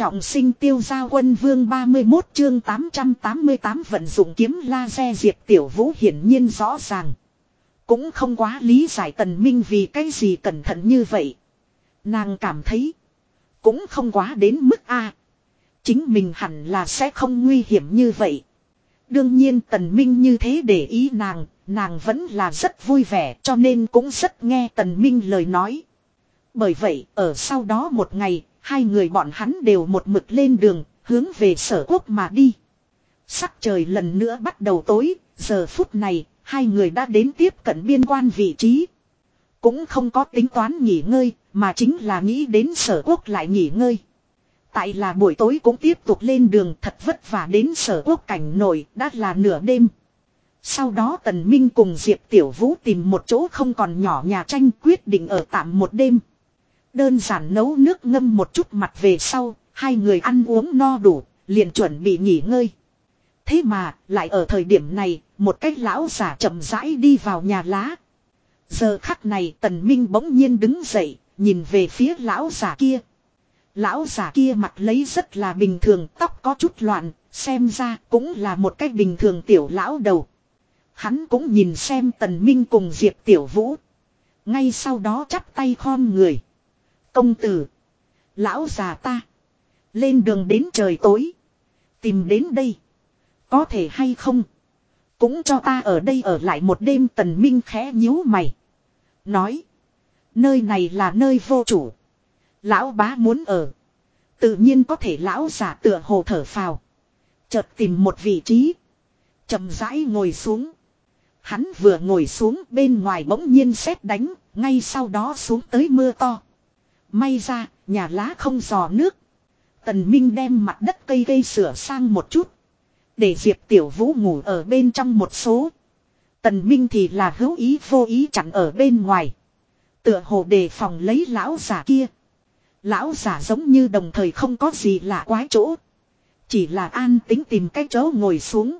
Trọng sinh tiêu gia quân vương 31 chương 888 vận dụng kiếm laser diệt tiểu vũ hiển nhiên rõ ràng. Cũng không quá lý giải tần minh vì cái gì cẩn thận như vậy. Nàng cảm thấy. Cũng không quá đến mức A. Chính mình hẳn là sẽ không nguy hiểm như vậy. Đương nhiên tần minh như thế để ý nàng. Nàng vẫn là rất vui vẻ cho nên cũng rất nghe tần minh lời nói. Bởi vậy, ở sau đó một ngày Hai người bọn hắn đều một mực lên đường, hướng về sở quốc mà đi. Sắc trời lần nữa bắt đầu tối, giờ phút này, hai người đã đến tiếp cận biên quan vị trí. Cũng không có tính toán nghỉ ngơi, mà chính là nghĩ đến sở quốc lại nghỉ ngơi. Tại là buổi tối cũng tiếp tục lên đường thật vất vả đến sở quốc cảnh nổi, đã là nửa đêm. Sau đó Tần Minh cùng Diệp Tiểu Vũ tìm một chỗ không còn nhỏ nhà tranh quyết định ở tạm một đêm. Đơn giản nấu nước ngâm một chút mặt về sau, hai người ăn uống no đủ, liền chuẩn bị nghỉ ngơi. Thế mà, lại ở thời điểm này, một cách lão giả chậm rãi đi vào nhà lá. Giờ khắc này tần minh bỗng nhiên đứng dậy, nhìn về phía lão giả kia. Lão giả kia mặt lấy rất là bình thường, tóc có chút loạn, xem ra cũng là một cách bình thường tiểu lão đầu. Hắn cũng nhìn xem tần minh cùng Diệp Tiểu Vũ. Ngay sau đó chắp tay khom người. Công tử. Lão già ta. Lên đường đến trời tối. Tìm đến đây. Có thể hay không. Cũng cho ta ở đây ở lại một đêm tần minh khẽ nhíu mày. Nói. Nơi này là nơi vô chủ. Lão bá muốn ở. Tự nhiên có thể lão giả tựa hồ thở phào. Chợt tìm một vị trí. chậm rãi ngồi xuống. Hắn vừa ngồi xuống bên ngoài bỗng nhiên sét đánh. Ngay sau đó xuống tới mưa to. May ra, nhà lá không dò nước. Tần Minh đem mặt đất cây cây sửa sang một chút. Để Diệp Tiểu Vũ ngủ ở bên trong một số. Tần Minh thì là hữu ý vô ý chặn ở bên ngoài. Tựa hồ đề phòng lấy lão giả kia. Lão giả giống như đồng thời không có gì lạ quái chỗ. Chỉ là an tính tìm cái chỗ ngồi xuống.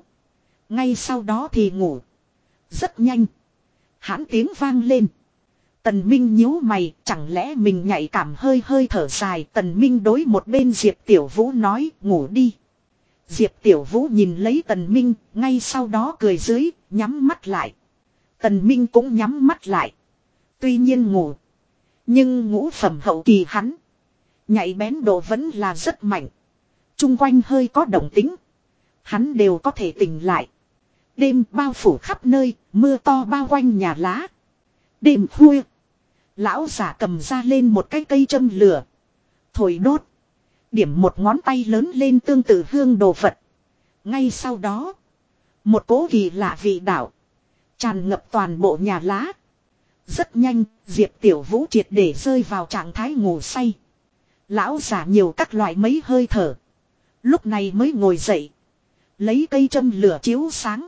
Ngay sau đó thì ngủ. Rất nhanh. Hãn tiếng vang lên. Tần Minh nhíu mày, chẳng lẽ mình nhạy cảm hơi hơi thở dài. Tần Minh đối một bên Diệp Tiểu Vũ nói, ngủ đi. Diệp Tiểu Vũ nhìn lấy Tần Minh, ngay sau đó cười dưới, nhắm mắt lại. Tần Minh cũng nhắm mắt lại. Tuy nhiên ngủ. Nhưng ngũ phẩm hậu kỳ hắn. Nhạy bén độ vẫn là rất mạnh. Trung quanh hơi có động tính. Hắn đều có thể tỉnh lại. Đêm bao phủ khắp nơi, mưa to bao quanh nhà lá. Đêm khuya. Lão giả cầm ra lên một cái cây châm lửa. Thổi đốt. Điểm một ngón tay lớn lên tương tự hương đồ vật. Ngay sau đó. Một cố kỳ lạ vị đạo. Tràn ngập toàn bộ nhà lá. Rất nhanh, Diệp Tiểu Vũ triệt để rơi vào trạng thái ngủ say. Lão giả nhiều các loại mấy hơi thở. Lúc này mới ngồi dậy. Lấy cây châm lửa chiếu sáng.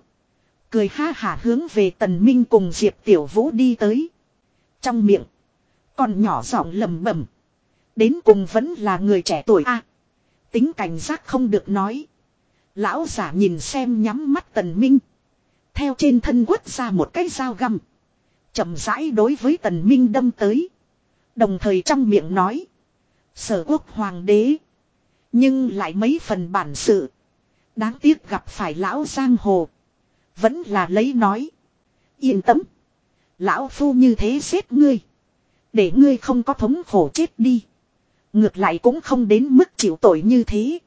Cười ha hả hướng về Tần Minh cùng Diệp Tiểu Vũ đi tới. Trong miệng. Còn nhỏ giọng lầm bẩm Đến cùng vẫn là người trẻ tuổi a Tính cảnh giác không được nói. Lão giả nhìn xem nhắm mắt tần minh. Theo trên thân quất ra một cái dao găm. chậm rãi đối với tần minh đâm tới. Đồng thời trong miệng nói. Sở quốc hoàng đế. Nhưng lại mấy phần bản sự. Đáng tiếc gặp phải lão giang hồ. Vẫn là lấy nói. Yên tâm. Lão phu như thế giết ngươi. Để ngươi không có thống khổ chết đi. Ngược lại cũng không đến mức chịu tội như thế.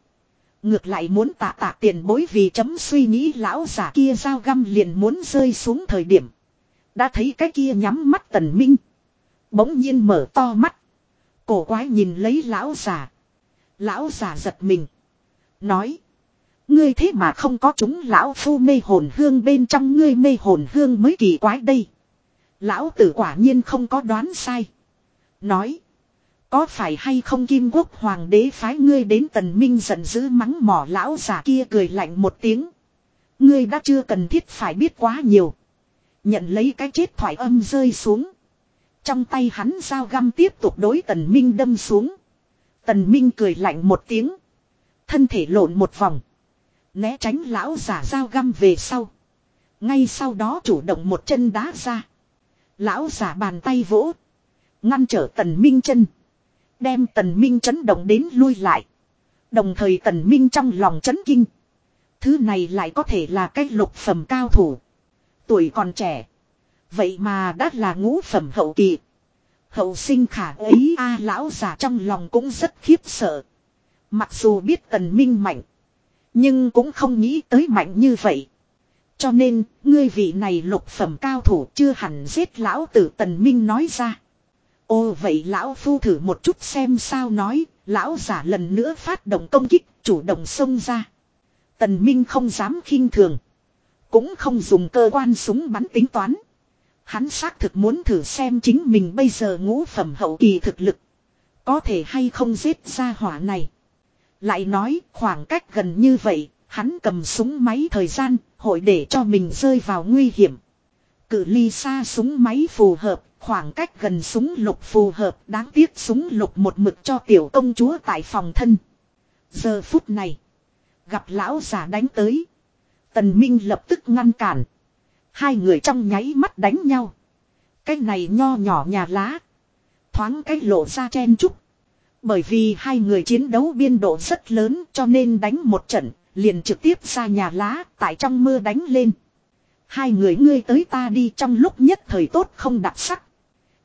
Ngược lại muốn tạ tạ tiền bối vì chấm suy nghĩ lão giả kia dao găm liền muốn rơi xuống thời điểm. Đã thấy cái kia nhắm mắt tần minh. Bỗng nhiên mở to mắt. Cổ quái nhìn lấy lão giả. Lão giả giật mình. Nói. Ngươi thế mà không có chúng lão phu mê hồn hương bên trong ngươi mê hồn hương mới kỳ quái đây. Lão tử quả nhiên không có đoán sai. Nói. Có phải hay không kim quốc hoàng đế phái ngươi đến tần minh giận dữ mắng mỏ lão giả kia cười lạnh một tiếng. Ngươi đã chưa cần thiết phải biết quá nhiều. Nhận lấy cái chết thoại âm rơi xuống. Trong tay hắn dao găm tiếp tục đối tần minh đâm xuống. Tần minh cười lạnh một tiếng. Thân thể lộn một vòng. Né tránh lão giả dao găm về sau. Ngay sau đó chủ động một chân đá ra. Lão giả bàn tay vỗ. Ngăn trở tần minh chân. Đem tần minh chấn động đến lui lại. Đồng thời tần minh trong lòng chấn kinh. Thứ này lại có thể là cái lục phẩm cao thủ. Tuổi còn trẻ. Vậy mà đã là ngũ phẩm hậu kỳ. Hậu sinh khả ấy a à, lão già trong lòng cũng rất khiếp sợ. Mặc dù biết tần minh mạnh. Nhưng cũng không nghĩ tới mạnh như vậy. Cho nên, ngươi vị này lục phẩm cao thủ chưa hẳn giết lão tử tần minh nói ra. Ô vậy lão phu thử một chút xem sao nói, lão giả lần nữa phát động công kích, chủ động xông ra. Tần Minh không dám khinh thường. Cũng không dùng cơ quan súng bắn tính toán. Hắn xác thực muốn thử xem chính mình bây giờ ngũ phẩm hậu kỳ thực lực. Có thể hay không giết ra hỏa này. Lại nói khoảng cách gần như vậy, hắn cầm súng máy thời gian, hội để cho mình rơi vào nguy hiểm. Cự ly xa súng máy phù hợp, khoảng cách gần súng lục phù hợp, đáng tiếc súng lục một mực cho tiểu công chúa tại phòng thân. Giờ phút này, gặp lão giả đánh tới. Tần Minh lập tức ngăn cản. Hai người trong nháy mắt đánh nhau. Cái này nho nhỏ nhà lá. Thoáng cái lộ ra chen chúc. Bởi vì hai người chiến đấu biên độ rất lớn cho nên đánh một trận, liền trực tiếp ra nhà lá, tại trong mưa đánh lên. Hai người ngươi tới ta đi trong lúc nhất thời tốt không đặc sắc.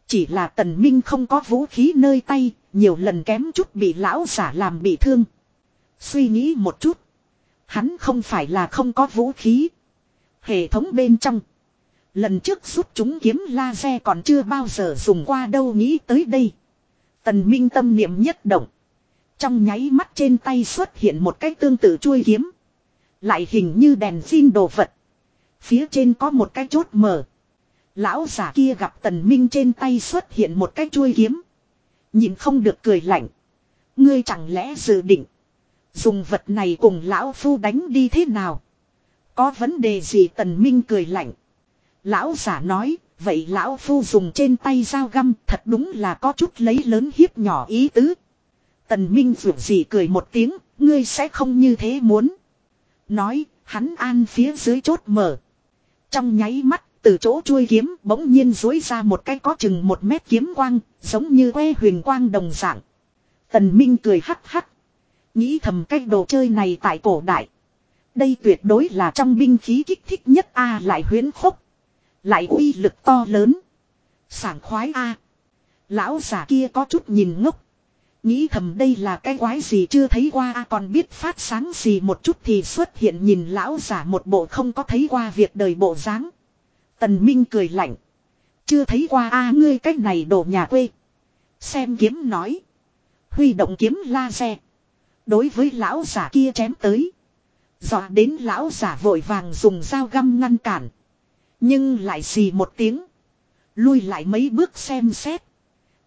Chỉ là tần minh không có vũ khí nơi tay, nhiều lần kém chút bị lão giả làm bị thương. Suy nghĩ một chút. Hắn không phải là không có vũ khí. Hệ thống bên trong. Lần trước giúp chúng kiếm laser còn chưa bao giờ dùng qua đâu nghĩ tới đây. Tần Minh tâm niệm nhất động. Trong nháy mắt trên tay xuất hiện một cái tương tự chuôi kiếm. Lại hình như đèn xin đồ vật. Phía trên có một cái chốt mở. Lão giả kia gặp tần minh trên tay xuất hiện một cái chuôi kiếm. Nhìn không được cười lạnh. Ngươi chẳng lẽ dự định. Dùng vật này cùng lão phu đánh đi thế nào? Có vấn đề gì tần minh cười lạnh. Lão giả nói, vậy lão phu dùng trên tay dao găm thật đúng là có chút lấy lớn hiếp nhỏ ý tứ. Tần minh vượt gì cười một tiếng, ngươi sẽ không như thế muốn. Nói, hắn an phía dưới chốt mở. Trong nháy mắt, từ chỗ chuôi kiếm bỗng nhiên dối ra một cái có chừng một mét kiếm quang, giống như que huyền quang đồng dạng. Tần Minh cười hắc hắc. Nghĩ thầm cái đồ chơi này tại cổ đại. Đây tuyệt đối là trong binh khí kích thích nhất A lại huyến khốc. Lại uy lực to lớn. Sảng khoái A. Lão già kia có chút nhìn ngốc. Nghĩ thầm đây là cái quái gì chưa thấy qua à còn biết phát sáng gì một chút thì xuất hiện nhìn lão giả một bộ không có thấy qua việc đời bộ dáng. Tần Minh cười lạnh. Chưa thấy qua a ngươi cách này đổ nhà quê. Xem kiếm nói. Huy động kiếm laser. Đối với lão giả kia chém tới. Dọa đến lão giả vội vàng dùng dao găm ngăn cản. Nhưng lại xì một tiếng. Lui lại mấy bước xem xét.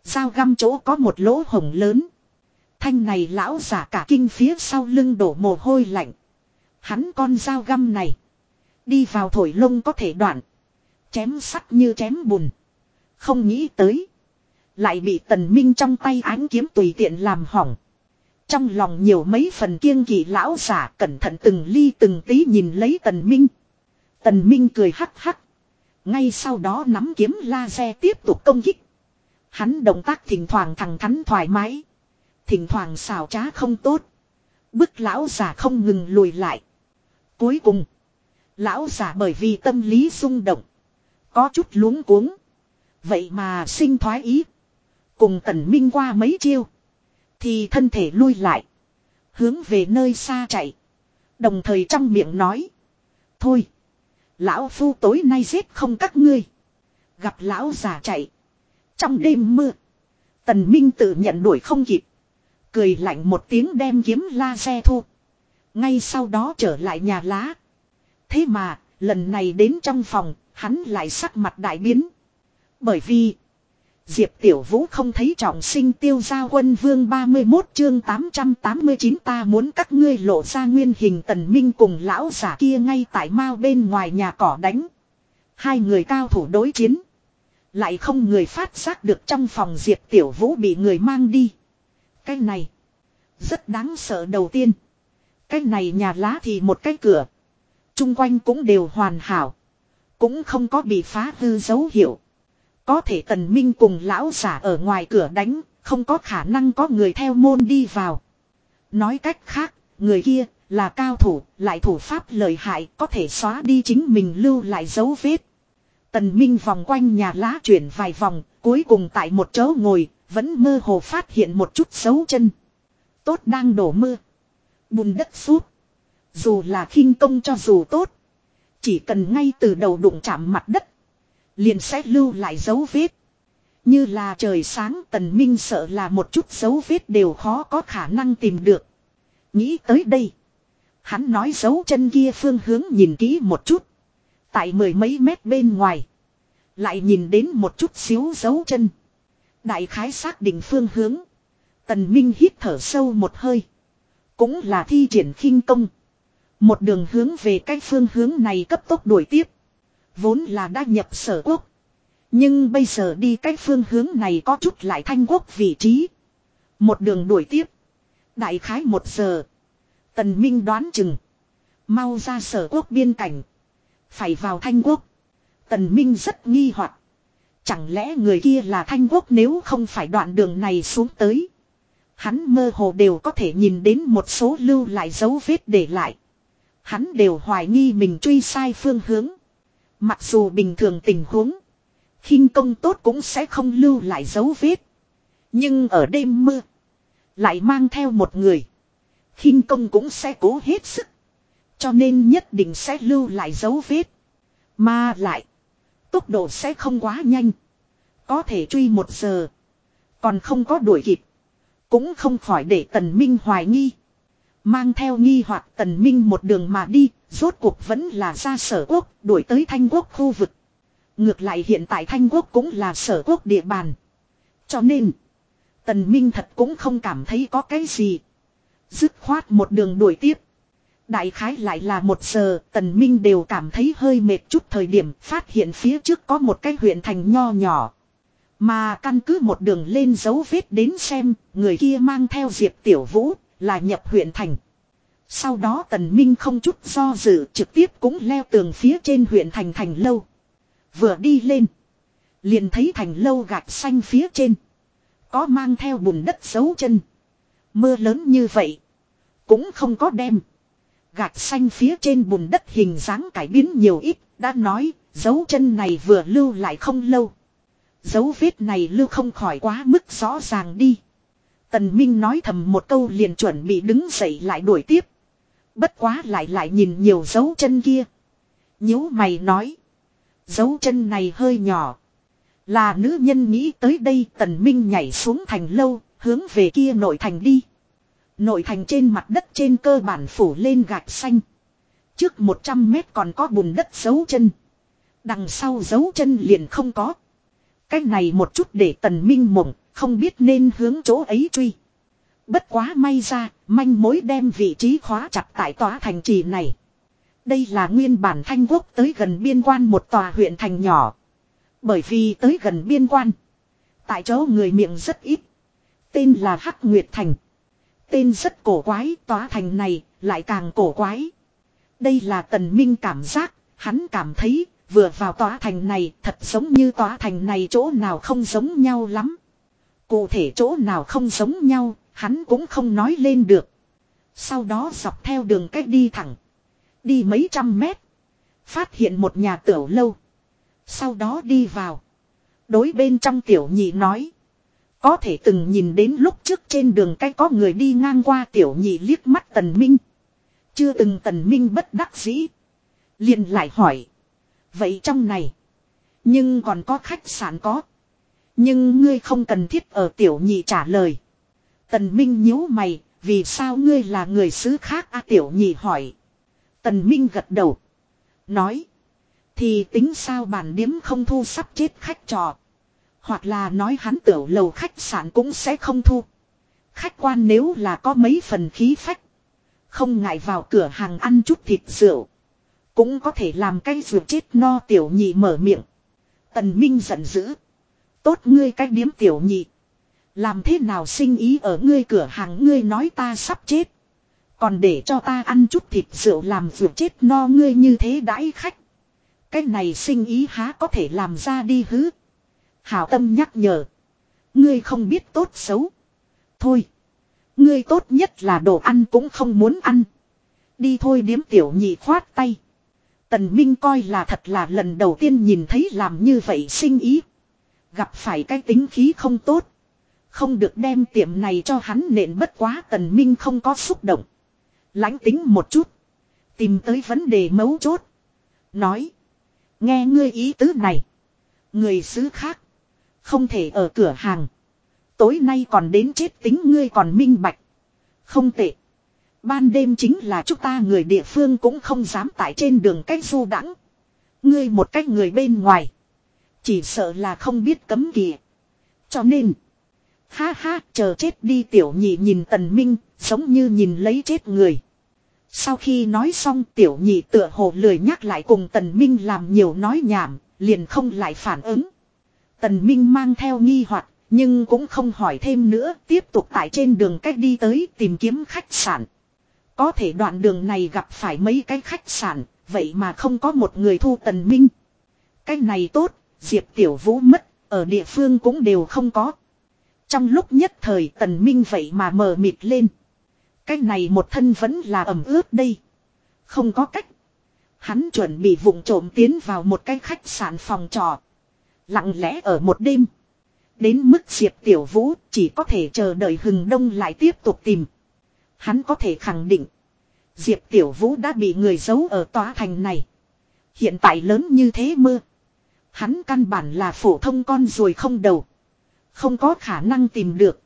Dao găm chỗ có một lỗ hồng lớn. Thanh này lão giả cả kinh phía sau lưng đổ mồ hôi lạnh. Hắn con dao găm này. Đi vào thổi lông có thể đoạn. Chém sắt như chém bùn. Không nghĩ tới. Lại bị tần minh trong tay ánh kiếm tùy tiện làm hỏng. Trong lòng nhiều mấy phần kiêng kỵ lão giả cẩn thận từng ly từng tí nhìn lấy tần minh. Tần minh cười hắc hắc. Ngay sau đó nắm kiếm laser tiếp tục công kích. Hắn động tác thỉnh thoảng thẳng thắn thoải mái. Thỉnh thoảng xào trá không tốt. Bức lão giả không ngừng lùi lại. Cuối cùng. Lão giả bởi vì tâm lý rung động. Có chút luống cuống. Vậy mà sinh thoái ý. Cùng tần minh qua mấy chiêu. Thì thân thể lui lại. Hướng về nơi xa chạy. Đồng thời trong miệng nói. Thôi. Lão phu tối nay giết không các ngươi. Gặp lão già chạy. Trong đêm mưa. Tần Minh tự nhận đuổi không kịp. Cười lạnh một tiếng đem kiếm la xe thu. Ngay sau đó trở lại nhà lá. Thế mà, lần này đến trong phòng, hắn lại sắc mặt đại biến. Bởi vì, Diệp Tiểu Vũ không thấy trọng sinh tiêu gia quân vương 31 chương 889 ta muốn các ngươi lộ ra nguyên hình tần minh cùng lão giả kia ngay tại mao bên ngoài nhà cỏ đánh. Hai người cao thủ đối chiến. Lại không người phát giác được trong phòng Diệp Tiểu Vũ bị người mang đi. Cái này. Rất đáng sợ đầu tiên. Cái này nhà lá thì một cái cửa. Trung quanh cũng đều hoàn hảo. Cũng không có bị phá hư dấu hiệu. Có thể tần minh cùng lão giả ở ngoài cửa đánh. Không có khả năng có người theo môn đi vào. Nói cách khác, người kia là cao thủ, lại thủ pháp lợi hại có thể xóa đi chính mình lưu lại dấu vết. Tần Minh vòng quanh nhà lá chuyển vài vòng, cuối cùng tại một chỗ ngồi, vẫn mơ hồ phát hiện một chút dấu chân. Tốt đang đổ mưa. Bùn đất sút. Dù là khinh công cho dù tốt. Chỉ cần ngay từ đầu đụng chạm mặt đất. Liền sẽ lưu lại dấu vết. Như là trời sáng tần minh sợ là một chút dấu vết đều khó có khả năng tìm được. Nghĩ tới đây. Hắn nói dấu chân kia phương hướng nhìn kỹ một chút. Tại mười mấy mét bên ngoài. Lại nhìn đến một chút xíu dấu chân. Đại khái xác định phương hướng. Tần Minh hít thở sâu một hơi. Cũng là thi triển khinh công. Một đường hướng về cái phương hướng này cấp tốc đuổi tiếp. Vốn là đã nhập sở quốc. Nhưng bây giờ đi cái phương hướng này có chút lại thanh quốc vị trí. Một đường đuổi tiếp. Đại khái một giờ. Tần Minh đoán chừng. Mau ra sở quốc biên cảnh. Phải vào thanh quốc. Tần Minh rất nghi hoặc. Chẳng lẽ người kia là thanh quốc nếu không phải đoạn đường này xuống tới. Hắn mơ hồ đều có thể nhìn đến một số lưu lại dấu vết để lại. Hắn đều hoài nghi mình truy sai phương hướng. Mặc dù bình thường tình huống. khinh công tốt cũng sẽ không lưu lại dấu vết. Nhưng ở đêm mưa. Lại mang theo một người. khinh công cũng sẽ cố hết sức. Cho nên nhất định sẽ lưu lại dấu vết. Mà lại. Tốc độ sẽ không quá nhanh. Có thể truy một giờ. Còn không có đuổi kịp. Cũng không khỏi để tần minh hoài nghi. Mang theo nghi hoặc tần minh một đường mà đi, rốt cuộc vẫn là ra sở quốc, đuổi tới thanh quốc khu vực. Ngược lại hiện tại thanh quốc cũng là sở quốc địa bàn. Cho nên, tần minh thật cũng không cảm thấy có cái gì. Dứt khoát một đường đuổi tiếp. Đại khái lại là một giờ, tần minh đều cảm thấy hơi mệt chút thời điểm phát hiện phía trước có một cái huyện thành nho nhỏ. Mà căn cứ một đường lên dấu vết đến xem, người kia mang theo Diệp Tiểu Vũ, là nhập huyện thành. Sau đó tần minh không chút do dự trực tiếp cũng leo tường phía trên huyện thành thành lâu. Vừa đi lên. Liền thấy thành lâu gạch xanh phía trên. Có mang theo bùn đất dấu chân. Mưa lớn như vậy. Cũng không có đem. Gạch xanh phía trên bùn đất hình dáng cải biến nhiều ít. Đã nói dấu chân này vừa lưu lại không lâu. Dấu vết này lưu không khỏi quá mức rõ ràng đi. Tần Minh nói thầm một câu liền chuẩn bị đứng dậy lại đuổi tiếp. Bất quá lại lại nhìn nhiều dấu chân kia. nhíu mày nói. Dấu chân này hơi nhỏ. Là nữ nhân nghĩ tới đây tần minh nhảy xuống thành lâu, hướng về kia nội thành đi. Nội thành trên mặt đất trên cơ bản phủ lên gạch xanh. Trước 100 mét còn có bùn đất dấu chân. Đằng sau dấu chân liền không có. Cái này một chút để tần minh mộng, không biết nên hướng chỗ ấy truy. Bất quá may ra, manh mối đem vị trí khóa chặt tại tòa thành trì này. Đây là nguyên bản thanh quốc tới gần biên quan một tòa huyện thành nhỏ. Bởi vì tới gần biên quan. Tại chỗ người miệng rất ít. Tên là Hắc Nguyệt Thành. Tên rất cổ quái, tòa thành này lại càng cổ quái. Đây là tần minh cảm giác, hắn cảm thấy vừa vào tòa thành này thật giống như tòa thành này chỗ nào không giống nhau lắm. Cụ thể chỗ nào không giống nhau, hắn cũng không nói lên được. Sau đó dọc theo đường cách đi thẳng. Đi mấy trăm mét. Phát hiện một nhà tiểu lâu. Sau đó đi vào. Đối bên trong tiểu nhị nói. Có thể từng nhìn đến lúc trước trên đường cách có người đi ngang qua tiểu nhị liếc mắt tần minh. Chưa từng tần minh bất đắc dĩ. liền lại hỏi. Vậy trong này. Nhưng còn có khách sạn có. Nhưng ngươi không cần thiết ở tiểu nhị trả lời. Tần Minh nhíu mày, vì sao ngươi là người xứ khác a tiểu nhị hỏi. Tần Minh gật đầu. Nói. Thì tính sao bản điếm không thu sắp chết khách trò. Hoặc là nói hắn tiểu lầu khách sạn cũng sẽ không thu. Khách quan nếu là có mấy phần khí phách. Không ngại vào cửa hàng ăn chút thịt rượu. Cũng có thể làm cái ruột chết no tiểu nhị mở miệng. Tần Minh giận dữ. Tốt ngươi cách điếm tiểu nhị. Làm thế nào sinh ý ở ngươi cửa hàng ngươi nói ta sắp chết. Còn để cho ta ăn chút thịt rượu làm rượu chết no ngươi như thế đãi khách. Cái này sinh ý há có thể làm ra đi hứ. Hảo tâm nhắc nhở. Ngươi không biết tốt xấu. Thôi. Ngươi tốt nhất là đồ ăn cũng không muốn ăn. Đi thôi điếm tiểu nhị khoát tay. Tần Minh coi là thật là lần đầu tiên nhìn thấy làm như vậy sinh ý. Gặp phải cái tính khí không tốt. Không được đem tiệm này cho hắn nện bất quá tần minh không có xúc động. lãnh tính một chút. Tìm tới vấn đề mấu chốt. Nói. Nghe ngươi ý tứ này. Người xứ khác. Không thể ở cửa hàng. Tối nay còn đến chết tính ngươi còn minh bạch. Không tệ. Ban đêm chính là chúng ta người địa phương cũng không dám tại trên đường cách du đãng. Ngươi một cách người bên ngoài. Chỉ sợ là không biết cấm kỵ. Cho nên. Ha ha chờ chết đi tiểu nhị nhìn tần minh giống như nhìn lấy chết người. Sau khi nói xong tiểu nhị tựa hồ lười nhắc lại cùng tần minh làm nhiều nói nhảm, liền không lại phản ứng. Tần minh mang theo nghi hoặc nhưng cũng không hỏi thêm nữa, tiếp tục tại trên đường cách đi tới tìm kiếm khách sạn. Có thể đoạn đường này gặp phải mấy cái khách sạn, vậy mà không có một người thu tần minh. Cái này tốt, Diệp Tiểu Vũ mất, ở địa phương cũng đều không có. Trong lúc nhất thời tần minh vậy mà mờ mịt lên. Cái này một thân vẫn là ẩm ướt đây. Không có cách. Hắn chuẩn bị vụng trộm tiến vào một cái khách sạn phòng trọ. Lặng lẽ ở một đêm. Đến mức Diệp Tiểu Vũ chỉ có thể chờ đợi hừng đông lại tiếp tục tìm. Hắn có thể khẳng định. Diệp Tiểu Vũ đã bị người giấu ở tòa thành này. Hiện tại lớn như thế mưa. Hắn căn bản là phổ thông con rồi không đầu. Không có khả năng tìm được.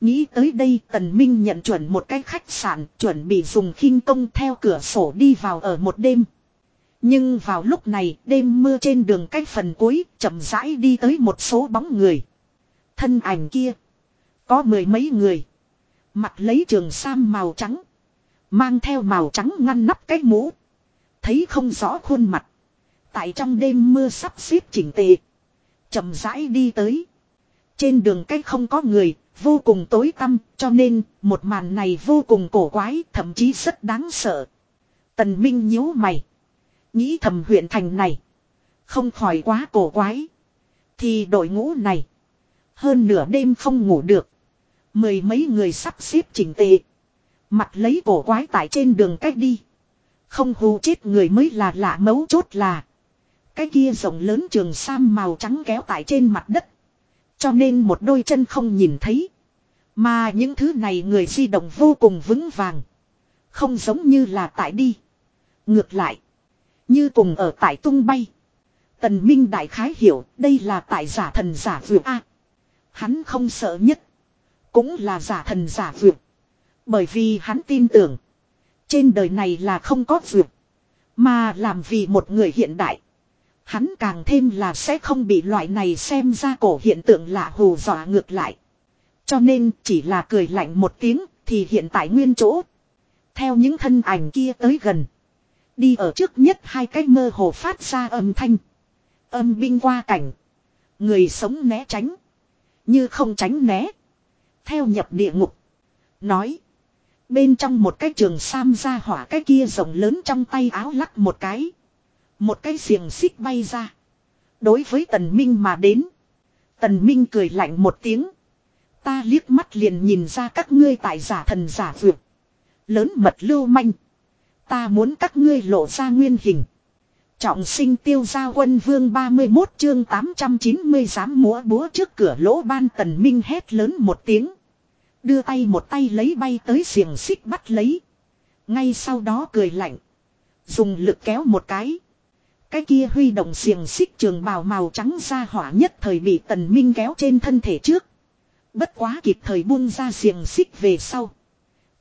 Nghĩ tới đây Tần Minh nhận chuẩn một cái khách sạn, chuẩn bị dùng khinh công theo cửa sổ đi vào ở một đêm. Nhưng vào lúc này đêm mưa trên đường cách phần cuối chậm rãi đi tới một số bóng người. Thân ảnh kia. Có mười mấy người. Mặt lấy trường sam màu trắng. Mang theo màu trắng ngăn nắp cái mũ. Thấy không rõ khuôn mặt. Tại trong đêm mưa sắp xếp chỉnh tề. chậm rãi đi tới. Trên đường cách không có người, vô cùng tối tăm, cho nên một màn này vô cùng cổ quái, thậm chí rất đáng sợ. Tần Minh nhíu mày. Nghĩ thầm huyện thành này. Không khỏi quá cổ quái. Thì đội ngũ này. Hơn nửa đêm không ngủ được. Mười mấy người sắp xếp chỉnh tề. Mặt lấy cổ quái tại trên đường cách đi. Không hù chết người mới là lạ mấu chốt là. Cái kia rộng lớn trường sam màu trắng kéo tại trên mặt đất. Cho nên một đôi chân không nhìn thấy. Mà những thứ này người di động vô cùng vững vàng. Không giống như là tại đi. Ngược lại. Như cùng ở tại tung bay. Tần Minh Đại Khái hiểu, đây là tại giả thần giả vượt A. hắn không sợ nhất. Cũng là giả thần giả vượt. Bởi vì hắn tin tưởng. Trên đời này là không có vượt. Mà làm vì một người hiện đại. Hắn càng thêm là sẽ không bị loại này xem ra cổ hiện tượng lạ hù dọa ngược lại. Cho nên chỉ là cười lạnh một tiếng thì hiện tại nguyên chỗ. Theo những thân ảnh kia tới gần. Đi ở trước nhất hai cái mơ hồ phát ra âm thanh. Âm binh qua cảnh. Người sống né tránh. Như không tránh né. Theo nhập địa ngục. Nói. Bên trong một cái trường sam ra hỏa cái kia rộng lớn trong tay áo lắc một cái. Một cái xiềng xích bay ra. Đối với tần minh mà đến. Tần minh cười lạnh một tiếng. Ta liếc mắt liền nhìn ra các ngươi tại giả thần giả vượt. Lớn mật lưu manh. Ta muốn các ngươi lộ ra nguyên hình. Trọng sinh tiêu gia quân vương 31 chương 890 dám múa búa trước cửa lỗ ban tần minh hét lớn một tiếng. Đưa tay một tay lấy bay tới xiềng xích bắt lấy. Ngay sau đó cười lạnh. Dùng lực kéo một cái. Cái kia huy động xiềng xích trường bào màu trắng ra hỏa nhất thời bị tần minh kéo trên thân thể trước. Bất quá kịp thời buông ra xiềng xích về sau.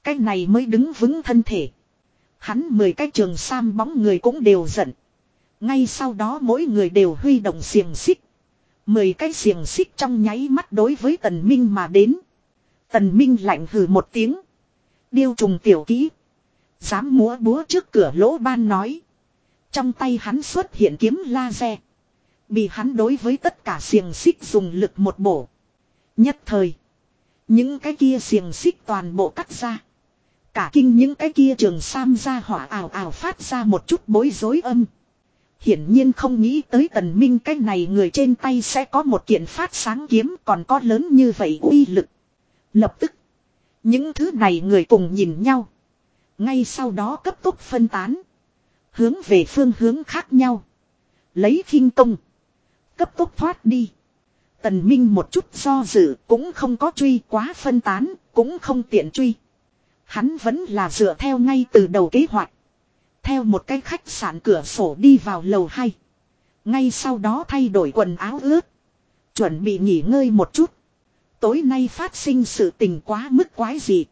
Cái này mới đứng vững thân thể. Hắn mười cái trường sam bóng người cũng đều giận. Ngay sau đó mỗi người đều huy động xiềng xích. Mười cái xiềng xích trong nháy mắt đối với tần minh mà đến. Tần minh lạnh hừ một tiếng. Điêu trùng tiểu kỹ. Dám múa búa trước cửa lỗ ban nói. Trong tay hắn xuất hiện kiếm laser. Bị hắn đối với tất cả xiềng xích dùng lực một bổ. Nhất thời. Những cái kia xiềng xích toàn bộ cắt ra. Cả kinh những cái kia trường sam ra hỏa ảo ảo phát ra một chút bối rối âm. Hiển nhiên không nghĩ tới tần minh cái này người trên tay sẽ có một kiện phát sáng kiếm còn có lớn như vậy uy lực. Lập tức. Những thứ này người cùng nhìn nhau. Ngay sau đó cấp tốc phân tán. Hướng về phương hướng khác nhau. Lấy khinh công. Cấp tốc thoát đi. Tần Minh một chút do dự cũng không có truy quá phân tán, cũng không tiện truy. Hắn vẫn là dựa theo ngay từ đầu kế hoạch. Theo một cái khách sạn cửa sổ đi vào lầu 2. Ngay sau đó thay đổi quần áo ướt. Chuẩn bị nghỉ ngơi một chút. Tối nay phát sinh sự tình quá mức quái gì.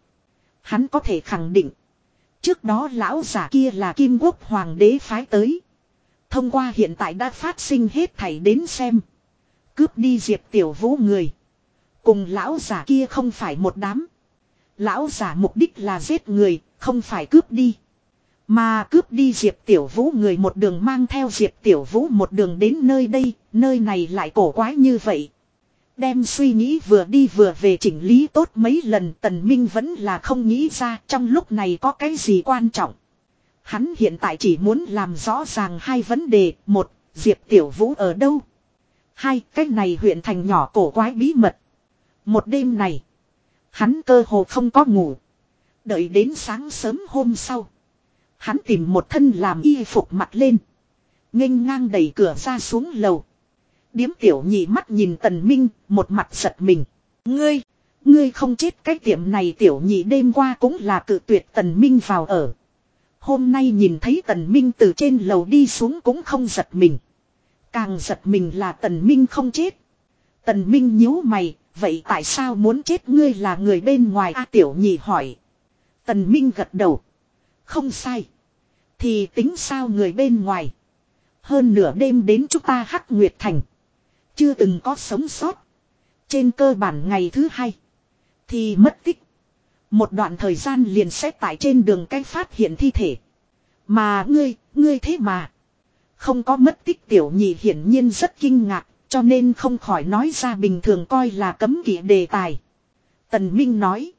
Hắn có thể khẳng định. Trước đó lão giả kia là kim quốc hoàng đế phái tới. Thông qua hiện tại đã phát sinh hết thảy đến xem. Cướp đi diệp tiểu vũ người. Cùng lão giả kia không phải một đám. Lão giả mục đích là giết người, không phải cướp đi. Mà cướp đi Diệp Tiểu Vũ người một đường mang theo Diệp Tiểu Vũ một đường đến nơi đây, nơi này lại cổ quái như vậy. Đem suy nghĩ vừa đi vừa về chỉnh lý tốt mấy lần Tần Minh vẫn là không nghĩ ra trong lúc này có cái gì quan trọng. Hắn hiện tại chỉ muốn làm rõ ràng hai vấn đề. Một, Diệp Tiểu Vũ ở đâu? Hai, cái này huyện thành nhỏ cổ quái bí mật. Một đêm này, hắn cơ hồ không có ngủ. Đợi đến sáng sớm hôm sau. Hắn tìm một thân làm y phục mặt lên. nghênh ngang đẩy cửa ra xuống lầu. Điếm tiểu nhị mắt nhìn tần minh, một mặt giật mình. Ngươi, ngươi không chết cái tiệm này tiểu nhị đêm qua cũng là cự tuyệt tần minh vào ở. Hôm nay nhìn thấy tần minh từ trên lầu đi xuống cũng không giật mình. Càng giật mình là tần minh không chết. Tần minh nhíu mày, vậy tại sao muốn chết ngươi là người bên ngoài a tiểu nhị hỏi. Tần minh gật đầu. Không sai. Thì tính sao người bên ngoài. Hơn nửa đêm đến chúng ta hắc nguyệt thành. Chưa từng có sống sót. Trên cơ bản ngày thứ hai. Thì mất tích. Một đoạn thời gian liền sẽ tại trên đường cách phát hiện thi thể. Mà ngươi, ngươi thế mà. Không có mất tích tiểu nhị hiển nhiên rất kinh ngạc. Cho nên không khỏi nói ra bình thường coi là cấm kỵ đề tài. Tần Minh nói.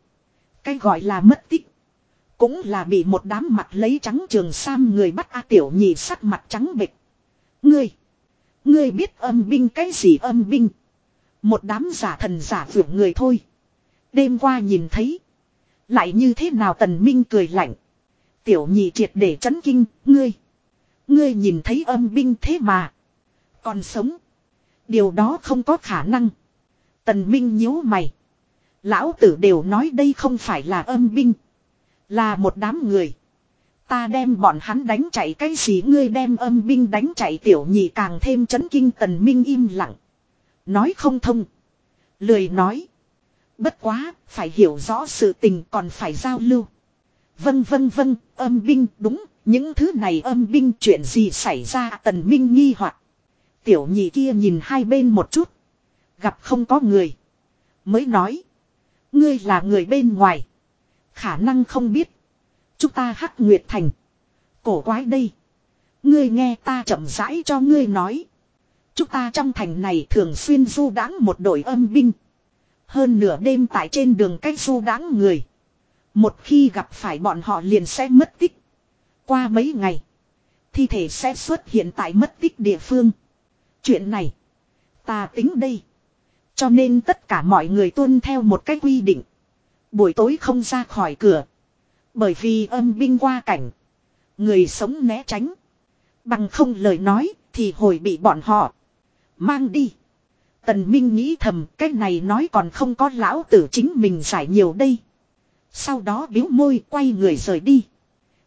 Cái gọi là mất tích. Cũng là bị một đám mặt lấy trắng trường sam người bắt A tiểu nhị sắc mặt trắng bệch. Ngươi. Ngươi biết âm binh cái gì âm binh. Một đám giả thần giả vượt người thôi. Đêm qua nhìn thấy. Lại như thế nào tần minh cười lạnh. Tiểu nhị triệt để chấn kinh, ngươi. Ngươi nhìn thấy âm binh thế mà. Còn sống. Điều đó không có khả năng. Tần minh nhíu mày. Lão tử đều nói đây không phải là âm binh. Là một đám người. Ta đem bọn hắn đánh chạy cái gì ngươi đem âm binh đánh chạy tiểu nhị càng thêm chấn kinh tần minh im lặng. Nói không thông. Lười nói. Bất quá, phải hiểu rõ sự tình còn phải giao lưu. vân vân vân, âm binh đúng, những thứ này âm binh chuyện gì xảy ra tần minh nghi hoặc Tiểu nhị kia nhìn hai bên một chút. Gặp không có người. Mới nói. Ngươi là người bên ngoài. Khả năng không biết. Chúng ta hắc nguyệt thành. Cổ quái đây. Ngươi nghe ta chậm rãi cho ngươi nói. Chúng ta trong thành này thường xuyên du đãng một đội âm binh. Hơn nửa đêm tại trên đường cách du đãng người. Một khi gặp phải bọn họ liền sẽ mất tích. Qua mấy ngày. Thi thể sẽ xuất hiện tại mất tích địa phương. Chuyện này. Ta tính đây. Cho nên tất cả mọi người tuân theo một cách quy định. Buổi tối không ra khỏi cửa. Bởi vì âm binh qua cảnh. Người sống né tránh. Bằng không lời nói thì hồi bị bọn họ. Mang đi. Tần Minh nghĩ thầm, cái này nói còn không có lão tử chính mình giải nhiều đây. Sau đó biếu môi quay người rời đi.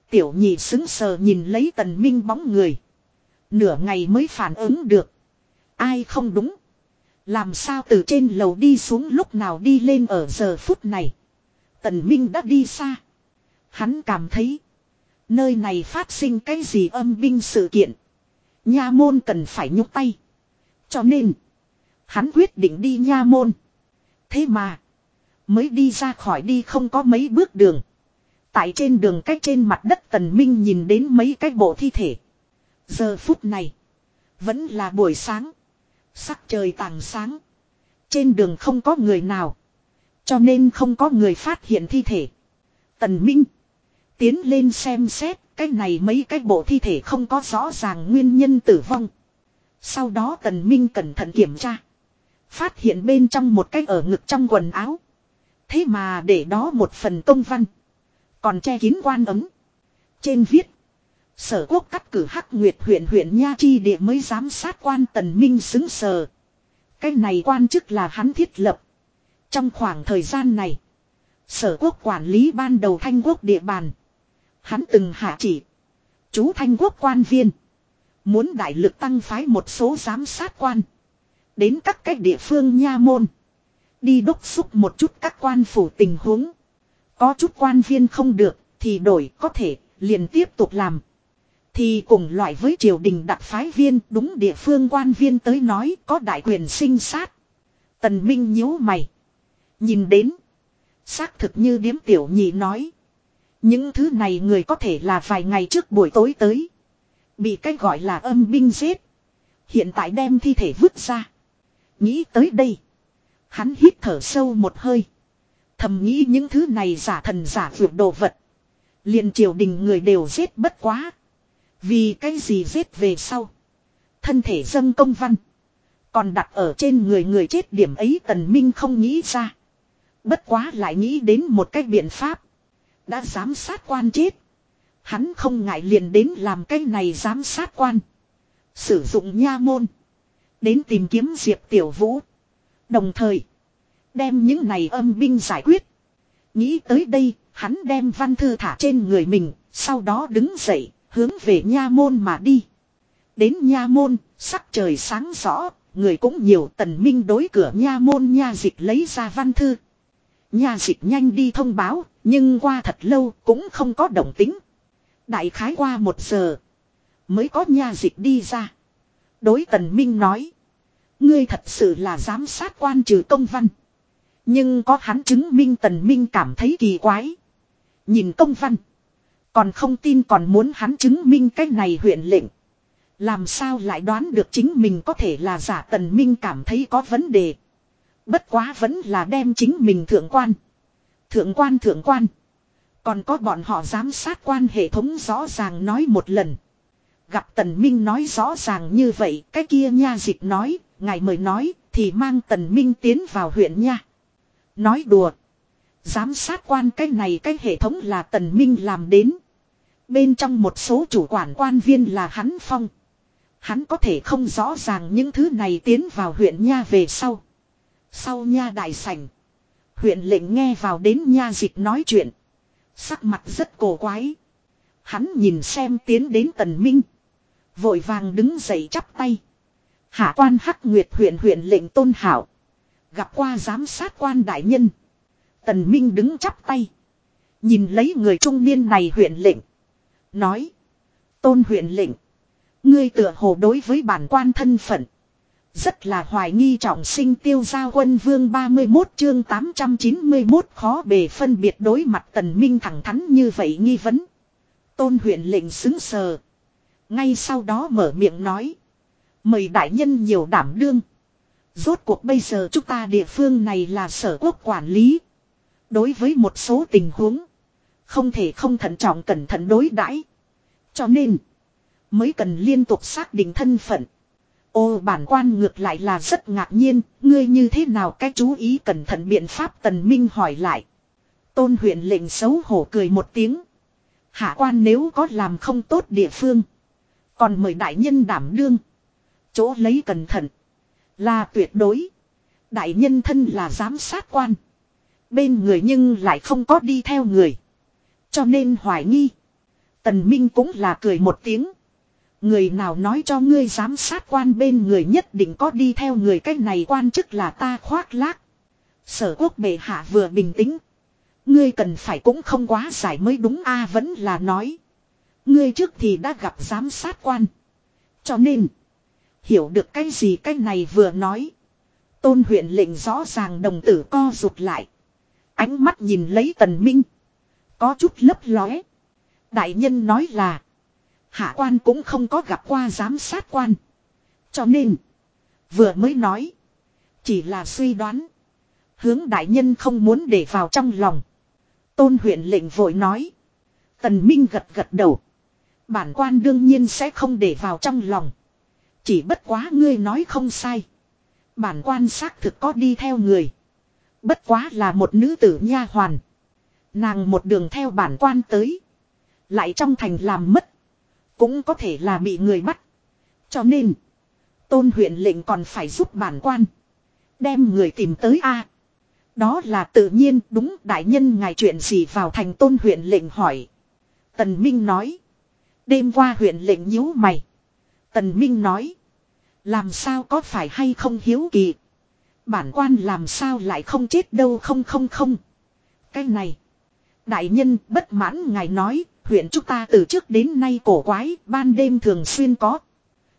Tiểu nhị xứng sờ nhìn lấy tần Minh bóng người. Nửa ngày mới phản ứng được. Ai không đúng. Làm sao từ trên lầu đi xuống lúc nào đi lên ở giờ phút này. Tần Minh đã đi xa. Hắn cảm thấy. Nơi này phát sinh cái gì âm binh sự kiện. Nha môn cần phải nhúc tay. Cho nên. Hắn quyết định đi nha môn. Thế mà. Mới đi ra khỏi đi không có mấy bước đường. Tại trên đường cách trên mặt đất tần minh nhìn đến mấy cái bộ thi thể. Giờ phút này. Vẫn là buổi sáng. Sắc trời tàng sáng. Trên đường không có người nào. Cho nên không có người phát hiện thi thể. Tần Minh. Tiến lên xem xét. Cái này mấy cái bộ thi thể không có rõ ràng nguyên nhân tử vong. Sau đó Tần Minh cẩn thận kiểm tra. Phát hiện bên trong một cái ở ngực trong quần áo. Thế mà để đó một phần công văn. Còn che kín quan ấm. Trên viết. Sở quốc cắt cử Hắc Nguyệt huyện huyện Nha Chi địa mới giám sát quan tần minh xứng sờ. Cái này quan chức là hắn thiết lập. Trong khoảng thời gian này. Sở quốc quản lý ban đầu thanh quốc địa bàn. Hắn từng hạ chỉ. Chú thanh quốc quan viên. Muốn đại lực tăng phái một số giám sát quan. Đến các cách địa phương nha môn. Đi đốc xúc một chút các quan phủ tình huống. Có chút quan viên không được, thì đổi, có thể, liền tiếp tục làm. Thì cùng loại với triều đình đặc phái viên, đúng địa phương quan viên tới nói có đại quyền sinh sát. Tần Minh nhíu mày. Nhìn đến. Xác thực như điếm tiểu nhị nói. Những thứ này người có thể là vài ngày trước buổi tối tới. Bị cái gọi là âm binh giết. Hiện tại đem thi thể vứt ra. Nghĩ tới đây. Hắn hít thở sâu một hơi. Thầm nghĩ những thứ này giả thần giả vượt đồ vật. liền triều đình người đều giết bất quá. Vì cái gì giết về sau. Thân thể dâng công văn. Còn đặt ở trên người người chết điểm ấy tần minh không nghĩ ra. Bất quá lại nghĩ đến một cái biện pháp. Đã giám sát quan chết. Hắn không ngại liền đến làm cái này giám sát quan. Sử dụng nha môn. Đến tìm kiếm Diệp Tiểu Vũ. Đồng thời. Đem những này âm binh giải quyết. Nghĩ tới đây. Hắn đem văn thư thả trên người mình. Sau đó đứng dậy. Hướng về nha môn mà đi. Đến nha môn. Sắc trời sáng rõ. Người cũng nhiều tần minh đối cửa nha môn nha dịch lấy ra văn thư. Nha dịch nhanh đi thông báo. Nhưng qua thật lâu cũng không có động tính. Đại khái qua một giờ. Mới có nha dịch đi ra. Đối tần minh nói. Ngươi thật sự là giám sát quan trừ công văn. Nhưng có hắn chứng minh tần minh cảm thấy kỳ quái. Nhìn công văn. Còn không tin còn muốn hắn chứng minh cái này huyện lệnh. Làm sao lại đoán được chính mình có thể là giả tần minh cảm thấy có vấn đề. Bất quá vẫn là đem chính mình thượng quan. Thượng quan thượng quan. Còn có bọn họ giám sát quan hệ thống rõ ràng nói một lần. Gặp Tần Minh nói rõ ràng như vậy, cái kia nha dịch nói, ngài mời nói, thì mang Tần Minh tiến vào huyện nha. Nói đùa. Giám sát quan cái này cái hệ thống là Tần Minh làm đến. Bên trong một số chủ quản quan viên là hắn phong. Hắn có thể không rõ ràng những thứ này tiến vào huyện nha về sau. Sau nha đại sảnh. Huyện lệnh nghe vào đến nha dịch nói chuyện. Sắc mặt rất cổ quái. Hắn nhìn xem tiến đến tần minh. Vội vàng đứng dậy chắp tay. Hạ quan hắc nguyệt huyện huyện lệnh tôn hảo. Gặp qua giám sát quan đại nhân. Tần minh đứng chắp tay. Nhìn lấy người trung niên này huyện lệnh. Nói. Tôn huyện lệnh. Ngươi tựa hồ đối với bản quan thân phận. Rất là hoài nghi trọng sinh tiêu gia quân vương 31 chương 891 khó bề phân biệt đối mặt tần minh thẳng thắn như vậy nghi vấn. Tôn huyện lệnh xứng sờ. Ngay sau đó mở miệng nói. Mời đại nhân nhiều đảm đương. Rốt cuộc bây giờ chúng ta địa phương này là sở quốc quản lý. Đối với một số tình huống. Không thể không thận trọng cẩn thận đối đãi. Cho nên. Mới cần liên tục xác định thân phận. Ô bản quan ngược lại là rất ngạc nhiên, ngươi như thế nào cái chú ý cẩn thận biện pháp tần minh hỏi lại. Tôn huyện lệnh xấu hổ cười một tiếng. Hạ quan nếu có làm không tốt địa phương. Còn mời đại nhân đảm đương. Chỗ lấy cẩn thận. Là tuyệt đối. Đại nhân thân là giám sát quan. Bên người nhưng lại không có đi theo người. Cho nên hoài nghi. Tần Minh cũng là cười một tiếng. Người nào nói cho ngươi giám sát quan bên người nhất định có đi theo người, cái này quan chức là ta khoác lác. Sở quốc bệ hạ vừa bình tĩnh. Ngươi cần phải cũng không quá giải mới đúng a, vẫn là nói. Ngươi trước thì đã gặp giám sát quan. Cho nên. Hiểu được cái gì cái này vừa nói. Tôn huyện lệnh rõ ràng đồng tử co rụt lại. Ánh mắt nhìn lấy tần minh. Có chút lấp lóe. Đại nhân nói là. Hạ quan cũng không có gặp qua giám sát quan. Cho nên. Vừa mới nói. Chỉ là suy đoán. Hướng đại nhân không muốn để vào trong lòng. Tôn huyện lệnh vội nói. Tần Minh gật gật đầu. Bản quan đương nhiên sẽ không để vào trong lòng. Chỉ bất quá ngươi nói không sai. Bản quan xác thực có đi theo người. Bất quá là một nữ tử nha hoàn. Nàng một đường theo bản quan tới. Lại trong thành làm mất. Cũng có thể là bị người bắt. Cho nên. Tôn huyện lệnh còn phải giúp bản quan. Đem người tìm tới a Đó là tự nhiên, đúng, đại nhân ngài chuyện gì vào thành tôn huyện lệnh hỏi. Tần Minh nói. Đêm qua huyện lệnh nhíu mày. Tần Minh nói. Làm sao có phải hay không hiếu kỳ. Bản quan làm sao lại không chết đâu không không không. Cái này. Đại nhân bất mãn ngài nói. Huyện chúng ta từ trước đến nay cổ quái. Ban đêm thường xuyên có.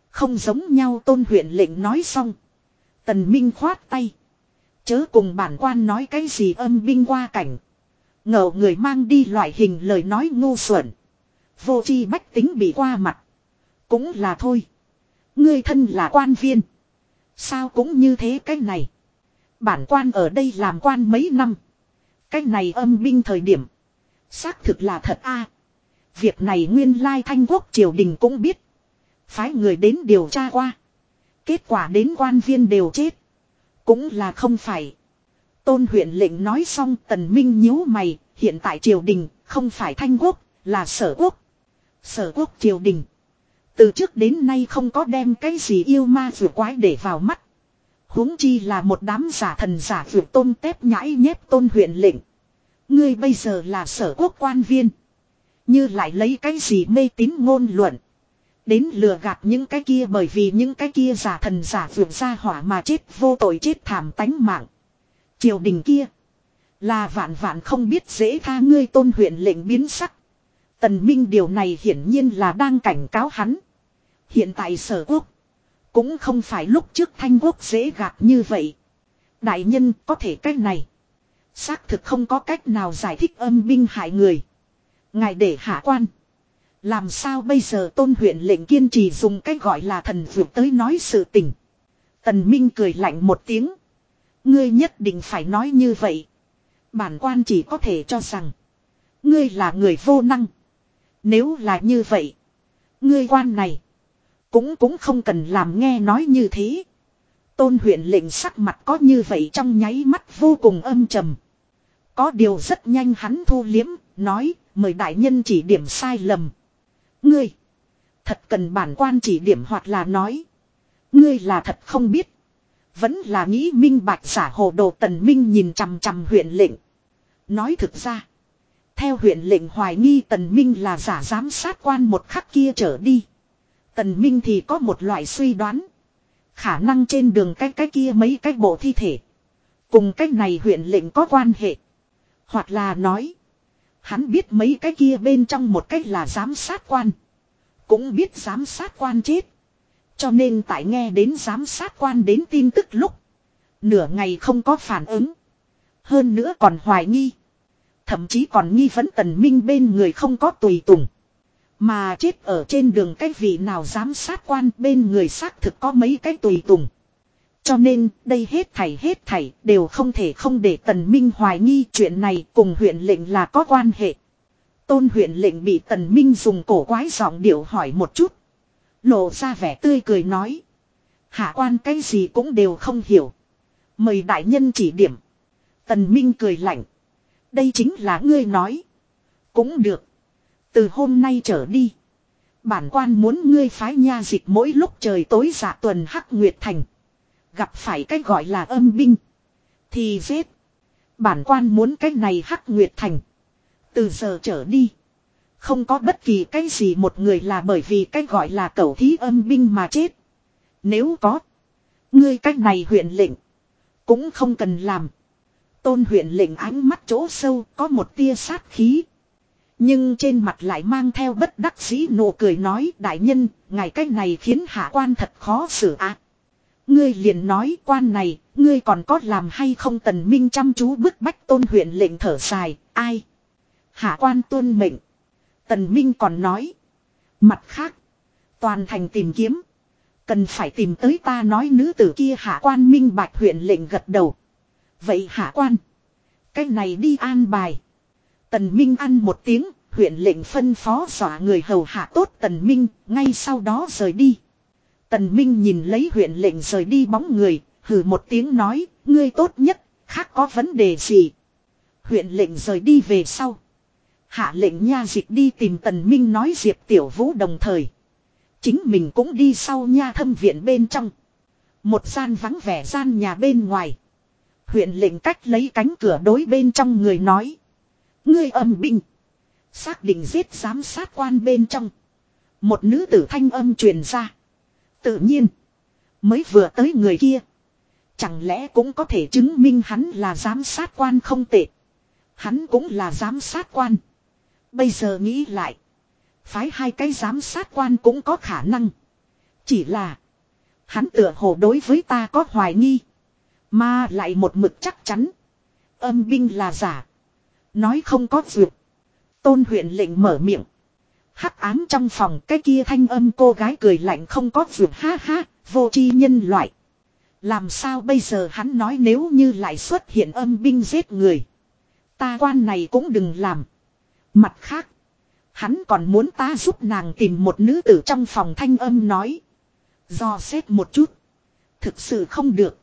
Không giống nhau tôn huyện lệnh nói xong. Tần Minh khoát tay. Chớ cùng bản quan nói cái gì âm binh qua cảnh. Ngờ người mang đi loại hình lời nói ngu xuẩn. Vô chi bách tính bị qua mặt. Cũng là thôi. Ngươi thân là quan viên. Sao cũng như thế cái này. Bản quan ở đây làm quan mấy năm. cách này âm binh thời điểm. Xác thực là thật a. Việc này nguyên lai thanh quốc triều đình cũng biết. Phái người đến điều tra qua. Kết quả đến quan viên đều chết. Cũng là không phải. Tôn huyện lệnh nói xong tần minh nhíu mày. Hiện tại triều đình không phải thanh quốc, là sở quốc. Sở quốc triều đình. Từ trước đến nay không có đem cái gì yêu ma vừa quái để vào mắt huống chi là một đám giả thần giả vượt tôn tép nhãi nhép tôn huyện lệnh. Ngươi bây giờ là sở quốc quan viên. Như lại lấy cái gì mê tín ngôn luận. Đến lừa gạt những cái kia bởi vì những cái kia giả thần giả vượt ra hỏa mà chết vô tội chết thảm tánh mạng. Triều đình kia. Là vạn vạn không biết dễ tha ngươi tôn huyện lệnh biến sắc. Tần Minh điều này hiển nhiên là đang cảnh cáo hắn. Hiện tại sở quốc. Cũng không phải lúc trước thanh quốc dễ gạt như vậy. Đại nhân, có thể cách này. Xác thực không có cách nào giải thích âm binh hại người. Ngài để hạ quan. Làm sao bây giờ tôn huyện lệnh kiên trì dùng cách gọi là thần vượt tới nói sự tình. Tần Minh cười lạnh một tiếng. Ngươi nhất định phải nói như vậy. Bản quan chỉ có thể cho rằng. Ngươi là người vô năng. Nếu là như vậy. Ngươi quan này. Cũng cũng không cần làm nghe nói như thế. Tôn huyện lệnh sắc mặt có như vậy trong nháy mắt vô cùng âm trầm. Có điều rất nhanh hắn thu liếm, nói, mời đại nhân chỉ điểm sai lầm. Ngươi, thật cần bản quan chỉ điểm hoặc là nói. Ngươi là thật không biết. Vẫn là nghĩ minh bạch giả hồ đồ tần minh nhìn chằm chằm huyện lệnh. Nói thực ra. Theo huyện lệnh hoài nghi tần minh là giả giám sát quan một khắc kia trở đi. Tần minh thì có một loại suy đoán. Khả năng trên đường cái cái kia mấy cái bộ thi thể. Cùng cái này huyện lệnh có quan hệ. Hoặc là nói. Hắn biết mấy cái kia bên trong một cách là giám sát quan. Cũng biết giám sát quan chết. Cho nên tại nghe đến giám sát quan đến tin tức lúc. Nửa ngày không có phản ứng. Hơn nữa còn hoài nghi. Thậm chí còn nghi vấn tần minh bên người không có tùy tùng. Mà chết ở trên đường cái vị nào giám sát quan bên người xác thực có mấy cái tùy tùng. Cho nên, đây hết thảy hết thảy đều không thể không để tần minh hoài nghi chuyện này cùng huyện lệnh là có quan hệ. Tôn huyện lệnh bị tần minh dùng cổ quái giọng điệu hỏi một chút. Lộ ra vẻ tươi cười nói. Hạ quan cái gì cũng đều không hiểu. Mời đại nhân chỉ điểm. Tần minh cười lạnh. Đây chính là ngươi nói. Cũng được. Từ hôm nay trở đi. Bản quan muốn ngươi phái nha dịch mỗi lúc trời tối dạ tuần hắc nguyệt thành. Gặp phải cái gọi là âm binh. Thì giết. Bản quan muốn cái này hắc nguyệt thành. Từ giờ trở đi. Không có bất kỳ cái gì một người là bởi vì cái gọi là cẩu thí âm binh mà chết. Nếu có. Ngươi cách này huyện lệnh. Cũng không cần làm. Tôn huyện lệnh ánh mắt chỗ sâu, có một tia sát khí. Nhưng trên mặt lại mang theo bất đắc dĩ nụ cười nói đại nhân, ngài cách này khiến hạ quan thật khó xử ạ. Ngươi liền nói quan này, ngươi còn có làm hay không tần minh chăm chú bức bách tôn huyện lệnh thở dài, ai? Hạ quan tuân mệnh. Tần minh còn nói. Mặt khác, toàn thành tìm kiếm. Cần phải tìm tới ta nói nữ tử kia hạ quan minh bạch huyện lệnh gật đầu. Vậy hạ quan. cách này đi an bài. Tần Minh ăn một tiếng, huyện lệnh phân phó dọa người hầu hạ tốt Tần Minh, ngay sau đó rời đi. Tần Minh nhìn lấy huyện lệnh rời đi bóng người, hừ một tiếng nói, ngươi tốt nhất, khác có vấn đề gì. Huyện lệnh rời đi về sau. Hạ lệnh nha dịch đi tìm tần minh nói diệp tiểu vũ đồng thời. Chính mình cũng đi sau nha thâm viện bên trong. Một gian vắng vẻ gian nhà bên ngoài. Huyện lệnh cách lấy cánh cửa đối bên trong người nói. Ngươi âm binh. Xác định giết giám sát quan bên trong. Một nữ tử thanh âm truyền ra. Tự nhiên. Mới vừa tới người kia. Chẳng lẽ cũng có thể chứng minh hắn là giám sát quan không tệ. Hắn cũng là giám sát quan. Bây giờ nghĩ lại. Phái hai cái giám sát quan cũng có khả năng. Chỉ là. Hắn tựa hồ đối với ta có hoài nghi. Mà lại một mực chắc chắn. Âm binh là giả. Nói không có vượt. Tôn huyện lệnh mở miệng. Hắc ám trong phòng cái kia thanh âm cô gái cười lạnh không có vượt ha ha, vô chi nhân loại. Làm sao bây giờ hắn nói nếu như lại xuất hiện âm binh giết người. Ta quan này cũng đừng làm. Mặt khác. Hắn còn muốn ta giúp nàng tìm một nữ tử trong phòng thanh âm nói. Do xét một chút. Thực sự không được.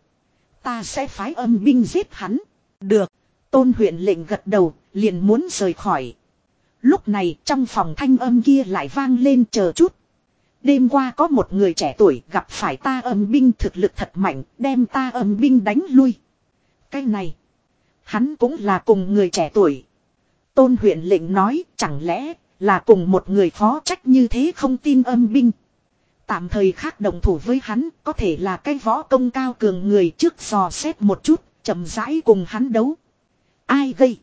Ta sẽ phái âm binh giết hắn. Được. Tôn huyện lệnh gật đầu, liền muốn rời khỏi. Lúc này trong phòng thanh âm kia lại vang lên chờ chút. Đêm qua có một người trẻ tuổi gặp phải ta âm binh thực lực thật mạnh, đem ta âm binh đánh lui. Cái này, hắn cũng là cùng người trẻ tuổi. Tôn huyện lệnh nói chẳng lẽ là cùng một người phó trách như thế không tin âm binh. Tạm thời khác đồng thủ với hắn có thể là cái võ công cao cường người trước dò xét một chút, chậm rãi cùng hắn đấu. Ai gây?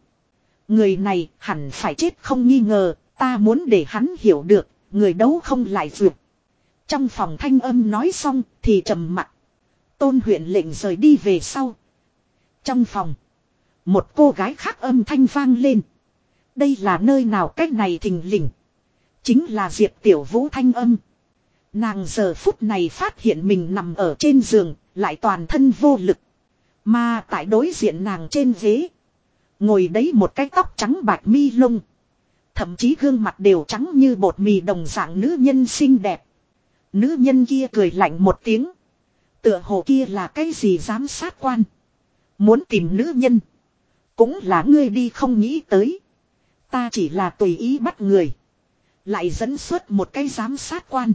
Người này hẳn phải chết không nghi ngờ, ta muốn để hắn hiểu được, người đấu không lại vượt. Trong phòng thanh âm nói xong thì trầm mặt. Tôn huyện lệnh rời đi về sau. Trong phòng, một cô gái khác âm thanh vang lên. Đây là nơi nào cách này thình lình. Chính là Diệp Tiểu Vũ thanh âm. Nàng giờ phút này phát hiện mình nằm ở trên giường, lại toàn thân vô lực. Mà tại đối diện nàng trên ghế. Ngồi đấy một cái tóc trắng bạc mi lông. Thậm chí gương mặt đều trắng như bột mì đồng dạng nữ nhân xinh đẹp. Nữ nhân kia cười lạnh một tiếng. Tựa hồ kia là cái gì giám sát quan. Muốn tìm nữ nhân. Cũng là ngươi đi không nghĩ tới. Ta chỉ là tùy ý bắt người. Lại dẫn xuất một cái giám sát quan.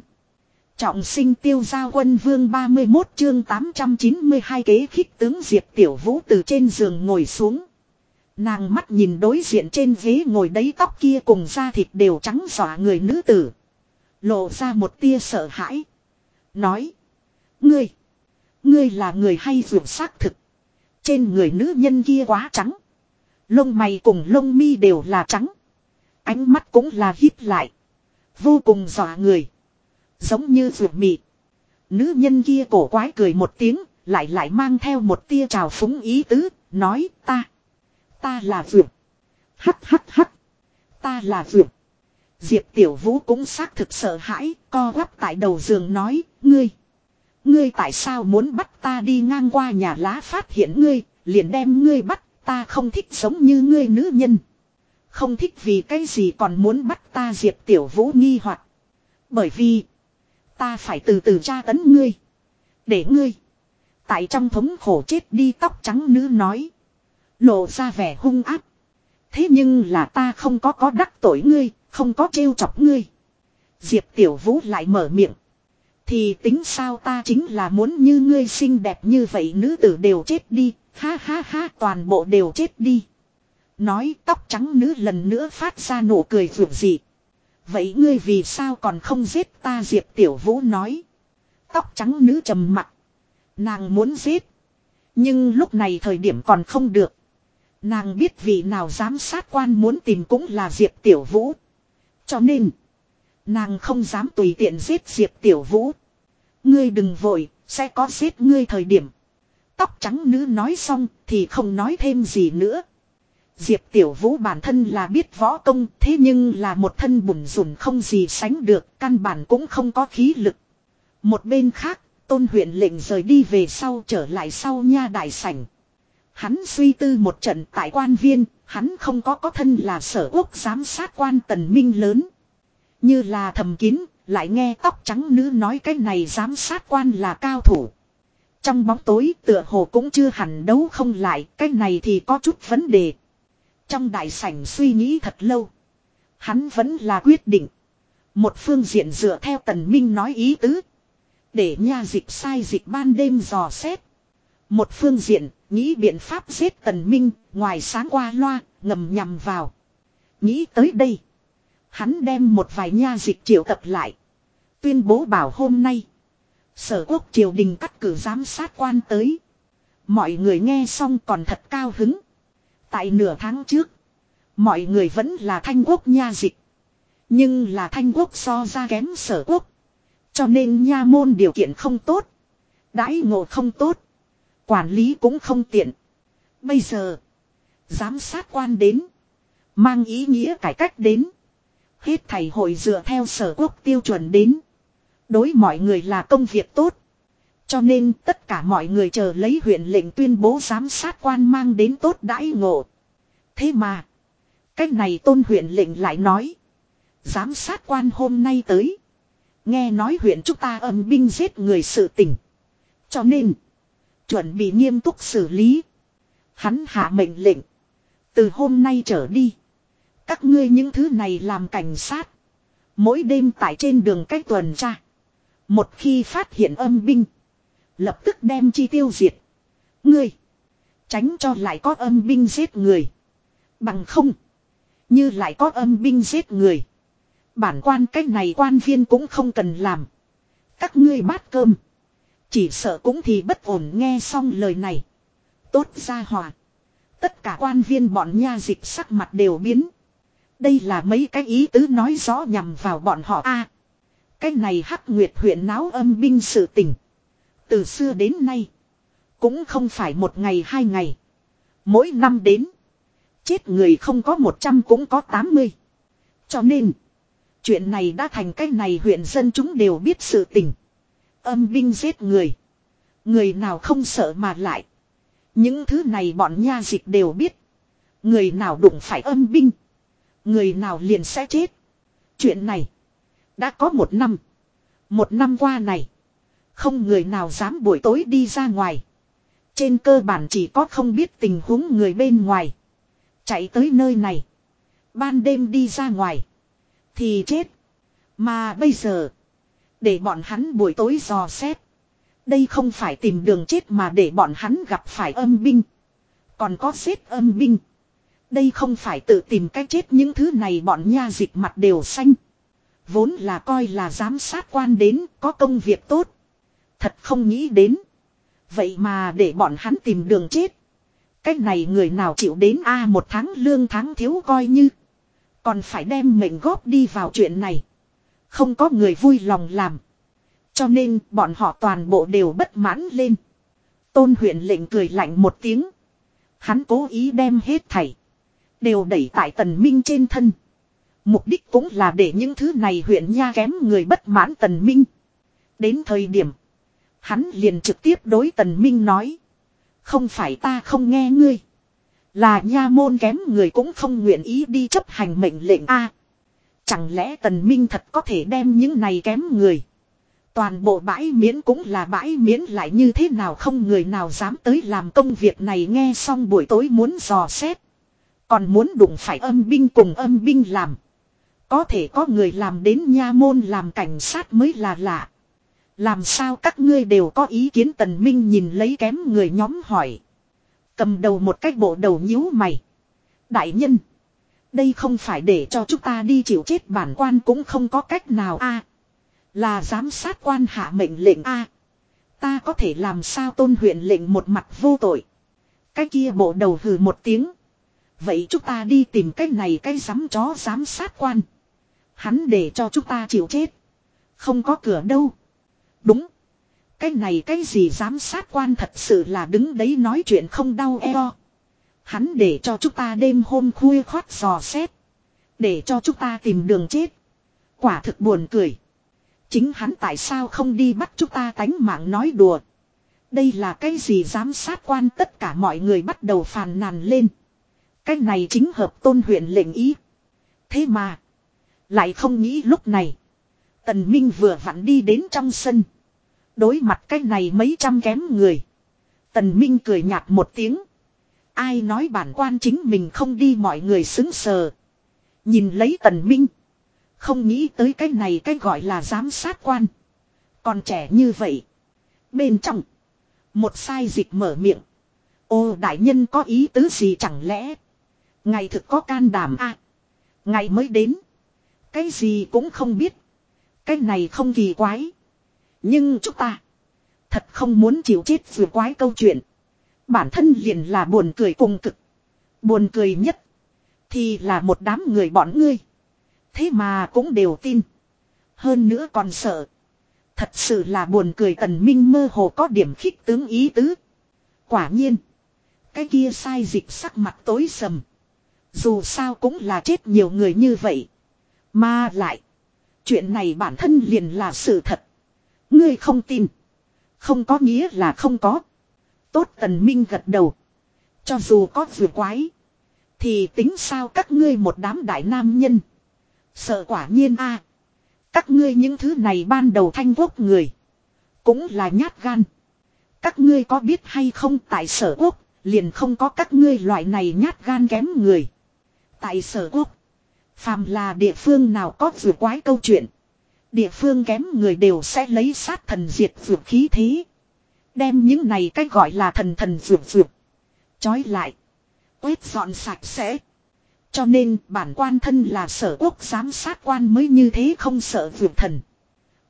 Trọng sinh tiêu giao quân vương 31 chương 892 kế khích tướng Diệp Tiểu Vũ từ trên giường ngồi xuống. Nàng mắt nhìn đối diện trên ghế ngồi đấy tóc kia cùng da thịt đều trắng xòa người nữ tử. Lộ ra một tia sợ hãi. Nói. Ngươi. Ngươi là người hay vượt xác thực. Trên người nữ nhân kia quá trắng. Lông mày cùng lông mi đều là trắng. Ánh mắt cũng là hít lại. Vô cùng dọa người. Giống như vượt mị. Nữ nhân kia cổ quái cười một tiếng. Lại lại mang theo một tia trào phúng ý tứ. Nói, ta. Ta là vượt. Hắt hắt hắt. Ta là vượt. Diệp Tiểu Vũ cũng xác thực sợ hãi, co quắp tại đầu giường nói, ngươi. Ngươi tại sao muốn bắt ta đi ngang qua nhà lá phát hiện ngươi, liền đem ngươi bắt, ta không thích sống như ngươi nữ nhân. Không thích vì cái gì còn muốn bắt ta Diệp Tiểu Vũ nghi hoặc Bởi vì, ta phải từ từ tra tấn ngươi. Để ngươi, tại trong thống khổ chết đi tóc trắng nữ nói. Lộ ra vẻ hung áp. Thế nhưng là ta không có có đắc tội ngươi, không có trêu chọc ngươi. Diệp Tiểu Vũ lại mở miệng. Thì tính sao ta chính là muốn như ngươi xinh đẹp như vậy nữ tử đều chết đi, ha ha ha toàn bộ đều chết đi. Nói tóc trắng nữ lần nữa phát ra nụ cười vượt dị. Vậy ngươi vì sao còn không giết ta Diệp Tiểu Vũ nói. Tóc trắng nữ trầm mặt. Nàng muốn giết. Nhưng lúc này thời điểm còn không được. Nàng biết vị nào giám sát quan muốn tìm cũng là Diệp Tiểu Vũ. Cho nên, nàng không dám tùy tiện giết Diệp Tiểu Vũ. Ngươi đừng vội, sẽ có giết ngươi thời điểm. Tóc trắng nữ nói xong thì không nói thêm gì nữa. Diệp Tiểu Vũ bản thân là biết võ công thế nhưng là một thân bùn rùn không gì sánh được, căn bản cũng không có khí lực. Một bên khác, tôn huyện lệnh rời đi về sau trở lại sau nha đại sảnh. Hắn suy tư một trận tại quan viên, hắn không có có thân là sở quốc giám sát quan tần minh lớn. Như là thầm kín, lại nghe tóc trắng nữ nói cái này giám sát quan là cao thủ. Trong bóng tối tựa hồ cũng chưa hẳn đấu không lại, cái này thì có chút vấn đề. Trong đại sảnh suy nghĩ thật lâu. Hắn vẫn là quyết định. Một phương diện dựa theo tần minh nói ý tứ. Để nha dịch sai dịch ban đêm dò xét. Một phương diện, nghĩ biện pháp giết tần minh, ngoài sáng qua loa, ngầm nhằm vào. Nghĩ tới đây. Hắn đem một vài nha dịch triệu tập lại. Tuyên bố bảo hôm nay. Sở quốc triều đình cắt cử giám sát quan tới. Mọi người nghe xong còn thật cao hứng. Tại nửa tháng trước. Mọi người vẫn là thanh quốc nha dịch. Nhưng là thanh quốc so ra kém sở quốc. Cho nên nha môn điều kiện không tốt. Đãi ngộ không tốt. Quản lý cũng không tiện. Bây giờ. Giám sát quan đến. Mang ý nghĩa cải cách đến. Hết thầy hội dựa theo sở quốc tiêu chuẩn đến. Đối mọi người là công việc tốt. Cho nên tất cả mọi người chờ lấy huyện lệnh tuyên bố giám sát quan mang đến tốt đãi ngộ. Thế mà. Cách này tôn huyện lệnh lại nói. Giám sát quan hôm nay tới. Nghe nói huyện chúng ta âm binh giết người sự tình. Cho nên. Chuẩn bị nghiêm túc xử lý. Hắn hạ mệnh lệnh. Từ hôm nay trở đi. Các ngươi những thứ này làm cảnh sát. Mỗi đêm tại trên đường cách tuần tra. Một khi phát hiện âm binh. Lập tức đem chi tiêu diệt. Ngươi. Tránh cho lại có âm binh giết người. Bằng không. Như lại có âm binh giết người. Bản quan cách này quan viên cũng không cần làm. Các ngươi bát cơm. Chỉ sợ cũng thì bất ổn nghe xong lời này. Tốt ra hòa. Tất cả quan viên bọn nha dịch sắc mặt đều biến. Đây là mấy cái ý tứ nói rõ nhằm vào bọn họ a. cái này hắc nguyệt huyện náo âm binh sự tình. Từ xưa đến nay. Cũng không phải một ngày hai ngày. Mỗi năm đến. Chết người không có một trăm cũng có tám mươi. Cho nên. Chuyện này đã thành cái này huyện dân chúng đều biết sự tình. Âm binh giết người. Người nào không sợ mà lại. Những thứ này bọn nha dịch đều biết. Người nào đụng phải âm binh. Người nào liền sẽ chết. Chuyện này. Đã có một năm. Một năm qua này. Không người nào dám buổi tối đi ra ngoài. Trên cơ bản chỉ có không biết tình huống người bên ngoài. Chạy tới nơi này. Ban đêm đi ra ngoài. Thì chết. Mà bây giờ. Để bọn hắn buổi tối dò xét. Đây không phải tìm đường chết mà để bọn hắn gặp phải âm binh. Còn có xếp âm binh. Đây không phải tự tìm cách chết những thứ này bọn nha dịch mặt đều xanh. Vốn là coi là giám sát quan đến, có công việc tốt. Thật không nghĩ đến. Vậy mà để bọn hắn tìm đường chết. Cách này người nào chịu đến a một tháng lương tháng thiếu coi như. Còn phải đem mệnh góp đi vào chuyện này. Không có người vui lòng làm. Cho nên, bọn họ toàn bộ đều bất mãn lên. Tôn huyện lệnh cười lạnh một tiếng. Hắn cố ý đem hết thảy. Đều đẩy tại tần minh trên thân. Mục đích cũng là để những thứ này huyện nha kém người bất mãn tần minh. Đến thời điểm. Hắn liền trực tiếp đối tần minh nói. Không phải ta không nghe ngươi. Là nha môn kém người cũng không nguyện ý đi chấp hành mệnh lệnh a chẳng lẽ tần minh thật có thể đem những này kém người. Toàn bộ bãi miễn cũng là bãi miễn lại như thế nào không người nào dám tới làm công việc này nghe xong buổi tối muốn dò xét. Còn muốn đụng phải âm binh cùng âm binh làm. Có thể có người làm đến nha môn làm cảnh sát mới là lạ. Làm sao các ngươi đều có ý kiến tần minh nhìn lấy kém người nhóm hỏi. Cầm đầu một cách bộ đầu nhíu mày. Đại nhân. Đây không phải để cho chúng ta đi chịu chết bản quan cũng không có cách nào a Là giám sát quan hạ mệnh lệnh a Ta có thể làm sao tôn huyện lệnh một mặt vô tội. Cái kia bộ đầu hừ một tiếng. Vậy chúng ta đi tìm cái này cái giám chó giám sát quan. Hắn để cho chúng ta chịu chết. Không có cửa đâu. Đúng. Cái này cái gì giám sát quan thật sự là đứng đấy nói chuyện không đau eo. Hắn để cho chúng ta đêm hôm khuya khoát dò xét. Để cho chúng ta tìm đường chết. Quả thực buồn cười. Chính hắn tại sao không đi bắt chúng ta tánh mạng nói đùa. Đây là cái gì giám sát quan tất cả mọi người bắt đầu phàn nàn lên. Cái này chính hợp tôn huyện lệnh ý. Thế mà. Lại không nghĩ lúc này. Tần Minh vừa vặn đi đến trong sân. Đối mặt cái này mấy trăm kém người. Tần Minh cười nhạt một tiếng. Ai nói bản quan chính mình không đi mọi người xứng sờ. Nhìn lấy Tần Minh. Không nghĩ tới cái này cái gọi là giám sát quan. Còn trẻ như vậy. Bên trong. Một sai dịch mở miệng. Ô, đại nhân có ý tứ gì chẳng lẽ. Ngày thực có can đảm à. Ngày mới đến. Cái gì cũng không biết. Cái này không kỳ quái. Nhưng chúng ta. Thật không muốn chịu chết vừa quái câu chuyện. Bản thân liền là buồn cười cùng cực. Buồn cười nhất. Thì là một đám người bọn ngươi. Thế mà cũng đều tin. Hơn nữa còn sợ. Thật sự là buồn cười tần minh mơ hồ có điểm khích tướng ý tứ. Quả nhiên. Cái kia sai dịch sắc mặt tối sầm. Dù sao cũng là chết nhiều người như vậy. Mà lại. Chuyện này bản thân liền là sự thật. Ngươi không tin. Không có nghĩa là không có. Tốt tần minh gật đầu. Cho dù có vừa quái. Thì tính sao các ngươi một đám đại nam nhân. Sợ quả nhiên a Các ngươi những thứ này ban đầu thanh quốc người. Cũng là nhát gan. Các ngươi có biết hay không tại sở quốc. Liền không có các ngươi loại này nhát gan kém người. Tại sở quốc. Phàm là địa phương nào có vừa quái câu chuyện. Địa phương kém người đều sẽ lấy sát thần diệt vượt khí thế. Đem những này cách gọi là thần thần vượt vượt. Chói lại. Quét dọn sạch sẽ. Cho nên bản quan thân là sở quốc giám sát quan mới như thế không sợ vượt thần.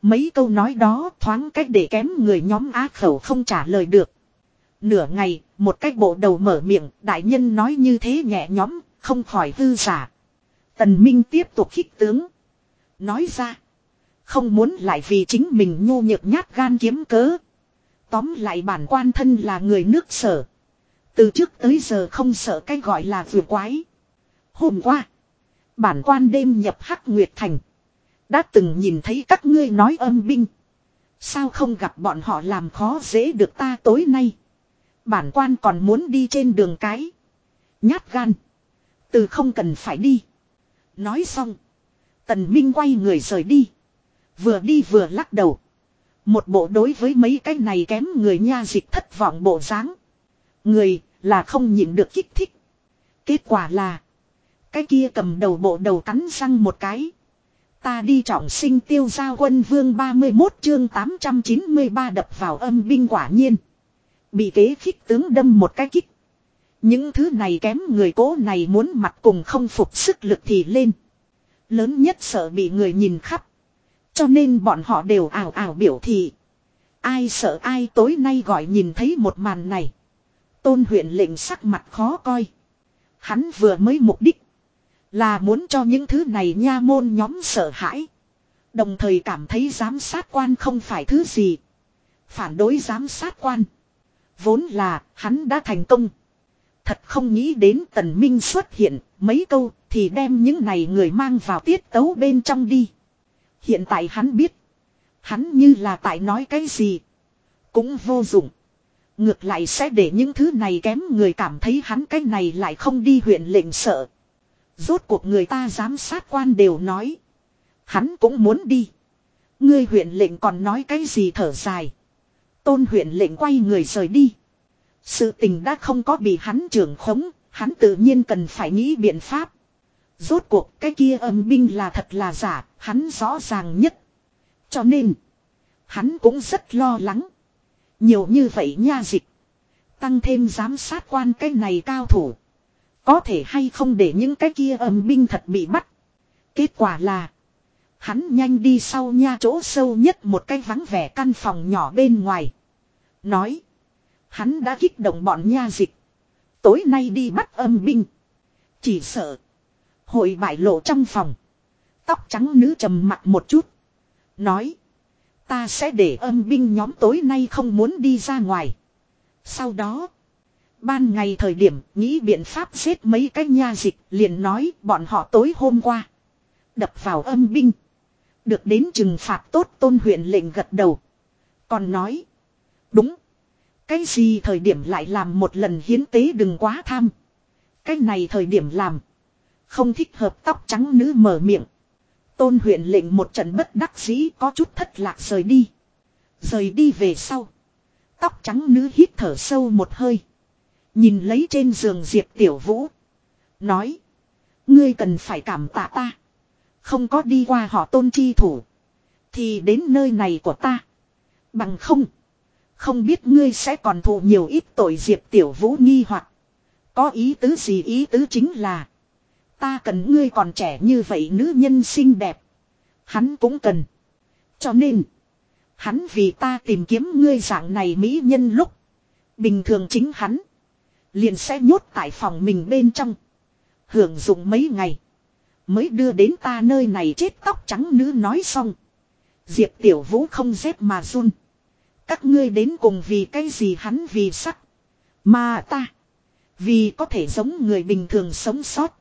Mấy câu nói đó thoáng cách để kém người nhóm á khẩu không trả lời được. Nửa ngày, một cách bộ đầu mở miệng, đại nhân nói như thế nhẹ nhóm, không khỏi hư giả. Tần Minh tiếp tục khích tướng. Nói ra. Không muốn lại vì chính mình nhu nhược nhát gan kiếm cớ. Tóm lại bản quan thân là người nước sở. Từ trước tới giờ không sợ cái gọi là vừa quái. Hôm qua. Bản quan đêm nhập Hắc Nguyệt Thành. Đã từng nhìn thấy các ngươi nói âm binh. Sao không gặp bọn họ làm khó dễ được ta tối nay. Bản quan còn muốn đi trên đường cái. Nhát gan. Từ không cần phải đi. Nói xong. Tần Minh quay người rời đi. Vừa đi vừa lắc đầu. Một bộ đối với mấy cái này kém người nha dịch thất vọng bộ dáng. Người là không nhịn được kích thích. Kết quả là. Cái kia cầm đầu bộ đầu cắn răng một cái. Ta đi trọng sinh tiêu giao quân vương 31 chương 893 đập vào âm binh quả nhiên. Bị kế khích tướng đâm một cái kích. Những thứ này kém người cố này muốn mặt cùng không phục sức lực thì lên. Lớn nhất sợ bị người nhìn khắp. Cho nên bọn họ đều ảo ảo biểu thị. Ai sợ ai tối nay gọi nhìn thấy một màn này. Tôn huyện lệnh sắc mặt khó coi. Hắn vừa mới mục đích. Là muốn cho những thứ này nha môn nhóm sợ hãi. Đồng thời cảm thấy giám sát quan không phải thứ gì. Phản đối giám sát quan. Vốn là hắn đã thành công. Thật không nghĩ đến tần minh xuất hiện mấy câu thì đem những này người mang vào tiết tấu bên trong đi. Hiện tại hắn biết. Hắn như là tại nói cái gì. Cũng vô dụng. Ngược lại sẽ để những thứ này kém người cảm thấy hắn cái này lại không đi huyện lệnh sợ. Rốt cuộc người ta giám sát quan đều nói. Hắn cũng muốn đi. Ngươi huyện lệnh còn nói cái gì thở dài. Tôn huyện lệnh quay người rời đi. Sự tình đã không có bị hắn trưởng khống, hắn tự nhiên cần phải nghĩ biện pháp. Rốt cuộc cái kia âm binh là thật là giả, hắn rõ ràng nhất. Cho nên, hắn cũng rất lo lắng. Nhiều như vậy nha dịch. Tăng thêm giám sát quan cái này cao thủ. Có thể hay không để những cái kia âm binh thật bị bắt. Kết quả là. Hắn nhanh đi sau nha chỗ sâu nhất một cái vắng vẻ căn phòng nhỏ bên ngoài. Nói. Hắn đã kích động bọn nha dịch. Tối nay đi bắt âm binh. Chỉ sợ. Hội bại lộ trong phòng. Tóc trắng nữ trầm mặt một chút. Nói. Ta sẽ để âm binh nhóm tối nay không muốn đi ra ngoài. Sau đó. Ban ngày thời điểm, nghĩ biện pháp giết mấy cái nha dịch, liền nói bọn họ tối hôm qua. Đập vào âm binh. Được đến trừng phạt tốt tôn huyện lệnh gật đầu. Còn nói. Đúng. Cái gì thời điểm lại làm một lần hiến tế đừng quá tham. Cái này thời điểm làm. Không thích hợp tóc trắng nữ mở miệng. Tôn huyện lệnh một trận bất đắc dĩ có chút thất lạc rời đi. Rời đi về sau. Tóc trắng nữ hít thở sâu một hơi. Nhìn lấy trên giường Diệp Tiểu Vũ. Nói. Ngươi cần phải cảm tạ ta. Không có đi qua họ tôn chi thủ. Thì đến nơi này của ta. Bằng không. Không biết ngươi sẽ còn thụ nhiều ít tội Diệp Tiểu Vũ nghi hoặc Có ý tứ gì ý tứ chính là. Ta cần ngươi còn trẻ như vậy nữ nhân xinh đẹp. Hắn cũng cần. Cho nên. Hắn vì ta tìm kiếm ngươi dạng này mỹ nhân lúc. Bình thường chính hắn. Liền sẽ nhốt tại phòng mình bên trong. Hưởng dụng mấy ngày. Mới đưa đến ta nơi này chết tóc trắng nữ nói xong. Diệp tiểu vũ không dép mà run. Các ngươi đến cùng vì cái gì hắn vì sắc. Mà ta. Vì có thể giống người bình thường sống sót.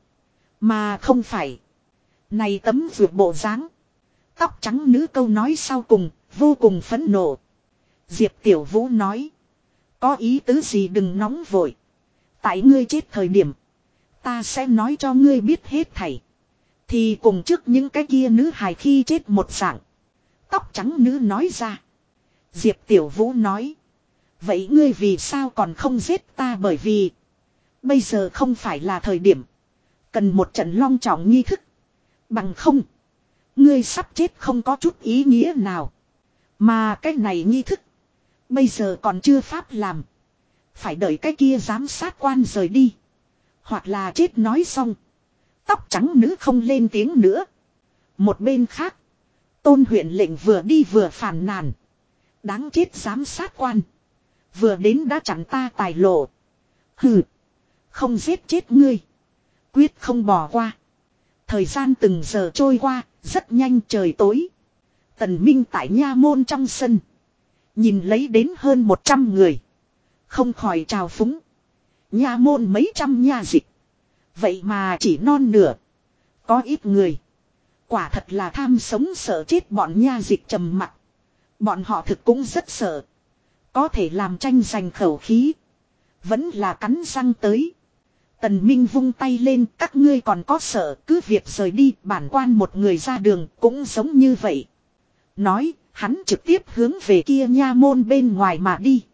Mà không phải. Này tấm vượt bộ dáng Tóc trắng nữ câu nói sau cùng, vô cùng phẫn nộ. Diệp Tiểu Vũ nói. Có ý tứ gì đừng nóng vội. Tại ngươi chết thời điểm. Ta sẽ nói cho ngươi biết hết thảy. Thì cùng trước những cái kia nữ hài khi chết một dạng. Tóc trắng nữ nói ra. Diệp Tiểu Vũ nói. Vậy ngươi vì sao còn không giết ta bởi vì. Bây giờ không phải là thời điểm. Cần một trận long trọng nghi thức. Bằng không. Ngươi sắp chết không có chút ý nghĩa nào. Mà cái này nghi thức. Bây giờ còn chưa pháp làm. Phải đợi cái kia giám sát quan rời đi. Hoặc là chết nói xong. Tóc trắng nữ không lên tiếng nữa. Một bên khác. Tôn huyện lệnh vừa đi vừa phản nàn. Đáng chết giám sát quan. Vừa đến đã chặn ta tài lộ. Hừ. Không giết chết ngươi. Quyết không bỏ qua. Thời gian từng giờ trôi qua, rất nhanh trời tối. Tần Minh tại nha môn trong sân. Nhìn lấy đến hơn 100 người. Không khỏi trào phúng. Nha môn mấy trăm nha dịch. Vậy mà chỉ non nửa. Có ít người. Quả thật là tham sống sợ chết bọn nha dịch trầm mặt. Bọn họ thực cũng rất sợ. Có thể làm tranh giành khẩu khí. Vẫn là cắn răng tới. Tần Minh vung tay lên, các ngươi còn có sợ, cứ việc rời đi, bản quan một người ra đường cũng giống như vậy. Nói, hắn trực tiếp hướng về kia nha môn bên ngoài mà đi.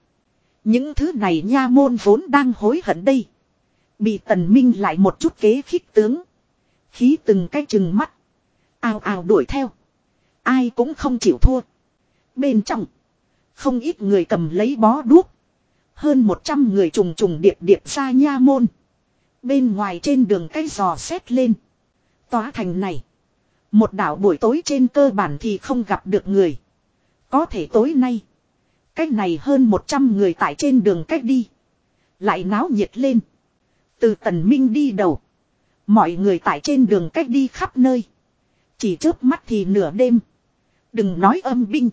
Những thứ này nha môn vốn đang hối hận đây. Bị tần minh lại một chút kế khích tướng. Khí từng cái chừng mắt. Ào ào đuổi theo. Ai cũng không chịu thua. Bên trong. Không ít người cầm lấy bó đuốc. Hơn một trăm người trùng trùng điệp điệp ra nha môn. Bên ngoài trên đường cái giò xét lên. Tòa thành này. Một đảo buổi tối trên cơ bản thì không gặp được người. Có thể tối nay. Cách này hơn 100 người tại trên đường cách đi. Lại náo nhiệt lên. Từ tần minh đi đầu. Mọi người tại trên đường cách đi khắp nơi. Chỉ trước mắt thì nửa đêm. Đừng nói âm binh.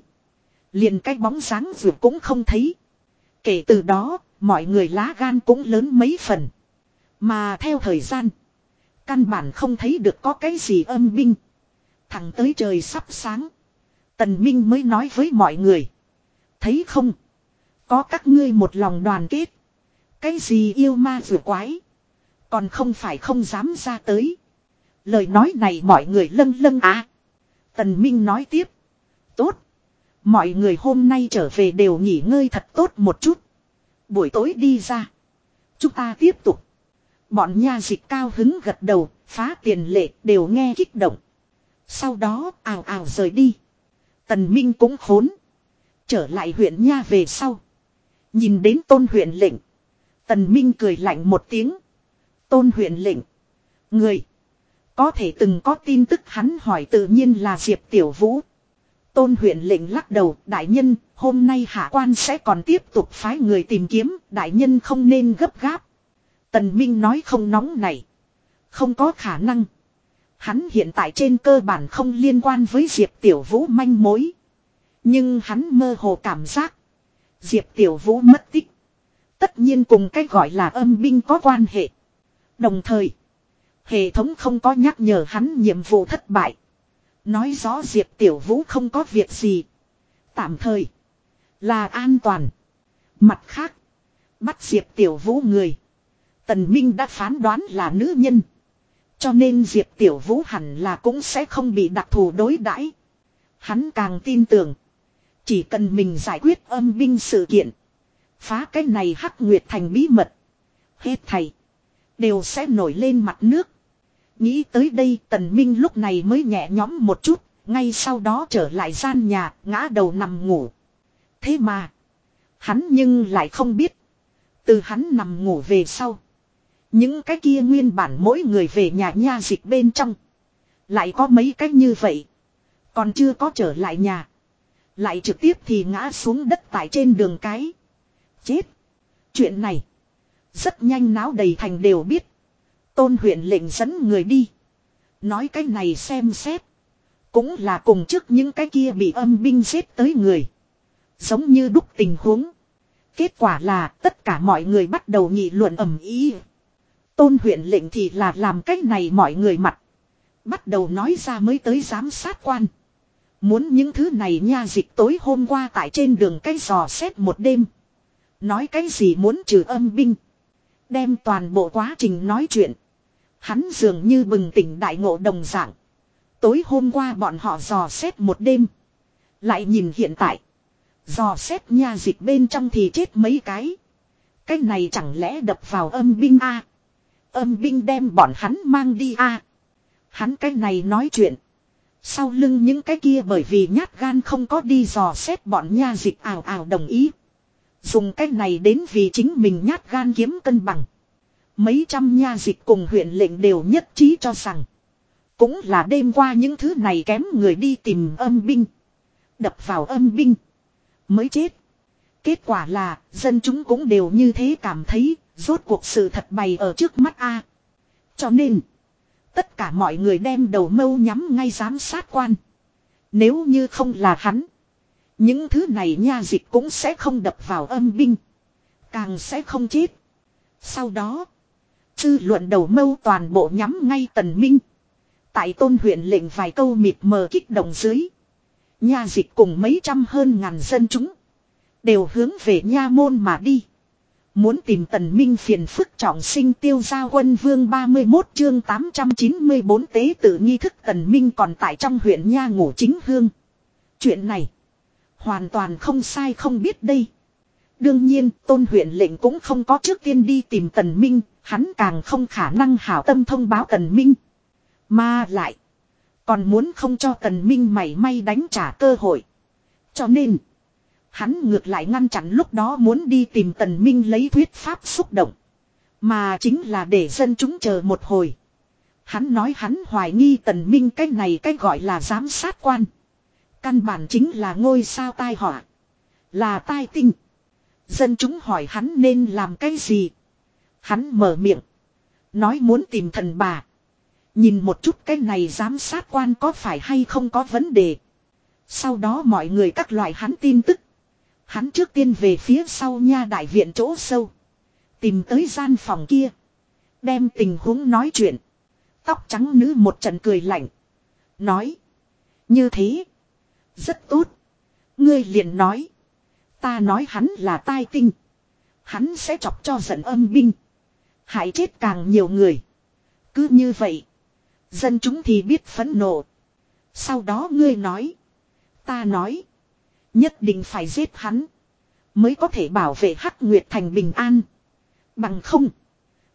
Liền cái bóng sáng vừa cũng không thấy. Kể từ đó, mọi người lá gan cũng lớn mấy phần. Mà theo thời gian, căn bản không thấy được có cái gì âm binh. Thẳng tới trời sắp sáng. Tần Minh mới nói với mọi người. Thấy không? Có các ngươi một lòng đoàn kết. Cái gì yêu ma vừa quái. Còn không phải không dám ra tới. Lời nói này mọi người lâng lâng á. Tần Minh nói tiếp. Tốt. Mọi người hôm nay trở về đều nghỉ ngơi thật tốt một chút. Buổi tối đi ra. Chúng ta tiếp tục. Bọn nha dịch cao hứng gật đầu, phá tiền lệ đều nghe kích động. Sau đó ào ào rời đi. Tần Minh cũng khốn. Trở lại huyện nha về sau. Nhìn đến tôn huyện lệnh. Tần Minh cười lạnh một tiếng. Tôn huyện lệnh. Người. Có thể từng có tin tức hắn hỏi tự nhiên là Diệp Tiểu Vũ. Tôn huyện lệnh lắc đầu, đại nhân, hôm nay hạ quan sẽ còn tiếp tục phái người tìm kiếm, đại nhân không nên gấp gáp. Tần Minh nói không nóng này. Không có khả năng. Hắn hiện tại trên cơ bản không liên quan với Diệp Tiểu Vũ manh mối. Nhưng hắn mơ hồ cảm giác. Diệp Tiểu Vũ mất tích. Tất nhiên cùng cách gọi là âm binh có quan hệ. Đồng thời. Hệ thống không có nhắc nhở hắn nhiệm vụ thất bại. Nói rõ Diệp Tiểu Vũ không có việc gì. Tạm thời. Là an toàn. Mặt khác. Bắt Diệp Tiểu Vũ người. Tần Minh đã phán đoán là nữ nhân. Cho nên Diệp Tiểu Vũ hẳn là cũng sẽ không bị đặc thù đối đãi. Hắn càng tin tưởng. Chỉ cần mình giải quyết âm binh sự kiện. Phá cái này hắc nguyệt thành bí mật. Hết thầy. Đều sẽ nổi lên mặt nước. Nghĩ tới đây tần minh lúc này mới nhẹ nhõm một chút. Ngay sau đó trở lại gian nhà, ngã đầu nằm ngủ. Thế mà. Hắn nhưng lại không biết. Từ hắn nằm ngủ về sau. Những cái kia nguyên bản mỗi người về nhà nha dịch bên trong. Lại có mấy cách như vậy. Còn chưa có trở lại nhà. Lại trực tiếp thì ngã xuống đất tại trên đường cái. Chết. Chuyện này. Rất nhanh náo đầy thành đều biết. Tôn huyện lệnh dẫn người đi. Nói cái này xem xét. Cũng là cùng trước những cái kia bị âm binh giết tới người. Giống như đúc tình huống. Kết quả là tất cả mọi người bắt đầu nghị luận ầm ý. Tôn huyện lệnh thì là làm cách này mọi người mặt. Bắt đầu nói ra mới tới giám sát quan. Muốn những thứ này nha dịch tối hôm qua tại trên đường cây giò xét một đêm. Nói cái gì muốn trừ âm binh. Đem toàn bộ quá trình nói chuyện. Hắn dường như bừng tỉnh đại ngộ đồng dạng. Tối hôm qua bọn họ dò xét một đêm. Lại nhìn hiện tại. Dò xét nha dịch bên trong thì chết mấy cái. Cái này chẳng lẽ đập vào âm binh A. Âm binh đem bọn hắn mang đi A. Hắn cái này nói chuyện. Sau lưng những cái kia bởi vì nhát gan không có đi dò xét bọn nha dịch ảo ảo đồng ý. Dùng cái này đến vì chính mình nhát gan kiếm cân bằng. Mấy trăm nha dịch cùng huyện lệnh đều nhất trí cho rằng. Cũng là đêm qua những thứ này kém người đi tìm âm binh. Đập vào âm binh. Mới chết. Kết quả là, dân chúng cũng đều như thế cảm thấy. Rốt cuộc sự thật bày ở trước mắt a Cho nên. Tất cả mọi người đem đầu mâu nhắm ngay giám sát quan. Nếu như không là hắn. Những thứ này nha dịch cũng sẽ không đập vào âm binh. Càng sẽ không chết. Sau đó. Sư luận đầu mâu toàn bộ nhắm ngay tần minh. Tại tôn huyện lệnh vài câu mịt mờ kích động dưới. Nha dịch cùng mấy trăm hơn ngàn dân chúng. Đều hướng về nha môn mà đi. Muốn tìm tần minh phiền phức trọng sinh tiêu gia quân vương 31 chương 894 tế tự nghi thức tần minh còn tại trong huyện nha ngủ chính hương. Chuyện này. Hoàn toàn không sai không biết đây. Đương nhiên, tôn huyện lệnh cũng không có trước tiên đi tìm tần minh. Hắn càng không khả năng hảo tâm thông báo tần minh. Mà lại. Còn muốn không cho tần minh mảy may đánh trả cơ hội. Cho nên. Hắn ngược lại ngăn chặn lúc đó muốn đi tìm tần minh lấy thuyết pháp xúc động. Mà chính là để dân chúng chờ một hồi. Hắn nói hắn hoài nghi tần minh cái này cái gọi là giám sát quan. Căn bản chính là ngôi sao tai họa. Là tai tinh. Dân chúng hỏi hắn nên làm cái gì. Hắn mở miệng. Nói muốn tìm thần bà. Nhìn một chút cái này giám sát quan có phải hay không có vấn đề. Sau đó mọi người các loại hắn tin tức. Hắn trước tiên về phía sau nha đại viện chỗ sâu. Tìm tới gian phòng kia. Đem tình huống nói chuyện. Tóc trắng nữ một trận cười lạnh. Nói. Như thế. Rất tốt. Ngươi liền nói. Ta nói hắn là tai tinh. Hắn sẽ chọc cho giận âm binh. Hại chết càng nhiều người. Cứ như vậy. Dân chúng thì biết phẫn nộ. Sau đó ngươi nói. Ta nói. Nhất định phải giết hắn. Mới có thể bảo vệ Hắc Nguyệt Thành bình an. Bằng không.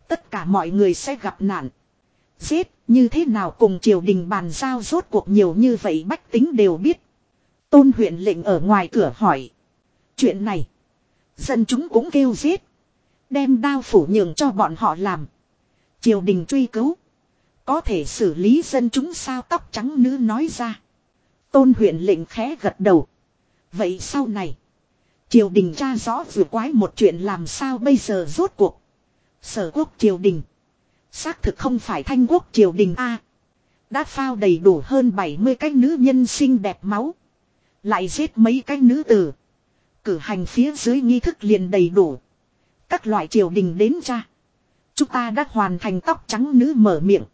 Tất cả mọi người sẽ gặp nạn. Giết như thế nào cùng triều đình bàn giao rốt cuộc nhiều như vậy bách tính đều biết. Tôn huyện lệnh ở ngoài cửa hỏi. Chuyện này. Dân chúng cũng kêu giết. Đem đao phủ nhường cho bọn họ làm. Triều đình truy cứu. Có thể xử lý dân chúng sao tóc trắng nữ nói ra. Tôn huyện lệnh khẽ gật đầu. Vậy sau này. Triều đình tra rõ vừa quái một chuyện làm sao bây giờ rốt cuộc. Sở quốc triều đình. Xác thực không phải thanh quốc triều đình A. đã phao đầy đủ hơn 70 cái nữ nhân xinh đẹp máu. Lại giết mấy cái nữ tử. Cử hành phía dưới nghi thức liền đầy đủ. Các loại triều đình đến cha. Chúng ta đã hoàn thành tóc trắng nữ mở miệng.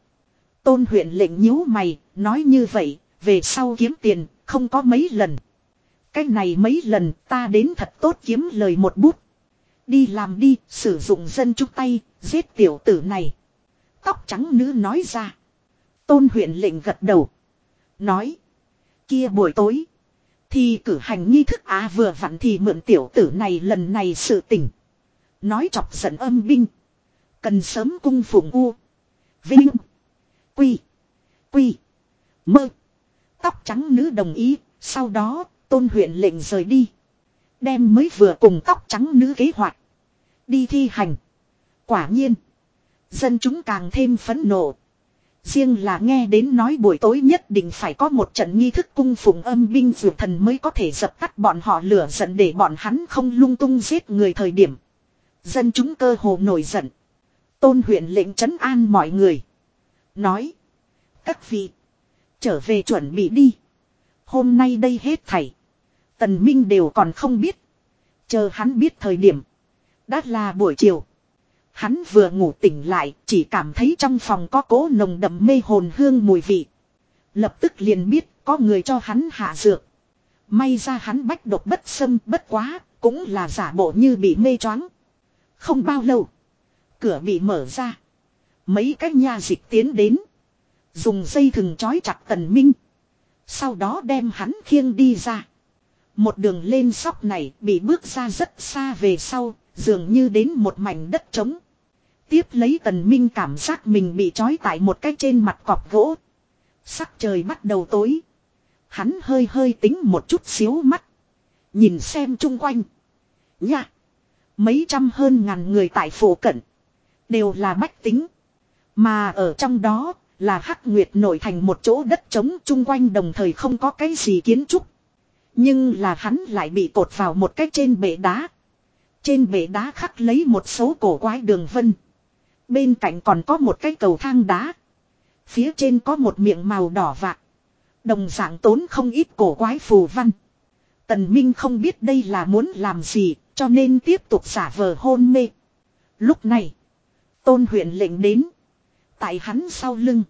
Tôn huyện lệnh nhíu mày, nói như vậy, về sau kiếm tiền, không có mấy lần. Cái này mấy lần ta đến thật tốt kiếm lời một bút. Đi làm đi, sử dụng dân chúc tay, giết tiểu tử này. Tóc trắng nữ nói ra. Tôn huyện lệnh gật đầu. Nói. Kia buổi tối. Thì cử hành nghi thức á vừa vặn thì mượn tiểu tử này lần này sự tỉnh. Nói chọc giận âm binh. Cần sớm cung phụng u. Vinh. Quy. Quy. Mơ. Tóc trắng nữ đồng ý. Sau đó tôn huyện lệnh rời đi. Đem mới vừa cùng tóc trắng nữ kế hoạch. Đi thi hành. Quả nhiên. Dân chúng càng thêm phấn nộ. Riêng là nghe đến nói buổi tối nhất định phải có một trận nghi thức cung phụng âm binh dược thần mới có thể dập tắt bọn họ lửa giận để bọn hắn không lung tung giết người thời điểm. Dân chúng cơ hồ nổi giận. Tôn huyện lệnh trấn an mọi người. Nói. Các vị. Trở về chuẩn bị đi. Hôm nay đây hết thảy. Tần Minh đều còn không biết. Chờ hắn biết thời điểm. Đã là buổi chiều. Hắn vừa ngủ tỉnh lại, chỉ cảm thấy trong phòng có cố nồng đậm mê hồn hương mùi vị. Lập tức liền biết có người cho hắn hạ dược. May ra hắn bách độc bất xâm bất quá, cũng là giả bộ như bị mê choáng. Không bao lâu, cửa bị mở ra. Mấy cái nha dịch tiến đến. Dùng dây thừng trói chặt tần minh. Sau đó đem hắn khiêng đi ra. Một đường lên sóc này bị bước ra rất xa về sau, dường như đến một mảnh đất trống. Tiếp lấy tần minh cảm giác mình bị trói tại một cái trên mặt cọp gỗ. Sắc trời bắt đầu tối. Hắn hơi hơi tính một chút xíu mắt. Nhìn xem chung quanh. Nha. Mấy trăm hơn ngàn người tại phủ cận. Đều là bách tính. Mà ở trong đó là hắc nguyệt nổi thành một chỗ đất trống chung quanh đồng thời không có cái gì kiến trúc. Nhưng là hắn lại bị cột vào một cái trên bệ đá. Trên bệ đá khắc lấy một số cổ quái đường vân. Bên cạnh còn có một cái cầu thang đá. Phía trên có một miệng màu đỏ vạc. Đồng dạng tốn không ít cổ quái phù văn. Tần Minh không biết đây là muốn làm gì, cho nên tiếp tục giả vờ hôn mê. Lúc này, tôn huyện lệnh đến. Tại hắn sau lưng,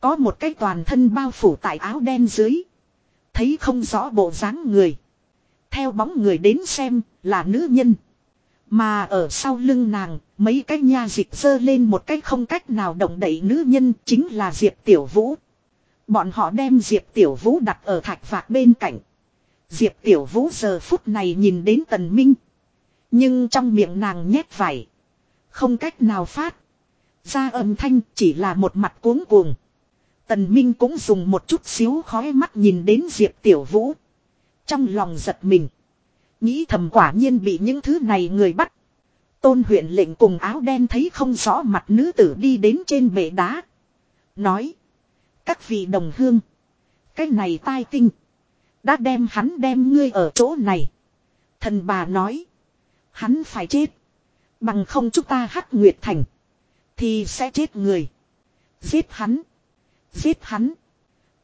có một cái toàn thân bao phủ tại áo đen dưới. Thấy không rõ bộ dáng người. Theo bóng người đến xem, là nữ nhân. Mà ở sau lưng nàng, mấy cái nha dịch dơ lên một cái không cách nào động đẩy nữ nhân chính là Diệp Tiểu Vũ. Bọn họ đem Diệp Tiểu Vũ đặt ở thạch vạc bên cạnh. Diệp Tiểu Vũ giờ phút này nhìn đến Tần Minh. Nhưng trong miệng nàng nhét vải. Không cách nào phát. Ra âm thanh chỉ là một mặt cuống cuồng. Tần Minh cũng dùng một chút xíu khói mắt nhìn đến Diệp Tiểu Vũ. Trong lòng giật mình. Nghĩ thầm quả nhiên bị những thứ này người bắt. Tôn huyện lệnh cùng áo đen thấy không rõ mặt nữ tử đi đến trên bể đá. Nói. Các vị đồng hương. Cái này tai tinh. Đã đem hắn đem ngươi ở chỗ này. Thần bà nói. Hắn phải chết. Bằng không chúng ta hắc nguyệt thành. Thì sẽ chết người. Giết hắn. Giết hắn.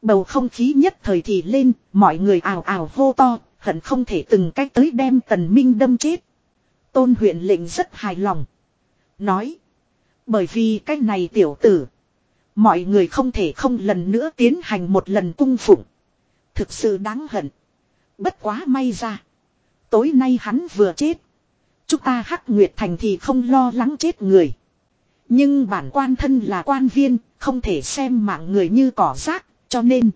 Bầu không khí nhất thời thì lên. Mọi người ào ào hô to. Hận không thể từng cách tới đem tần minh đâm chết. Tôn huyện lệnh rất hài lòng. Nói. Bởi vì cái này tiểu tử. Mọi người không thể không lần nữa tiến hành một lần cung phụng. Thực sự đáng hận. Bất quá may ra. Tối nay hắn vừa chết. Chúng ta hắc nguyệt thành thì không lo lắng chết người. Nhưng bản quan thân là quan viên, không thể xem mạng người như cỏ rác, cho nên.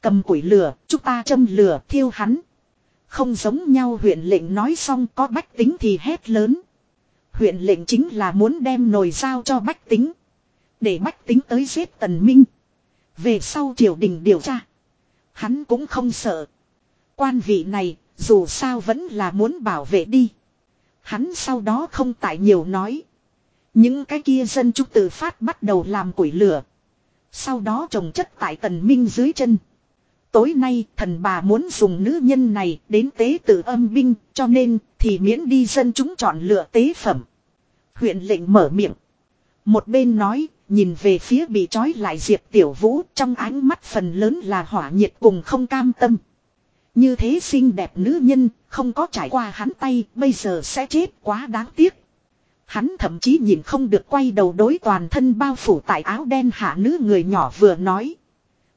Cầm củi lửa, chúng ta châm lửa thiêu hắn. Không giống nhau huyện lệnh nói xong có bách tính thì hét lớn. Huyện lệnh chính là muốn đem nồi giao cho bách tính. Để bách tính tới giết tần minh. Về sau triều đình điều tra. Hắn cũng không sợ. Quan vị này dù sao vẫn là muốn bảo vệ đi. Hắn sau đó không tại nhiều nói. Những cái kia dân chúng tự phát bắt đầu làm củi lửa. Sau đó trồng chất tại tần minh dưới chân. Tối nay thần bà muốn dùng nữ nhân này đến tế tự âm binh cho nên thì miễn đi dân chúng chọn lựa tế phẩm. Huyện lệnh mở miệng. Một bên nói, nhìn về phía bị trói lại Diệp Tiểu Vũ trong ánh mắt phần lớn là hỏa nhiệt cùng không cam tâm. Như thế xinh đẹp nữ nhân, không có trải qua hắn tay, bây giờ sẽ chết quá đáng tiếc. Hắn thậm chí nhìn không được quay đầu đối toàn thân bao phủ tại áo đen hạ nữ người nhỏ vừa nói.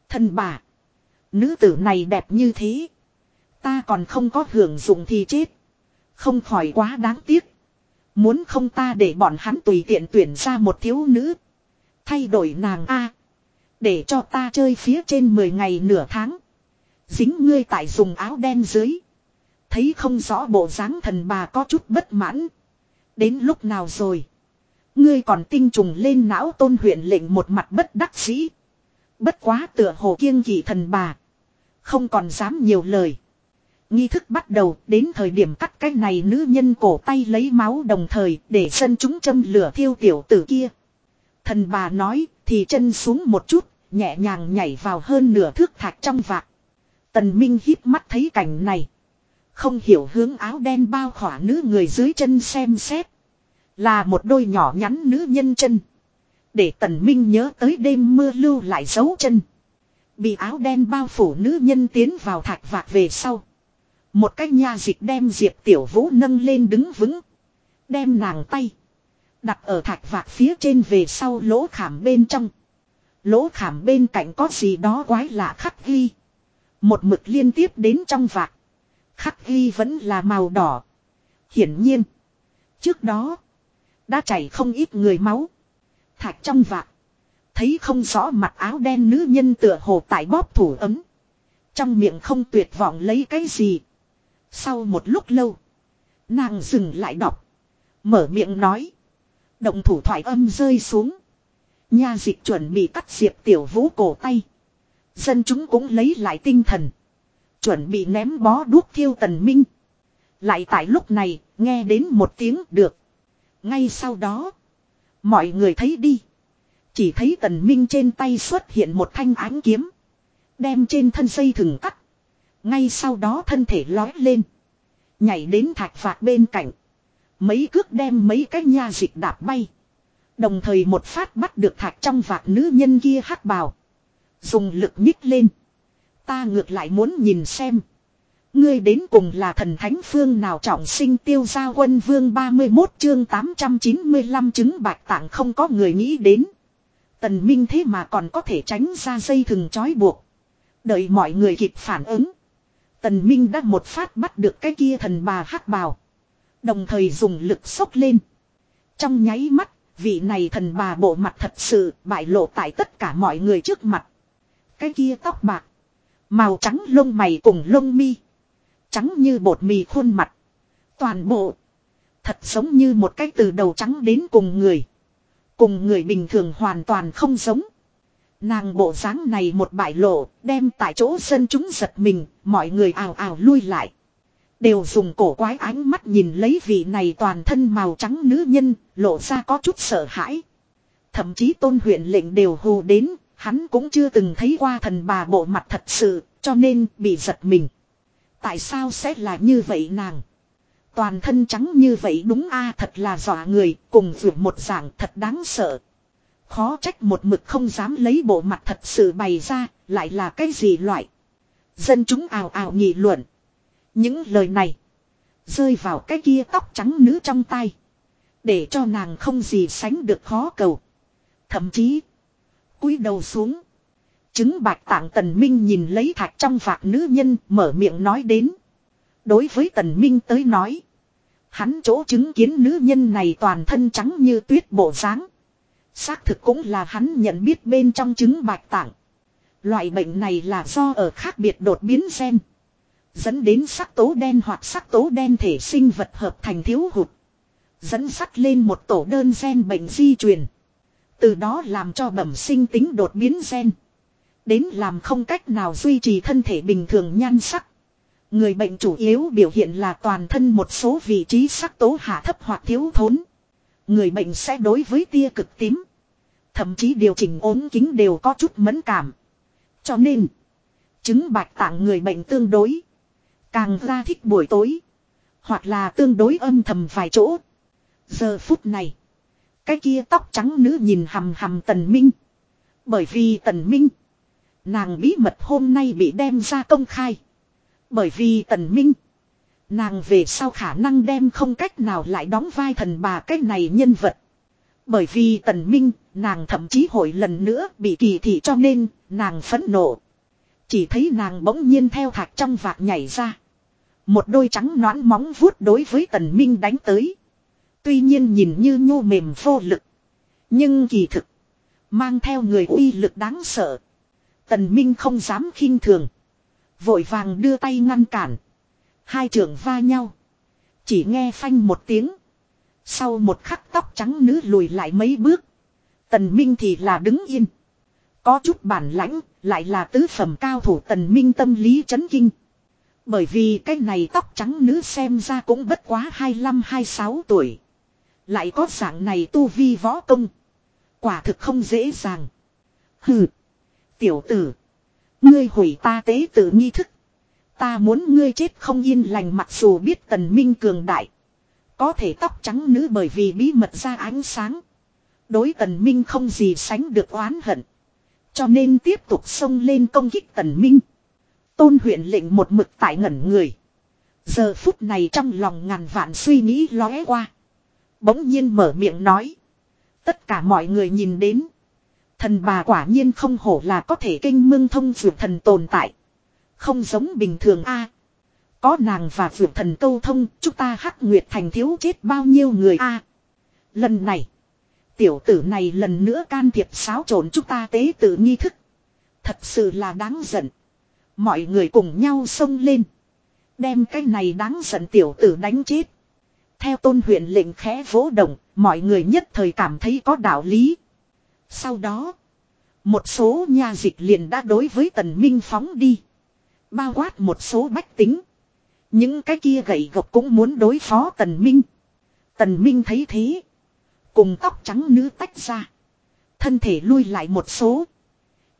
Thân bà. Nữ tử này đẹp như thế. Ta còn không có hưởng dụng thì chết. Không khỏi quá đáng tiếc. Muốn không ta để bọn hắn tùy tiện tuyển ra một thiếu nữ. Thay đổi nàng A. để cho ta chơi phía trên 10 ngày nửa tháng. Dính ngươi tại dùng áo đen dưới. Thấy không rõ bộ dáng thần bà có chút bất mãn. Đến lúc nào rồi. Ngươi còn tinh trùng lên não tôn huyện lệnh một mặt bất đắc dĩ. Bất quá tựa hồ kiêng kỵ thần bà. Không còn dám nhiều lời. Nghi thức bắt đầu đến thời điểm cắt cái này nữ nhân cổ tay lấy máu đồng thời để sân chúng châm lửa thiêu tiểu tử kia. Thần bà nói thì chân xuống một chút, nhẹ nhàng nhảy vào hơn nửa thước thạch trong vạc. Tần Minh hít mắt thấy cảnh này. Không hiểu hướng áo đen bao khỏa nữ người dưới chân xem xét. Là một đôi nhỏ nhắn nữ nhân chân. Để tần minh nhớ tới đêm mưa lưu lại dấu chân. Bị áo đen bao phủ nữ nhân tiến vào thạch vạc về sau. Một cách nha dịch đem Diệp Tiểu Vũ nâng lên đứng vững. Đem nàng tay. Đặt ở thạch vạc phía trên về sau lỗ khảm bên trong. Lỗ khảm bên cạnh có gì đó quái lạ khắc ghi. Một mực liên tiếp đến trong vạc. Khắc ghi vẫn là màu đỏ. Hiển nhiên. Trước đó. Đã chảy không ít người máu. Thạch trong vạc. Thấy không rõ mặt áo đen nữ nhân tựa hồ tại bóp thủ ấm. Trong miệng không tuyệt vọng lấy cái gì. Sau một lúc lâu. Nàng dừng lại đọc. Mở miệng nói. Động thủ thoại âm rơi xuống. Nha dịch chuẩn bị cắt diệp tiểu vũ cổ tay. Dân chúng cũng lấy lại tinh thần. Chuẩn bị ném bó đuốc thiêu tần minh. Lại tại lúc này, nghe đến một tiếng được. Ngay sau đó, mọi người thấy đi. Chỉ thấy tần minh trên tay xuất hiện một thanh ánh kiếm. Đem trên thân dây thừng cắt. Ngay sau đó thân thể lói lên. Nhảy đến thạch phạt bên cạnh. Mấy cước đem mấy cái nha dịch đạp bay. Đồng thời một phát bắt được thạch trong vạt nữ nhân kia hắc bào. Dùng lực nhích lên. Ta ngược lại muốn nhìn xem. Ngươi đến cùng là thần thánh phương nào trọng sinh tiêu gia quân vương 31 chương 895 chứng bạch tạng không có người nghĩ đến. Tần Minh thế mà còn có thể tránh ra dây thừng trói buộc. Đợi mọi người kịp phản ứng. Tần Minh đã một phát bắt được cái kia thần bà hắc bào. Đồng thời dùng lực sốc lên. Trong nháy mắt, vị này thần bà bộ mặt thật sự bại lộ tại tất cả mọi người trước mặt. Cái kia tóc bạc. Màu trắng lông mày cùng lông mi. Trắng như bột mì khuôn mặt. Toàn bộ. Thật giống như một cái từ đầu trắng đến cùng người. Cùng người bình thường hoàn toàn không giống. Nàng bộ dáng này một bại lộ, đem tại chỗ dân chúng giật mình, mọi người ào ào lui lại. Đều dùng cổ quái ánh mắt nhìn lấy vị này toàn thân màu trắng nữ nhân, lộ ra có chút sợ hãi. Thậm chí tôn huyện lệnh đều hù đến, hắn cũng chưa từng thấy qua thần bà bộ mặt thật sự, cho nên bị giật mình. Tại sao sẽ là như vậy nàng? Toàn thân trắng như vậy đúng a thật là dọa người, cùng vượt một dạng thật đáng sợ. Khó trách một mực không dám lấy bộ mặt thật sự bày ra, lại là cái gì loại. Dân chúng ào ào nghị luận. Những lời này, rơi vào cái kia tóc trắng nữ trong tay. Để cho nàng không gì sánh được khó cầu. Thậm chí, cúi đầu xuống. Chứng bạch tạng tần minh nhìn lấy thạch trong vạc nữ nhân, mở miệng nói đến. Đối với tần minh tới nói. Hắn chỗ chứng kiến nữ nhân này toàn thân trắng như tuyết bộ dáng Xác thực cũng là hắn nhận biết bên trong chứng bạch tạng. Loại bệnh này là do ở khác biệt đột biến gen. Dẫn đến sắc tố đen hoặc sắc tố đen thể sinh vật hợp thành thiếu hụt. Dẫn sắt lên một tổ đơn gen bệnh di truyền. Từ đó làm cho bẩm sinh tính đột biến gen. Đến làm không cách nào duy trì thân thể bình thường nhan sắc. Người bệnh chủ yếu biểu hiện là toàn thân một số vị trí sắc tố hạ thấp hoặc thiếu thốn. Người bệnh sẽ đối với tia cực tím. Thậm chí điều chỉnh ốm kính đều có chút mẫn cảm. Cho nên, chứng bạch tạng người bệnh tương đối. Càng ra thích buổi tối. Hoặc là tương đối âm thầm vài chỗ. Giờ phút này, cái kia tóc trắng nữ nhìn hầm hầm tần minh. Bởi vì tần minh, nàng bí mật hôm nay bị đem ra công khai. Bởi vì tần minh, nàng về sau khả năng đem không cách nào lại đóng vai thần bà cái này nhân vật. Bởi vì tần minh, nàng thậm chí hội lần nữa bị kỳ thị cho nên, nàng phẫn nộ. Chỉ thấy nàng bỗng nhiên theo thạc trong vạc nhảy ra. Một đôi trắng noãn móng vuốt đối với tần minh đánh tới. Tuy nhiên nhìn như nhô mềm vô lực. Nhưng kỳ thực. Mang theo người uy lực đáng sợ. Tần minh không dám khinh thường. Vội vàng đưa tay ngăn cản. Hai trưởng va nhau. Chỉ nghe phanh một tiếng. Sau một khắc tóc trắng nữ lùi lại mấy bước. Tần Minh thì là đứng yên. Có chút bản lãnh, lại là tứ phẩm cao thủ tần minh tâm lý chấn kinh. Bởi vì cái này tóc trắng nữ xem ra cũng bất quá 25-26 tuổi. Lại có dạng này tu vi võ công. Quả thực không dễ dàng. Hừ. Tiểu tử. Ngươi hủy ta tế tử nghi thức. Ta muốn ngươi chết không yên lành mặc dù biết tần minh cường đại. Có thể tóc trắng nữ bởi vì bí mật ra ánh sáng. Đối tần minh không gì sánh được oán hận. Cho nên tiếp tục xông lên công kích tần minh. Tôn huyện lệnh một mực tại ngẩn người. Giờ phút này trong lòng ngàn vạn suy nghĩ lóe qua. Bỗng nhiên mở miệng nói. Tất cả mọi người nhìn đến. Thần bà quả nhiên không hổ là có thể kinh mương thông vượt thần tồn tại. Không giống bình thường a Có nàng và vượt thần câu thông, chúng ta hắc nguyệt thành thiếu chết bao nhiêu người a Lần này. Tiểu tử này lần nữa can thiệp xáo trộn chúng ta tế tự nghi thức. Thật sự là đáng giận. Mọi người cùng nhau xông lên. Đem cái này đáng giận tiểu tử đánh chết. Theo tôn huyện lệnh khẽ vỗ động, mọi người nhất thời cảm thấy có đạo lý. Sau đó, một số nha dịch liền đã đối với tần minh phóng đi. Bao quát một số bách tính. Những cái kia gậy gộc cũng muốn đối phó tần minh. Tần minh thấy thế. Cùng tóc trắng nữ tách ra. Thân thể lui lại một số.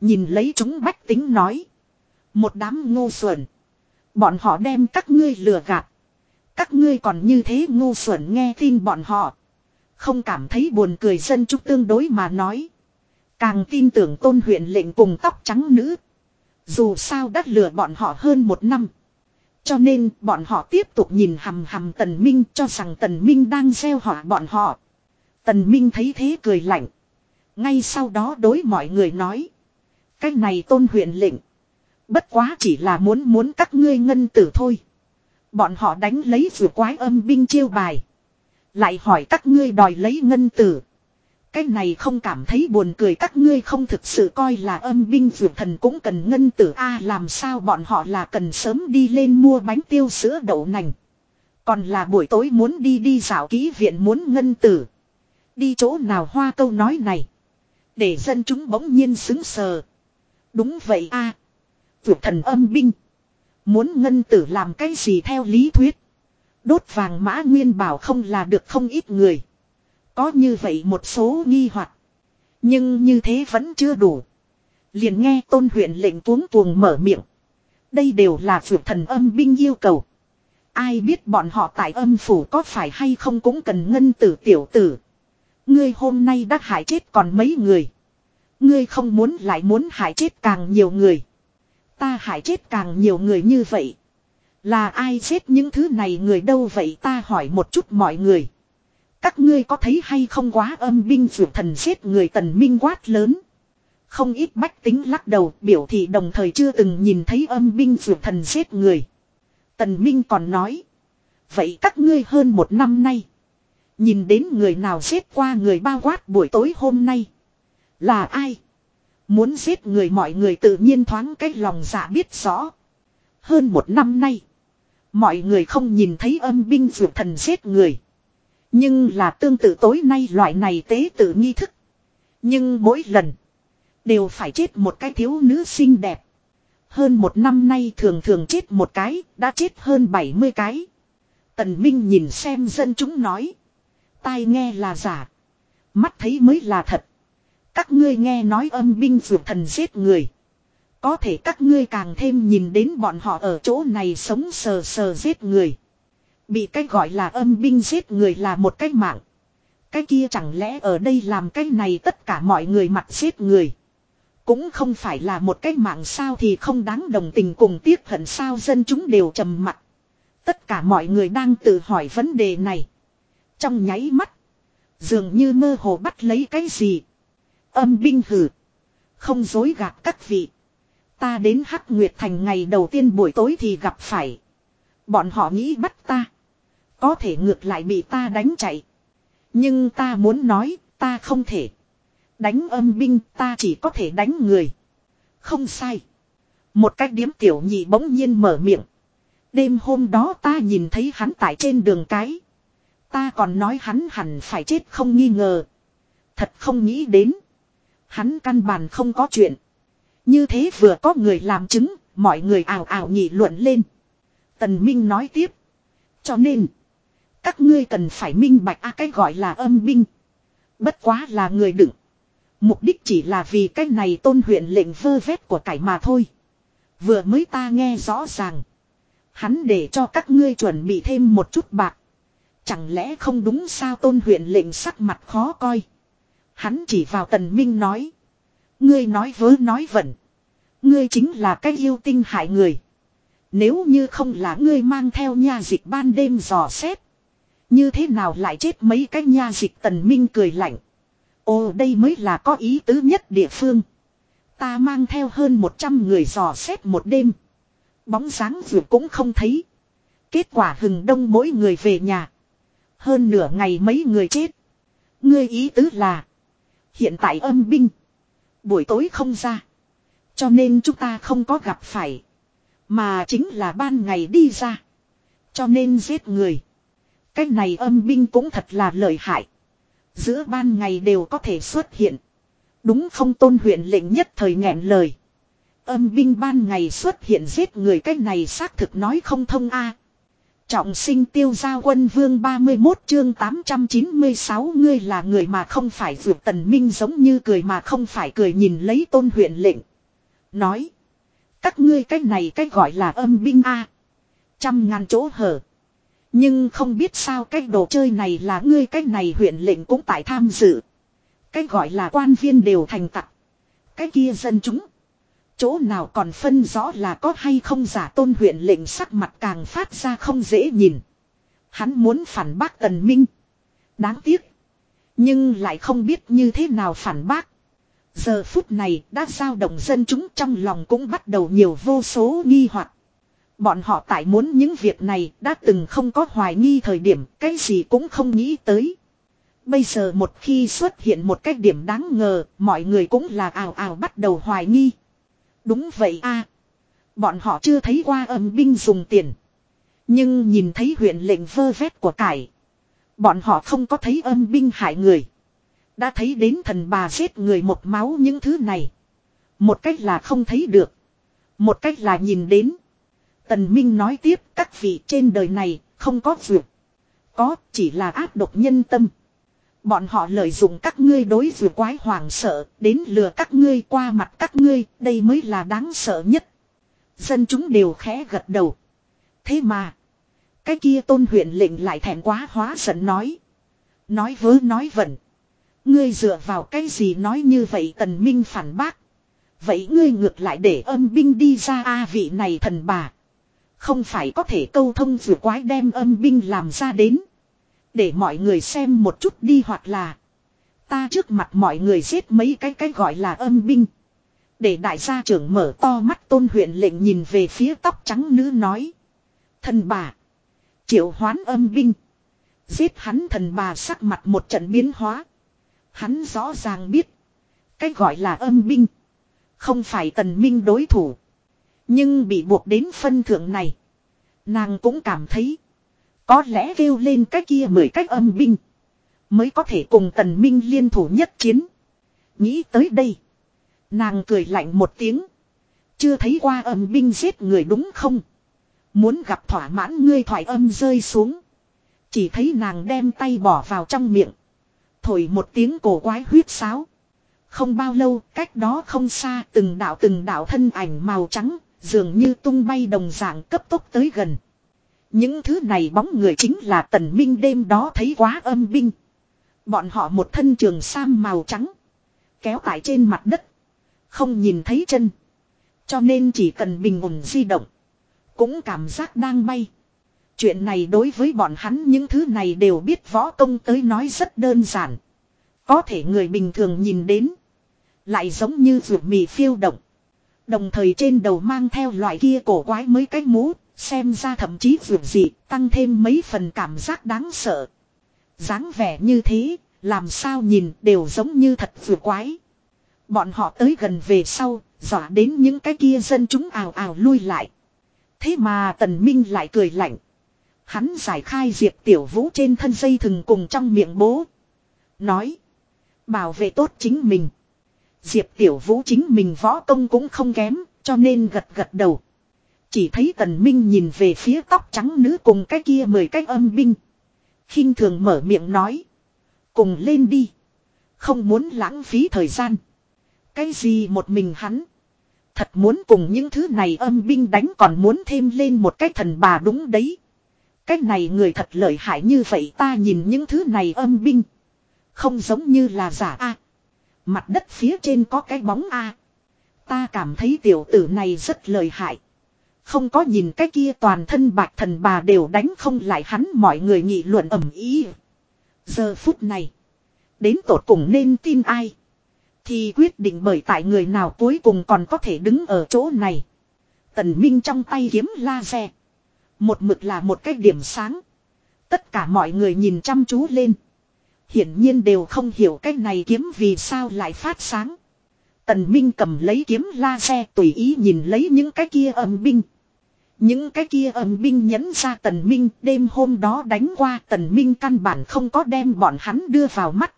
Nhìn lấy chúng bách tính nói. Một đám ngô xuẩn. Bọn họ đem các ngươi lừa gạt. Các ngươi còn như thế ngu xuẩn nghe tin bọn họ. Không cảm thấy buồn cười dân chúng tương đối mà nói. Càng tin tưởng tôn huyện lệnh cùng tóc trắng nữ. Dù sao đã lừa bọn họ hơn một năm. Cho nên bọn họ tiếp tục nhìn hầm hầm tần minh cho rằng tần minh đang gieo họa bọn họ. Tần minh thấy thế cười lạnh. Ngay sau đó đối mọi người nói. Cái này tôn huyện lệnh. Bất quá chỉ là muốn muốn các ngươi ngân tử thôi. Bọn họ đánh lấy vừa quái âm binh chiêu bài. Lại hỏi các ngươi đòi lấy ngân tử. Cái này không cảm thấy buồn cười, các ngươi không thực sự coi là âm binh vượt thần cũng cần ngân tử a, làm sao bọn họ là cần sớm đi lên mua bánh tiêu sữa đậu nành. Còn là buổi tối muốn đi đi dạo ký viện muốn ngân tử. Đi chỗ nào hoa câu nói này. Để dân chúng bỗng nhiên xứng sờ. Đúng vậy a Vượt thần âm binh. Muốn ngân tử làm cái gì theo lý thuyết. Đốt vàng mã nguyên bảo không là được không ít người. Có như vậy một số nghi hoặc Nhưng như thế vẫn chưa đủ. Liền nghe tôn huyện lệnh tuống tuồng mở miệng. Đây đều là vượt thần âm binh yêu cầu. Ai biết bọn họ tại âm phủ có phải hay không cũng cần ngân tử tiểu tử. Ngươi hôm nay đã hại chết còn mấy người. Ngươi không muốn lại muốn hại chết càng nhiều người. Ta hại chết càng nhiều người như vậy. Là ai chết những thứ này người đâu vậy ta hỏi một chút mọi người. Các ngươi có thấy hay không quá âm binh vượt thần giết người tần minh quát lớn. Không ít bách tính lắc đầu, biểu thị đồng thời chưa từng nhìn thấy âm binh vượt thần giết người. Tần minh còn nói. Vậy các ngươi hơn một năm nay. Nhìn đến người nào giết qua người bao quát buổi tối hôm nay. Là ai? Muốn giết người mọi người tự nhiên thoáng cách lòng dạ biết rõ. Hơn một năm nay. Mọi người không nhìn thấy âm binh vượt thần giết người. Nhưng là tương tự tối nay loại này tế tự nghi thức. Nhưng mỗi lần. Đều phải chết một cái thiếu nữ xinh đẹp. Hơn một năm nay thường thường chết một cái. Đã chết hơn 70 cái. Tần Minh nhìn xem dân chúng nói. Tai nghe là giả. Mắt thấy mới là thật. Các ngươi nghe nói âm binh vượt thần giết người. Có thể các ngươi càng thêm nhìn đến bọn họ ở chỗ này sống sờ sờ giết người. Bị cái gọi là âm binh giết người là một cái mạng. Cái kia chẳng lẽ ở đây làm cái này tất cả mọi người mặt giết người. Cũng không phải là một cái mạng sao thì không đáng đồng tình cùng tiếc hận sao dân chúng đều trầm mặt. Tất cả mọi người đang tự hỏi vấn đề này. Trong nháy mắt. Dường như mơ hồ bắt lấy cái gì. Âm binh hử. Không dối gạt các vị. Ta đến Hắc Nguyệt Thành ngày đầu tiên buổi tối thì gặp phải. Bọn họ nghĩ bắt ta. Có thể ngược lại bị ta đánh chạy. Nhưng ta muốn nói, ta không thể. Đánh âm binh ta chỉ có thể đánh người. Không sai. Một cách điếm tiểu nhị bỗng nhiên mở miệng. Đêm hôm đó ta nhìn thấy hắn tại trên đường cái. Ta còn nói hắn hẳn phải chết không nghi ngờ. Thật không nghĩ đến. Hắn căn bản không có chuyện. Như thế vừa có người làm chứng, mọi người ảo ảo nhị luận lên. Tần Minh nói tiếp. Cho nên, các ngươi cần phải minh bạch a cái gọi là âm binh. Bất quá là người đựng. Mục đích chỉ là vì cái này tôn huyện lệnh vơ vét của cải mà thôi. Vừa mới ta nghe rõ ràng. Hắn để cho các ngươi chuẩn bị thêm một chút bạc. Chẳng lẽ không đúng sao tôn huyện lệnh sắc mặt khó coi. Hắn chỉ vào tần minh nói. Ngươi nói vớ nói vẩn. Ngươi chính là cái yêu tinh hại người. Nếu như không là ngươi mang theo nha dịch ban đêm dò xét. Như thế nào lại chết mấy cái nha dịch tần minh cười lạnh. Ồ, đây mới là có ý tứ nhất địa phương. Ta mang theo hơn 100 người dò xét một đêm. Bóng sáng vượt cũng không thấy. Kết quả hừng đông mỗi người về nhà. Hơn nửa ngày mấy người chết. Ngươi ý tứ là. Hiện tại âm binh. Buổi tối không ra. Cho nên chúng ta không có gặp phải. Mà chính là ban ngày đi ra. Cho nên giết người. Cái này âm binh cũng thật là lợi hại. Giữa ban ngày đều có thể xuất hiện. Đúng không tôn huyện lệnh nhất thời nghẹn lời. Âm binh ban ngày xuất hiện giết người, cái này xác thực nói không thông a. Trọng sinh tiêu gia quân vương 31 chương 896 ngươi là người mà không phải vượt tần minh giống như cười mà không phải cười nhìn lấy tôn huyện lệnh. Nói. Các ngươi cái này cái gọi là âm binh a Trăm ngàn chỗ hở. Nhưng không biết sao cái đồ chơi này là ngươi cái này huyện lệnh cũng tại tham dự. Cái gọi là quan viên đều thành tặc. Cái kia dân chúng. Chỗ nào còn phân rõ là có hay không giả tôn huyện lệnh sắc mặt càng phát ra không dễ nhìn. Hắn muốn phản bác tần minh. Đáng tiếc. Nhưng lại không biết như thế nào phản bác. Giờ phút này đã giao động dân chúng trong lòng cũng bắt đầu nhiều vô số nghi hoặc. Bọn họ tại muốn những việc này đã từng không có hoài nghi thời điểm, cái gì cũng không nghĩ tới. Bây giờ một khi xuất hiện một cái điểm đáng ngờ, mọi người cũng là ào ào bắt đầu hoài nghi. Đúng vậy a Bọn họ chưa thấy qua âm binh dùng tiền. Nhưng nhìn thấy huyện lệnh vơ vét của cải. Bọn họ không có thấy âm binh hại người. Đã thấy đến thần bà giết người một máu những thứ này. Một cách là không thấy được. Một cách là nhìn đến. Tần Minh nói tiếp, các vị trên đời này không có vượt. Có, chỉ là áp độc nhân tâm. Bọn họ lợi dụng các ngươi đối vừa quái hoàng sợ, đến lừa các ngươi qua mặt các ngươi, đây mới là đáng sợ nhất. Dân chúng đều khẽ gật đầu. Thế mà, cái kia tôn huyện lệnh lại thẹn quá hóa giận nói. Nói vớ nói vẩn. Ngươi dựa vào cái gì nói như vậy tần minh phản bác. Vậy ngươi ngược lại để âm binh đi ra a vị này thần bà. Không phải có thể câu thông vừa quái đem âm binh làm ra đến. Để mọi người xem một chút đi hoặc là. Ta trước mặt mọi người giết mấy cái cái gọi là âm binh. Để đại gia trưởng mở to mắt tôn huyện lệnh nhìn về phía tóc trắng nữ nói. Thần bà. Triệu hoán âm binh. Giết hắn thần bà sắc mặt một trận biến hóa. Hắn rõ ràng biết. Cái gọi là âm binh. Không phải tần minh đối thủ. Nhưng bị buộc đến phân thượng này. Nàng cũng cảm thấy. Có lẽ kêu lên cái kia mười cách âm binh. Mới có thể cùng tần minh liên thủ nhất chiến. Nghĩ tới đây. Nàng cười lạnh một tiếng. Chưa thấy qua âm binh giết người đúng không? Muốn gặp thỏa mãn ngươi thoại âm rơi xuống. Chỉ thấy nàng đem tay bỏ vào trong miệng. Thổi một tiếng cổ quái huyết sáo. Không bao lâu, cách đó không xa, từng đạo từng đạo thân ảnh màu trắng, dường như tung bay đồng dạng cấp tốc tới gần. Những thứ này bóng người chính là tần minh đêm đó thấy quá âm binh. Bọn họ một thân trường sam màu trắng. Kéo tại trên mặt đất. Không nhìn thấy chân. Cho nên chỉ cần bình ổn di động. Cũng cảm giác đang bay. Chuyện này đối với bọn hắn những thứ này đều biết võ công tới nói rất đơn giản. Có thể người bình thường nhìn đến. Lại giống như ruột mì phiêu động. Đồng thời trên đầu mang theo loại kia cổ quái mới cái mũ. Xem ra thậm chí vượt dị tăng thêm mấy phần cảm giác đáng sợ. dáng vẻ như thế, làm sao nhìn đều giống như thật vừa quái. Bọn họ tới gần về sau, dọa đến những cái kia dân chúng ào ào lui lại. Thế mà tần minh lại cười lạnh. Hắn giải khai diệp tiểu vũ trên thân dây thừng cùng trong miệng bố. Nói. Bảo vệ tốt chính mình. Diệp tiểu vũ chính mình võ công cũng không kém, cho nên gật gật đầu. Chỉ thấy tần minh nhìn về phía tóc trắng nữ cùng cái kia mười cái âm binh. khinh thường mở miệng nói. Cùng lên đi. Không muốn lãng phí thời gian. Cái gì một mình hắn. Thật muốn cùng những thứ này âm binh đánh còn muốn thêm lên một cái thần bà đúng đấy. Cái này người thật lợi hại như vậy ta nhìn những thứ này âm binh. Không giống như là giả A. Mặt đất phía trên có cái bóng A. Ta cảm thấy tiểu tử này rất lợi hại. Không có nhìn cái kia toàn thân bạc thần bà đều đánh không lại hắn mọi người nghị luận ẩm ý. Giờ phút này. Đến tột cùng nên tin ai. Thì quyết định bởi tại người nào cuối cùng còn có thể đứng ở chỗ này. Tần Minh trong tay kiếm laser. Một mực là một cái điểm sáng. Tất cả mọi người nhìn chăm chú lên. Hiển nhiên đều không hiểu cái này kiếm vì sao lại phát sáng. Tần Minh cầm lấy kiếm laser tùy ý nhìn lấy những cái kia âm binh. Những cái kia âm binh nhấn ra Tần Minh, đêm hôm đó đánh qua Tần Minh căn bản không có đem bọn hắn đưa vào mắt.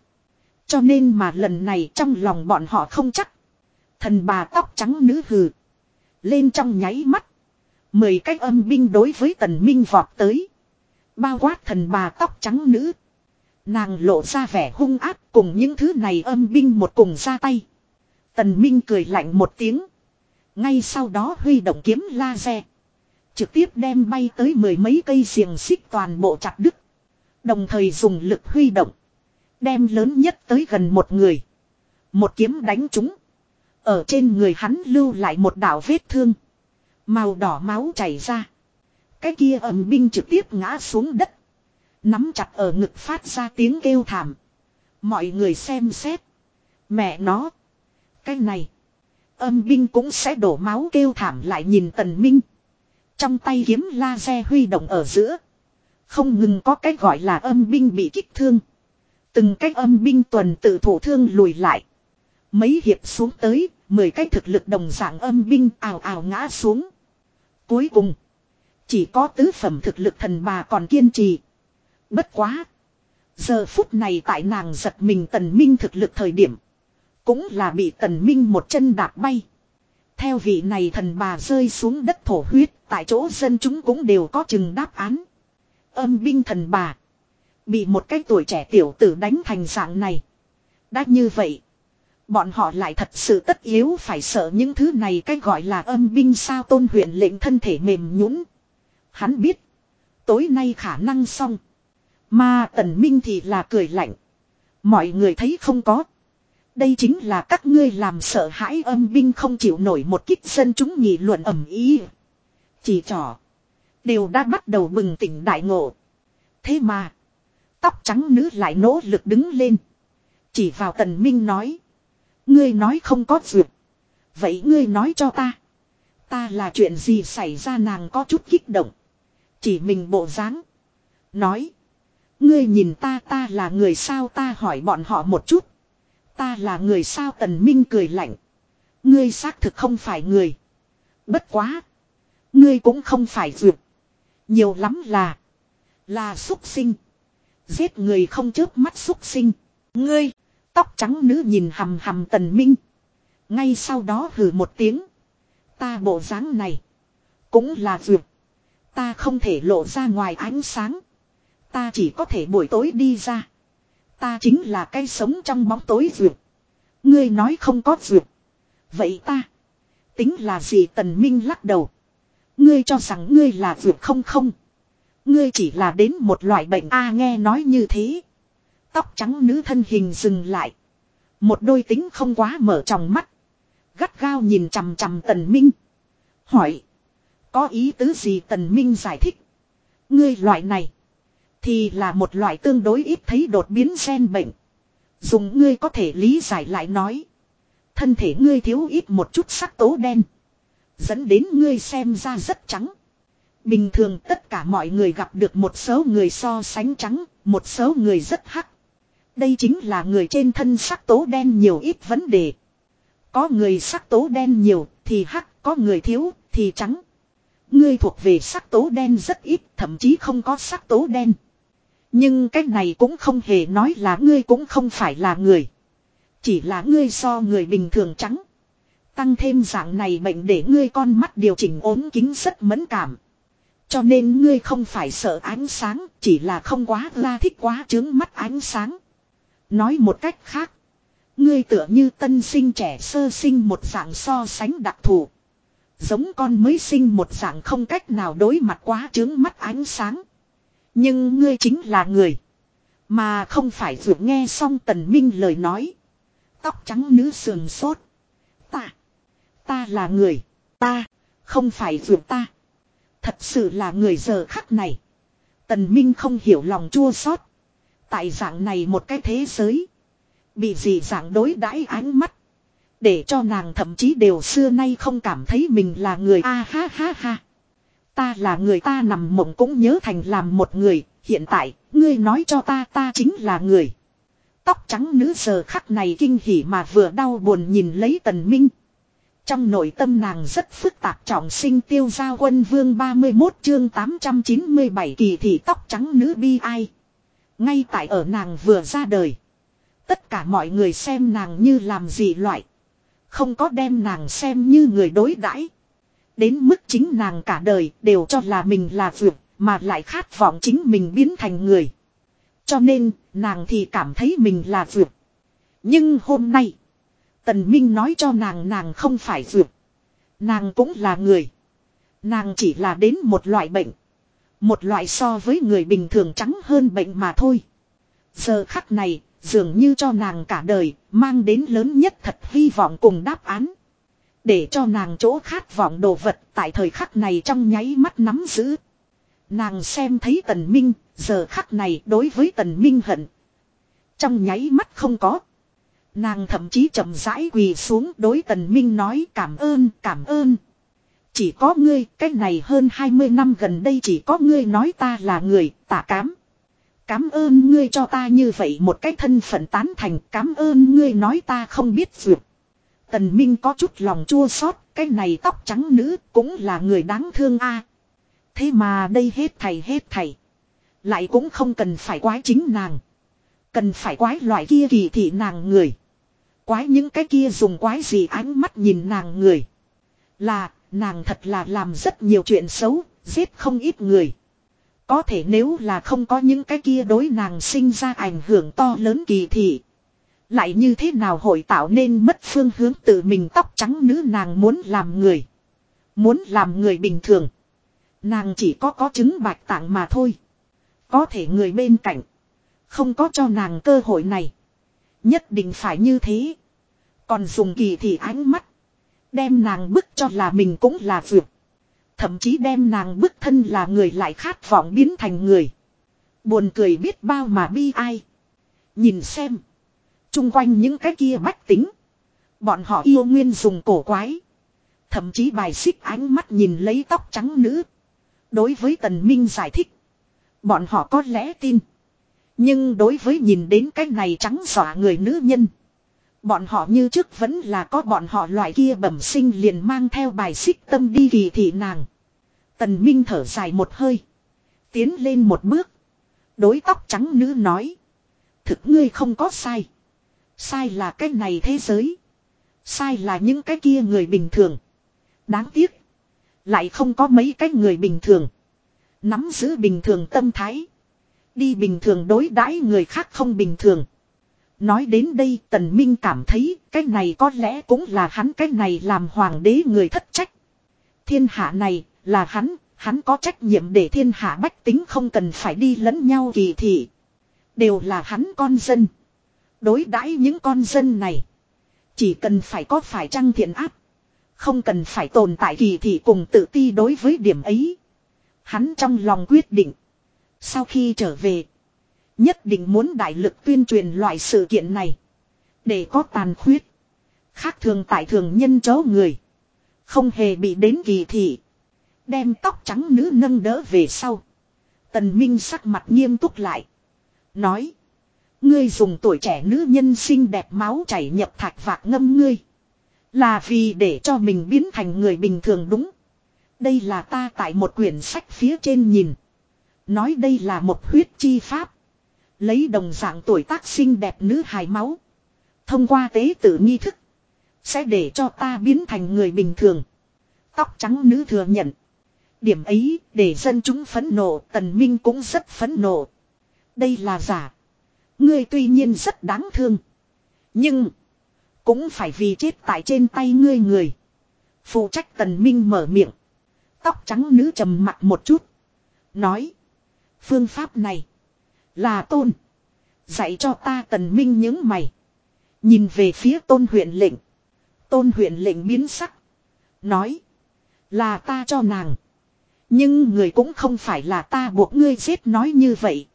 Cho nên mà lần này trong lòng bọn họ không chắc. Thần bà tóc trắng nữ hừ. Lên trong nháy mắt. Mười cái âm binh đối với tần minh vọt tới. Bao quát thần bà tóc trắng nữ. Nàng lộ ra vẻ hung ác cùng những thứ này âm binh một cùng ra tay. Tần minh cười lạnh một tiếng. Ngay sau đó huy động kiếm laser. Trực tiếp đem bay tới mười mấy cây xiềng xích toàn bộ chặt đứt. Đồng thời dùng lực huy động. Đem lớn nhất tới gần một người. Một kiếm đánh chúng. Ở trên người hắn lưu lại một đạo vết thương. Màu đỏ máu chảy ra. Cái kia ẩm binh trực tiếp ngã xuống đất. Nắm chặt ở ngực phát ra tiếng kêu thảm. Mọi người xem xét. Mẹ nó. Cái này. Âm binh cũng sẽ đổ máu kêu thảm lại nhìn tần minh. Trong tay kiếm laser huy động ở giữa. Không ngừng có cái gọi là âm binh bị kích thương. Từng cái âm binh tuần tự thủ thương lùi lại. Mấy hiệp xuống tới, mười cái thực lực đồng dạng âm binh ào ào ngã xuống. Cuối cùng, chỉ có tứ phẩm thực lực thần bà còn kiên trì. Bất quá. Giờ phút này tại nàng giật mình tần minh thực lực thời điểm. Cũng là bị tần minh một chân đạp bay. Theo vị này thần bà rơi xuống đất thổ huyết, tại chỗ dân chúng cũng đều có chừng đáp án. Âm binh thần bà. Bị một cái tuổi trẻ tiểu tử đánh thành dạng này. Đã như vậy. Bọn họ lại thật sự tất yếu phải sợ những thứ này cái gọi là âm binh sao tôn huyện lệnh thân thể mềm nhũn. Hắn biết. Tối nay khả năng xong. Mà tần minh thì là cười lạnh. Mọi người thấy không có. Đây chính là các ngươi làm sợ hãi âm binh không chịu nổi một kích dân chúng nghị luận ẩm ý. Chỉ trỏ. Đều đã bắt đầu bừng tỉnh đại ngộ. Thế mà. Tóc trắng nữ lại nỗ lực đứng lên. Chỉ vào tần minh nói. Ngươi nói không có duyệt. Vậy ngươi nói cho ta. Ta là chuyện gì xảy ra nàng có chút kích động. Chỉ mình bộ dáng. Nói. Ngươi nhìn ta ta là người sao ta hỏi bọn họ một chút. Ta là người sao tần minh cười lạnh. Ngươi xác thực không phải người. Bất quá. Ngươi cũng không phải dược. Nhiều lắm là. Là xúc sinh. Giết người không chớp mắt xúc sinh. Ngươi. Tóc trắng nữ nhìn hầm hầm tần minh. Ngay sau đó hừ một tiếng. Ta bộ dáng này. Cũng là dược. Ta không thể lộ ra ngoài ánh sáng. Ta chỉ có thể buổi tối đi ra. Ta chính là cây sống trong bóng tối vượt. Ngươi nói không có vượt. Vậy ta. Tính là gì tần minh lắc đầu. Ngươi cho rằng ngươi là vượt không không. Ngươi chỉ là đến một loại bệnh A nghe nói như thế. Tóc trắng nữ thân hình dừng lại. Một đôi tính không quá mở tròng mắt. Gắt gao nhìn chằm chằm tần minh. Hỏi. Có ý tứ gì tần minh giải thích. Ngươi loại này. Thì là một loại tương đối ít thấy đột biến gen bệnh. Dùng ngươi có thể lý giải lại nói. Thân thể ngươi thiếu ít một chút sắc tố đen. Dẫn đến ngươi xem ra rất trắng. Bình thường tất cả mọi người gặp được một số người so sánh trắng, một số người rất hắc. Đây chính là người trên thân sắc tố đen nhiều ít vấn đề. Có người sắc tố đen nhiều thì hắc, có người thiếu thì trắng. Ngươi thuộc về sắc tố đen rất ít, thậm chí không có sắc tố đen. Nhưng cái này cũng không hề nói là ngươi cũng không phải là người. Chỉ là ngươi so người bình thường trắng. Tăng thêm dạng này bệnh để ngươi con mắt điều chỉnh ốm kính rất mẫn cảm. Cho nên ngươi không phải sợ ánh sáng, chỉ là không quá la thích quá trướng mắt ánh sáng. Nói một cách khác. Ngươi tựa như tân sinh trẻ sơ sinh một dạng so sánh đặc thù. Giống con mới sinh một dạng không cách nào đối mặt quá trướng mắt ánh sáng. Nhưng ngươi chính là người. Mà không phải vượt nghe xong tần minh lời nói. Tóc trắng nữ sườn sốt. Ta. Ta là người. Ta. Không phải vượt ta. Thật sự là người giờ khắc này. Tần Minh không hiểu lòng chua xót. Tại dạng này một cái thế giới. Bị gì dạng đối đãi ánh mắt. Để cho nàng thậm chí đều xưa nay không cảm thấy mình là người a ha ha ha. Ta là người ta nằm mộng cũng nhớ thành làm một người. Hiện tại, ngươi nói cho ta ta chính là người. Tóc trắng nữ giờ khắc này kinh hỉ mà vừa đau buồn nhìn lấy tần minh. Trong nội tâm nàng rất phức tạp trọng sinh tiêu gia quân vương 31 chương 897 kỳ thị tóc trắng nữ bi ai. Ngay tại ở nàng vừa ra đời. Tất cả mọi người xem nàng như làm gì loại. Không có đem nàng xem như người đối đãi Đến mức chính nàng cả đời đều cho là mình là vượt mà lại khát vọng chính mình biến thành người. Cho nên nàng thì cảm thấy mình là vượt. Nhưng hôm nay. Tần Minh nói cho nàng nàng không phải vượt. Nàng cũng là người. Nàng chỉ là đến một loại bệnh. Một loại so với người bình thường trắng hơn bệnh mà thôi. Giờ khắc này, dường như cho nàng cả đời, mang đến lớn nhất thật hy vọng cùng đáp án. Để cho nàng chỗ khát vọng đồ vật tại thời khắc này trong nháy mắt nắm giữ. Nàng xem thấy tần minh, giờ khắc này đối với tần minh hận. Trong nháy mắt không có. Nàng thậm chí chậm rãi quỳ xuống đối tần minh nói cảm ơn, cảm ơn. Chỉ có ngươi, cách này hơn 20 năm gần đây chỉ có ngươi nói ta là người, tạ cám. cám ơn ngươi cho ta như vậy một cái thân phận tán thành, cám ơn ngươi nói ta không biết vượt. Tần Minh có chút lòng chua xót, cái này tóc trắng nữ cũng là người đáng thương a. Thế mà đây hết thầy hết thầy. Lại cũng không cần phải quái chính nàng. Cần phải quái loại kia kỳ thị nàng người. Quái những cái kia dùng quái gì ánh mắt nhìn nàng người. Là, nàng thật là làm rất nhiều chuyện xấu, giết không ít người. Có thể nếu là không có những cái kia đối nàng sinh ra ảnh hưởng to lớn kỳ thị. Lại như thế nào hội tạo nên mất phương hướng tự mình tóc trắng nữ nàng muốn làm người. Muốn làm người bình thường. Nàng chỉ có có chứng bạch tạng mà thôi. Có thể người bên cạnh. Không có cho nàng cơ hội này. Nhất định phải như thế. Còn dùng kỳ thị ánh mắt. Đem nàng bức cho là mình cũng là vượt. Thậm chí đem nàng bức thân là người lại khát vọng biến thành người. Buồn cười biết bao mà bi ai. Nhìn xem. Trung quanh những cái kia bách tính. Bọn họ yêu nguyên dùng cổ quái. Thậm chí bài xích ánh mắt nhìn lấy tóc trắng nữ. Đối với Tần Minh giải thích. Bọn họ có lẽ tin. Nhưng đối với nhìn đến cái này trắng xỏa người nữ nhân. Bọn họ như trước vẫn là có bọn họ loại kia bẩm sinh liền mang theo bài xích tâm đi kỳ thị nàng. Tần Minh thở dài một hơi. Tiến lên một bước. Đối tóc trắng nữ nói. Thực ngươi không có sai. Sai là cái này thế giới. Sai là những cái kia người bình thường. Đáng tiếc. Lại không có mấy cái người bình thường. Nắm giữ bình thường tâm thái. Đi bình thường đối đãi người khác không bình thường. Nói đến đây tần minh cảm thấy cái này có lẽ cũng là hắn cái này làm hoàng đế người thất trách. Thiên hạ này là hắn, hắn có trách nhiệm để thiên hạ bách tính không cần phải đi lẫn nhau kỳ thị. Đều là hắn con dân. Đối đãi những con dân này. Chỉ cần phải có phải trăng thiện áp. Không cần phải tồn tại kỳ thị cùng tự ti đối với điểm ấy. Hắn trong lòng quyết định. Sau khi trở về. Nhất định muốn đại lực tuyên truyền loại sự kiện này. Để có tàn khuyết. Khác thường tại thường nhân chớ người. Không hề bị đến kỳ thị. Đem tóc trắng nữ nâng đỡ về sau. Tần Minh sắc mặt nghiêm túc lại. Nói. Ngươi dùng tuổi trẻ nữ nhân xinh đẹp máu chảy nhập thạch vạc ngâm ngươi. Là vì để cho mình biến thành người bình thường đúng. Đây là ta tại một quyển sách phía trên nhìn. Nói đây là một huyết chi pháp. Lấy đồng dạng tuổi tác xinh đẹp nữ hài máu. Thông qua tế tự nghi thức. Sẽ để cho ta biến thành người bình thường. Tóc trắng nữ thừa nhận. Điểm ấy để dân chúng phẫn nộ, tần minh cũng rất phẫn nộ. Đây là giả. Ngươi tuy nhiên rất đáng thương. Nhưng. Cũng phải vì chết tại trên tay ngươi người. Phụ trách tần minh mở miệng. Tóc trắng nữ trầm mặt một chút. Nói. Phương pháp này. Là tôn. Dạy cho ta tần minh những mày. Nhìn về phía tôn huyện lệnh. Tôn huyện lệnh biến sắc. Nói. Là ta cho nàng. Nhưng người cũng không phải là ta buộc ngươi giết nói như vậy.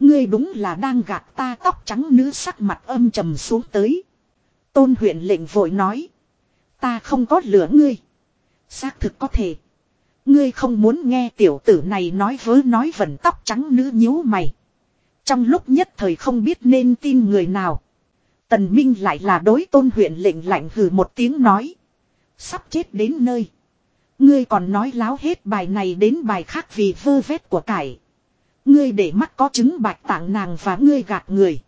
Ngươi đúng là đang gạt ta, tóc trắng nữ sắc mặt âm trầm xuống tới. Tôn huyện lệnh vội nói. Ta không có lửa ngươi. Xác thực có thể. Ngươi không muốn nghe tiểu tử này nói vớ nói vẩn tóc trắng nữ nhíu mày. Trong lúc nhất thời không biết nên tin người nào. Tần Minh lại là đối tôn huyện lệnh lạnh hừ một tiếng nói. Sắp chết đến nơi. Ngươi còn nói láo hết bài này đến bài khác vì vơ vét của cải. Ngươi để mắt có chứng bạch tạng nàng và ngươi gạt người.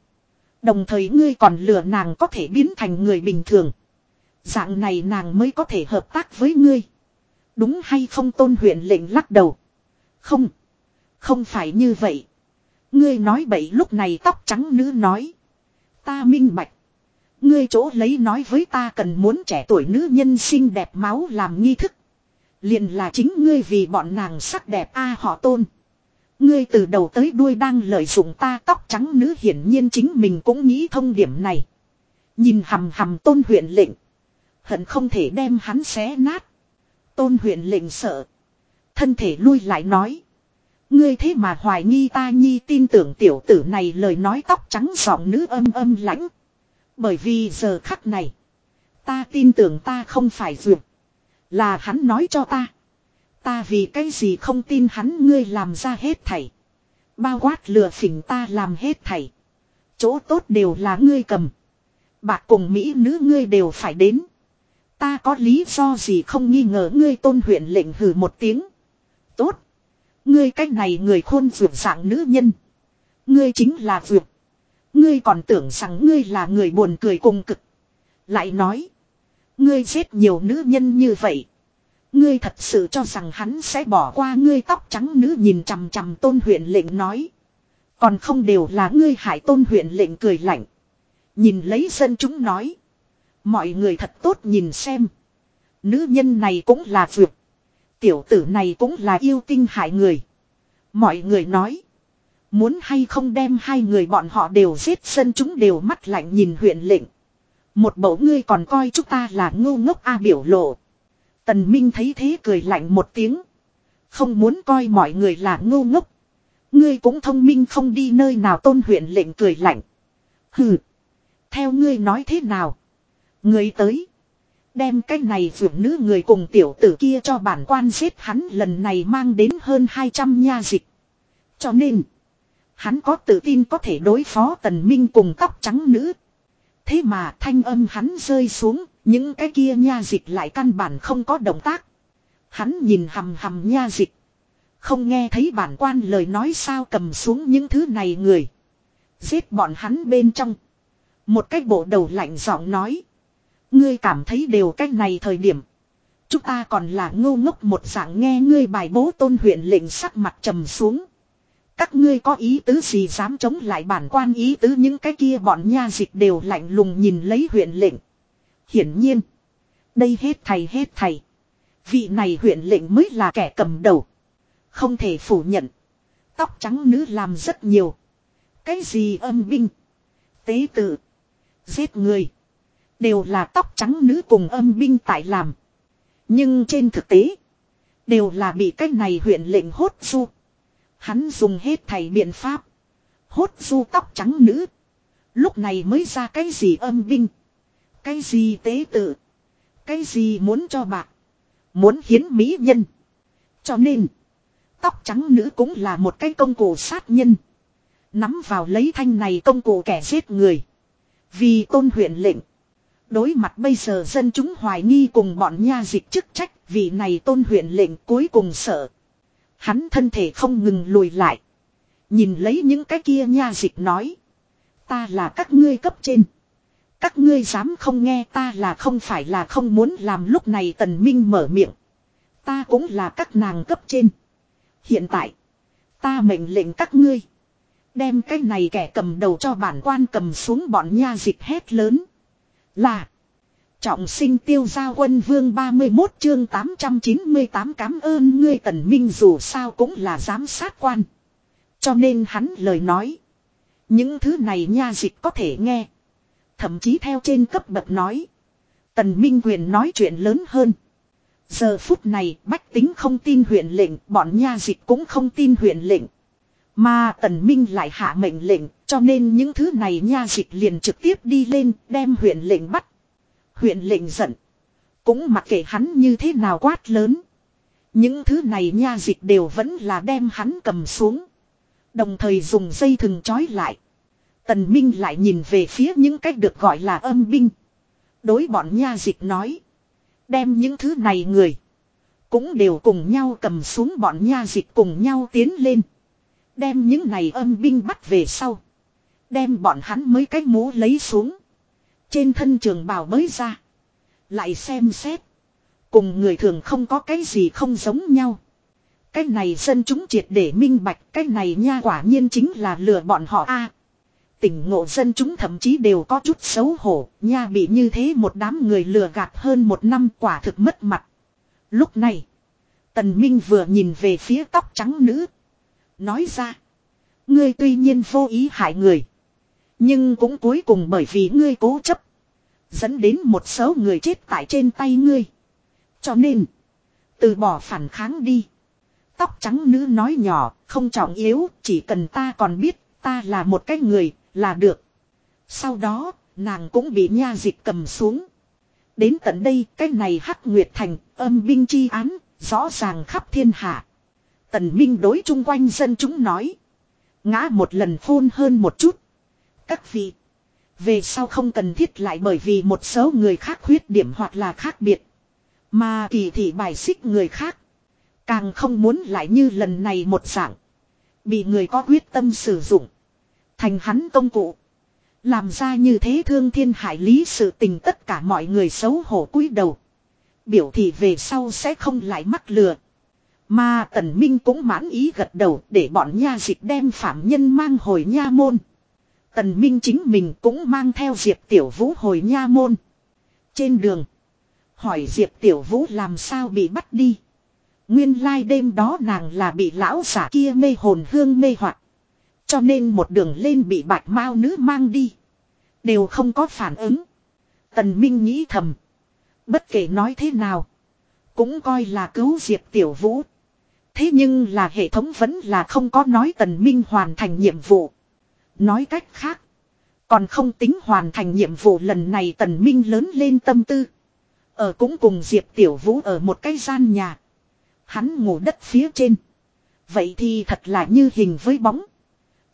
Đồng thời ngươi còn lừa nàng có thể biến thành người bình thường. Dạng này nàng mới có thể hợp tác với ngươi. Đúng hay không tôn huyện lệnh lắc đầu. Không. Không phải như vậy. Ngươi nói bậy lúc này tóc trắng nữ nói. Ta minh bạch. Ngươi chỗ lấy nói với ta cần muốn trẻ tuổi nữ nhân xinh đẹp máu làm nghi thức. Liền là chính ngươi vì bọn nàng sắc đẹp a họ tôn. Ngươi từ đầu tới đuôi đang lợi dụng ta tóc trắng nữ hiển nhiên chính mình cũng nghĩ thông điểm này. Nhìn hầm hầm tôn huyện lệnh. Hận không thể đem hắn xé nát. Tôn huyện lệnh sợ. Thân thể lui lại nói. Ngươi thế mà hoài nghi ta nhi tin tưởng tiểu tử này lời nói tóc trắng giọng nữ âm âm lãnh. Bởi vì giờ khắc này. Ta tin tưởng ta không phải duyệt. Là hắn nói cho ta. Ta vì cái gì không tin hắn ngươi làm ra hết thảy. Bao quát lừa phỉnh ta làm hết thảy. Chỗ tốt đều là ngươi cầm. Bạc cùng Mỹ nữ ngươi đều phải đến. Ta có lý do gì không nghi ngờ ngươi tôn huyện lệnh hử một tiếng. Tốt. Ngươi cách này người khôn vượt dạng nữ nhân. Ngươi chính là vượt. Ngươi còn tưởng rằng ngươi là người buồn cười cùng cực. Lại nói. Ngươi giết nhiều nữ nhân như vậy. Ngươi thật sự cho rằng hắn sẽ bỏ qua ngươi tóc trắng nữ nhìn chằm chằm tôn huyện lệnh nói. Còn không đều là ngươi hại tôn huyện lệnh cười lạnh. Nhìn lấy dân chúng nói. Mọi người thật tốt nhìn xem. Nữ nhân này cũng là vượt. Tiểu tử này cũng là yêu tinh hại người. Mọi người nói. Muốn hay không đem hai người bọn họ đều giết dân chúng đều mắt lạnh nhìn huyện lệnh. Một bầu ngươi còn coi chúng ta là ngu ngốc a biểu lộ. Tần Minh thấy thế cười lạnh một tiếng. Không muốn coi mọi người là ngu ngốc. Ngươi cũng thông minh không đi nơi nào tôn huyện lệnh cười lạnh. Hừ. Theo ngươi nói thế nào? Ngươi tới. Đem cái này vượt nữ người cùng tiểu tử kia cho bản quan giết hắn lần này mang đến hơn 200 nha dịch. Cho nên. Hắn có tự tin có thể đối phó tần minh cùng tóc trắng nữ. Thế mà thanh âm hắn rơi xuống, những cái kia nha dịch lại căn bản không có động tác. Hắn nhìn hầm hầm nha dịch. Không nghe thấy bản quan lời nói sao cầm xuống những thứ này người. Giết bọn hắn bên trong. Một cái bộ đầu lạnh giọng nói. Ngươi cảm thấy đều cách này thời điểm. Chúng ta còn là ngô ngốc một dạng nghe ngươi bài bố tôn huyện lệnh sắc mặt trầm xuống. Các ngươi có ý tứ gì dám chống lại bản quan ý tứ những cái kia bọn nha dịch đều lạnh lùng nhìn lấy huyện lệnh. Hiển nhiên. Đây hết thầy hết thầy. Vị này huyện lệnh mới là kẻ cầm đầu. Không thể phủ nhận. Tóc trắng nữ làm rất nhiều. Cái gì âm binh. Tế tự. Giết người. Đều là tóc trắng nữ cùng âm binh tại làm. Nhưng trên thực tế. Đều là bị cái này huyện lệnh hốt du. Hắn dùng hết thầy biện pháp. Hốt du tóc trắng nữ. Lúc này mới ra cái gì âm binh. Cái gì tế tự. Cái gì muốn cho bạc. Muốn hiến mỹ nhân. Cho nên. Tóc trắng nữ cũng là một cái công cụ sát nhân. Nắm vào lấy thanh này công cụ kẻ giết người. Vì tôn huyện lệnh. Đối mặt bây giờ dân chúng hoài nghi cùng bọn nha dịch chức trách, vì này tôn huyện lệnh cuối cùng sợ. Hắn thân thể không ngừng lùi lại. Nhìn lấy những cái kia nha dịch nói. Ta là các ngươi cấp trên. Các ngươi dám không nghe ta là không phải là không muốn làm lúc này tần minh mở miệng. Ta cũng là các nàng cấp trên. Hiện tại. Ta mệnh lệnh các ngươi. Đem cái này kẻ cầm đầu cho bản quan cầm xuống bọn nha dịch hét lớn. Là. Trọng sinh tiêu gia quân vương 31 chương 898 cảm ơn ngươi tần minh dù sao cũng là giám sát quan. Cho nên hắn lời nói. Những thứ này nha dịch có thể nghe. Thậm chí theo trên cấp bậc nói. Tần Minh Quyền nói chuyện lớn hơn. Giờ phút này bách tính không tin huyện lệnh, bọn nha dịch cũng không tin huyện lệnh. Mà Tần Minh lại hạ mệnh lệnh, cho nên những thứ này nha dịch liền trực tiếp đi lên, đem huyện lệnh bắt. Huyện lệnh giận. Cũng mặc kệ hắn như thế nào quát lớn. Những thứ này nha dịch đều vẫn là đem hắn cầm xuống. Đồng thời dùng dây thừng trói lại. Tần Minh lại nhìn về phía những cách được gọi là âm binh. Đối bọn nha dịch nói. Đem những thứ này người. Cũng đều cùng nhau cầm xuống bọn nha dịch cùng nhau tiến lên. Đem những này âm binh bắt về sau. Đem bọn hắn mới cách mũ lấy xuống. Trên thân trường bào mới ra. Lại xem xét. Cùng người thường không có cái gì không giống nhau. Cái này dân chúng triệt để minh bạch. Cái này nha quả nhiên chính là lừa bọn họ a Tỉnh ngộ dân chúng thậm chí đều có chút xấu hổ. Nha bị như thế một đám người lừa gạt hơn một năm quả thực mất mặt. Lúc này. Tần Minh vừa nhìn về phía tóc trắng nữ. Nói ra. Ngươi tuy nhiên vô ý hại người. Nhưng cũng cuối cùng bởi vì ngươi cố chấp. Dẫn đến một số người chết tại trên tay ngươi. Cho nên. Từ bỏ phản kháng đi. Tóc trắng nữ nói nhỏ, không trọng yếu, chỉ cần ta còn biết, ta là một cái người, là được. Sau đó, nàng cũng bị nha dịch cầm xuống. Đến tận đây, cái này hắc nguyệt thành, âm binh chi án, rõ ràng khắp thiên hạ. Tần Minh đối chung quanh dân chúng nói. Ngã một lần phun hơn một chút. Các vị. Về sau không cần thiết lại bởi vì một số người khác khuyết điểm hoặc là khác biệt. Mà kỳ thị bài xích người khác. Càng không muốn lại như lần này một dạng. Bị người có quyết tâm sử dụng. Thành hắn công cụ. Làm ra như thế thương thiên hải lý sự tình tất cả mọi người xấu hổ cúi đầu. Biểu thị về sau sẽ không lại mắc lừa. Mà tần minh cũng mãn ý gật đầu để bọn nha dịch đem phạm nhân mang hồi nha môn. Tần minh chính mình cũng mang theo Diệp Tiểu Vũ hồi nha môn. Trên đường. Hỏi Diệp Tiểu Vũ làm sao bị bắt đi. Nguyên lai like đêm đó nàng là bị lão giả kia mê hồn hương mê hoặc cho nên một đường lên bị bạch mao nữ mang đi. Đều không có phản ứng. Tần Minh nghĩ thầm. Bất kể nói thế nào. Cũng coi là cứu Diệp Tiểu Vũ. Thế nhưng là hệ thống vẫn là không có nói Tần Minh hoàn thành nhiệm vụ. Nói cách khác. Còn không tính hoàn thành nhiệm vụ lần này Tần Minh lớn lên tâm tư. Ở cũng cùng Diệp Tiểu Vũ ở một cái gian nhà. Hắn ngủ đất phía trên. Vậy thì thật là như hình với bóng.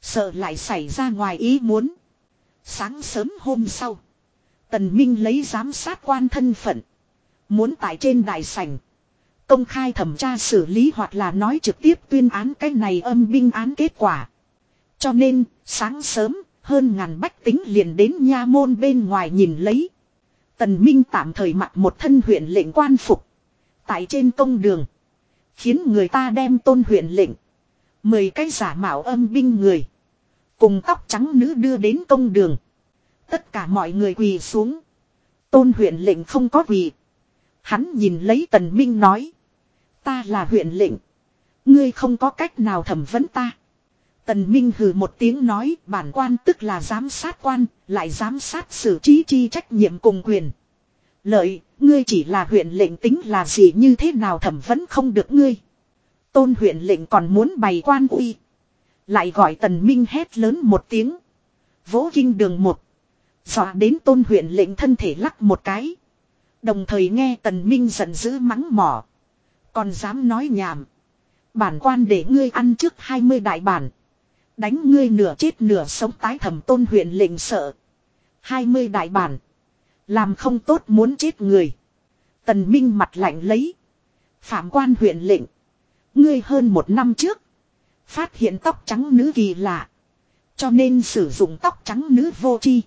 Sợ lại xảy ra ngoài ý muốn. Sáng sớm hôm sau. Tần Minh lấy giám sát quan thân phận. Muốn tại trên đại sảnh. Công khai thẩm tra xử lý hoặc là nói trực tiếp tuyên án cái này âm binh án kết quả. Cho nên, sáng sớm, hơn ngàn bách tính liền đến nha môn bên ngoài nhìn lấy. Tần Minh tạm thời mặc một thân huyện lệnh quan phục. Tại trên công đường. Khiến người ta đem tôn huyện lệnh. Mười cái giả mạo âm binh người. Cùng tóc trắng nữ đưa đến công đường. Tất cả mọi người quỳ xuống. Tôn huyện lệnh không có quỳ. Hắn nhìn lấy tần minh nói. Ta là huyện lệnh. Ngươi không có cách nào thẩm vấn ta. Tần Minh hừ một tiếng nói bản quan tức là giám sát quan, lại giám sát xử trí chi trách nhiệm cùng quyền. Lợi, ngươi chỉ là huyện lệnh tính là gì như thế nào thẩm vấn không được ngươi. Tôn huyện lệnh còn muốn bày quan uy. Lại gọi tần minh hét lớn một tiếng. Vỗ kinh đường một. Dọa đến tôn huyện lệnh thân thể lắc một cái. Đồng thời nghe tần minh giận dữ mắng mỏ. Còn dám nói nhảm. Bản quan để ngươi ăn trước 20 đại bản. Đánh ngươi nửa chết nửa sống tái thẩm tôn huyện lệnh sợ. 20 đại bản. Làm không tốt muốn chết người. Tần Minh mặt lạnh lấy. Phạm quan huyện lệnh. Ngươi hơn một năm trước. Phát hiện tóc trắng nữ kỳ lạ. Cho nên sử dụng tóc trắng nữ vô chi.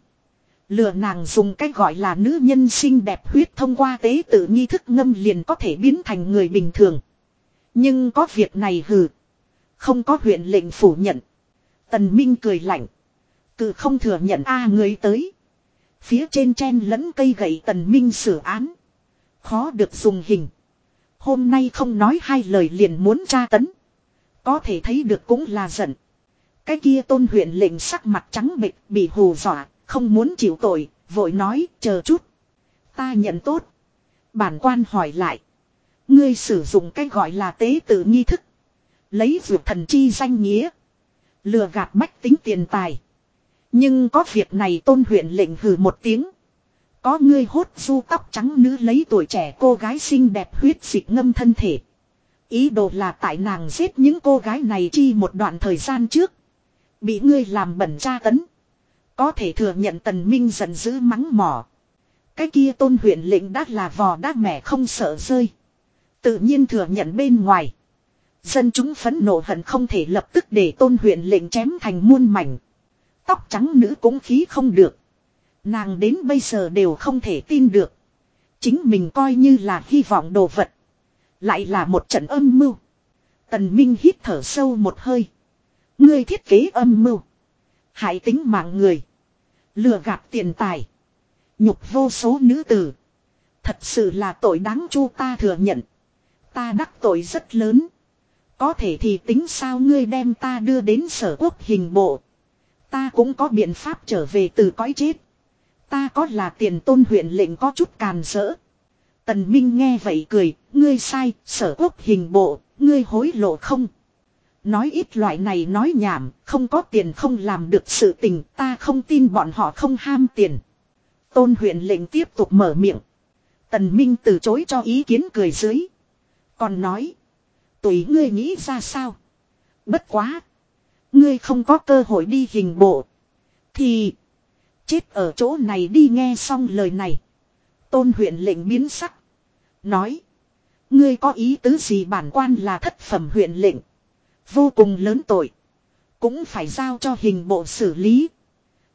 Lừa nàng dùng cách gọi là nữ nhân xinh đẹp huyết thông qua tế tự nghi thức ngâm liền có thể biến thành người bình thường. Nhưng có việc này hừ. Không có huyện lệnh phủ nhận. Tần Minh cười lạnh. Cự không thừa nhận a người tới. Phía trên chen lẫn cây gậy Tần Minh xử án. Khó được dùng hình. Hôm nay không nói hai lời liền muốn tra tấn. Có thể thấy được cũng là giận. Cái kia tôn huyện lệnh sắc mặt trắng bệch bị hù dọa, không muốn chịu tội, vội nói, chờ chút. Ta nhận tốt. Bản quan hỏi lại. Ngươi sử dụng cái gọi là tế tự nghi thức. Lấy vượt thần chi danh nghĩa. Lừa gạt bách tính tiền tài. Nhưng có việc này tôn huyện lệnh hừ một tiếng. Có ngươi hốt du tóc trắng nữ lấy tuổi trẻ cô gái xinh đẹp huyết dịch ngâm thân thể. Ý đồ là tại nàng giết những cô gái này chi một đoạn thời gian trước. Bị ngươi làm bẩn tra tấn. Có thể thừa nhận tần minh giận dữ mắng mỏ. Cái kia tôn huyện lệnh đắc là vò đá mẹ không sợ rơi. Tự nhiên thừa nhận bên ngoài. Dân chúng phấn nộ hận không thể lập tức để tôn huyện lệnh chém thành muôn mảnh. Tóc trắng nữ cũng khí không được. Nàng đến bây giờ đều không thể tin được. Chính mình coi như là hy vọng đồ vật. Lại là một trận âm mưu. Tần Minh hít thở sâu một hơi. Ngươi thiết kế âm mưu. Hại tính mạng người. Lừa gạt tiền tài. Nhục vô số nữ tử. Thật sự là tội đáng chu ta thừa nhận. Ta đắc tội rất lớn. Có thể thì tính sao ngươi đem ta đưa đến sở quốc hình bộ. Ta cũng có biện pháp trở về từ cõi chết. Ta có là tiền tôn huyện lệnh có chút càn rỡ. Tần Minh nghe vậy cười, ngươi sai, sở quốc hình bộ, ngươi hối lộ không. Nói ít loại này nói nhảm, không có tiền không làm được sự tình, ta không tin bọn họ không ham tiền. Tôn huyện lệnh tiếp tục mở miệng. Tần Minh từ chối cho ý kiến cười dưới. Còn nói, tùy ngươi nghĩ ra sao. Bất quá. Ngươi không có cơ hội đi hình bộ. Thì. Chết ở chỗ này đi nghe xong lời này. Tôn huyện lệnh biến sắc. Nói. Ngươi có ý tứ gì bản quan là thất phẩm huyện lệnh. Vô cùng lớn tội. Cũng phải giao cho hình bộ xử lý.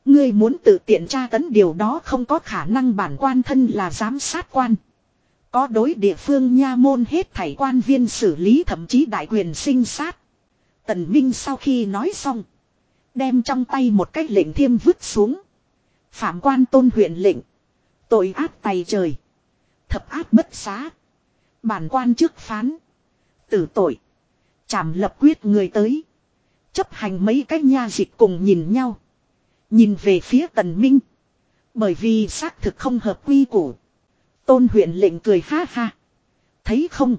Ngươi muốn tự tiện tra tấn điều đó không có khả năng bản quan thân là giám sát quan. Có đối địa phương nha môn hết thảy quan viên xử lý thậm chí đại quyền sinh sát. Tần Minh sau khi nói xong. Đem trong tay một cái lệnh thiêm vứt xuống. Phạm quan tôn huyện lệnh. Tội ác tay trời. Thập ác bất xá. Bản quan trước phán. Tử tội. Chảm lập quyết người tới. Chấp hành mấy cái nha dịch cùng nhìn nhau. Nhìn về phía tần minh. Bởi vì xác thực không hợp quy củ. Tôn huyện lệnh cười ha ha. Thấy không?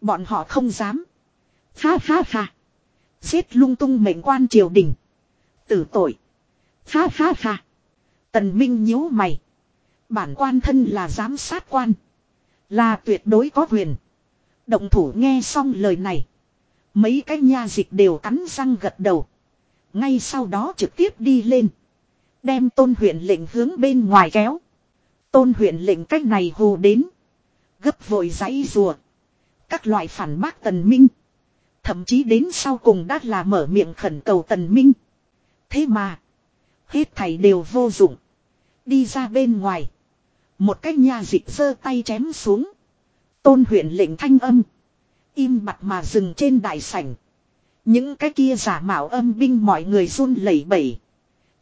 Bọn họ không dám. Ha ha ha. Giết lung tung mệnh quan triều đình. Tử tội. Ha ha ha. Tần Minh nhíu mày. Bản quan thân là giám sát quan. Là tuyệt đối có quyền. Động thủ nghe xong lời này. Mấy cái nha dịch đều cắn răng gật đầu. Ngay sau đó trực tiếp đi lên. Đem tôn huyện lệnh hướng bên ngoài kéo. Tôn huyện lệnh cách này hù đến. Gấp vội giấy rùa. Các loại phản bác tần minh. Thậm chí đến sau cùng đã là mở miệng khẩn cầu tần minh. Thế mà. Hết thảy đều vô dụng. Đi ra bên ngoài. Một cái nha dịch giơ tay chém xuống. Tôn huyện lệnh thanh âm. Im mặt mà dừng trên đại sảnh. Những cái kia giả mạo âm binh mọi người run lẩy bẩy.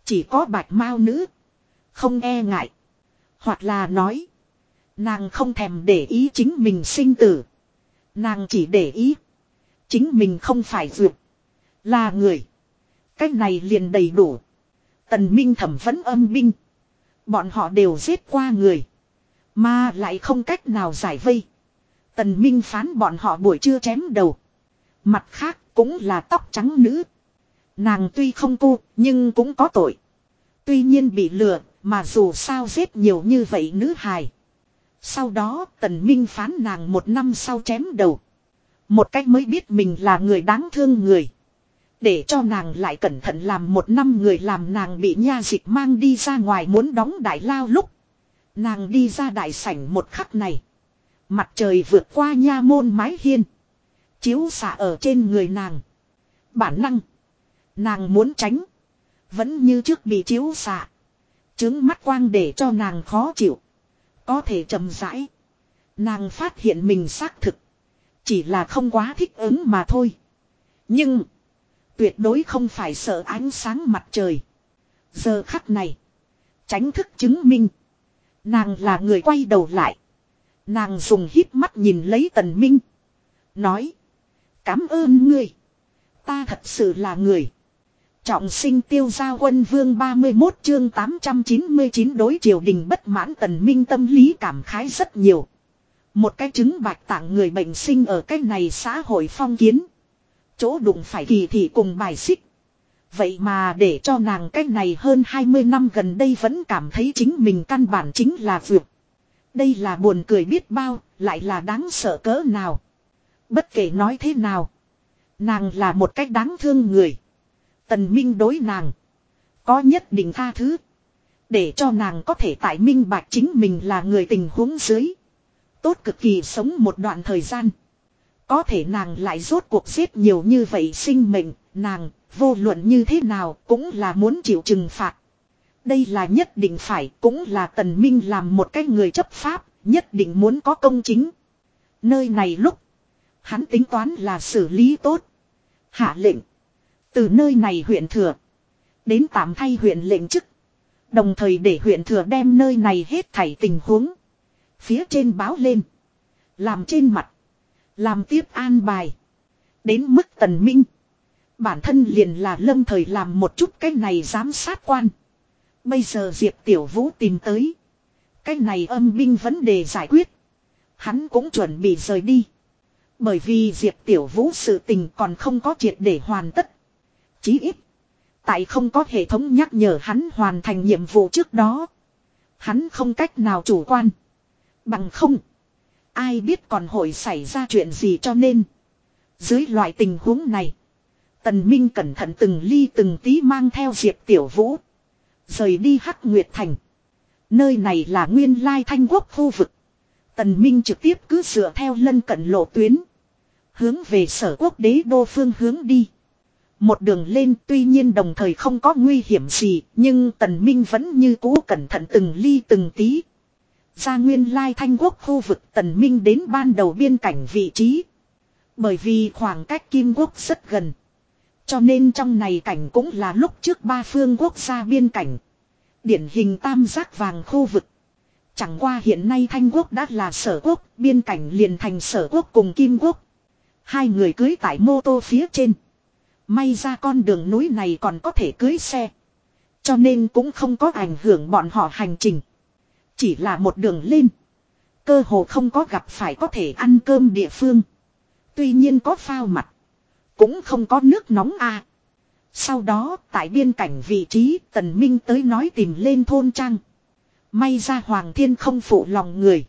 Chỉ có bạch mao nữ. Không e ngại. Hoặc là nói. Nàng không thèm để ý chính mình sinh tử. Nàng chỉ để ý. Chính mình không phải dược. Là người. Cách này liền đầy đủ. Tần Minh thẩm vấn âm binh. Bọn họ đều giết qua người. Mà lại không cách nào giải vây. Tần Minh phán bọn họ buổi trưa chém đầu. Mặt khác cũng là tóc trắng nữ. Nàng tuy không cô, nhưng cũng có tội. Tuy nhiên bị lừa, mà dù sao giết nhiều như vậy nữ hài. Sau đó, tần minh phán nàng một năm sau chém đầu. Một cách mới biết mình là người đáng thương người. Để cho nàng lại cẩn thận làm một năm người làm nàng bị nha dịch mang đi ra ngoài muốn đóng đại lao lúc. Nàng đi ra đại sảnh một khắc này. Mặt trời vượt qua nha môn mái hiên. Chiếu xạ ở trên người nàng. Bản năng. Nàng muốn tránh. Vẫn như trước bị chiếu xạ. Chứng mắt quang để cho nàng khó chịu. Có thể chậm rãi. Nàng phát hiện mình xác thực. Chỉ là không quá thích ứng mà thôi. Nhưng. Tuyệt đối không phải sợ ánh sáng mặt trời. Giờ khắc này. Tránh thức chứng minh. Nàng là người quay đầu lại. Nàng dùng hít mắt nhìn lấy tần minh. Nói. Cám ơn ngươi. Ta thật sự là người. Trọng sinh tiêu gia quân vương 31 chương 899 đối triều đình bất mãn tần minh tâm lý cảm khái rất nhiều. Một cái chứng bạch tặng người bệnh sinh ở cái này xã hội phong kiến. Chỗ đụng phải kỳ thị cùng bài xích. Vậy mà để cho nàng cách này hơn 20 năm gần đây vẫn cảm thấy chính mình căn bản chính là vượt. Đây là buồn cười biết bao, lại là đáng sợ cỡ nào. Bất kể nói thế nào. Nàng là một cách đáng thương người. Tần Minh đối nàng. Có nhất định tha thứ. Để cho nàng có thể tại minh bạch chính mình là người tình huống dưới. Tốt cực kỳ sống một đoạn thời gian. Có thể nàng lại rốt cuộc giết nhiều như vậy sinh mệnh, nàng, vô luận như thế nào cũng là muốn chịu trừng phạt. Đây là nhất định phải, cũng là tần minh làm một cái người chấp pháp, nhất định muốn có công chính. Nơi này lúc, hắn tính toán là xử lý tốt. Hạ lệnh. Từ nơi này huyện thừa. Đến tạm thay huyện lệnh chức. Đồng thời để huyện thừa đem nơi này hết thảy tình huống. Phía trên báo lên. Làm trên mặt. Làm tiếp an bài. Đến mức tần minh. Bản thân liền là lâm thời làm một chút cái này giám sát quan. Bây giờ Diệp Tiểu Vũ tìm tới. Cái này âm binh vấn đề giải quyết. Hắn cũng chuẩn bị rời đi. Bởi vì Diệp Tiểu Vũ sự tình còn không có triệt để hoàn tất. Chí ít. Tại không có hệ thống nhắc nhở hắn hoàn thành nhiệm vụ trước đó. Hắn không cách nào chủ quan. Bằng không. Ai biết còn hội xảy ra chuyện gì cho nên. Dưới loại tình huống này. Tần Minh cẩn thận từng ly từng tí mang theo Diệp Tiểu Vũ. Rời đi Hắc Nguyệt Thành. Nơi này là nguyên lai thanh quốc khu vực. Tần Minh trực tiếp cứ dựa theo lân cận lộ tuyến. Hướng về sở quốc đế đô phương hướng đi. Một đường lên tuy nhiên đồng thời không có nguy hiểm gì, nhưng Tần Minh vẫn như cũ cẩn thận từng ly từng tí. Ra nguyên lai thanh quốc khu vực Tần Minh đến ban đầu biên cảnh vị trí. Bởi vì khoảng cách Kim Quốc rất gần. Cho nên trong này cảnh cũng là lúc trước ba phương quốc gia biên cảnh. Điển hình tam giác vàng khu vực. Chẳng qua hiện nay Thanh quốc đã là sở quốc, biên cảnh liền thành sở quốc cùng Kim quốc. Hai người cưới tại mô tô phía trên. May ra con đường núi này còn có thể cưới xe. Cho nên cũng không có ảnh hưởng bọn họ hành trình. Chỉ là một đường lên. Cơ hồ không có gặp phải có thể ăn cơm địa phương. Tuy nhiên có phao mặt. Cũng không có nước nóng à. Sau đó tại biên cảnh vị trí tần minh tới nói tìm lên thôn trang. May ra Hoàng Thiên không phụ lòng người.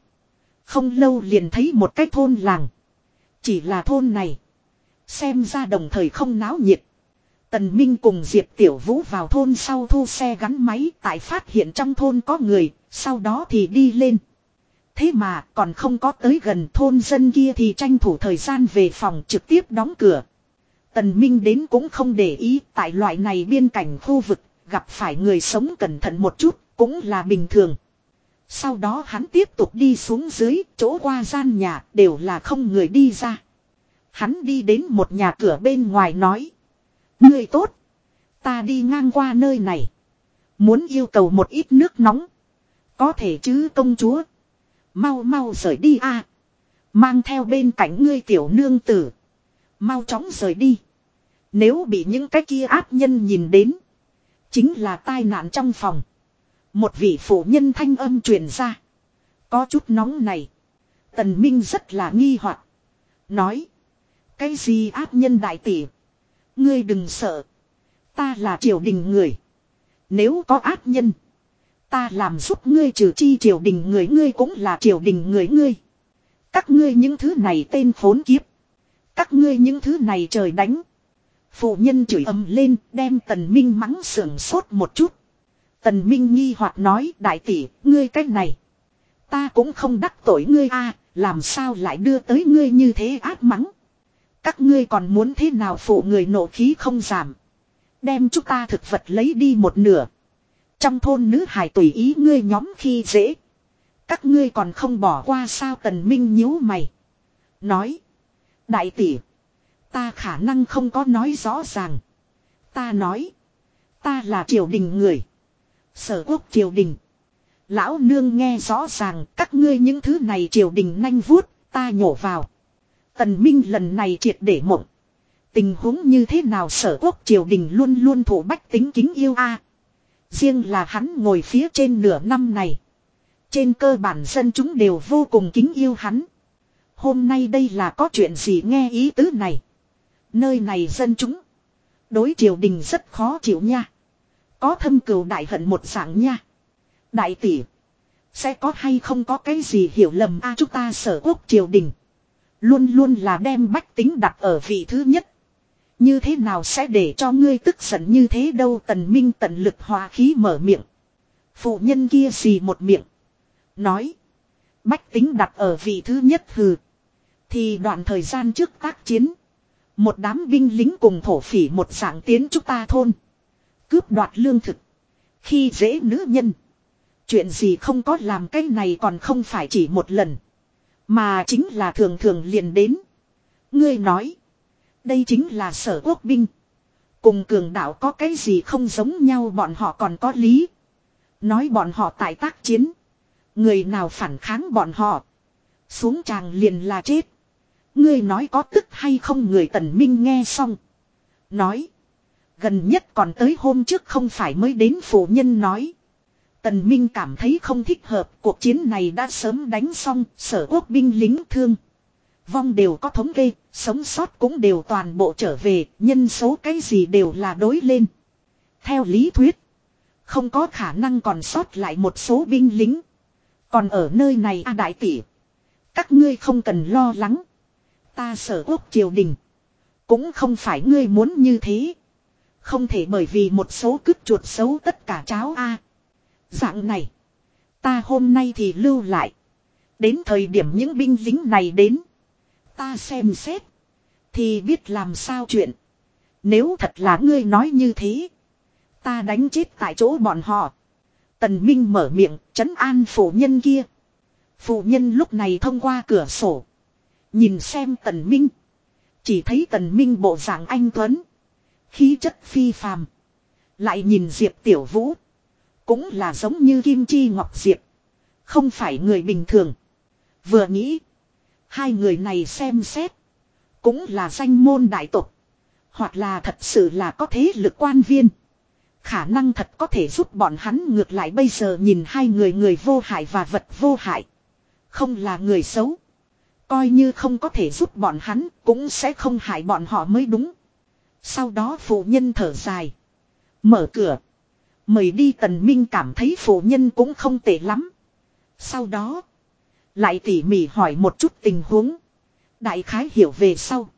Không lâu liền thấy một cái thôn làng. Chỉ là thôn này. Xem ra đồng thời không náo nhiệt. Tần Minh cùng Diệp Tiểu Vũ vào thôn sau thu xe gắn máy tại phát hiện trong thôn có người, sau đó thì đi lên. Thế mà còn không có tới gần thôn dân kia thì tranh thủ thời gian về phòng trực tiếp đóng cửa. Tần Minh đến cũng không để ý tại loại này biên cảnh khu vực, gặp phải người sống cẩn thận một chút, cũng là bình thường. Sau đó hắn tiếp tục đi xuống dưới, chỗ qua gian nhà, đều là không người đi ra. Hắn đi đến một nhà cửa bên ngoài nói. Người tốt. Ta đi ngang qua nơi này. Muốn yêu cầu một ít nước nóng. Có thể chứ công chúa. Mau mau rời đi a Mang theo bên cạnh ngươi tiểu nương tử. Mau chóng rời đi. Nếu bị những cái kia ác nhân nhìn đến. Chính là tai nạn trong phòng. Một vị phụ nhân thanh âm truyền ra. Có chút nóng này. Tần Minh rất là nghi hoặc Nói. Cái gì ác nhân đại tỷ. Ngươi đừng sợ. Ta là triều đình người. Nếu có ác nhân. Ta làm giúp ngươi trừ chi triều đình người ngươi cũng là triều đình người ngươi. Các ngươi những thứ này tên phốn kiếp. Các ngươi những thứ này trời đánh. Phụ nhân chửi ầm lên đem tần minh mắng sưởng sốt một chút. Tần minh nghi hoặc nói đại tỷ, ngươi cách này. Ta cũng không đắc tội ngươi a làm sao lại đưa tới ngươi như thế ác mắng. Các ngươi còn muốn thế nào phụ người nộ khí không giảm. Đem chúng ta thực vật lấy đi một nửa. Trong thôn nữ hải tùy ý ngươi nhóm khi dễ. Các ngươi còn không bỏ qua sao tần minh nhíu mày. Nói. Đại tỷ. Ta khả năng không có nói rõ ràng. Ta nói. Ta là triều đình người. Sở quốc triều đình. Lão nương nghe rõ ràng các ngươi những thứ này triều đình nhanh vuốt, ta nhổ vào. Tần Minh lần này triệt để mộng. Tình huống như thế nào sở quốc triều đình luôn luôn thủ bách tính kính yêu a Riêng là hắn ngồi phía trên nửa năm này. Trên cơ bản dân chúng đều vô cùng kính yêu hắn. Hôm nay đây là có chuyện gì nghe ý tứ này. Nơi này dân chúng. Đối triều đình rất khó chịu nha. Có thâm cừu đại hận một dạng nha. Đại tỷ. Sẽ có hay không có cái gì hiểu lầm a à, chúng ta sở quốc triều đình. Luôn luôn là đem bách tính đặt ở vị thứ nhất. Như thế nào sẽ để cho ngươi tức giận như thế đâu tần minh tận lực hòa khí mở miệng. Phụ nhân kia xì một miệng. Nói. Bách tính đặt ở vị thứ nhất hừ. Thì đoạn thời gian trước tác chiến. Một đám binh lính cùng thổ phỉ một dạng tiến chúng ta thôn. Cướp đoạt lương thực. Khi dễ nữ nhân. Chuyện gì không có làm cái này còn không phải chỉ một lần. Mà chính là thường thường liền đến. Ngươi nói. Đây chính là sở quốc binh. Cùng cường đạo có cái gì không giống nhau bọn họ còn có lý. Nói bọn họ tại tác chiến. Người nào phản kháng bọn họ. Xuống tràng liền là chết. Ngươi nói có tức hay không người tần minh nghe xong. Nói. Gần nhất còn tới hôm trước không phải mới đến phụ nhân nói. Tần Minh cảm thấy không thích hợp, cuộc chiến này đã sớm đánh xong, sở quốc binh lính thương. Vong đều có thống kê, sống sót cũng đều toàn bộ trở về, nhân số cái gì đều là đối lên. Theo lý thuyết, không có khả năng còn sót lại một số binh lính. Còn ở nơi này a đại tỷ, các ngươi không cần lo lắng. Ta sở quốc triều đình, cũng không phải ngươi muốn như thế. Không thể bởi vì một số cướp chuột xấu tất cả cháo a. Dạng này. Ta hôm nay thì lưu lại. Đến thời điểm những binh lính này đến. Ta xem xét. Thì biết làm sao chuyện. Nếu thật là ngươi nói như thế. Ta đánh chết tại chỗ bọn họ. Tần Minh mở miệng, chấn an phụ nhân kia. Phụ nhân lúc này thông qua cửa sổ. Nhìn xem Tần Minh. Chỉ thấy Tần Minh bộ dạng anh Tuấn. Khí chất phi phàm. Lại nhìn Diệp Tiểu Vũ. Cũng là giống như Kim Chi Ngọc Diệp. Không phải người bình thường. Vừa nghĩ. Hai người này xem xét. Cũng là danh môn đại tộc. Hoặc là thật sự là có thế lực quan viên. Khả năng thật có thể giúp bọn hắn ngược lại bây giờ nhìn hai người người vô hại và vật vô hại. Không là người xấu. Coi như không có thể giúp bọn hắn cũng sẽ không hại bọn họ mới đúng. Sau đó phụ nhân thở dài. Mở cửa. Mời đi tần minh cảm thấy phụ nhân cũng không tệ lắm. Sau đó. Lại tỉ mỉ hỏi một chút tình huống. Đại khái hiểu về sau.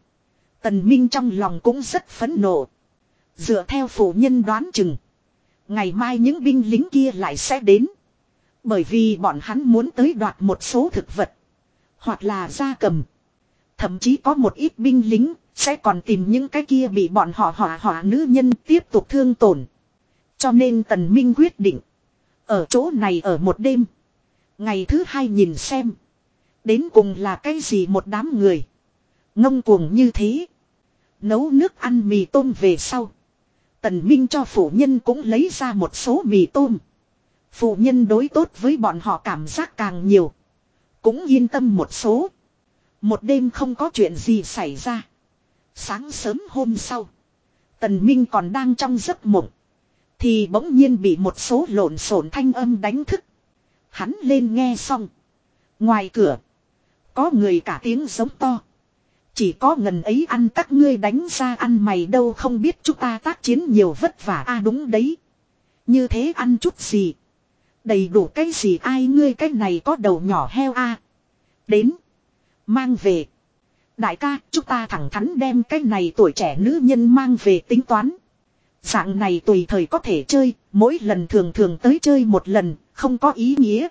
Tần minh trong lòng cũng rất phấn nộ. Dựa theo phụ nhân đoán chừng. Ngày mai những binh lính kia lại sẽ đến. Bởi vì bọn hắn muốn tới đoạt một số thực vật. Hoặc là gia cầm. Thậm chí có một ít binh lính sẽ còn tìm những cái kia bị bọn họ hỏa hỏa nữ nhân tiếp tục thương tổn. Cho nên Tần Minh quyết định. Ở chỗ này ở một đêm. Ngày thứ hai nhìn xem. Đến cùng là cái gì một đám người. Ngông cuồng như thế. Nấu nước ăn mì tôm về sau. Tần Minh cho phụ nhân cũng lấy ra một số mì tôm. Phụ nhân đối tốt với bọn họ cảm giác càng nhiều. Cũng yên tâm một số. Một đêm không có chuyện gì xảy ra. Sáng sớm hôm sau. Tần Minh còn đang trong giấc mộng. Thì bỗng nhiên bị một số lộn xộn thanh âm đánh thức. Hắn lên nghe xong. Ngoài cửa. Có người cả tiếng giống to. Chỉ có ngần ấy ăn các ngươi đánh ra ăn mày đâu không biết chúng ta tác chiến nhiều vất vả a à đúng đấy. Như thế ăn chút gì. Đầy đủ cái gì ai ngươi cái này có đầu nhỏ heo a Đến. Mang về. Đại ca, chúng ta thẳng thắn đem cái này tuổi trẻ nữ nhân mang về tính toán. Dạng này tùy thời có thể chơi, mỗi lần thường thường tới chơi một lần, không có ý nghĩa.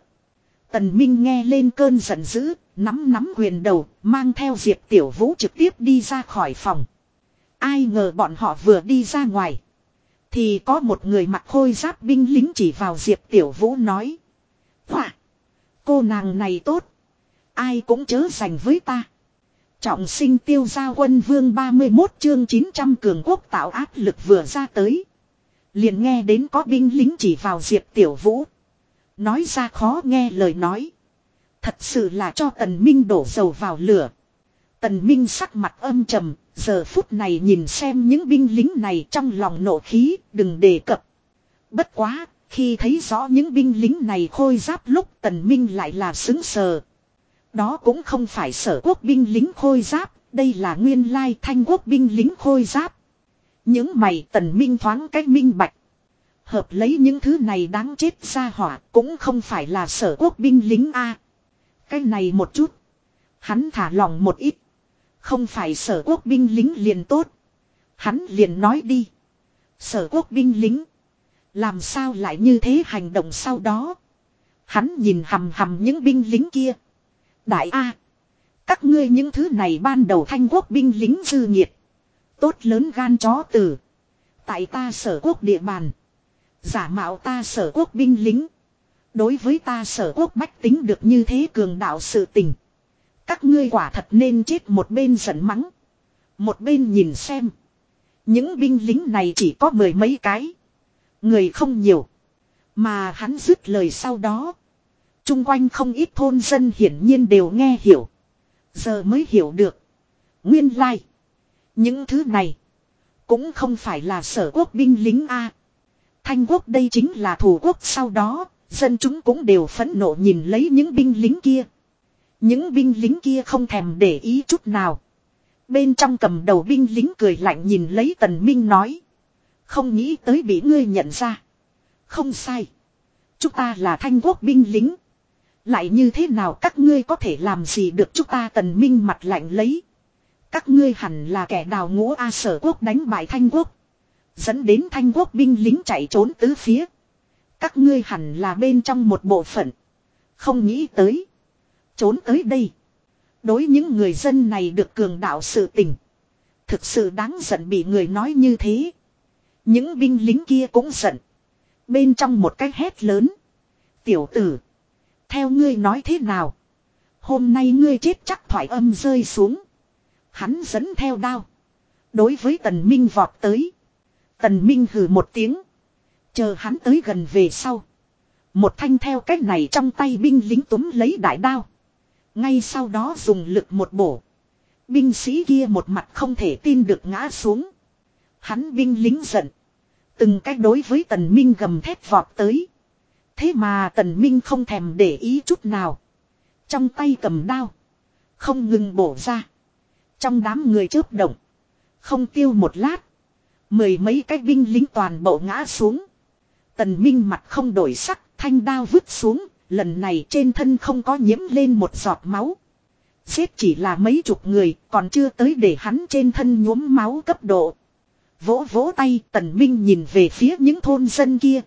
Tần Minh nghe lên cơn giận dữ, nắm nắm quyền đầu, mang theo Diệp Tiểu Vũ trực tiếp đi ra khỏi phòng. Ai ngờ bọn họ vừa đi ra ngoài. Thì có một người mặc khôi giáp binh lính chỉ vào Diệp Tiểu Vũ nói. Hỏa! Cô nàng này tốt. Ai cũng chớ giành với ta. Trọng sinh tiêu gia quân vương 31 chương 900 cường quốc tạo áp lực vừa ra tới. Liền nghe đến có binh lính chỉ vào Diệp Tiểu Vũ. Nói ra khó nghe lời nói. Thật sự là cho Tần Minh đổ dầu vào lửa. Tần Minh sắc mặt âm trầm, giờ phút này nhìn xem những binh lính này trong lòng nộ khí, đừng đề cập. Bất quá, khi thấy rõ những binh lính này khôi giáp lúc Tần Minh lại là xứng sờ. Đó cũng không phải sở quốc binh lính khôi giáp, đây là nguyên lai thanh quốc binh lính khôi giáp. Những mày Tần Minh thoáng cách minh bạch. Hợp lấy những thứ này đáng chết ra hỏa cũng không phải là sở quốc binh lính A. Cái này một chút. Hắn thả lòng một ít. Không phải sở quốc binh lính liền tốt. Hắn liền nói đi. Sở quốc binh lính. Làm sao lại như thế hành động sau đó. Hắn nhìn hầm hầm những binh lính kia. Đại A. Các ngươi những thứ này ban đầu thanh quốc binh lính dư nhiệt. Tốt lớn gan chó tử. Tại ta sở quốc địa bàn. Giả mạo ta sở quốc binh lính. Đối với ta sở quốc bách tính được như thế cường đạo sự tình. Các ngươi quả thật nên chết một bên giận mắng. Một bên nhìn xem. Những binh lính này chỉ có mười mấy cái. Người không nhiều. Mà hắn dứt lời sau đó. Trung quanh không ít thôn dân hiển nhiên đều nghe hiểu. Giờ mới hiểu được. Nguyên lai. Những thứ này. Cũng không phải là sở quốc binh lính A. Thanh quốc đây chính là thủ quốc sau đó. Dân chúng cũng đều phẫn nộ nhìn lấy những binh lính kia. Những binh lính kia không thèm để ý chút nào. Bên trong cầm đầu binh lính cười lạnh nhìn lấy tần minh nói. Không nghĩ tới bị ngươi nhận ra. Không sai. Chúng ta là thanh quốc binh lính. Lại như thế nào các ngươi có thể làm gì được chúng ta tần minh mặt lạnh lấy. Các ngươi hẳn là kẻ đào ngũ A sở quốc đánh bại thanh quốc. Dẫn đến thanh quốc binh lính chạy trốn tứ phía. Các ngươi hẳn là bên trong một bộ phận. Không nghĩ tới. Trốn tới đây. Đối những người dân này được cường đạo sự tình. Thực sự đáng giận bị người nói như thế. Những binh lính kia cũng giận. Bên trong một cái hét lớn. Tiểu tử. Theo ngươi nói thế nào? Hôm nay ngươi chết chắc thoại âm rơi xuống. Hắn dẫn theo đao. Đối với tần minh vọt tới. Tần minh hừ một tiếng. Chờ hắn tới gần về sau. Một thanh theo cách này trong tay binh lính túm lấy đại đao. Ngay sau đó dùng lực một bổ. Binh sĩ kia một mặt không thể tin được ngã xuống. Hắn binh lính giận. Từng cách đối với tần minh gầm thét vọt tới. Thế mà tần minh không thèm để ý chút nào. Trong tay cầm đao. Không ngừng bổ ra. Trong đám người chớp động. Không tiêu một lát. Mười mấy cái binh lính toàn bộ ngã xuống. Tần Minh mặt không đổi sắc, thanh đao vứt xuống, lần này trên thân không có nhiễm lên một giọt máu. Xếp chỉ là mấy chục người, còn chưa tới để hắn trên thân nhuốm máu cấp độ. Vỗ vỗ tay, Tần Minh nhìn về phía những thôn dân kia.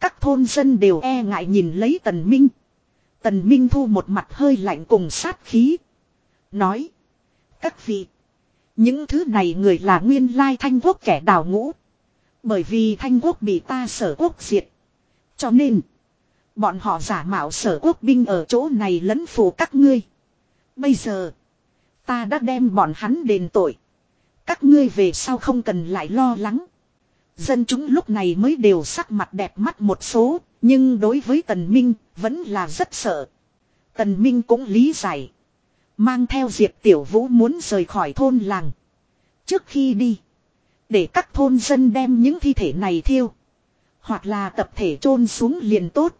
Các thôn dân đều e ngại nhìn lấy Tần Minh. Tần Minh thu một mặt hơi lạnh cùng sát khí. Nói. Các vị. Những thứ này người là nguyên lai thanh quốc kẻ đào ngũ. Bởi vì thanh quốc bị ta sở quốc diệt. Cho nên. Bọn họ giả mạo sở quốc binh ở chỗ này lấn phù các ngươi. Bây giờ. Ta đã đem bọn hắn đền tội. Các ngươi về sau không cần lại lo lắng. Dân chúng lúc này mới đều sắc mặt đẹp mắt một số. Nhưng đối với Tần Minh vẫn là rất sợ. Tần Minh cũng lý giải. Mang theo Diệp Tiểu Vũ muốn rời khỏi thôn làng. Trước khi đi. Để các thôn dân đem những thi thể này thiêu. Hoặc là tập thể chôn xuống liền tốt.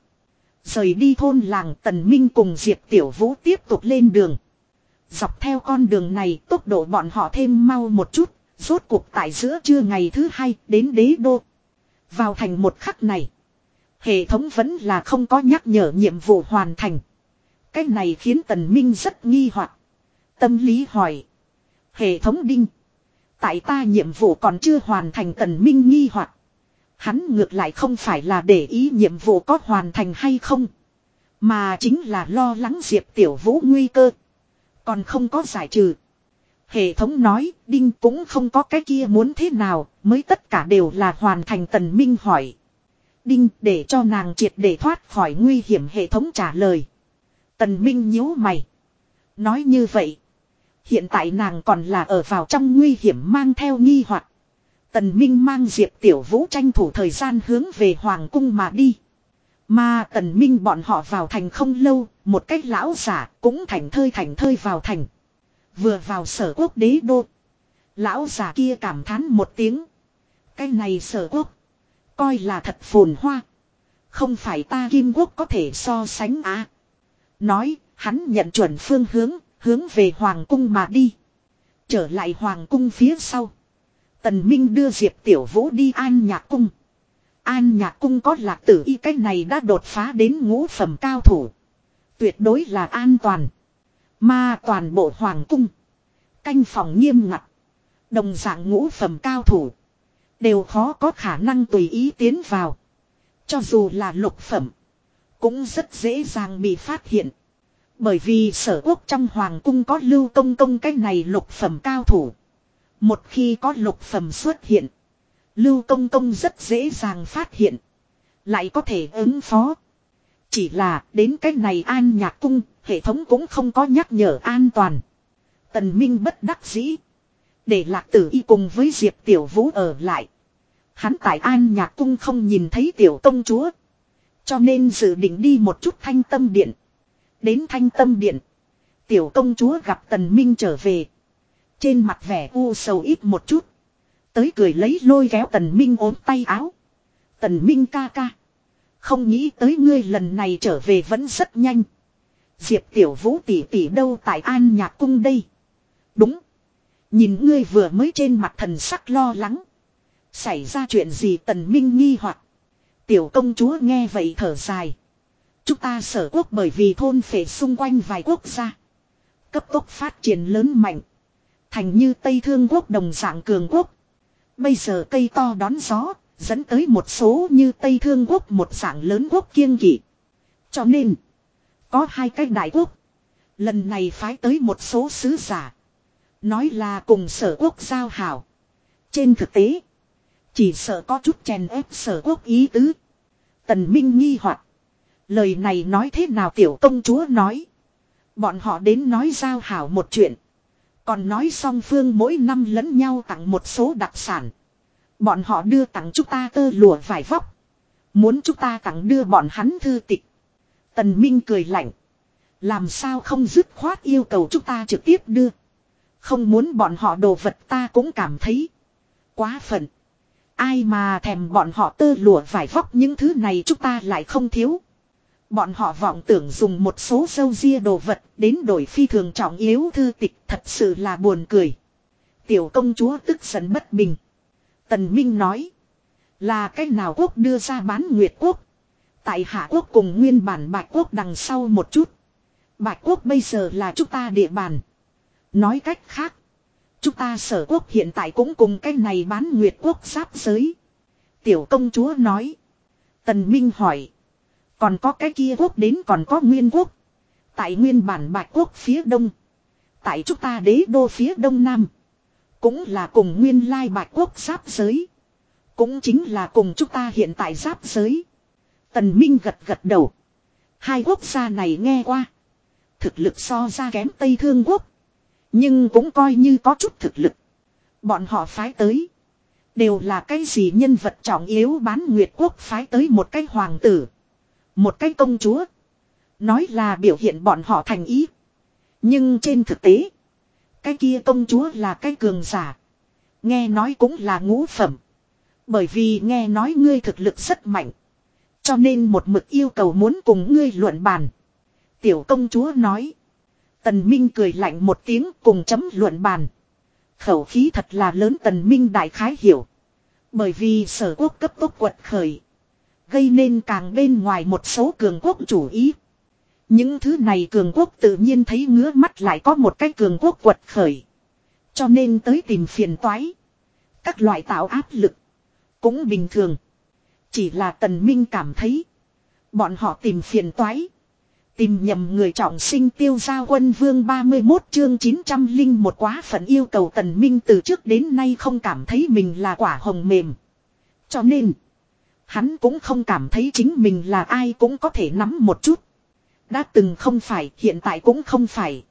Rời đi thôn làng, Tần Minh cùng Diệp Tiểu Vũ tiếp tục lên đường. Dọc theo con đường này, tốc độ bọn họ thêm mau một chút. Rốt cuộc tại giữa trưa ngày thứ hai đến đế đô. Vào thành một khắc này. Hệ thống vẫn là không có nhắc nhở nhiệm vụ hoàn thành. Cái này khiến Tần Minh rất nghi hoặc. Tâm lý hỏi. Hệ thống đinh. Tại ta nhiệm vụ còn chưa hoàn thành tần minh nghi hoặc Hắn ngược lại không phải là để ý nhiệm vụ có hoàn thành hay không. Mà chính là lo lắng Diệp Tiểu Vũ nguy cơ. Còn không có giải trừ. Hệ thống nói, Đinh cũng không có cái kia muốn thế nào, mới tất cả đều là hoàn thành tần minh hỏi. Đinh để cho nàng triệt để thoát khỏi nguy hiểm hệ thống trả lời. Tần minh nhíu mày. Nói như vậy. Hiện tại nàng còn là ở vào trong nguy hiểm mang theo nghi hoặc Tần Minh mang Diệp Tiểu Vũ tranh thủ thời gian hướng về Hoàng cung mà đi. Mà Tần Minh bọn họ vào thành không lâu, một cách lão giả cũng thành thơi thành thơi vào thành. Vừa vào sở quốc đế đô. Lão giả kia cảm thán một tiếng. Cái này sở quốc. Coi là thật phồn hoa. Không phải ta kim quốc có thể so sánh á. Nói, hắn nhận chuẩn phương hướng, hướng về Hoàng cung mà đi. Trở lại Hoàng cung phía sau. Tần Minh đưa Diệp Tiểu Vũ đi an nhạc cung. An nhạc cung có lạc tử y cách này đã đột phá đến ngũ phẩm cao thủ. Tuyệt đối là an toàn. Mà toàn bộ hoàng cung. Canh phòng nghiêm ngặt. Đồng dạng ngũ phẩm cao thủ. Đều khó có khả năng tùy ý tiến vào. Cho dù là lục phẩm. Cũng rất dễ dàng bị phát hiện. Bởi vì sở quốc trong hoàng cung có lưu công công cái này lục phẩm cao thủ. Một khi có lục phẩm xuất hiện. Lưu công công rất dễ dàng phát hiện. Lại có thể ứng phó. Chỉ là đến cái này an nhạc cung, hệ thống cũng không có nhắc nhở an toàn. Tần Minh bất đắc dĩ. Để lạc tử y cùng với Diệp Tiểu Vũ ở lại. Hắn tại an nhạc cung không nhìn thấy tiểu công chúa. Cho nên dự định đi một chút thanh tâm điện. Đến thanh tâm điện. Tiểu công chúa gặp tần minh trở về. Trên mặt vẻ u sầu ít một chút. Tới cười lấy lôi kéo tần minh ốm tay áo. Tần minh ca ca. Không nghĩ tới ngươi lần này trở về vẫn rất nhanh. Diệp tiểu vũ tỷ tỷ đâu tại an nhạc cung đây. Đúng. Nhìn ngươi vừa mới trên mặt thần sắc lo lắng. Xảy ra chuyện gì tần minh nghi hoặc Tiểu công chúa nghe vậy thở dài. Chúng ta sở quốc bởi vì thôn phệ xung quanh vài quốc gia. Cấp tốc phát triển lớn mạnh. Thành như Tây Thương quốc đồng dạng cường quốc. Bây giờ cây to đón gió, dẫn tới một số như Tây Thương quốc một dạng lớn quốc kiêng kỵ. Cho nên, có hai cái đại quốc. Lần này phái tới một số sứ giả. Nói là cùng sở quốc giao hảo. Trên thực tế, chỉ sợ có chút chèn ép sở quốc ý tứ. Tần Minh nghi hoặc Lời này nói thế nào tiểu công chúa nói. Bọn họ đến nói giao hảo một chuyện. Còn nói song phương mỗi năm lẫn nhau tặng một số đặc sản. Bọn họ đưa tặng chúng ta tơ lụa vải vóc. Muốn chúng ta tặng đưa bọn hắn thư tịch. Tần Minh cười lạnh. Làm sao không dứt khoát yêu cầu chúng ta trực tiếp đưa. Không muốn bọn họ đồ vật ta cũng cảm thấy. Quá phận. Ai mà thèm bọn họ tơ lụa vải vóc những thứ này chúng ta lại không thiếu. Bọn họ vọng tưởng dùng một số sâu ria đồ vật đến đổi phi thường trọng yếu thư tịch thật sự là buồn cười. Tiểu công chúa tức giận bất bình. Tần Minh nói. Là cách nào quốc đưa ra bán Nguyệt quốc. Tại Hạ quốc cùng nguyên bản Bạch quốc đằng sau một chút. Bạch quốc bây giờ là chúng ta địa bàn. Nói cách khác. Chúng ta sở quốc hiện tại cũng cùng cái này bán Nguyệt quốc giáp giới. Tiểu công chúa nói. Tần Minh hỏi. Còn có cái kia quốc đến còn có nguyên quốc. Tại nguyên bản bạch quốc phía đông. Tại chúng ta đế đô phía đông nam. Cũng là cùng nguyên lai bạch quốc giáp giới. Cũng chính là cùng chúng ta hiện tại giáp giới. Tần Minh gật gật đầu. Hai quốc gia này nghe qua. Thực lực so ra kém Tây Thương quốc. Nhưng cũng coi như có chút thực lực. Bọn họ phái tới. Đều là cái gì nhân vật trọng yếu bán Nguyệt quốc phái tới một cái hoàng tử. Một cái công chúa. Nói là biểu hiện bọn họ thành ý. Nhưng trên thực tế. Cái kia công chúa là cái cường giả. Nghe nói cũng là ngũ phẩm. Bởi vì nghe nói ngươi thực lực rất mạnh. Cho nên một mực yêu cầu muốn cùng ngươi luận bàn. Tiểu công chúa nói. Tần Minh cười lạnh một tiếng cùng chấm luận bàn. Khẩu khí thật là lớn Tần Minh đại khái hiểu. Bởi vì sở quốc cấp tốc quật khởi. Gây nên càng bên ngoài một số cường quốc chủ ý. Những thứ này cường quốc tự nhiên thấy ngứa mắt lại có một cái cường quốc quật khởi. Cho nên tới tìm phiền toái. Các loại tạo áp lực. Cũng bình thường. Chỉ là tần minh cảm thấy. Bọn họ tìm phiền toái. Tìm nhầm người trọng sinh tiêu giao quân vương 31 chương 900 linh một quá phận yêu cầu tần minh từ trước đến nay không cảm thấy mình là quả hồng mềm. Cho nên, hắn cũng không cảm thấy chính mình là ai cũng có thể nắm một chút. Đã từng không phải, hiện tại cũng không phải.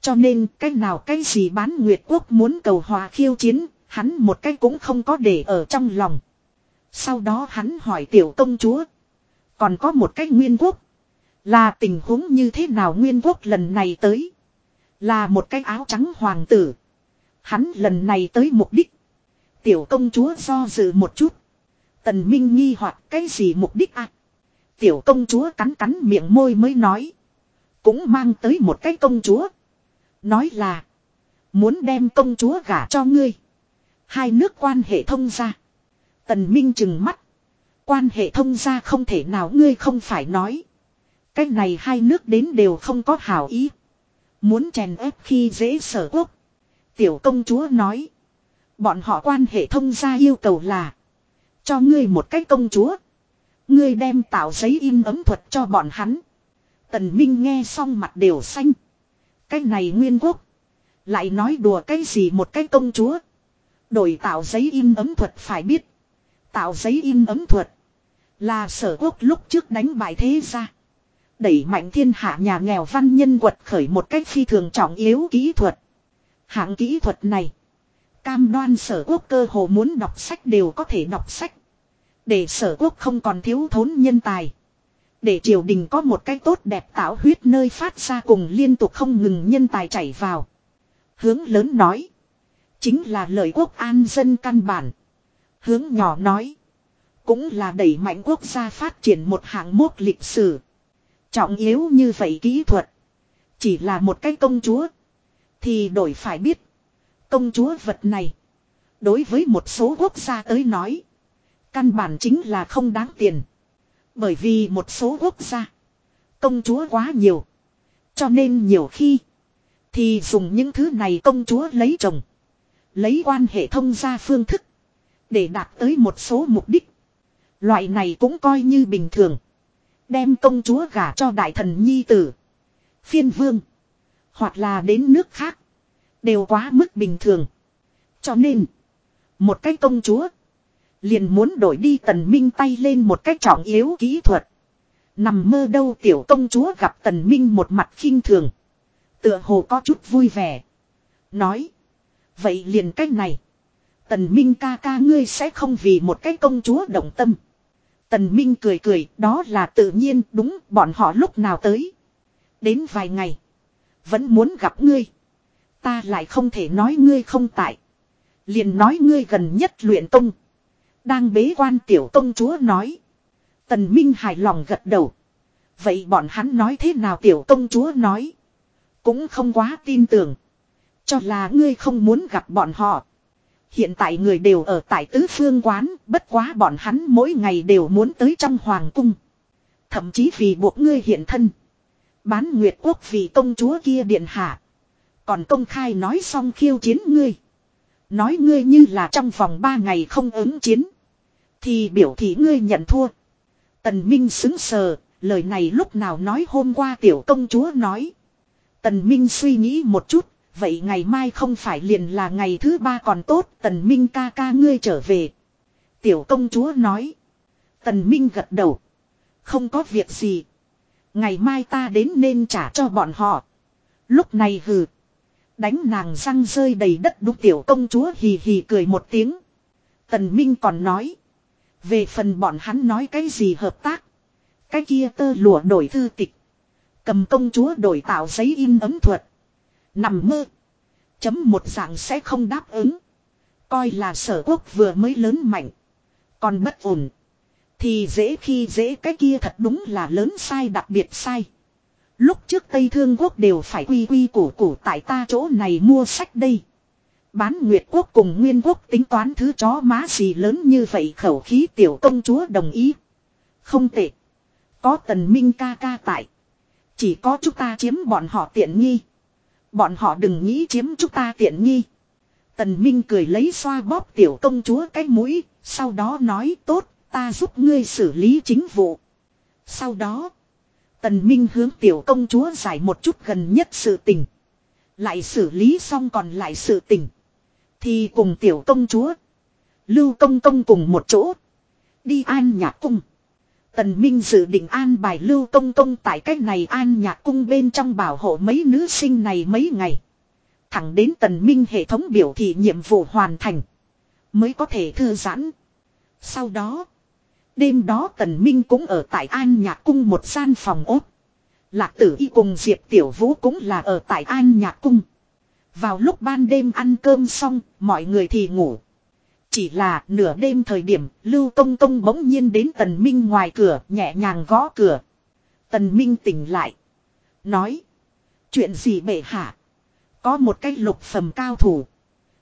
Cho nên, cái nào cái gì bán Nguyệt Quốc muốn cầu hòa khiêu chiến, hắn một cái cũng không có để ở trong lòng. Sau đó hắn hỏi tiểu công chúa. Còn có một cái nguyên quốc. Là tình huống như thế nào nguyên quốc lần này tới. Là một cái áo trắng hoàng tử. Hắn lần này tới mục đích. Tiểu công chúa do dự một chút. Tần Minh nghi hoặc cái gì mục đích à? Tiểu công chúa cắn cắn miệng môi mới nói. Cũng mang tới một cái công chúa. Nói là. Muốn đem công chúa gả cho ngươi. Hai nước quan hệ thông ra. Tần Minh chừng mắt. Quan hệ thông ra không thể nào ngươi không phải nói. Cách này hai nước đến đều không có hảo ý. Muốn chèn ép khi dễ sở quốc. Tiểu công chúa nói. Bọn họ quan hệ thông gia yêu cầu là. Cho ngươi một cách công chúa. Ngươi đem tạo giấy in ấm thuật cho bọn hắn. Tần Minh nghe xong mặt đều xanh. Cái này nguyên quốc. Lại nói đùa cái gì một cái công chúa. Đổi tạo giấy in ấm thuật phải biết. Tạo giấy in ấm thuật. Là sở quốc lúc trước đánh bại thế gia. Đẩy mạnh thiên hạ nhà nghèo văn nhân quật khởi một cách phi thường trọng yếu kỹ thuật. Hạng kỹ thuật này. Cam đoan sở quốc cơ hồ muốn đọc sách đều có thể đọc sách. Để sở quốc không còn thiếu thốn nhân tài. Để triều đình có một cách tốt đẹp tạo huyết nơi phát ra cùng liên tục không ngừng nhân tài chảy vào. Hướng lớn nói. Chính là lời quốc an dân căn bản. Hướng nhỏ nói. Cũng là đẩy mạnh quốc gia phát triển một hạng mốt lịch sử. Trọng yếu như vậy kỹ thuật. Chỉ là một cái công chúa. Thì đổi phải biết. Công chúa vật này. Đối với một số quốc gia tới nói. Căn bản chính là không đáng tiền. Bởi vì một số quốc gia. Công chúa quá nhiều. Cho nên nhiều khi. Thì dùng những thứ này công chúa lấy chồng. Lấy quan hệ thông gia phương thức. Để đạt tới một số mục đích. Loại này cũng coi như bình thường. Đem công chúa gả cho đại thần nhi tử. Phiên vương. Hoặc là đến nước khác. Đều quá mức bình thường. Cho nên. Một cái công chúa. Liền muốn đổi đi tần minh tay lên một cách trọng yếu kỹ thuật. Nằm mơ đâu tiểu công chúa gặp tần minh một mặt khinh thường. Tựa hồ có chút vui vẻ. Nói. Vậy liền cách này. Tần Minh ca ca ngươi sẽ không vì một cái công chúa động tâm. Tần Minh cười cười, đó là tự nhiên, đúng, bọn họ lúc nào tới. Đến vài ngày. Vẫn muốn gặp ngươi. Ta lại không thể nói ngươi không tại. Liền nói ngươi gần nhất luyện tông. Đang bế quan tiểu công chúa nói. Tần Minh hài lòng gật đầu. Vậy bọn hắn nói thế nào tiểu công chúa nói. Cũng không quá tin tưởng. Cho là ngươi không muốn gặp bọn họ. Hiện tại người đều ở tại tứ phương quán, bất quá bọn hắn mỗi ngày đều muốn tới trong hoàng cung. Thậm chí vì buộc ngươi hiện thân. Bán nguyệt quốc vì công chúa kia điện hạ. Còn công khai nói xong khiêu chiến ngươi. Nói ngươi như là trong vòng ba ngày không ứng chiến. Thì biểu thị ngươi nhận thua. Tần Minh xứng sờ, lời này lúc nào nói hôm qua tiểu công chúa nói. Tần Minh suy nghĩ một chút, vậy ngày mai không phải liền là ngày thứ ba còn tốt, Tần Minh ca ca ngươi trở về. Tiểu công chúa nói. Tần Minh gật đầu. Không có việc gì. Ngày mai ta đến nên trả cho bọn họ. Lúc này hừ. Đánh nàng răng rơi đầy đất đúng tiểu công chúa hì hì cười một tiếng. Tần Minh còn nói. Về phần bọn hắn nói cái gì hợp tác. Cái kia tơ lụa đổi thư tịch. Cầm công chúa đổi tạo giấy in ấm thuật. Nằm mơ. Chấm một dạng sẽ không đáp ứng. Coi là sở quốc vừa mới lớn mạnh. Còn bất ổn. Thì dễ khi dễ cái kia thật đúng là lớn sai đặc biệt sai. Lúc trước Tây Thương Quốc đều phải quy quy củ củ tại ta chỗ này mua sách đây. Bán Nguyệt Quốc cùng Nguyên Quốc tính toán thứ chó má gì lớn như vậy khẩu khí tiểu công chúa đồng ý. Không tệ. Có tần minh ca ca tại. Chỉ có chúng ta chiếm bọn họ tiện nghi. Bọn họ đừng nghĩ chiếm chúng ta tiện nghi. Tần Minh cười lấy xoa bóp tiểu công chúa cái mũi, sau đó nói tốt, ta giúp ngươi xử lý chính vụ. Sau đó, Tần Minh hướng tiểu công chúa giải một chút gần nhất sự tình. Lại xử lý xong còn lại sự tình. Thì cùng tiểu công chúa. Lưu công công cùng một chỗ. Đi an nhạc cung. Tần Minh dự định an bài lưu công công tại cách này an nhạc cung bên trong bảo hộ mấy nữ sinh này mấy ngày. Thẳng đến tần Minh hệ thống biểu thị nhiệm vụ hoàn thành. Mới có thể thư giãn. Sau đó. Đêm đó tần Minh cũng ở tại an nhạc cung một gian phòng ốt. Lạc tử y cùng Diệp Tiểu Vũ cũng là ở tại an nhạc cung. Vào lúc ban đêm ăn cơm xong, mọi người thì ngủ. Chỉ là nửa đêm thời điểm, Lưu Công Công bỗng nhiên đến Tần Minh ngoài cửa, nhẹ nhàng gõ cửa. Tần Minh tỉnh lại. Nói. Chuyện gì bệ hạ? Có một cái lục phẩm cao thủ.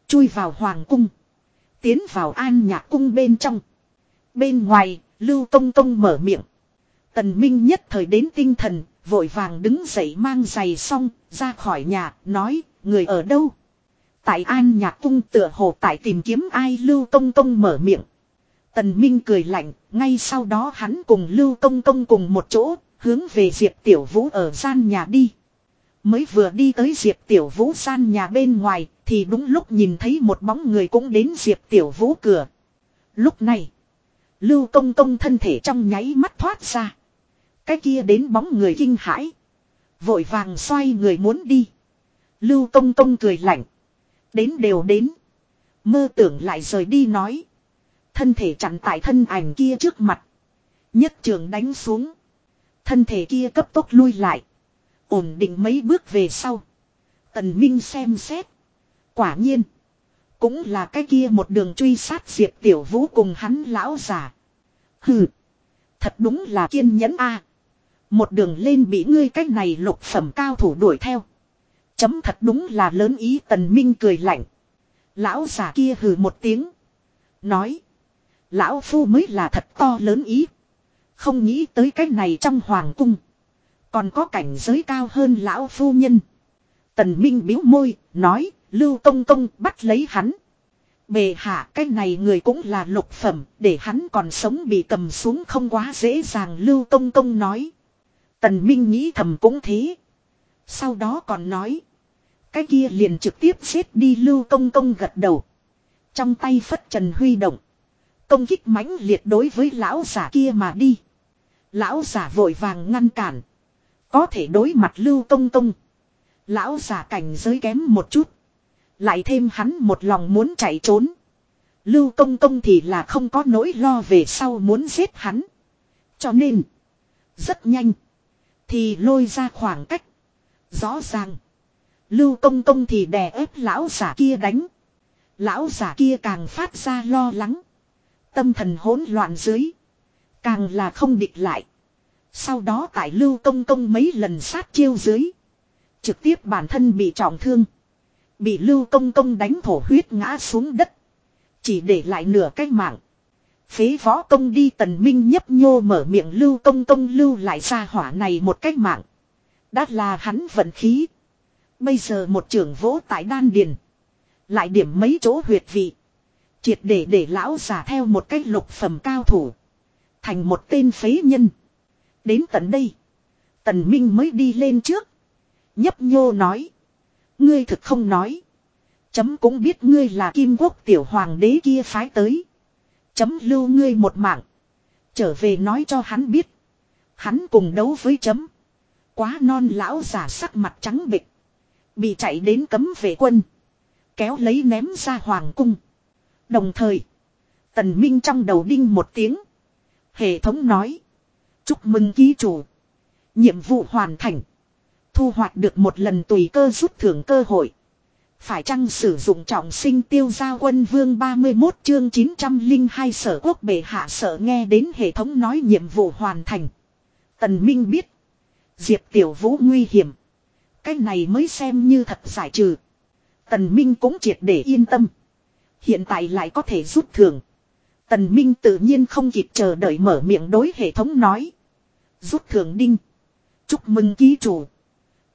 Chui vào hoàng cung. Tiến vào an nhạc cung bên trong. Bên ngoài, Lưu Công Công mở miệng. Tần Minh nhất thời đến tinh thần, vội vàng đứng dậy mang giày xong, ra khỏi nhà, nói, người ở đâu? Tại An Nhạc Cung tựa hồ tại tìm kiếm ai Lưu Công Công mở miệng. Tần Minh cười lạnh, ngay sau đó hắn cùng Lưu Công Công cùng một chỗ, hướng về Diệp Tiểu Vũ ở gian nhà đi. Mới vừa đi tới Diệp Tiểu Vũ gian nhà bên ngoài, thì đúng lúc nhìn thấy một bóng người cũng đến Diệp Tiểu Vũ cửa. Lúc này, Lưu Công Công thân thể trong nháy mắt thoát ra. Cái kia đến bóng người kinh hãi. Vội vàng xoay người muốn đi. Lưu Công Công cười lạnh. Đến đều đến. Mơ tưởng lại rời đi nói. Thân thể chặn tại thân ảnh kia trước mặt. Nhất trường đánh xuống. Thân thể kia cấp tốc lui lại. Ổn định mấy bước về sau. Tần Minh xem xét. Quả nhiên. Cũng là cái kia một đường truy sát Diệp Tiểu Vũ cùng hắn lão già. Hừ. Thật đúng là kiên nhẫn a. Một đường lên bị ngươi cách này lục phẩm cao thủ đuổi theo. Chấm thật đúng là lớn ý tần minh cười lạnh. Lão già kia hừ một tiếng. Nói. Lão phu mới là thật to lớn ý. Không nghĩ tới cách này trong hoàng cung. Còn có cảnh giới cao hơn lão phu nhân. Tần Minh biếu môi, nói, Lưu Công Công bắt lấy hắn. Bề hạ cái này người cũng là lục phẩm, để hắn còn sống bị cầm xuống không quá dễ dàng Lưu Công Công nói. Tần Minh nghĩ thầm cũng thế. Sau đó còn nói. Cái kia liền trực tiếp xếp đi Lưu Công Công gật đầu. Trong tay phất trần huy động. Công kích mãnh liệt đối với lão giả kia mà đi. Lão giả vội vàng ngăn cản. Có thể đối mặt Lưu Công Công. Lão giả cảnh giới kém một chút. Lại thêm hắn một lòng muốn chạy trốn. Lưu Công Công thì là không có nỗi lo về sau muốn giết hắn. Cho nên. Rất nhanh. Thì lôi ra khoảng cách. Rõ ràng. Lưu công công thì đè ép lão giả kia đánh. Lão giả kia càng phát ra lo lắng. Tâm thần hỗn loạn dưới. Càng là không địch lại. Sau đó tại lưu công công mấy lần sát chiêu dưới. Trực tiếp bản thân bị trọng thương. Bị lưu công công đánh thổ huyết ngã xuống đất. Chỉ để lại nửa cái mạng. Phế võ công đi tần minh nhấp nhô mở miệng lưu công công lưu lại ra hỏa này một cách mạng. Đã là hắn vận khí. Bây giờ một trưởng vỗ tại đan điền. Lại điểm mấy chỗ huyệt vị. Triệt để để lão giả theo một cách lục phẩm cao thủ. Thành một tên phế nhân. Đến tận đây. Tần Minh mới đi lên trước. Nhấp nhô nói. Ngươi thực không nói. Chấm cũng biết ngươi là kim quốc tiểu hoàng đế kia phái tới. Chấm lưu ngươi một mạng. Trở về nói cho hắn biết. Hắn cùng đấu với chấm. Quá non lão giả sắc mặt trắng bịch. Bị chạy đến cấm vệ quân. Kéo lấy ném ra hoàng cung. Đồng thời. Tần Minh trong đầu đinh một tiếng. Hệ thống nói. Chúc mừng ký chủ. Nhiệm vụ hoàn thành. Thu hoạch được một lần tùy cơ rút thưởng cơ hội. Phải chăng sử dụng trọng sinh tiêu gia quân vương 31 chương 902 sở quốc bệ hạ sở nghe đến hệ thống nói nhiệm vụ hoàn thành. Tần Minh biết. Diệp Tiểu Vũ nguy hiểm. Cái này mới xem như thật giải trừ. Tần Minh cũng triệt để yên tâm. Hiện tại lại có thể rút thưởng. Tần Minh tự nhiên không kịp chờ đợi mở miệng đối hệ thống nói. Rút thưởng đinh. Chúc mừng ký chủ.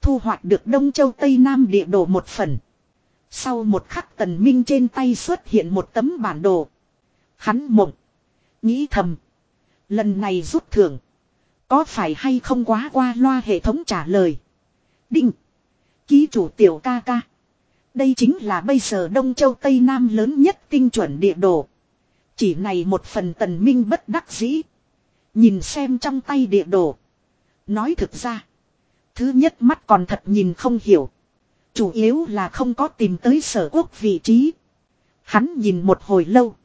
Thu hoạch được Đông Châu Tây Nam địa đồ một phần. Sau một khắc tần minh trên tay xuất hiện một tấm bản đồ. Hắn mộng. Nghĩ thầm. Lần này rút thưởng. Có phải hay không quá qua loa hệ thống trả lời. Đinh. Ký chủ tiểu ca ca. Đây chính là bây giờ Đông Châu Tây Nam lớn nhất tinh chuẩn địa đồ. Chỉ này một phần tần minh bất đắc dĩ. Nhìn xem trong tay địa đồ. Nói thực ra. Thứ nhất mắt còn thật nhìn không hiểu. Chủ yếu là không có tìm tới sở quốc vị trí. Hắn nhìn một hồi lâu.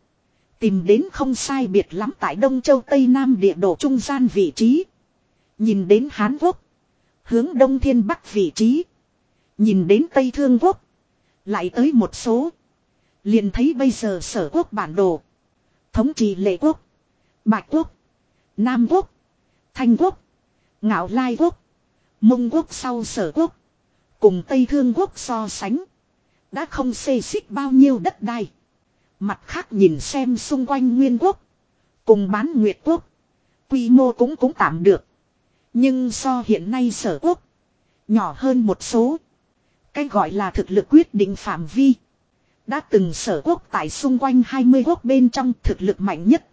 Tìm đến không sai biệt lắm tại Đông Châu Tây Nam địa đồ trung gian vị trí. Nhìn đến Hán Quốc. Hướng Đông Thiên Bắc vị trí. Nhìn đến Tây Thương Quốc. Lại tới một số. Liền thấy bây giờ sở quốc bản đồ. Thống trị lệ quốc. Bạch quốc. Nam quốc. Thanh quốc. Ngạo lai quốc. Mông quốc sau sở quốc. Cùng Tây Thương quốc so sánh. Đã không xê xích bao nhiêu đất đai. Mặt khác nhìn xem xung quanh nguyên quốc. Cùng bán nguyệt quốc. Quy mô cũng cũng tạm được. Nhưng so hiện nay sở quốc. Nhỏ hơn một số. Cái gọi là thực lực quyết định phạm vi. Đã từng sở quốc tại xung quanh 20 quốc bên trong thực lực mạnh nhất.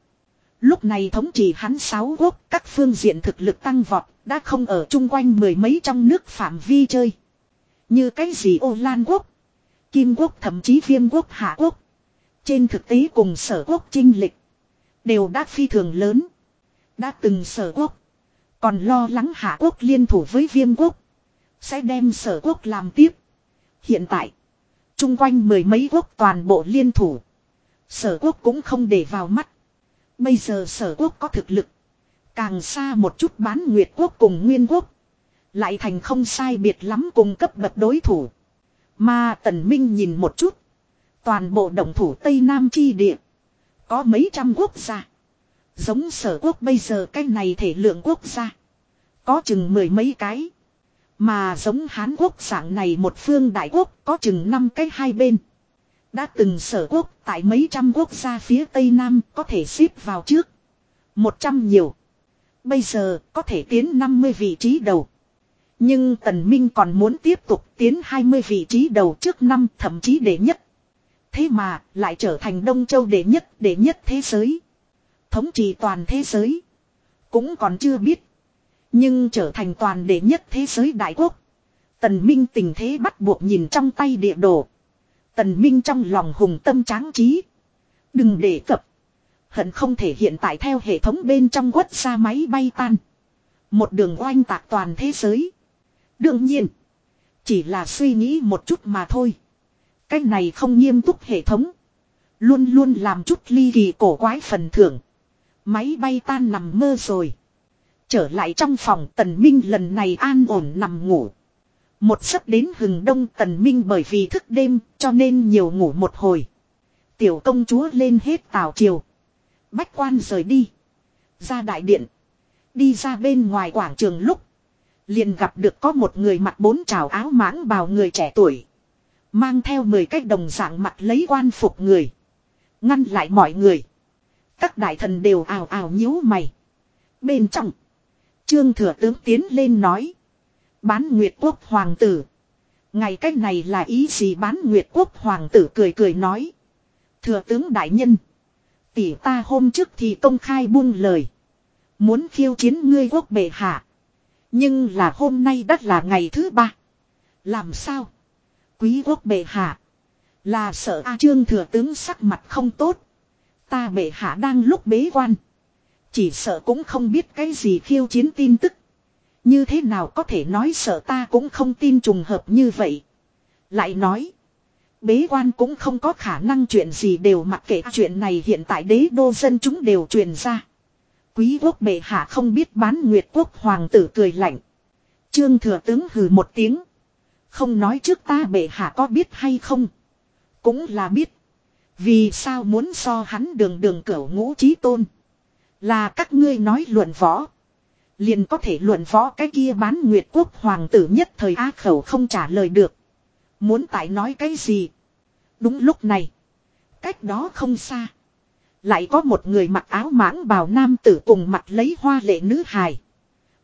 Lúc này thống trị hắn sáu quốc, các phương diện thực lực tăng vọt, đã không ở chung quanh mười mấy trong nước phạm vi chơi. Như cái gì ô lan quốc, kim quốc thậm chí viêm quốc hạ quốc. Trên thực tế cùng sở quốc trinh lịch, đều đã phi thường lớn. Đã từng sở quốc, còn lo lắng hạ quốc liên thủ với viêm quốc. Sẽ đem sở quốc làm tiếp. Hiện tại, chung quanh mười mấy quốc toàn bộ liên thủ. Sở quốc cũng không để vào mắt. Bây giờ sở quốc có thực lực. Càng xa một chút bán nguyệt quốc cùng nguyên quốc. Lại thành không sai biệt lắm cùng cấp bậc đối thủ. Mà tần minh nhìn một chút. Toàn bộ động thủ Tây Nam chi địa. Có mấy trăm quốc gia. Giống sở quốc bây giờ cái này thể lượng quốc gia. Có chừng mười mấy cái. Mà giống Hán quốc dạng này một phương đại quốc có chừng năm cái hai bên. Đã từng sở quốc tại mấy trăm quốc gia phía Tây Nam có thể xếp vào trước. Một trăm nhiều. Bây giờ có thể tiến 50 vị trí đầu. Nhưng Tần Minh còn muốn tiếp tục tiến 20 vị trí đầu trước năm, thậm chí đệ nhất. Thế mà lại trở thành Đông Châu đệ nhất đệ nhất thế giới. Thống trị toàn thế giới. Cũng còn chưa biết. Nhưng trở thành toàn đệ nhất thế giới đại quốc. Tần Minh tình thế bắt buộc nhìn trong tay địa đồ. Tần Minh trong lòng hùng tâm tráng trí. Đừng để cập. Hận không thể hiện tại theo hệ thống bên trong quất ra máy bay tan. Một đường oanh tạc toàn thế giới. Đương nhiên. Chỉ là suy nghĩ một chút mà thôi. cách này không nghiêm túc hệ thống. Luôn luôn làm chút ly kỳ cổ quái phần thưởng. Máy bay tan nằm mơ rồi. Trở lại trong phòng tần minh lần này an ổn nằm ngủ. Một giấc đến hừng đông tần minh bởi vì thức đêm cho nên nhiều ngủ một hồi. Tiểu công chúa lên hết tào chiều. Bách quan rời đi. Ra đại điện. Đi ra bên ngoài quảng trường lúc. Liền gặp được có một người mặc bốn trào áo mãng bào người trẻ tuổi. Mang theo mười cách đồng dạng mặt lấy quan phục người. Ngăn lại mọi người. Các đại thần đều ào ào nhíu mày. Bên trong. Trương thừa tướng tiến lên nói. Bán Nguyệt Quốc Hoàng tử. Ngày cách này là ý gì bán Nguyệt Quốc Hoàng tử cười cười nói. Thừa tướng đại nhân. Tỷ ta hôm trước thì công khai buông lời. Muốn khiêu chiến ngươi quốc bệ hạ. Nhưng là hôm nay đã là ngày thứ ba. Làm sao? Quý quốc bệ hạ. Là sợ A Trương thừa tướng sắc mặt không tốt. Ta bệ hạ đang lúc bế quan. Chỉ sợ cũng không biết cái gì khiêu chiến tin tức. Như thế nào có thể nói sợ ta cũng không tin trùng hợp như vậy. Lại nói. Bế quan cũng không có khả năng chuyện gì đều mặc kệ chuyện này hiện tại đế đô dân chúng đều truyền ra. Quý quốc bệ hạ không biết bán nguyệt quốc hoàng tử cười lạnh. Trương thừa tướng hừ một tiếng. Không nói trước ta bệ hạ có biết hay không. Cũng là biết. Vì sao muốn so hắn đường đường cửu ngũ trí tôn. Là các ngươi nói luận võ. Liền có thể luận võ cái kia bán nguyệt quốc hoàng tử nhất thời á khẩu không trả lời được. Muốn tại nói cái gì? Đúng lúc này. Cách đó không xa. Lại có một người mặc áo mãng bào nam tử cùng mặt lấy hoa lệ nữ hài.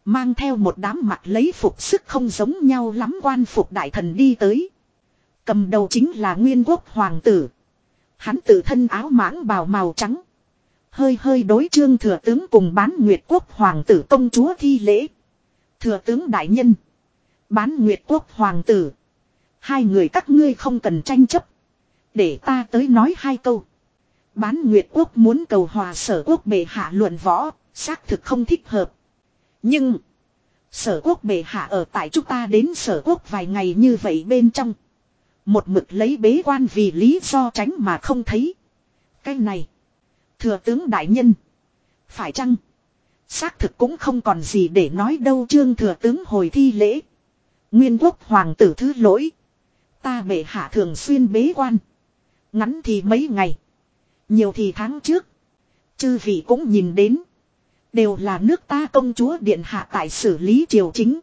Mang theo một đám mặt lấy phục sức không giống nhau lắm quan phục đại thần đi tới. Cầm đầu chính là nguyên quốc hoàng tử. Hắn tự thân áo mãng bào màu trắng. Hơi hơi đối trương thừa tướng cùng bán nguyệt quốc hoàng tử công chúa thi lễ. Thừa tướng đại nhân. Bán nguyệt quốc hoàng tử. Hai người các ngươi không cần tranh chấp. Để ta tới nói hai câu. Bán nguyệt quốc muốn cầu hòa sở quốc bệ hạ luận võ. Xác thực không thích hợp. Nhưng. Sở quốc bệ hạ ở tại chúng ta đến sở quốc vài ngày như vậy bên trong. Một mực lấy bế quan vì lý do tránh mà không thấy. Cái này. Thừa tướng đại nhân. Phải chăng? Xác thực cũng không còn gì để nói đâu trương thừa tướng hồi thi lễ. Nguyên quốc hoàng tử thứ lỗi. Ta bệ hạ thường xuyên bế quan. Ngắn thì mấy ngày. Nhiều thì tháng trước. Chư vị cũng nhìn đến. Đều là nước ta công chúa điện hạ tại xử lý triều chính.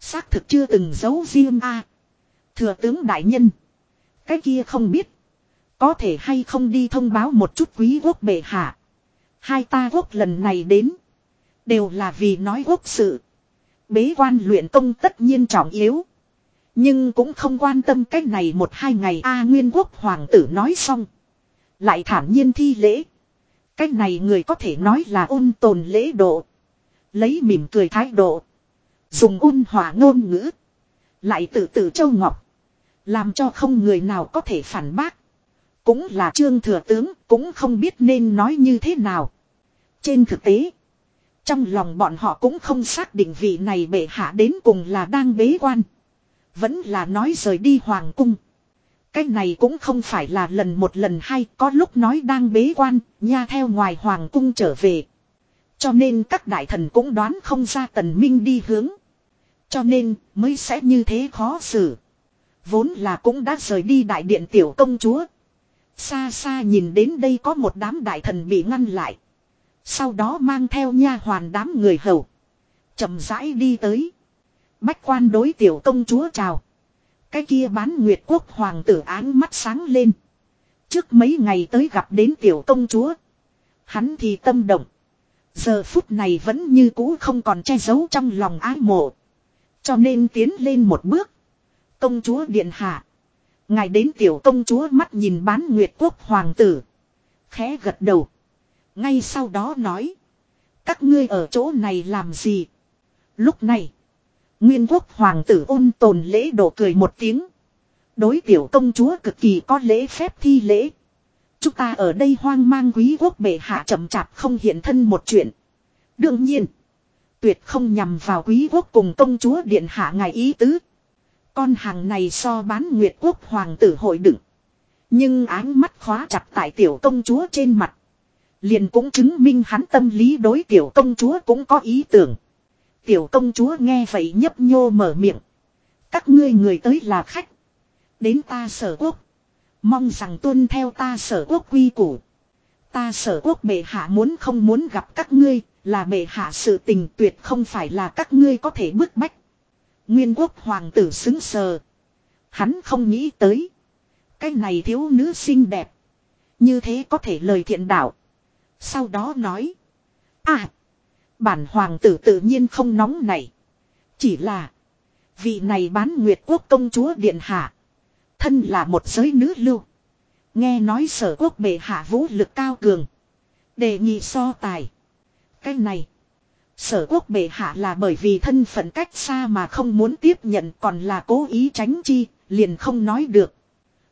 Xác thực chưa từng giấu riêng a Thừa tướng đại nhân. Cái kia không biết. Có thể hay không đi thông báo một chút quý quốc bệ hạ. Hai ta quốc lần này đến. Đều là vì nói quốc sự. Bế quan luyện công tất nhiên trọng yếu. Nhưng cũng không quan tâm cách này một hai ngày A Nguyên quốc hoàng tử nói xong. Lại thản nhiên thi lễ. Cách này người có thể nói là ôn tồn lễ độ. Lấy mỉm cười thái độ. Dùng ôn hòa ngôn ngữ. Lại tự tử châu ngọc. Làm cho không người nào có thể phản bác. Cũng là trương thừa tướng cũng không biết nên nói như thế nào. Trên thực tế. Trong lòng bọn họ cũng không xác định vị này bệ hạ đến cùng là đang bế quan. Vẫn là nói rời đi hoàng cung. Cái này cũng không phải là lần một lần hay có lúc nói đang bế quan, nha theo ngoài hoàng cung trở về. Cho nên các đại thần cũng đoán không ra tần minh đi hướng. Cho nên mới sẽ như thế khó xử. Vốn là cũng đã rời đi đại điện tiểu công chúa. Xa xa nhìn đến đây có một đám đại thần bị ngăn lại. Sau đó mang theo nha hoàn đám người hầu. chậm rãi đi tới. Bách quan đối tiểu công chúa chào. Cái kia bán nguyệt quốc hoàng tử áng mắt sáng lên. Trước mấy ngày tới gặp đến tiểu công chúa. Hắn thì tâm động. Giờ phút này vẫn như cũ không còn che giấu trong lòng ái mộ. Cho nên tiến lên một bước. Công chúa điện hạ. Ngài đến tiểu công chúa mắt nhìn bán nguyệt quốc hoàng tử. Khẽ gật đầu. Ngay sau đó nói. Các ngươi ở chỗ này làm gì? Lúc này. Nguyên quốc hoàng tử ôn tồn lễ độ cười một tiếng. Đối tiểu công chúa cực kỳ có lễ phép thi lễ. Chúng ta ở đây hoang mang quý quốc bệ hạ chậm chạp không hiện thân một chuyện. Đương nhiên. Tuyệt không nhằm vào quý quốc cùng công chúa điện hạ ngài ý tứ. Con hàng này so bán nguyệt quốc hoàng tử hội đựng. Nhưng ánh mắt khóa chặt tại tiểu công chúa trên mặt. Liền cũng chứng minh hắn tâm lý đối tiểu công chúa cũng có ý tưởng. Tiểu công chúa nghe vậy nhấp nhô mở miệng. Các ngươi người tới là khách. Đến ta sở quốc. Mong rằng tuân theo ta sở quốc quy củ. Ta sở quốc bệ hạ muốn không muốn gặp các ngươi là bệ hạ sự tình tuyệt không phải là các ngươi có thể bức bách. Nguyên quốc hoàng tử xứng sờ. Hắn không nghĩ tới. Cái này thiếu nữ xinh đẹp. Như thế có thể lời thiện đạo. Sau đó nói. À. Bản hoàng tử tự nhiên không nóng này. Chỉ là. Vị này bán nguyệt quốc công chúa điện hạ. Thân là một giới nữ lưu. Nghe nói sở quốc bệ hạ vũ lực cao cường. Đề nghị so tài. Cái này. Sở quốc bệ hạ là bởi vì thân phận cách xa mà không muốn tiếp nhận còn là cố ý tránh chi, liền không nói được.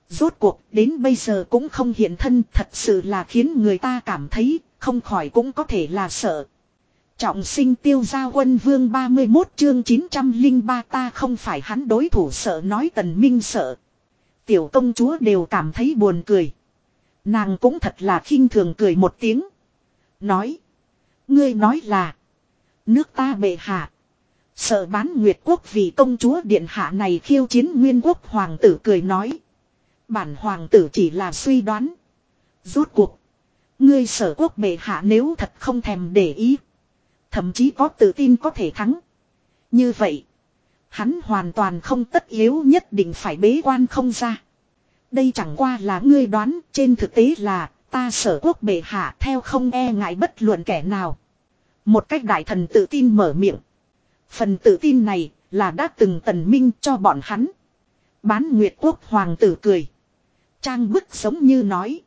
Rốt cuộc đến bây giờ cũng không hiện thân thật sự là khiến người ta cảm thấy không khỏi cũng có thể là sợ. Trọng sinh tiêu gia quân vương 31 chương 903 ta không phải hắn đối thủ sợ nói tần minh sợ. Tiểu công chúa đều cảm thấy buồn cười. Nàng cũng thật là khinh thường cười một tiếng. Nói. Ngươi nói là. Nước ta bệ hạ. Sợ bán nguyệt quốc vì công chúa điện hạ này khiêu chiến nguyên quốc hoàng tử cười nói. Bản hoàng tử chỉ là suy đoán. Rốt cuộc. Ngươi sở quốc bệ hạ nếu thật không thèm để ý. Thậm chí có tự tin có thể thắng. Như vậy. Hắn hoàn toàn không tất yếu nhất định phải bế quan không ra. Đây chẳng qua là ngươi đoán, trên thực tế là, ta sở quốc bệ hạ theo không e ngại bất luận kẻ nào. Một cách đại thần tự tin mở miệng. Phần tự tin này là đã từng tần minh cho bọn hắn. Bán Nguyệt Quốc Hoàng tử cười. Trang bức giống như nói.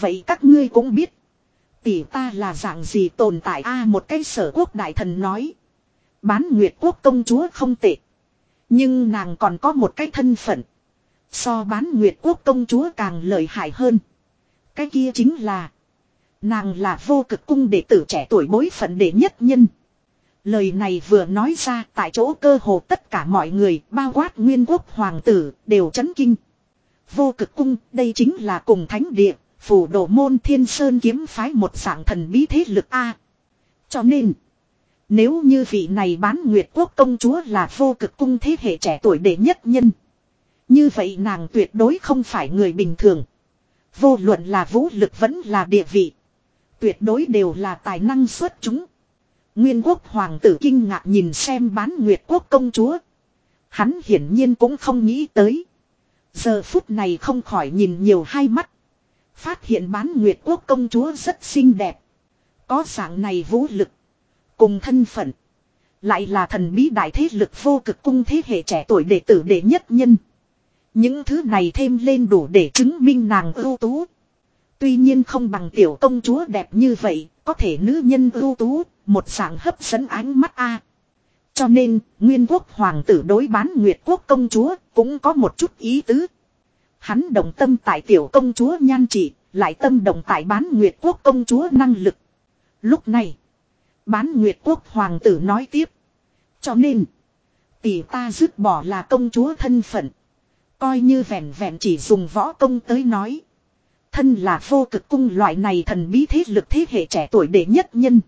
Vậy các ngươi cũng biết. Tỷ ta là dạng gì tồn tại a một cái sở quốc đại thần nói. Bán nguyệt quốc công chúa không tệ. Nhưng nàng còn có một cái thân phận. So bán nguyệt quốc công chúa càng lợi hại hơn. Cái kia chính là. Nàng là vô cực cung đệ tử trẻ tuổi bối phận đệ nhất nhân. Lời này vừa nói ra tại chỗ cơ hồ tất cả mọi người bao quát nguyên quốc hoàng tử đều chấn kinh. Vô cực cung đây chính là cùng thánh địa, phủ đồ môn thiên sơn kiếm phái một dạng thần bí thế lực A. Cho nên, nếu như vị này bán nguyệt quốc công chúa là vô cực cung thế hệ trẻ tuổi đệ nhất nhân. Như vậy nàng tuyệt đối không phải người bình thường. Vô luận là vũ lực vẫn là địa vị. Tuyệt đối đều là tài năng xuất chúng. Nguyên quốc hoàng tử kinh ngạc nhìn xem bán nguyệt quốc công chúa. Hắn hiển nhiên cũng không nghĩ tới. Giờ phút này không khỏi nhìn nhiều hai mắt. Phát hiện bán nguyệt quốc công chúa rất xinh đẹp. Có dạng này vũ lực. Cùng thân phận. Lại là thần bí đại thế lực vô cực cung thế hệ trẻ tuổi đệ tử đệ nhất nhân. Những thứ này thêm lên đủ để chứng minh nàng ưu tú. Tuy nhiên không bằng tiểu công chúa đẹp như vậy, có thể nữ nhân ưu tú, một dạng hấp dẫn ánh mắt a. Cho nên, nguyên quốc hoàng tử đối bán nguyệt quốc công chúa cũng có một chút ý tứ. Hắn đồng tâm tại tiểu công chúa nhan trị, lại tâm đồng tại bán nguyệt quốc công chúa năng lực. Lúc này, bán nguyệt quốc hoàng tử nói tiếp. Cho nên, tỷ ta dứt bỏ là công chúa thân phận. Coi như vẹn vẹn chỉ dùng võ công tới nói. Thân là vô cực cung loại này thần bí thế lực thế hệ trẻ tuổi đệ nhất nhân.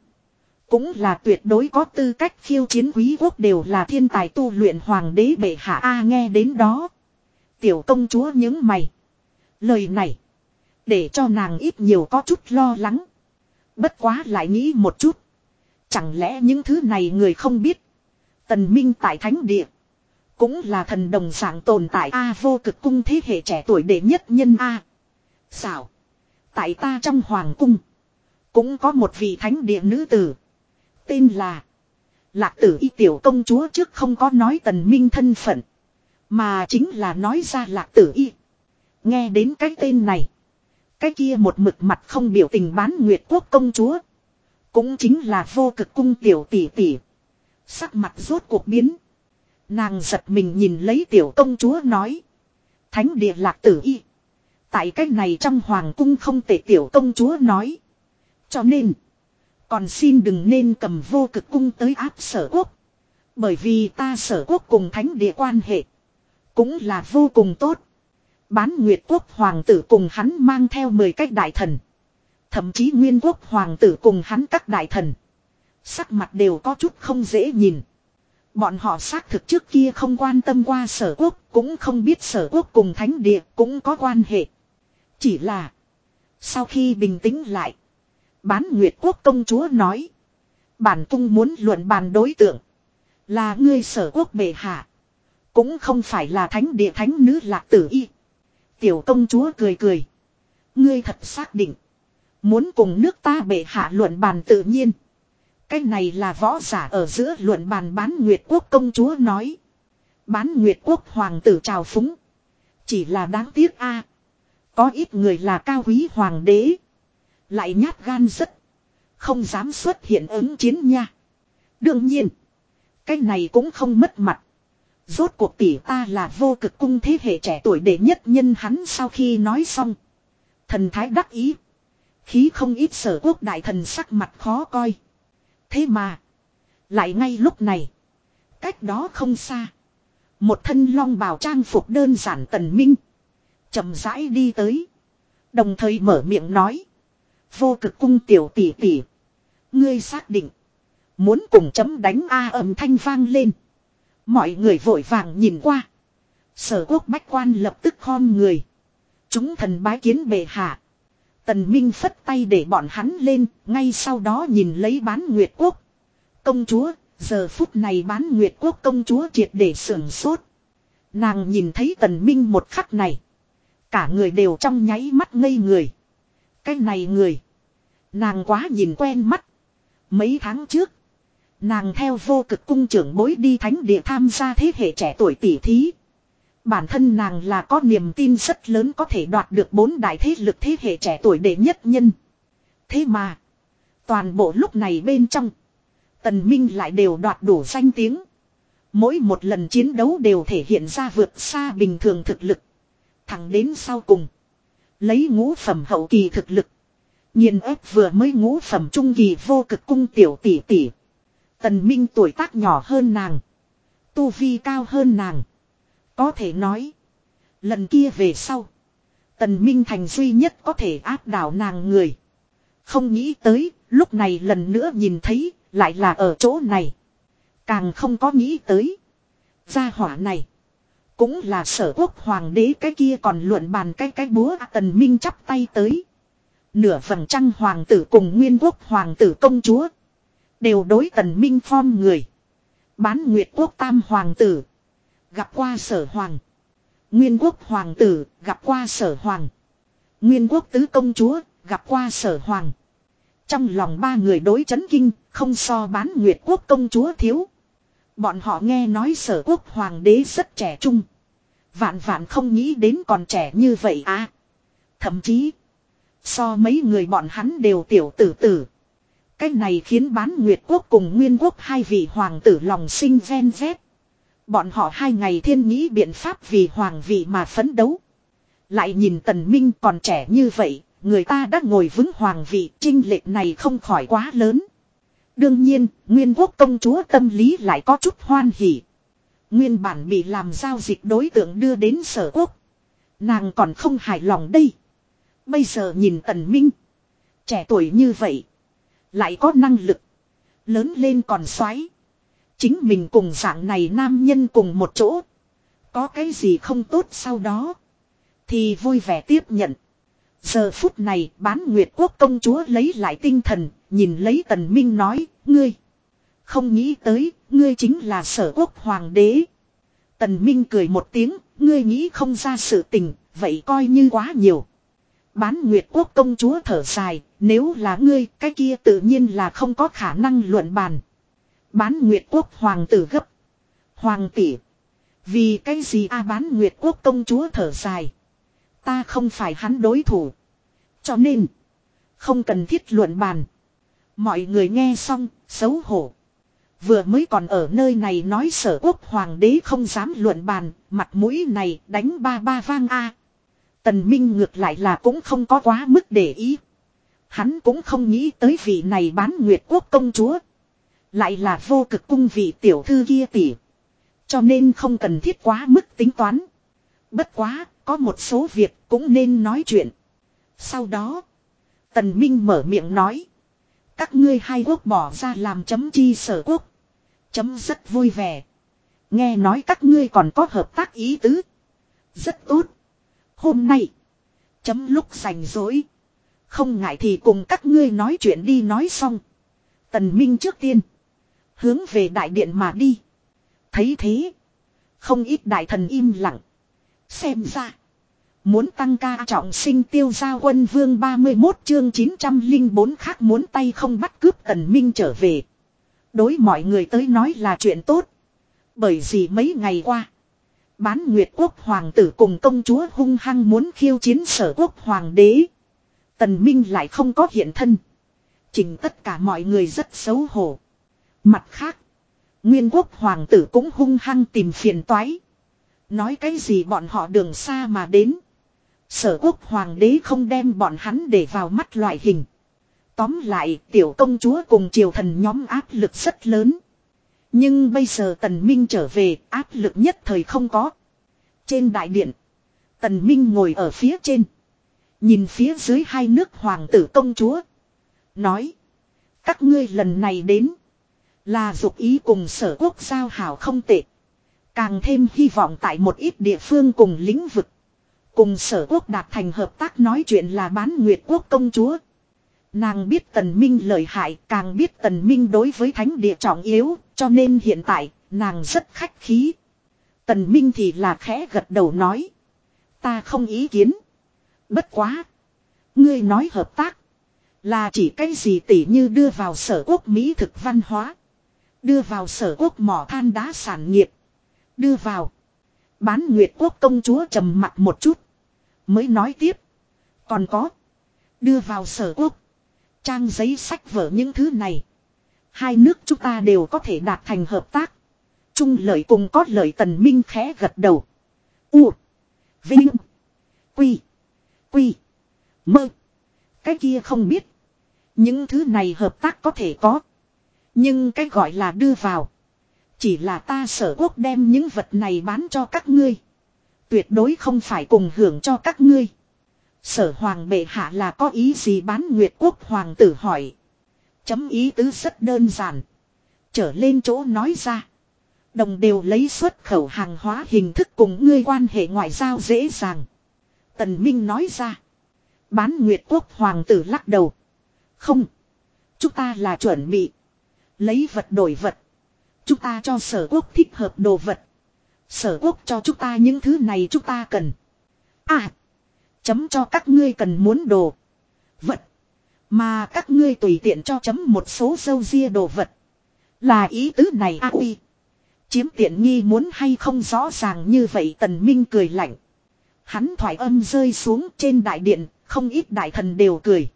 Cũng là tuyệt đối có tư cách khiêu chiến quý quốc đều là thiên tài tu luyện hoàng đế bệ hạ A nghe đến đó. Tiểu công chúa những mày. Lời này. Để cho nàng ít nhiều có chút lo lắng. Bất quá lại nghĩ một chút. Chẳng lẽ những thứ này người không biết. Tần Minh tại thánh địa. Cũng là thần đồng dạng tồn tại A vô cực cung thế hệ trẻ tuổi đệ nhất nhân A. Xảo. Tại ta trong hoàng cung. Cũng có một vị thánh địa nữ tử. Tên là. Lạc tử y tiểu công chúa trước không có nói tần minh thân phận. Mà chính là nói ra lạc tử y. Nghe đến cái tên này. Cái kia một mực mặt không biểu tình bán nguyệt quốc công chúa. Cũng chính là vô cực cung tiểu tỷ tỷ. Sắc mặt rốt cuộc biến. Nàng giật mình nhìn lấy tiểu công chúa nói. Thánh địa lạc tử y. Tại cách này trong hoàng cung không tệ tiểu công chúa nói. Cho nên. Còn xin đừng nên cầm vô cực cung tới áp sở quốc. Bởi vì ta sở quốc cùng thánh địa quan hệ. Cũng là vô cùng tốt. Bán Nguyệt quốc hoàng tử cùng hắn mang theo 10 cách đại thần. Thậm chí Nguyên quốc hoàng tử cùng hắn các đại thần. Sắc mặt đều có chút không dễ nhìn. Bọn họ xác thực trước kia không quan tâm qua sở quốc, cũng không biết sở quốc cùng thánh địa cũng có quan hệ. Chỉ là, sau khi bình tĩnh lại, bán nguyệt quốc công chúa nói. Bản cung muốn luận bàn đối tượng, là ngươi sở quốc bệ hạ. Cũng không phải là thánh địa thánh nữ lạc tử y. Tiểu công chúa cười cười. Ngươi thật xác định. Muốn cùng nước ta bệ hạ luận bàn tự nhiên. Cái này là võ giả ở giữa luận bàn bán Nguyệt Quốc công chúa nói. Bán Nguyệt Quốc hoàng tử trào phúng. Chỉ là đáng tiếc a có ít người là cao quý hoàng đế. Lại nhát gan rất. Không dám xuất hiện ứng chiến nha. Đương nhiên. Cái này cũng không mất mặt. Rốt cuộc tỷ ta là vô cực cung thế hệ trẻ tuổi đệ nhất nhân hắn sau khi nói xong. Thần thái đắc ý. Khí không ít sở quốc đại thần sắc mặt khó coi. Thế mà. Lại ngay lúc này. Cách đó không xa. Một thân long bào trang phục đơn giản tần minh chậm rãi đi tới. Đồng thời mở miệng nói. Vô cực cung tiểu tỷ tỷ. Ngươi xác định. Muốn cùng chấm đánh A âm thanh vang lên. Mọi người vội vàng nhìn qua. Sở quốc bách quan lập tức khom người. Chúng thần bái kiến bệ hạ. Tần Minh phất tay để bọn hắn lên, ngay sau đó nhìn lấy bán Nguyệt Quốc. Công chúa, giờ phút này bán Nguyệt Quốc công chúa triệt để sưởng sốt. Nàng nhìn thấy Tần Minh một khắc này. Cả người đều trong nháy mắt ngây người. Cái này người. Nàng quá nhìn quen mắt. Mấy tháng trước. Nàng theo vô cực cung trưởng bối đi thánh địa tham gia thế hệ trẻ tuổi tỷ thí. Bản thân nàng là có niềm tin rất lớn có thể đoạt được bốn đại thế lực thế hệ trẻ tuổi đệ nhất nhân. Thế mà. Toàn bộ lúc này bên trong. Tần Minh lại đều đoạt đủ danh tiếng. Mỗi một lần chiến đấu đều thể hiện ra vượt xa bình thường thực lực. Thẳng đến sau cùng. Lấy ngũ phẩm hậu kỳ thực lực. Nhìn ép vừa mới ngũ phẩm trung kỳ vô cực cung tiểu tỷ tỷ. Tần Minh tuổi tác nhỏ hơn nàng. Tu vi cao hơn nàng. Có thể nói. Lần kia về sau. Tần Minh thành duy nhất có thể áp đảo nàng người. Không nghĩ tới, lúc này lần nữa nhìn thấy, lại là ở chỗ này. Càng không có nghĩ tới. Gia hỏa này. Cũng là sở quốc hoàng đế cái kia còn luận bàn cái cái búa tần minh chắp tay tới. Nửa phần trăng hoàng tử cùng nguyên quốc hoàng tử công chúa. Đều đối tần minh phong người. Bán nguyệt quốc tam hoàng tử. Gặp qua sở hoàng. Nguyên quốc hoàng tử, gặp qua sở hoàng. Nguyên quốc tứ công chúa, gặp qua sở hoàng. Trong lòng ba người đối chấn kinh, không so bán nguyệt quốc công chúa thiếu. Bọn họ nghe nói sở quốc hoàng đế rất trẻ trung. Vạn vạn không nghĩ đến còn trẻ như vậy à. Thậm chí. So mấy người bọn hắn đều tiểu tử tử. Cái này khiến bán Nguyệt Quốc cùng Nguyên Quốc hai vị hoàng tử lòng sinh ven vét. Bọn họ hai ngày thiên nghĩ biện pháp vì hoàng vị mà phấn đấu. Lại nhìn Tần Minh còn trẻ như vậy, người ta đã ngồi vững hoàng vị, trinh lệch này không khỏi quá lớn. Đương nhiên, Nguyên Quốc công chúa tâm lý lại có chút hoan hỉ. Nguyên bản bị làm giao dịch đối tượng đưa đến sở quốc. Nàng còn không hài lòng đây. Bây giờ nhìn Tần Minh. Trẻ tuổi như vậy. Lại có năng lực. Lớn lên còn xoáy. Chính mình cùng dạng này nam nhân cùng một chỗ. Có cái gì không tốt sau đó. Thì vui vẻ tiếp nhận. Giờ phút này bán Nguyệt Quốc công chúa lấy lại tinh thần. Nhìn lấy Tần Minh nói. Ngươi. Không nghĩ tới. Ngươi chính là sở quốc hoàng đế. Tần Minh cười một tiếng. Ngươi nghĩ không ra sự tình. Vậy coi như quá nhiều. Bán Nguyệt Quốc công chúa thở dài, nếu là ngươi, cái kia tự nhiên là không có khả năng luận bàn. Bán Nguyệt Quốc hoàng tử gấp. Hoàng tỷ. Vì cái gì a bán Nguyệt Quốc công chúa thở dài. Ta không phải hắn đối thủ. Cho nên. Không cần thiết luận bàn. Mọi người nghe xong, xấu hổ. Vừa mới còn ở nơi này nói sở quốc hoàng đế không dám luận bàn, mặt mũi này đánh ba ba vang a. Tần Minh ngược lại là cũng không có quá mức để ý. Hắn cũng không nghĩ tới vị này bán nguyệt quốc công chúa. Lại là vô cực cung vị tiểu thư kia tỷ. Cho nên không cần thiết quá mức tính toán. Bất quá, có một số việc cũng nên nói chuyện. Sau đó, Tần Minh mở miệng nói. Các ngươi hai quốc bỏ ra làm chấm chi sở quốc. Chấm rất vui vẻ. Nghe nói các ngươi còn có hợp tác ý tứ. Rất tốt. Hôm nay. Chấm lúc rảnh rỗi. Không ngại thì cùng các ngươi nói chuyện đi nói xong. Tần Minh trước tiên. Hướng về đại điện mà đi. Thấy thế. Không ít đại thần im lặng. Xem ra. Muốn tăng ca trọng sinh tiêu gia quân vương 31 chương 904 khác muốn tay không bắt cướp tần minh trở về. Đối mọi người tới nói là chuyện tốt. Bởi vì mấy ngày qua. Bán Nguyệt Quốc Hoàng tử cùng công chúa hung hăng muốn khiêu chiến sở quốc Hoàng đế. Tần Minh lại không có hiện thân. Chỉnh tất cả mọi người rất xấu hổ. Mặt khác. Nguyên quốc Hoàng tử cũng hung hăng tìm phiền toái. Nói cái gì bọn họ đường xa mà đến. Sở quốc Hoàng đế không đem bọn hắn để vào mắt loại hình. Tóm lại, tiểu công chúa cùng triều thần nhóm áp lực rất lớn. Nhưng bây giờ Tần Minh trở về, áp lực nhất thời không có. Trên đại điện. Tần Minh ngồi ở phía trên. Nhìn phía dưới hai nước hoàng tử công chúa. Nói. Các ngươi lần này đến. Là dục ý cùng sở quốc giao hảo không tệ. Càng thêm hy vọng tại một ít địa phương cùng lĩnh vực. Cùng sở quốc đạt thành hợp tác nói chuyện là bán nguyệt quốc công chúa. Nàng biết tần minh lợi hại, càng biết tần minh đối với thánh địa trọng yếu, cho nên hiện tại, nàng rất khách khí. Tần minh thì là khẽ gật đầu nói. Ta không ý kiến. Bất quá. Ngươi nói hợp tác. Là chỉ cái gì tỉ như đưa vào sở quốc Mỹ thực văn hóa. Đưa vào sở quốc mỏ than đá sản nghiệp. Đưa vào. Bán Nguyệt quốc công chúa trầm mặt một chút. Mới nói tiếp. Còn có. Đưa vào sở quốc. Trang giấy sách vở những thứ này. Hai nước chúng ta đều có thể đạt thành hợp tác. Chung lợi cùng có lợi tần minh khẽ gật đầu. U. Vinh. Quy. Quy. Mơ. Cái kia không biết. Những thứ này hợp tác có thể có. Nhưng cái gọi là đưa vào. Chỉ là ta sở quốc đem những vật này bán cho các ngươi. Tuyệt đối không phải cùng hưởng cho các ngươi. Sở hoàng bệ hạ là có ý gì bán Nguyệt quốc hoàng tử hỏi. Chấm ý tứ rất đơn giản. Trở lên chỗ nói ra. Đồng đều lấy xuất khẩu hàng hóa hình thức cùng ngươi quan hệ ngoại giao dễ dàng. Tần Minh nói ra. Bán Nguyệt quốc hoàng tử lắc đầu. Không. Chúng ta là chuẩn bị. Lấy vật đổi vật. Chúng ta cho sở quốc thích hợp đồ vật. Sở quốc cho chúng ta những thứ này chúng ta cần. À. Chấm cho các ngươi cần muốn đồ. Vật. Mà các ngươi tùy tiện cho chấm một số sâu ria đồ vật. Là ý tứ này a à, uy. Chiếm tiện nghi muốn hay không rõ ràng như vậy tần minh cười lạnh. Hắn thoải âm rơi xuống trên đại điện, không ít đại thần đều cười.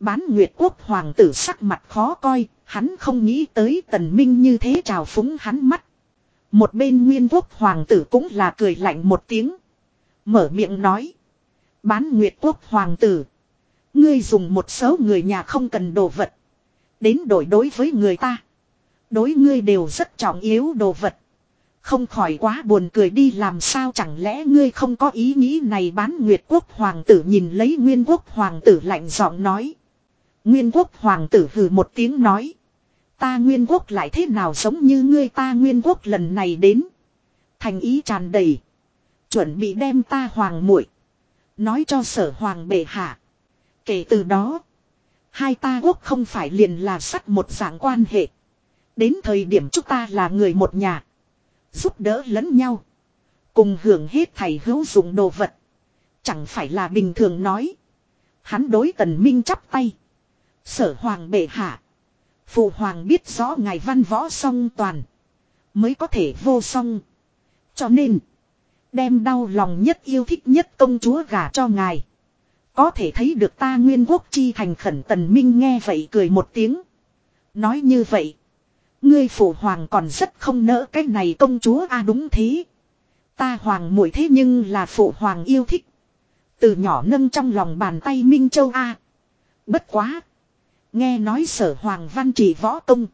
Bán Nguyệt Quốc hoàng tử sắc mặt khó coi, hắn không nghĩ tới tần minh như thế trào phúng hắn mắt. Một bên Nguyên Quốc hoàng tử cũng là cười lạnh một tiếng. Mở miệng nói. Bán Nguyệt Quốc hoàng tử. Ngươi dùng một số người nhà không cần đồ vật. Đến đổi đối với người ta. Đối ngươi đều rất trọng yếu đồ vật. Không khỏi quá buồn cười đi làm sao chẳng lẽ ngươi không có ý nghĩ này bán Nguyệt Quốc Hoàng tử nhìn lấy Nguyên Quốc Hoàng tử lạnh giọng nói. Nguyên Quốc Hoàng tử hừ một tiếng nói. Ta Nguyên Quốc lại thế nào giống như ngươi ta Nguyên Quốc lần này đến. Thành ý tràn đầy. Chuẩn bị đem ta Hoàng muội Nói cho sở Hoàng bệ hạ. Kể từ đó. Hai ta quốc không phải liền là sắt một dạng quan hệ. Đến thời điểm chúng ta là người một nhà. Giúp đỡ lẫn nhau. Cùng hưởng hết thầy hữu dụng đồ vật. Chẳng phải là bình thường nói. Hắn đối tần minh chắp tay. Sở hoàng bệ hạ. Phụ hoàng biết rõ ngài văn võ song toàn. Mới có thể vô song. Cho nên. Đem đau lòng nhất yêu thích nhất công chúa gả cho ngài. Có thể thấy được ta nguyên quốc chi thành khẩn tần minh nghe vậy cười một tiếng. Nói như vậy. Ngươi phụ hoàng còn rất không nỡ cái này công chúa a đúng thế. Ta hoàng muội thế nhưng là phụ hoàng yêu thích. Từ nhỏ nâng trong lòng bàn tay Minh Châu a. Bất quá. Nghe nói sở hoàng văn trị võ công.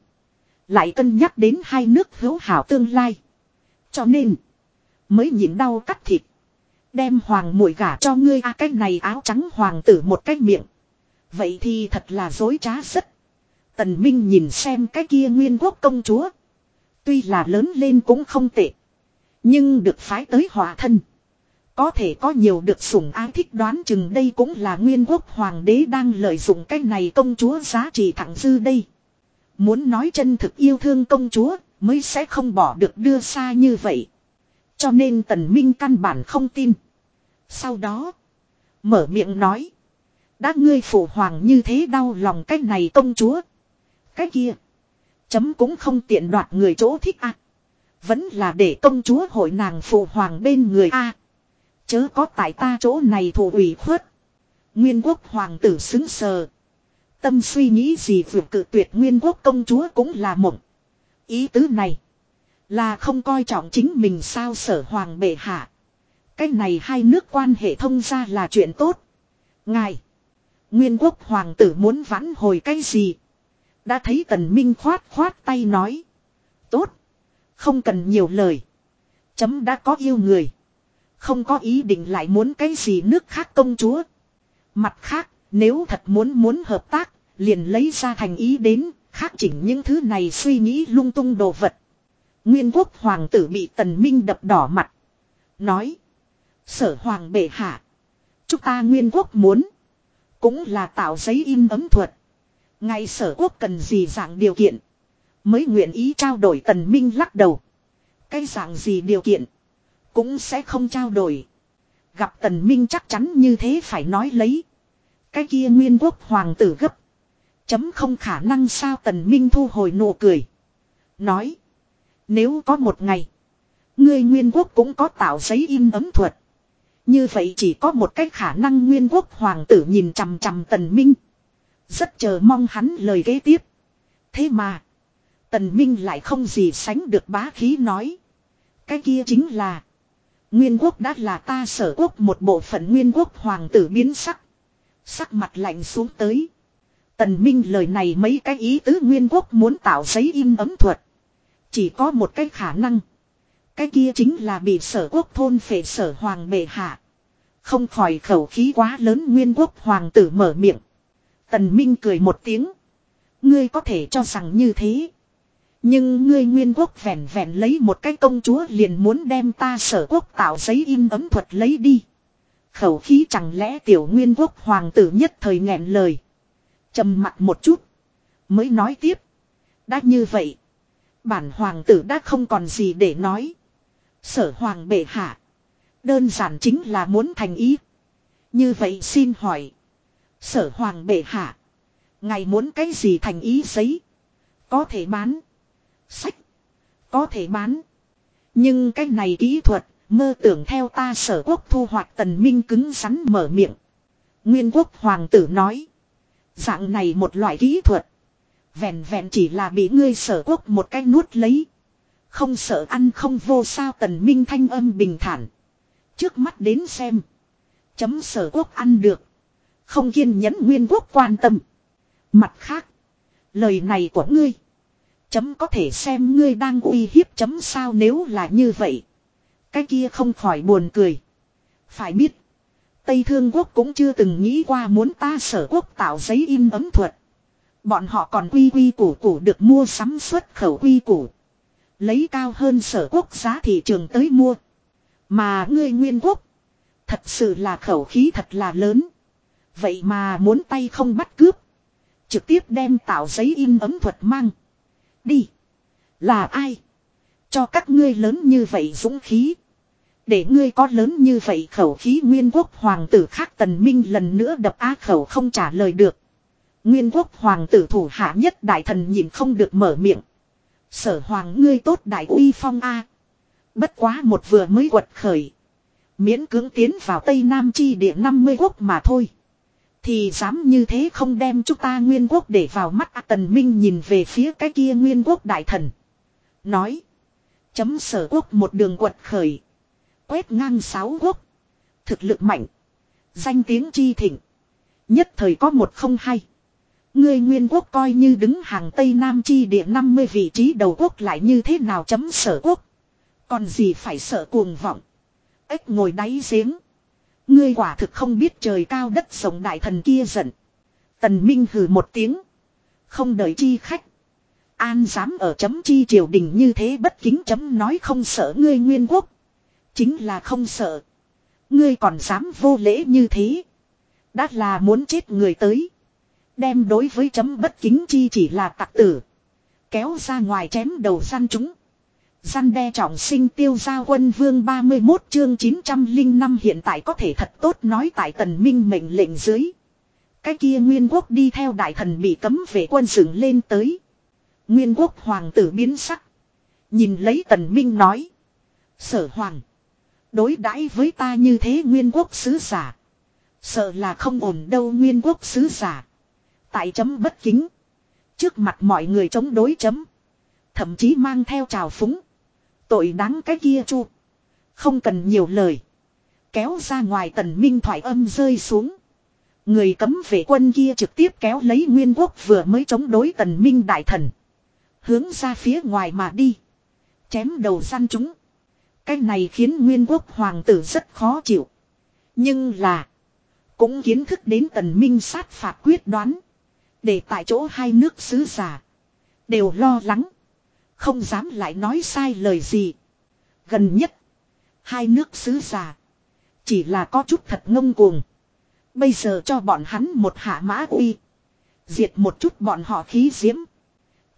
Lại cân nhắc đến hai nước hữu hảo tương lai. Cho nên. Mới nhịn đau cắt thịt. Đem hoàng muội gả cho ngươi a à, cái này áo trắng hoàng tử một cái miệng. Vậy thì thật là dối trá rất. Tần Minh nhìn xem cái kia nguyên quốc công chúa. Tuy là lớn lên cũng không tệ. Nhưng được phái tới hòa thân. Có thể có nhiều được sủng ái thích đoán chừng đây cũng là nguyên quốc hoàng đế đang lợi dụng cái này công chúa giá trị thẳng dư đây. Muốn nói chân thực yêu thương công chúa mới sẽ không bỏ được đưa xa như vậy. Cho nên tần minh căn bản không tin. Sau đó. Mở miệng nói. Đã ngươi phụ hoàng như thế đau lòng cái này công chúa. Cái kia. Chấm cũng không tiện đoạt người chỗ thích à. Vẫn là để công chúa hội nàng phụ hoàng bên người a Chớ có tại ta chỗ này thủ ủy khuất. Nguyên quốc hoàng tử xứng sờ. Tâm suy nghĩ gì vượt cự tuyệt nguyên quốc công chúa cũng là mộng. Ý tứ này. Là không coi trọng chính mình sao sở hoàng bệ hạ. Cái này hai nước quan hệ thông ra là chuyện tốt. Ngài. Nguyên quốc hoàng tử muốn vãn hồi cái gì. Đã thấy tần minh khoát khoát tay nói. Tốt. Không cần nhiều lời. Chấm đã có yêu người. Không có ý định lại muốn cái gì nước khác công chúa. Mặt khác, nếu thật muốn muốn hợp tác, liền lấy ra thành ý đến, khác chỉnh những thứ này suy nghĩ lung tung đồ vật. Nguyên quốc hoàng tử bị tần minh đập đỏ mặt. Nói. Sở hoàng bệ hạ. Chúng ta nguyên quốc muốn. Cũng là tạo giấy in ấm thuật. Ngay sở quốc cần gì dạng điều kiện. Mới nguyện ý trao đổi tần minh lắc đầu. Cái dạng gì điều kiện. Cũng sẽ không trao đổi. Gặp tần minh chắc chắn như thế phải nói lấy. Cái kia nguyên quốc hoàng tử gấp. Chấm không khả năng sao tần minh thu hồi nụ cười. Nói. Nếu có một ngày. Ngươi nguyên quốc cũng có tạo giấy in ấm thuật. Như vậy chỉ có một cách khả năng nguyên quốc hoàng tử nhìn chằm chằm tần minh. Rất chờ mong hắn lời kế tiếp. Thế mà. Tần Minh lại không gì sánh được bá khí nói. Cái kia chính là. Nguyên quốc đã là ta sở quốc, một bộ phận nguyên quốc hoàng tử biến sắc. Sắc mặt lạnh xuống tới. Tần Minh lời này mấy cái ý tứ nguyên quốc muốn tạo giấy in ấm thuật. Chỉ có một cái khả năng. Cái kia chính là bị sở quốc thôn phệ sở hoàng bệ hạ. Không khỏi khẩu khí quá lớn nguyên quốc hoàng tử mở miệng. Tần Minh cười một tiếng. Ngươi có thể cho rằng như thế. Nhưng ngươi nguyên quốc vẹn vẹn lấy một cái công chúa liền muốn đem ta sở quốc tạo giấy in ấm thuật lấy đi. Khẩu khí chẳng lẽ tiểu nguyên quốc hoàng tử nhất thời nghẹn lời. trầm mặt một chút. Mới nói tiếp. Đã như vậy. Bản hoàng tử đã không còn gì để nói. Sở hoàng bệ hạ. Đơn giản chính là muốn thành ý. Như vậy xin hỏi. Sở hoàng bệ hạ. Ngài muốn cái gì thành ý giấy. Có thể bán. Sách. Có thể bán. Nhưng cái này kỹ thuật. Mơ tưởng theo ta sở quốc thu hoạch tần minh cứng rắn mở miệng. Nguyên quốc hoàng tử nói. Dạng này một loại kỹ thuật. Vẹn vẹn chỉ là bị ngươi sở quốc một cái nuốt lấy. Không sợ ăn không vô sao tần minh thanh âm bình thản. Trước mắt đến xem. Chấm sở quốc ăn được. Không kiên nhẫn nguyên quốc quan tâm. Mặt khác. Lời này của ngươi. Chấm có thể xem ngươi đang uy hiếp chấm sao nếu là như vậy. Cái kia không khỏi buồn cười. Phải biết. Tây Thương Quốc cũng chưa từng nghĩ qua muốn ta sở quốc tạo giấy in ấm thuật. Bọn họ còn quy quy củ củ được mua sắm xuất khẩu quy củ. Lấy cao hơn sở quốc giá thị trường tới mua. Mà ngươi nguyên quốc. Thật sự là khẩu khí thật là lớn. Vậy mà muốn tay không bắt cướp. Trực tiếp đem tạo giấy in ấm thuật mang. Đi. Là ai? Cho các ngươi lớn như vậy dũng khí. Để ngươi có lớn như vậy khẩu khí nguyên quốc hoàng tử khác tần minh lần nữa đập á khẩu không trả lời được. Nguyên quốc hoàng tử thủ hạ nhất đại thần nhìn không được mở miệng. Sở hoàng ngươi tốt đại uy phong a. Bất quá một vừa mới quật khởi. Miễn cưỡng tiến vào Tây Nam chi địa 50 quốc mà thôi. Thì dám như thế không đem chúng ta nguyên quốc để vào mắt Tần Minh nhìn về phía cái kia nguyên quốc đại thần. Nói. Chấm sở quốc một đường quật khởi. Quét ngang sáu quốc. Thực lực mạnh. Danh tiếng chi thịnh. Nhất thời có một không hay. Ngươi nguyên quốc coi như đứng hàng Tây Nam chi địa 50 vị trí đầu quốc lại như thế nào chấm sở quốc. Còn gì phải sợ cuồng vọng. Ếch ngồi đáy giếng. Ngươi quả thực không biết trời cao đất rộng đại thần kia giận. Tần Minh hừ một tiếng. Không đợi chi khách. An dám ở chấm chi triều đình như thế bất kính chấm nói không sợ ngươi nguyên quốc. Chính là không sợ. Ngươi còn dám vô lễ như thế. Đã là muốn chết người tới. Đem đối với chấm bất kính chi chỉ là tặc tử. Kéo ra ngoài chém đầu săn chúng. Gian đe trọng sinh tiêu gia quân vương 31 chương 905 hiện tại có thể thật tốt nói tại tần minh mệnh lệnh dưới. Cái kia nguyên quốc đi theo đại thần bị cấm về quân dựng lên tới. Nguyên quốc hoàng tử biến sắc. Nhìn lấy tần minh nói. Sở hoàng. Đối đãi với ta như thế nguyên quốc sứ giả. Sợ là không ổn đâu nguyên quốc sứ giả. Tại chấm bất kính. Trước mặt mọi người chống đối chấm. Thậm chí mang theo trào phúng. Tội đáng cái kia chu. Không cần nhiều lời. Kéo ra ngoài tần minh thoại âm rơi xuống. Người cấm vệ quân kia trực tiếp kéo lấy nguyên quốc vừa mới chống đối tần minh đại thần. Hướng ra phía ngoài mà đi. Chém đầu gian chúng. Cái này khiến nguyên quốc hoàng tử rất khó chịu. Nhưng là. Cũng kiến thức đến tần minh sát phạt quyết đoán. Để tại chỗ hai nước sứ giả. Đều lo lắng. Không dám lại nói sai lời gì. Gần nhất. Hai nước xứ giả. Chỉ là có chút thật ngông cuồng. Bây giờ cho bọn hắn một hạ mã uy. Diệt một chút bọn họ khí diễm.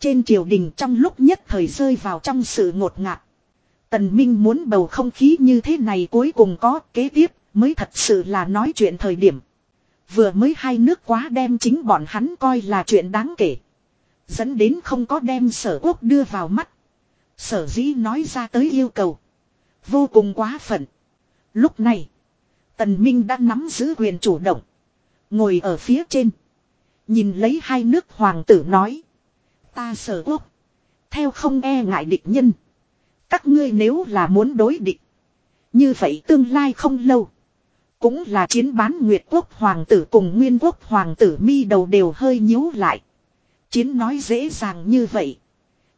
Trên triều đình trong lúc nhất thời rơi vào trong sự ngột ngạt. Tần Minh muốn bầu không khí như thế này cuối cùng có kế tiếp, mới thật sự là nói chuyện thời điểm. Vừa mới hai nước quá đem chính bọn hắn coi là chuyện đáng kể. Dẫn đến không có đem sở quốc đưa vào mắt. Sở dĩ nói ra tới yêu cầu. Vô cùng quá phận. Lúc này. Tần Minh đã nắm giữ quyền chủ động. Ngồi ở phía trên. Nhìn lấy hai nước hoàng tử nói. Ta sở quốc. Theo không e ngại địch nhân. Các ngươi nếu là muốn đối địch. Như vậy tương lai không lâu. Cũng là chiến bán Nguyệt quốc hoàng tử cùng Nguyên quốc hoàng tử mi đầu đều hơi nhíu lại. Chiến nói dễ dàng như vậy.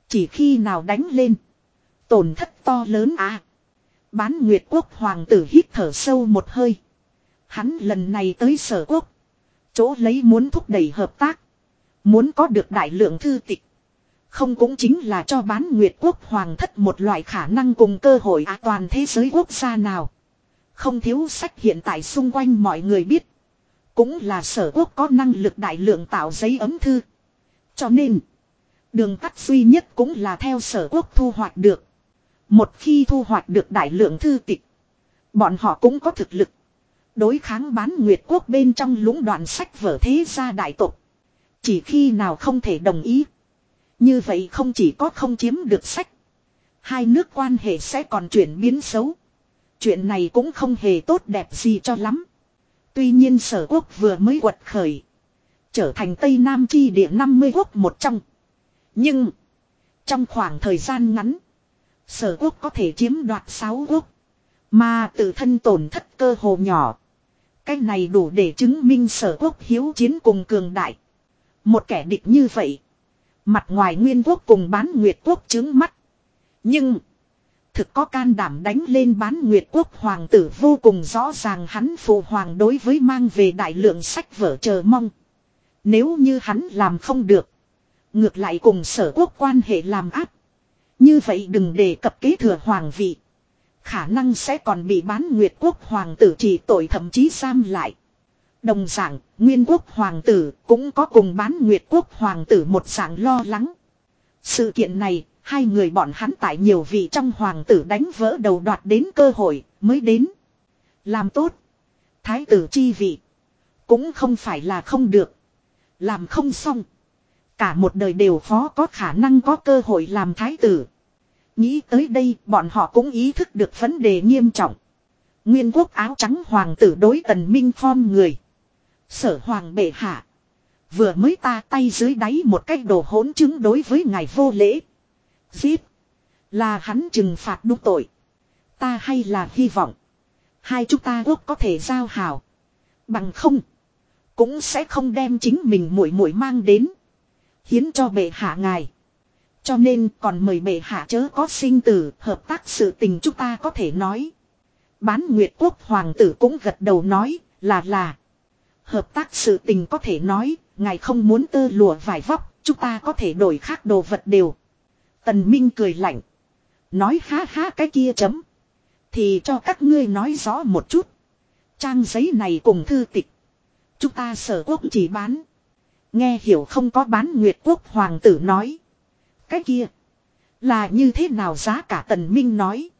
Chỉ khi nào đánh lên. Tổn thất to lớn à. Bán Nguyệt quốc hoàng tử hít thở sâu một hơi. Hắn lần này tới sở quốc. Chỗ lấy muốn thúc đẩy hợp tác. Muốn có được đại lượng thư tịch. Không cũng chính là cho bán Nguyệt quốc hoàng thất một loại khả năng cùng cơ hội à toàn thế giới quốc gia nào. Không thiếu sách hiện tại xung quanh mọi người biết. Cũng là sở quốc có năng lực đại lượng tạo giấy ấm thư. Cho nên, đường tắt duy nhất cũng là theo sở quốc thu hoạch được. Một khi thu hoạch được đại lượng thư tịch, bọn họ cũng có thực lực. Đối kháng bán nguyệt quốc bên trong lũng đoạn sách vở thế gia đại tộc. Chỉ khi nào không thể đồng ý. Như vậy không chỉ có không chiếm được sách. Hai nước quan hệ sẽ còn chuyển biến xấu. Chuyện này cũng không hề tốt đẹp gì cho lắm. Tuy nhiên sở quốc vừa mới quật khởi. Trở thành Tây Nam chi địa 50 quốc một trong. Nhưng. Trong khoảng thời gian ngắn. Sở quốc có thể chiếm đoạt 6 quốc. Mà tự thân tổn thất cơ hồ nhỏ. Cái này đủ để chứng minh sở quốc hiếu chiến cùng cường đại. Một kẻ địch như vậy. Mặt ngoài nguyên quốc cùng bán nguyệt quốc chứng mắt. Nhưng. Thực có can đảm đánh lên bán nguyệt quốc hoàng tử vô cùng rõ ràng hắn phụ hoàng đối với mang về đại lượng sách vở chờ mong. Nếu như hắn làm không được. Ngược lại cùng sở quốc quan hệ làm áp. Như vậy đừng đề cập kế thừa hoàng vị. Khả năng sẽ còn bị bán nguyệt quốc hoàng tử chỉ tội thậm chí giam lại. Đồng dạng, nguyên quốc hoàng tử cũng có cùng bán nguyệt quốc hoàng tử một dạng lo lắng. Sự kiện này, hai người bọn hắn tại nhiều vị trong hoàng tử đánh vỡ đầu đoạt đến cơ hội, mới đến. Làm tốt. Thái tử chi vị. Cũng không phải là không được. Làm không xong. Cả một đời đều khó có khả năng có cơ hội làm thái tử. Nghĩ tới đây, bọn họ cũng ý thức được vấn đề nghiêm trọng. Nguyên quốc áo trắng hoàng tử đối tần minh phong người. Sở hoàng bệ hạ. Vừa mới ta tay dưới đáy một cách đồ hỗn chứng đối với ngài vô lễ. Giết. Là hắn trừng phạt đúng tội. Ta hay là hy vọng. Hai chúng ta quốc có thể giao hảo. Bằng không. Cũng sẽ không đem chính mình muội muội mang đến. Hiến cho bệ hạ ngài. Cho nên còn mời bệ hạ chớ có sinh tử hợp tác sự tình chúng ta có thể nói. Bán Nguyệt Quốc Hoàng tử cũng gật đầu nói là là. Hợp tác sự tình có thể nói, ngài không muốn tơ lụa vải vóc, chúng ta có thể đổi khác đồ vật đều. Tần Minh cười lạnh. Nói ha ha cái kia chấm. Thì cho các ngươi nói rõ một chút. Trang giấy này cùng thư tịch. Chúng ta sở quốc chỉ bán. Nghe hiểu không có bán Nguyệt Quốc Hoàng tử nói. Cái kia. Là như thế nào giá cả Tần Minh nói.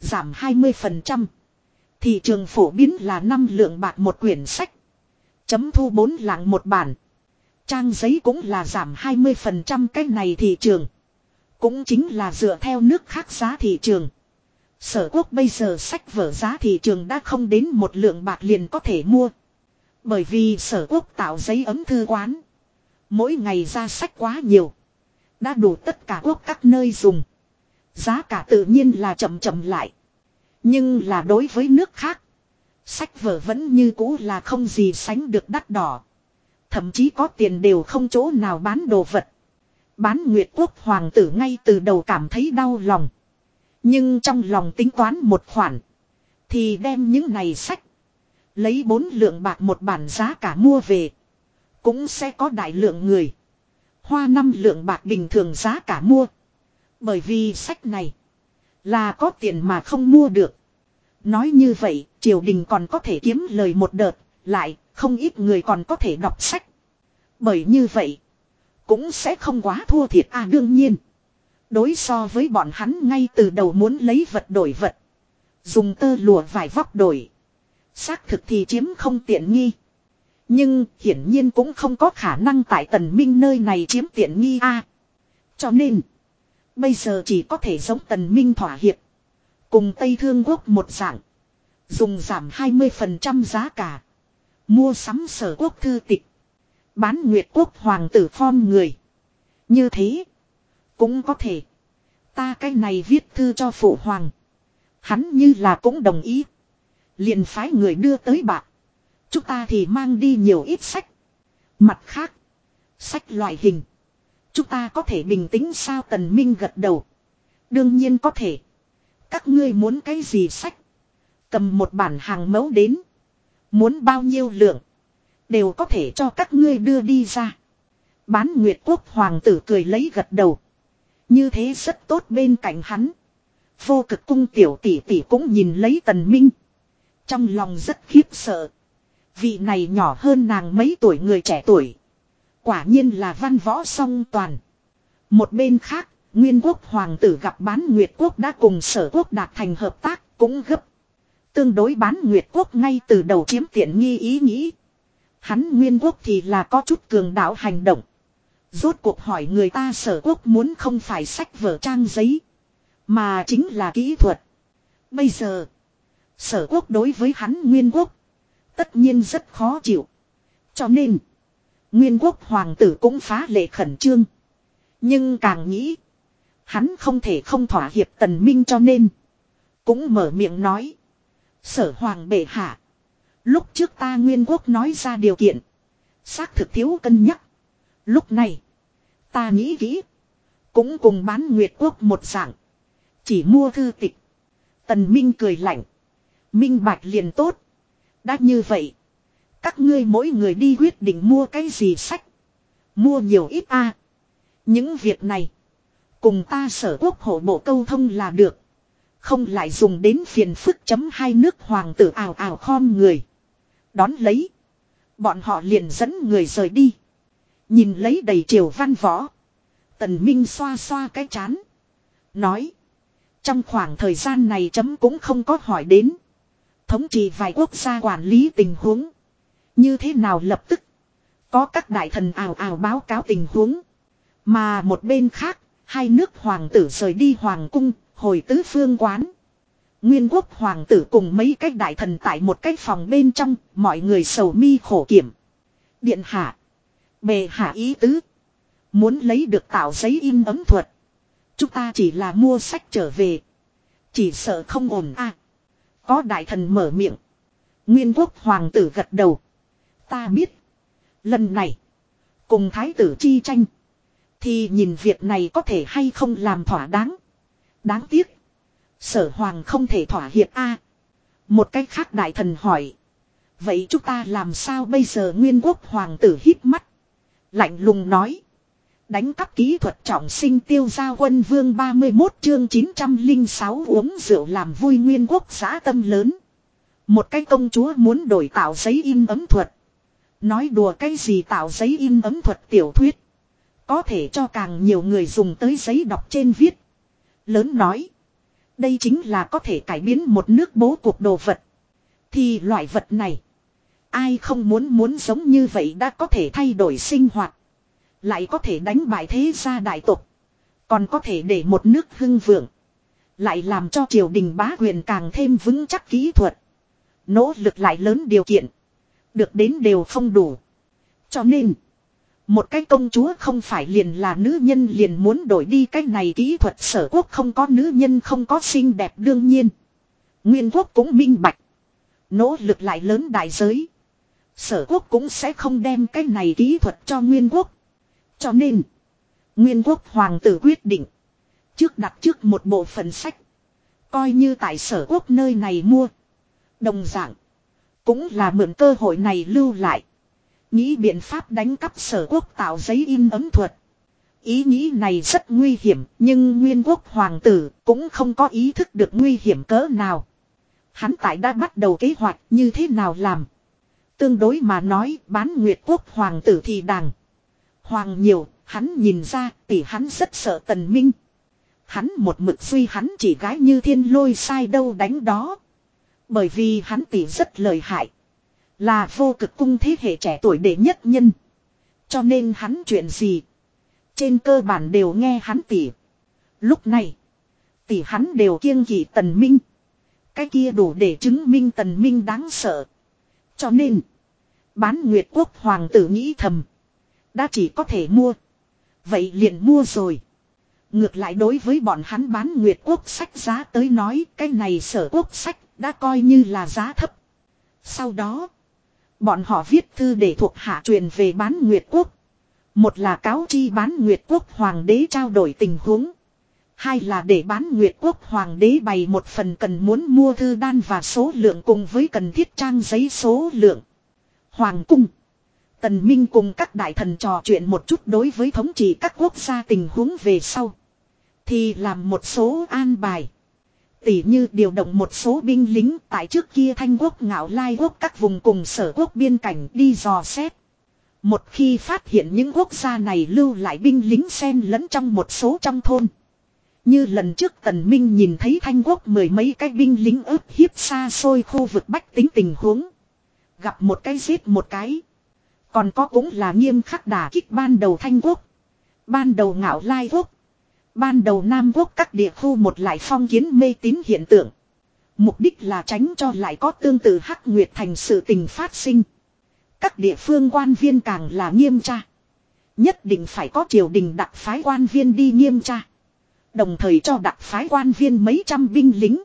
Giảm 20%. Thị trường phổ biến là 5 lượng bạc một quyển sách. Chấm thu 4 lạng một bản. Trang giấy cũng là giảm 20% cái này thị trường. Cũng chính là dựa theo nước khác giá thị trường. Sở quốc bây giờ sách vở giá thị trường đã không đến một lượng bạc liền có thể mua. Bởi vì sở quốc tạo giấy ấm thư quán. Mỗi ngày ra sách quá nhiều. Đã đủ tất cả quốc các nơi dùng. Giá cả tự nhiên là chậm chậm lại. Nhưng là đối với nước khác. Sách vở vẫn như cũ là không gì sánh được đắt đỏ. Thậm chí có tiền đều không chỗ nào bán đồ vật. Bán Nguyệt Quốc Hoàng tử ngay từ đầu cảm thấy đau lòng. Nhưng trong lòng tính toán một khoản. Thì đem những này sách. Lấy bốn lượng bạc một bản giá cả mua về. Cũng sẽ có đại lượng người. Hoa năm lượng bạc bình thường giá cả mua. Bởi vì sách này. Là có tiền mà không mua được. Nói như vậy, triều đình còn có thể kiếm lời một đợt, lại, không ít người còn có thể đọc sách. Bởi như vậy, cũng sẽ không quá thua thiệt à đương nhiên. Đối so với bọn hắn ngay từ đầu muốn lấy vật đổi vật. Dùng tơ lụa vải vóc đổi. Xác thực thì chiếm không tiện nghi. Nhưng hiển nhiên cũng không có khả năng tại tần minh nơi này chiếm tiện nghi a. Cho nên, bây giờ chỉ có thể giống tần minh thỏa hiệp. Cùng Tây Thương Quốc một dạng. Dùng giảm 20% giá cả. Mua sắm sở quốc thư tịch. Bán nguyệt quốc hoàng tử phong người. Như thế. Cũng có thể. Ta cái này viết thư cho phụ hoàng. Hắn như là cũng đồng ý liền phái người đưa tới bạc. Chúng ta thì mang đi nhiều ít sách. Mặt khác. Sách loại hình. Chúng ta có thể bình tĩnh sao tần minh gật đầu. Đương nhiên có thể. Các ngươi muốn cái gì sách. Cầm một bản hàng mẫu đến. Muốn bao nhiêu lượng. Đều có thể cho các ngươi đưa đi ra. Bán Nguyệt Quốc hoàng tử cười lấy gật đầu. Như thế rất tốt bên cạnh hắn. Vô cực cung tiểu tỷ tỷ cũng nhìn lấy tần minh. Trong lòng rất khiếp sợ. Vị này nhỏ hơn nàng mấy tuổi người trẻ tuổi. Quả nhiên là văn võ song toàn. Một bên khác, Nguyên quốc hoàng tử gặp bán Nguyệt quốc đã cùng sở quốc đạt thành hợp tác cũng gấp. Tương đối bán Nguyệt quốc ngay từ đầu chiếm tiện nghi ý nghĩ. Hắn Nguyên quốc thì là có chút cường đạo hành động. Rốt cuộc hỏi người ta sở quốc muốn không phải sách vở trang giấy. Mà chính là kỹ thuật. Bây giờ. Sở quốc đối với hắn nguyên quốc. Tất nhiên rất khó chịu. Cho nên. Nguyên quốc hoàng tử cũng phá lệ khẩn trương. Nhưng càng nghĩ. Hắn không thể không thỏa hiệp tần minh cho nên. Cũng mở miệng nói. Sở hoàng bệ hạ. Lúc trước ta nguyên quốc nói ra điều kiện. Xác thực thiếu cân nhắc. Lúc này. Ta nghĩ kỹ. Cũng cùng bán nguyệt quốc một dạng. Chỉ mua thư tịch. Tần Minh cười lạnh. Minh bạch liền tốt. Đã như vậy. Các ngươi mỗi người đi quyết định mua cái gì sách. Mua nhiều ít a. Những việc này. Cùng ta sở quốc hộ bộ câu thông là được. Không lại dùng đến phiền phức chấm hai nước hoàng tử ảo ảo khom người. Đón lấy. Bọn họ liền dẫn người rời đi. Nhìn lấy đầy triều văn võ. Tần Minh xoa xoa cái chán. Nói. Trong khoảng thời gian này chấm cũng không có hỏi đến. Thống trị vài quốc gia quản lý tình huống. Như thế nào lập tức. Có các đại thần ảo ảo báo cáo tình huống. Mà một bên khác. Hai nước hoàng tử rời đi hoàng cung. Hồi tứ phương quán. Nguyên quốc hoàng tử cùng mấy cái đại thần tại một cái phòng bên trong. Mọi người sầu mi khổ kiểm. Điện hạ. Bề hạ ý tứ. Muốn lấy được tạo giấy in ấm thuật. Chúng ta chỉ là mua sách trở về. Chỉ sợ không ổn à. Có đại thần mở miệng. Nguyên quốc hoàng tử gật đầu. Ta biết. Lần này. Cùng thái tử chi tranh. Thì nhìn việc này có thể hay không làm thỏa đáng. Đáng tiếc. Sở hoàng không thể thỏa hiệp a. một cách khác đại thần hỏi. Vậy chúng ta làm sao bây giờ nguyên quốc hoàng tử hít mắt. Lạnh lùng nói. Đánh cắp kỹ thuật trọng sinh tiêu giao quân vương 31 chương 906 uống rượu làm vui nguyên quốc xã tâm lớn. Một cái công chúa muốn đổi tạo giấy in ấm thuật. Nói đùa cái gì tạo giấy in ấm thuật tiểu thuyết. Có thể cho càng nhiều người dùng tới giấy đọc trên viết. Lớn nói. Đây chính là có thể cải biến một nước bố cuộc đồ vật. Thì loại vật này. Ai không muốn muốn giống như vậy đã có thể thay đổi sinh hoạt. Lại có thể đánh bại thế gia đại tộc. Còn có thể để một nước hưng vượng. Lại làm cho triều đình bá quyền càng thêm vững chắc kỹ thuật. Nỗ lực lại lớn điều kiện. Được đến đều không đủ. Cho nên. Một cái công chúa không phải liền là nữ nhân liền muốn đổi đi cái này kỹ thuật sở quốc không có nữ nhân không có xinh đẹp đương nhiên. Nguyên quốc cũng minh bạch. Nỗ lực lại lớn đại giới. Sở quốc cũng sẽ không đem cái này kỹ thuật cho nguyên quốc. Cho nên. Nguyên quốc hoàng tử quyết định. Trước đặt trước một bộ phận sách. Coi như tại sở quốc nơi này mua. Đồng dạng. Cũng là mượn cơ hội này lưu lại. Nghĩ biện pháp đánh cắp sở quốc tạo giấy in ấm thuật. Ý nghĩ này rất nguy hiểm, nhưng nguyên quốc hoàng tử cũng không có ý thức được nguy hiểm cỡ nào. Hắn tại đã bắt đầu kế hoạch như thế nào làm. Tương đối mà nói bán nguyệt quốc hoàng tử thì đàng. Hoàng nhiều, hắn nhìn ra tỷ hắn rất sợ tần minh. Hắn một mực suy hắn chỉ gái như thiên lôi sai đâu đánh đó. Bởi vì hắn tỷ rất lợi hại. Là vô cực cung thế hệ trẻ tuổi đệ nhất nhân. Cho nên hắn chuyện gì. Trên cơ bản đều nghe hắn tỷ. Lúc này. tỷ hắn đều kiêng kỵ tần minh. Cái kia đủ để chứng minh tần minh đáng sợ. Cho nên. Bán nguyệt quốc hoàng tử nghĩ thầm. Đã chỉ có thể mua. Vậy liền mua rồi. Ngược lại đối với bọn hắn bán Nguyệt Quốc sách giá tới nói cái này sở quốc sách đã coi như là giá thấp. Sau đó, bọn họ viết thư để thuộc hạ truyền về bán Nguyệt Quốc. Một là cáo chi bán Nguyệt Quốc Hoàng đế trao đổi tình huống. Hai là để bán Nguyệt Quốc Hoàng đế bày một phần cần muốn mua thư đan và số lượng cùng với cần thiết trang giấy số lượng. Hoàng cung. Tần Minh cùng các đại thần trò chuyện một chút đối với thống trị các quốc gia tình huống về sau. Thì làm một số an bài. Tỉ như điều động một số binh lính tại trước kia thanh quốc, ngạo lai quốc, các vùng cùng sở quốc biên cảnh đi dò xét. Một khi phát hiện những quốc gia này lưu lại binh lính xen lẫn trong một số trong thôn. Như lần trước Tần Minh nhìn thấy thanh quốc mười mấy cái binh lính ướp hiếp xa xôi khu vực bách tính tình huống. Gặp một cái giết một cái. Còn có cũng là nghiêm khắc đả kích ban đầu thanh quốc. Ban đầu ngạo lai quốc. Ban đầu Nam Quốc các địa khu một lại phong kiến mê tín hiện tượng. Mục đích là tránh cho lại có tương tự hắc nguyệt thành sự tình phát sinh. Các địa phương quan viên càng là nghiêm tra. Nhất định phải có triều đình đặc phái quan viên đi nghiêm tra. Đồng thời cho đặc phái quan viên mấy trăm binh lính.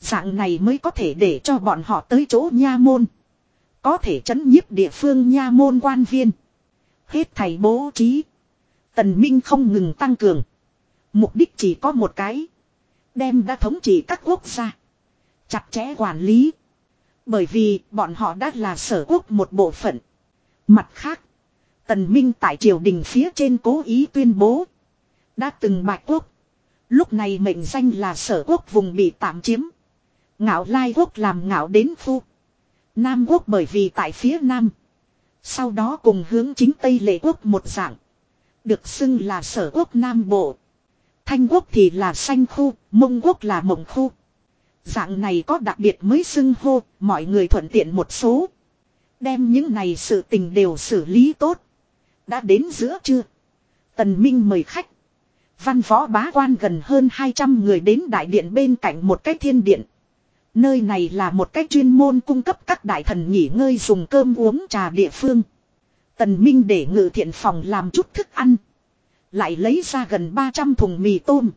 Dạng này mới có thể để cho bọn họ tới chỗ nha môn. Có thể chấn nhiếp địa phương nha môn quan viên. Hết thầy bố trí. Tần Minh không ngừng tăng cường. Mục đích chỉ có một cái. Đem đã thống trị các quốc gia. Chặt chẽ quản lý. Bởi vì bọn họ đã là sở quốc một bộ phận. Mặt khác. Tần Minh tại triều đình phía trên cố ý tuyên bố. Đã từng bạch quốc. Lúc này mệnh danh là sở quốc vùng bị tạm chiếm. Ngạo lai quốc làm ngạo đến phu. Nam quốc bởi vì tại phía nam. Sau đó cùng hướng chính Tây lệ quốc một dạng. Được xưng là sở quốc Nam Bộ. Thanh quốc thì là xanh khu, mông quốc là mộng khu. Dạng này có đặc biệt mới xưng hô, mọi người thuận tiện một số. Đem những này sự tình đều xử lý tốt. Đã đến giữa chưa? Tần Minh mời khách. Văn võ bá quan gần hơn 200 người đến đại điện bên cạnh một cái thiên điện. Nơi này là một cách chuyên môn cung cấp các đại thần nghỉ ngơi dùng cơm uống trà địa phương. Tần Minh để ngự thiện phòng làm chút thức ăn. Lại lấy ra gần 300 thùng mì tôm.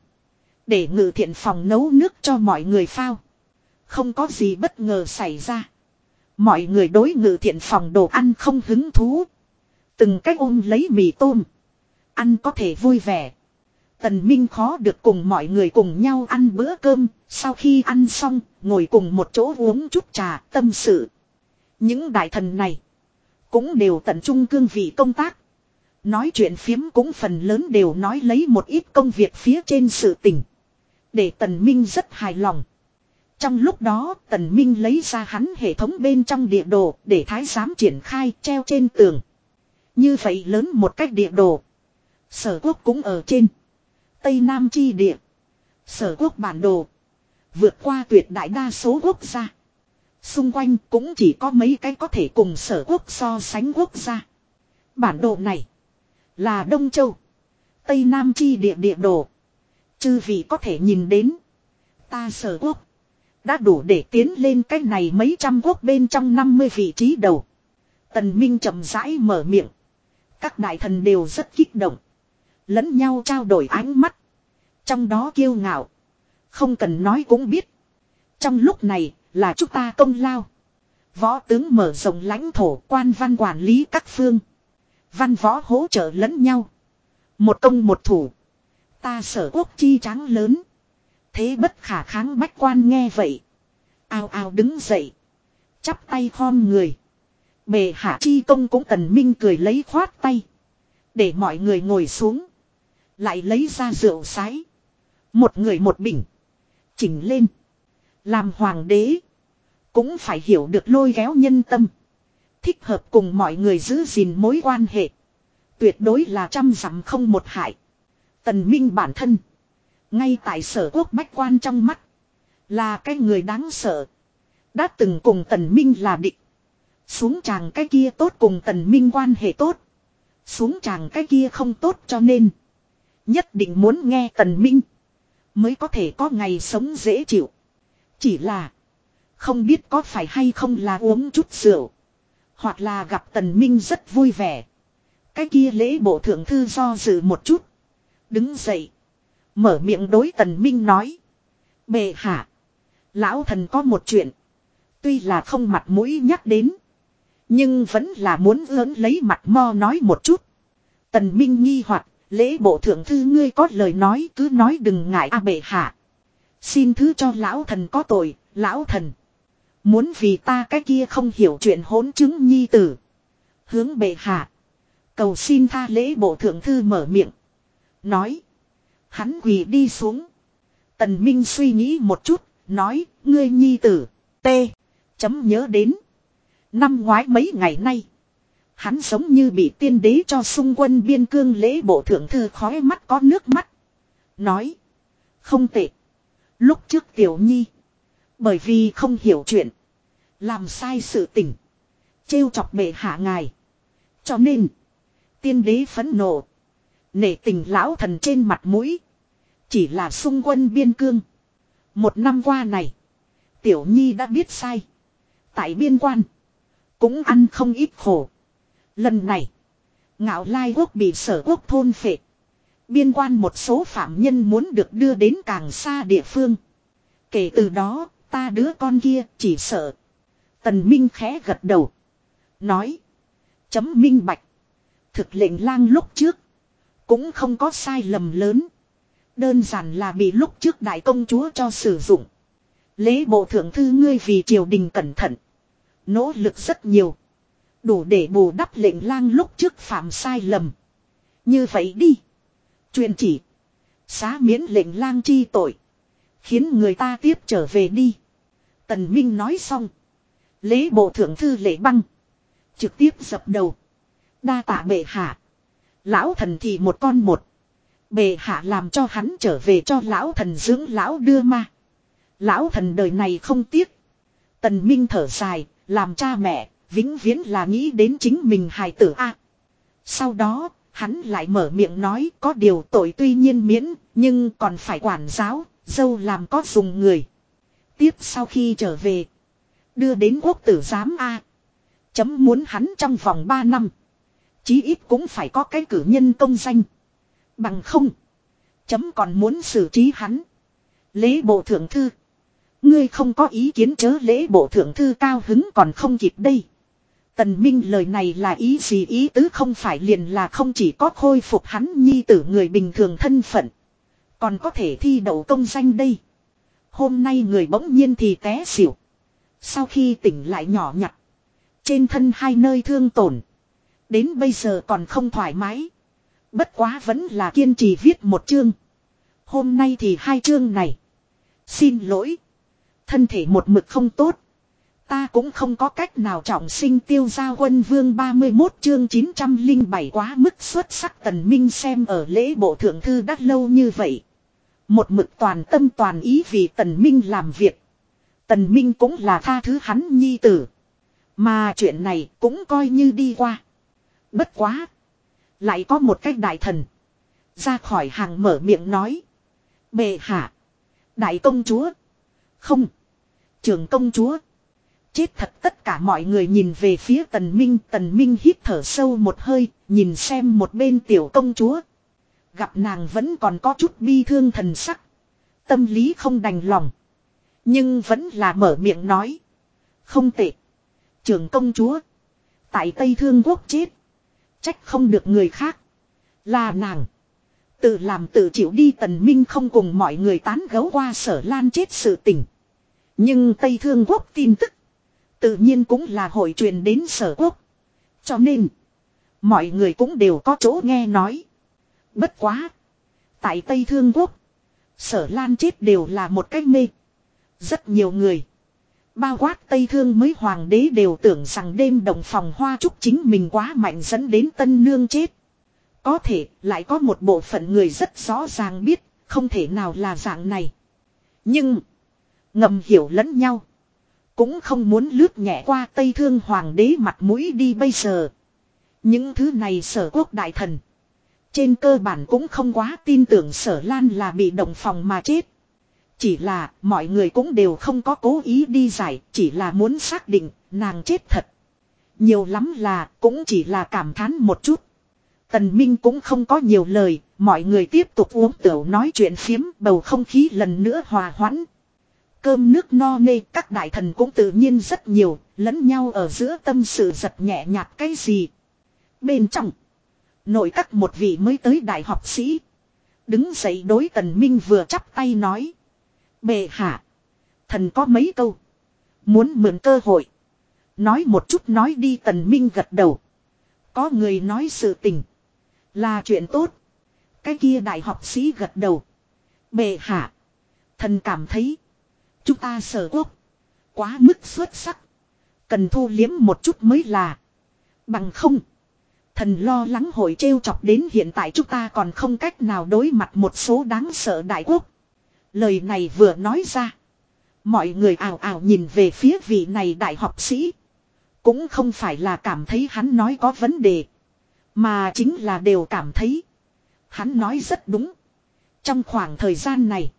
Để ngự thiện phòng nấu nước cho mọi người phao. Không có gì bất ngờ xảy ra. Mọi người đối ngự thiện phòng đồ ăn không hứng thú. Từng cách ôm lấy mì tôm. Ăn có thể vui vẻ. Tần Minh khó được cùng mọi người cùng nhau ăn bữa cơm. Sau khi ăn xong, ngồi cùng một chỗ uống chút trà, tâm sự. Những đại thần này cũng đều tận trung cương vị công tác. Nói chuyện phiếm cũng phần lớn đều nói lấy một ít công việc phía trên sự tình. Để Tần Minh rất hài lòng. Trong lúc đó Tần Minh lấy ra hắn hệ thống bên trong địa đồ để thái giám triển khai treo trên tường. Như vậy lớn một cách địa đồ. Sở quốc cũng ở trên. Tây Nam chi địa. Sở quốc bản đồ. Vượt qua tuyệt đại đa số quốc gia. Xung quanh cũng chỉ có mấy cái có thể cùng sở quốc so sánh quốc gia. Bản đồ này. Là Đông Châu. Tây Nam chi địa địa đồ. Chư vị có thể nhìn đến. Ta sở quốc. Đã đủ để tiến lên cái này mấy trăm quốc bên trong 50 vị trí đầu. Tần Minh chậm rãi mở miệng. Các đại thần đều rất kích động. Lẫn nhau trao đổi ánh mắt. Trong đó kiêu ngạo. Không cần nói cũng biết. Trong lúc này là chúng ta công lao. Võ tướng mở rộng lãnh thổ quan văn quản lý các phương. Văn võ hỗ trợ lẫn nhau. Một công một thủ. Ta sở quốc chi tráng lớn. Thế bất khả kháng bách quan nghe vậy. Ao ao đứng dậy. Chắp tay khom người. Bề hạ chi công cũng tần minh cười lấy khoát tay. Để mọi người ngồi xuống. Lại lấy ra rượu sái. Một người một bình. Chỉnh lên. Làm hoàng đế. Cũng phải hiểu được lôi kéo nhân tâm thích hợp cùng mọi người giữ gìn mối quan hệ. Tuyệt đối là trăm dặm không một hại. Tần Minh bản thân. Ngay tại sở quốc bách quan trong mắt. Là cái người đáng sợ. Đã từng cùng Tần Minh là địch. Xuống chàng cái kia tốt cùng Tần Minh quan hệ tốt. Xuống chàng cái kia không tốt cho nên. Nhất định muốn nghe Tần Minh. Mới có thể có ngày sống dễ chịu. Chỉ là. Không biết có phải hay không là uống chút rượu. Hoặc là gặp Tần Minh rất vui vẻ. Cái kia lễ bộ thượng thư do dự một chút. Đứng dậy. Mở miệng đối tần minh nói. Bệ hạ. Lão thần có một chuyện. Tuy là không mặt mũi nhắc đến. Nhưng vẫn là muốn lớn lấy mặt mo nói một chút. Tần Minh nghi hoặc lễ bộ thượng thư ngươi có lời nói cứ nói đừng ngại a bệ hạ. Xin thứ cho lão thần có tội, lão thần. Muốn vì ta cái kia không hiểu chuyện hỗn chứng nhi tử. Hướng bệ hạ. Cầu xin tha lễ bộ thượng thư mở miệng. Nói. Hắn quỳ đi xuống. Tần Minh suy nghĩ một chút, nói, ngươi nhi tử, T. Chấm nhớ đến. Năm ngoái mấy ngày nay. Hắn giống như bị tiên đế cho xung quân biên cương lễ bộ thượng thư khói mắt có nước mắt. Nói. Không tệ. Lúc trước tiểu nhi. Bởi vì không hiểu chuyện. Làm sai sự tình. trêu chọc bệ hạ ngài. Cho nên. Tiên đế phẫn nộ. Nể tình lão thần trên mặt mũi. Chỉ là xung quân biên cương. Một năm qua này. Tiểu nhi đã biết sai. Tại biên quan. Cũng ăn không ít khổ. Lần này. Ngạo lai quốc bị sở quốc thôn phệ. Biên quan một số phạm nhân muốn được đưa đến càng xa địa phương. Kể từ đó, ta đứa con kia chỉ sợ. Tần Minh khẽ gật đầu. Nói. Chấm minh bạch. Thực lệnh lang lúc trước. Cũng không có sai lầm lớn. Đơn giản là bị lúc trước đại công chúa cho sử dụng. Lễ bộ thượng thư ngươi vì triều đình cẩn thận. Nỗ lực rất nhiều. Đủ để bù đắp lệnh lang lúc trước phạm sai lầm. Như vậy đi. Truyền chỉ. Xá miễn lệnh lang chi tội. Khiến người ta tiếp trở về đi. Tần Minh nói xong. Lễ bộ thượng thư lễ băng. Trực tiếp dập đầu. Đa tạ bệ hạ. Lão thần thì một con một. Bệ hạ làm cho hắn trở về cho lão thần dưỡng lão đưa ma. Lão thần đời này không tiếc. Tần Minh thở dài, làm cha mẹ, vĩnh viễn là nghĩ đến chính mình hài tử a. sau đó, hắn lại mở miệng nói có điều tội tuy nhiên miễn, nhưng còn phải quản giáo, dâu làm có dùng người. Tiếp sau khi trở về, đưa đến quốc tử giám A. Chấm muốn hắn trong vòng 3 năm. Chí ít cũng phải có cái cử nhân công danh. Bằng không. Chấm còn muốn xử trí hắn. Lễ bộ thượng thư. Ngươi không có ý kiến chớ lễ bộ thượng thư cao hứng còn không kịp đây. Tần Minh lời này là ý gì ý tứ không phải liền là không chỉ có khôi phục hắn nhi tử người bình thường thân phận. Còn có thể thi đậu công danh đây. Hôm nay người bỗng nhiên thì té xỉu. Sau khi tỉnh lại nhỏ nhặt. Trên thân hai nơi thương tổn. Đến bây giờ còn không thoải mái. Bất quá vẫn là kiên trì viết một chương. Hôm nay thì hai chương này. Xin lỗi. Thân thể một mực không tốt. Ta cũng không có cách nào trọng sinh tiêu gia quân vương 31 chương 907 quá mức xuất sắc tần minh xem ở lễ bộ thượng thư đắt lâu như vậy. Một mực toàn tâm toàn ý vì tần minh làm việc. Tần minh cũng là tha thứ hắn nhi tử. Mà chuyện này cũng coi như đi qua. Bất quá. Lại có một cách đại thần. Ra khỏi hàng mở miệng nói. Bệ hạ. Đại công chúa. Không. Trường công chúa. Chết thật tất cả mọi người nhìn về phía tần minh. Tần minh hít thở sâu một hơi. Nhìn xem một bên tiểu công chúa. Gặp nàng vẫn còn có chút bi thương thần sắc. Tâm lý không đành lòng. Nhưng vẫn là mở miệng nói. Không tệ. trưởng công chúa. Tại Tây Thương Quốc chết. Trách không được người khác. Là nàng. Tự làm tự chịu đi tần minh không cùng mọi người tán gấu qua sở lan chết sự tình. Nhưng Tây Thương Quốc tin tức. Tự nhiên cũng là hội truyền đến sở quốc. Cho nên. Mọi người cũng đều có chỗ nghe nói. Bất quá. Tại Tây Thương Quốc. Sở Lan chết đều là một cách mê. Rất nhiều người. Bao quát Tây Thương mới hoàng đế đều tưởng rằng đêm đồng phòng hoa trúc chính mình quá mạnh dẫn đến tân nương chết. Có thể lại có một bộ phận người rất rõ ràng biết không thể nào là dạng này. Nhưng, ngầm hiểu lẫn nhau. Cũng không muốn lướt nhẹ qua Tây Thương hoàng đế mặt mũi đi bây giờ. Những thứ này sở quốc đại thần. Trên cơ bản cũng không quá tin tưởng sở lan là bị động phòng mà chết. Chỉ là mọi người cũng đều không có cố ý đi giải, chỉ là muốn xác định nàng chết thật. Nhiều lắm là cũng chỉ là cảm thán một chút. Tần Minh cũng không có nhiều lời, mọi người tiếp tục uống tửu nói chuyện phiếm, bầu không khí lần nữa hòa hoãn. Cơm nước no nê, các đại thần cũng tự nhiên rất nhiều, lẫn nhau ở giữa tâm sự giật nhẹ nhạt cái gì. Bên trong, nội các một vị mới tới đại học sĩ. Đứng dậy đối tần minh vừa chắp tay nói. Bệ hạ, thần có mấy câu. Muốn mượn cơ hội. Nói một chút nói đi tần minh gật đầu. Có người nói sự tình. Là chuyện tốt. Cái kia đại học sĩ gật đầu. Bệ hạ. Thần cảm thấy. Chúng ta sở quốc. Quá mức xuất sắc. Cần thu liếm một chút mới là. Bằng không. Thần lo lắng hội trêu chọc đến hiện tại chúng ta còn không cách nào đối mặt một số đáng sợ đại quốc. Lời này vừa nói ra. Mọi người ảo ảo nhìn về phía vị này đại học sĩ. Cũng không phải là cảm thấy hắn nói có vấn đề. Mà chính là đều cảm thấy. Hắn nói rất đúng. Trong khoảng thời gian này.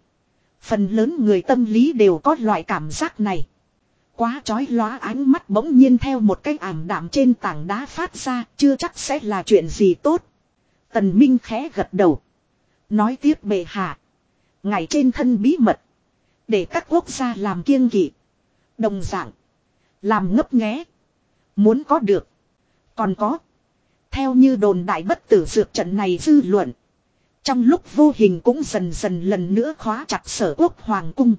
Phần lớn người tâm lý đều có loại cảm giác này. Quá chói lóa ánh mắt bỗng nhiên theo một cái ảm đạm trên tảng đá phát ra, chưa chắc sẽ là chuyện gì tốt. Tần Minh khẽ gật đầu. Nói tiếp bệ hạ. Ngày trên thân bí mật. Để các quốc gia làm kiêng kỵ. Đồng dạng. Làm ngấp nghé. Muốn có được. Còn có. Theo như đồn đại bất tử dược trận này dư luận. Trong lúc vô hình cũng dần dần lần nữa khóa chặt sở quốc hoàng cung.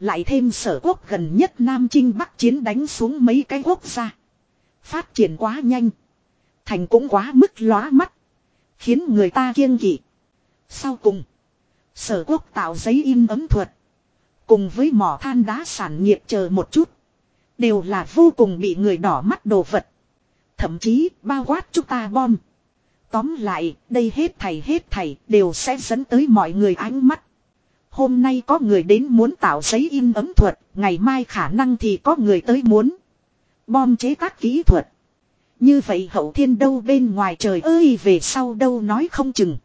Lại thêm sở quốc gần nhất Nam Trinh Bắc chiến đánh xuống mấy cái quốc gia. Phát triển quá nhanh. Thành cũng quá mức lóa mắt. Khiến người ta kiêng kỵ. Sau cùng. Sở quốc tạo giấy in ấm thuật. Cùng với mỏ than đá sản nghiệp chờ một chút. Đều là vô cùng bị người đỏ mắt đồ vật. Thậm chí bao quát chúng ta bom. Tóm lại, đây hết thầy hết thầy đều sẽ dẫn tới mọi người ánh mắt. Hôm nay có người đến muốn tạo giấy in ấm thuật, ngày mai khả năng thì có người tới muốn. Bom chế tác kỹ thuật. Như vậy hậu thiên đâu bên ngoài trời ơi về sau đâu nói không chừng.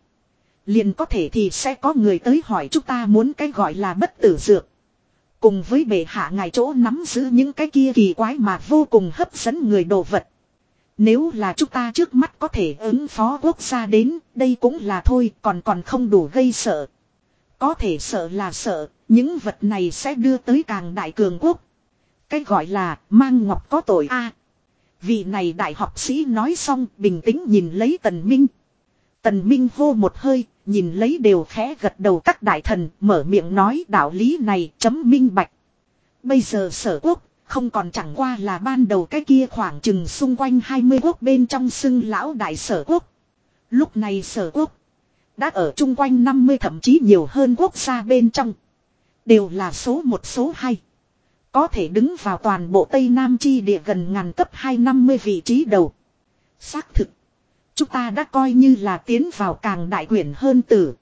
Liền có thể thì sẽ có người tới hỏi chúng ta muốn cái gọi là bất tử dược. Cùng với bệ hạ ngài chỗ nắm giữ những cái kia kỳ quái mà vô cùng hấp dẫn người đồ vật. Nếu là chúng ta trước mắt có thể ứng phó quốc gia đến, đây cũng là thôi, còn còn không đủ gây sợ. Có thể sợ là sợ, những vật này sẽ đưa tới càng đại cường quốc. Cái gọi là mang ngọc có tội a. vị này đại học sĩ nói xong bình tĩnh nhìn lấy tần minh. Tần minh hô một hơi, nhìn lấy đều khẽ gật đầu các đại thần, mở miệng nói đạo lý này chấm minh bạch. Bây giờ sở quốc, không còn chẳng qua là ban đầu cái kia khoảng chừng xung quanh 20 quốc bên trong xưng lão đại sở quốc. Lúc này sở quốc, đã ở chung quanh 50 thậm chí nhiều hơn quốc gia bên trong. Đều là số một số hai. Có thể đứng vào toàn bộ Tây Nam chi địa gần ngàn cấp 250 vị trí đầu. Xác thực. Chúng ta đã coi như là tiến vào càng đại quyển hơn tử.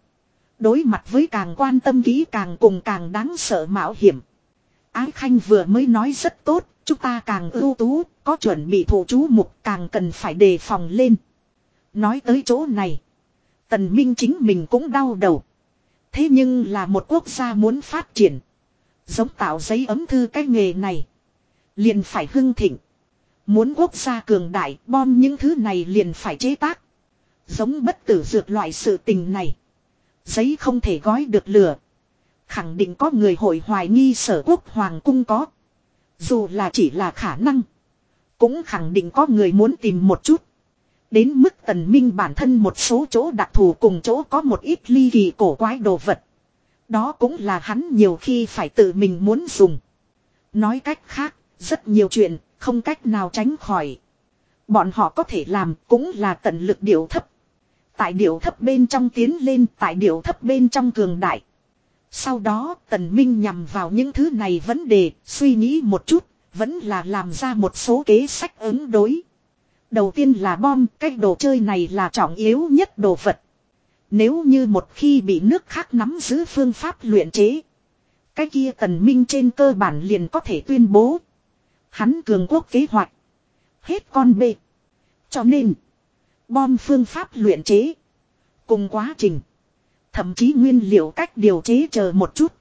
Đối mặt với càng quan tâm kỹ càng cùng càng đáng sợ mạo hiểm. Ái Khanh vừa mới nói rất tốt, chúng ta càng ưu tú, có chuẩn bị thủ chú mục càng cần phải đề phòng lên. Nói tới chỗ này. Tần Minh chính mình cũng đau đầu. Thế nhưng là một quốc gia muốn phát triển. Giống tạo giấy ấm thư cái nghề này. Liền phải hưng thịnh. Muốn quốc gia cường đại bom những thứ này liền phải chế tác. Giống bất tử dược loại sự tình này. Giấy không thể gói được lửa. Khẳng định có người hội hoài nghi sở quốc hoàng cung có. Dù là chỉ là khả năng. Cũng khẳng định có người muốn tìm một chút. Đến mức tần minh bản thân một số chỗ đặc thù cùng chỗ có một ít ly kỳ cổ quái đồ vật. Đó cũng là hắn nhiều khi phải tự mình muốn dùng. Nói cách khác, rất nhiều chuyện, không cách nào tránh khỏi. Bọn họ có thể làm cũng là tận lực điều thấp. Tại điều thấp bên trong tiến lên, tại điều thấp bên trong cường đại. Sau đó, tần minh nhằm vào những thứ này vấn đề, suy nghĩ một chút, vẫn là làm ra một số kế sách ứng đối. Đầu tiên là bom, cái đồ chơi này là trọng yếu nhất đồ vật. Nếu như một khi bị nước khác nắm giữ phương pháp luyện chế. Cái kia tần minh trên cơ bản liền có thể tuyên bố. Hắn cường quốc kế hoạch. Hết con bê. Cho nên. Bom phương pháp luyện chế. Cùng quá trình. Thậm chí nguyên liệu cách điều chế chờ một chút.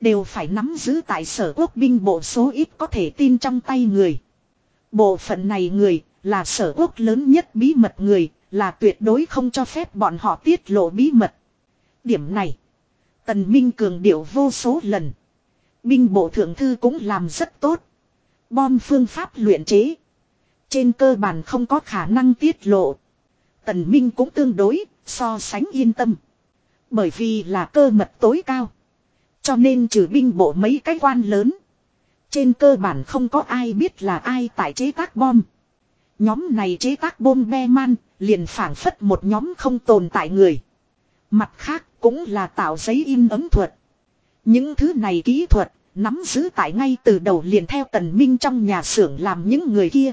Đều phải nắm giữ tại sở quốc binh bộ số ít có thể tin trong tay người. Bộ phận này người là sở quốc lớn nhất bí mật người, là tuyệt đối không cho phép bọn họ tiết lộ bí mật. Điểm này, Tần Minh cường điệu vô số lần. Binh bộ thượng thư cũng làm rất tốt. Bom phương pháp luyện chế. Trên cơ bản không có khả năng tiết lộ. Tần Minh cũng tương đối, so sánh yên tâm. Bởi vì là cơ mật tối cao. Cho nên trừ binh bộ mấy cái quan lớn. Trên cơ bản không có ai biết là ai tại chế tác bom. Nhóm này chế tác bom be man, liền phản phất một nhóm không tồn tại người. Mặt khác cũng là tạo giấy in ấn thuật. Những thứ này kỹ thuật, nắm giữ tại ngay từ đầu liền theo tần minh trong nhà xưởng làm những người kia.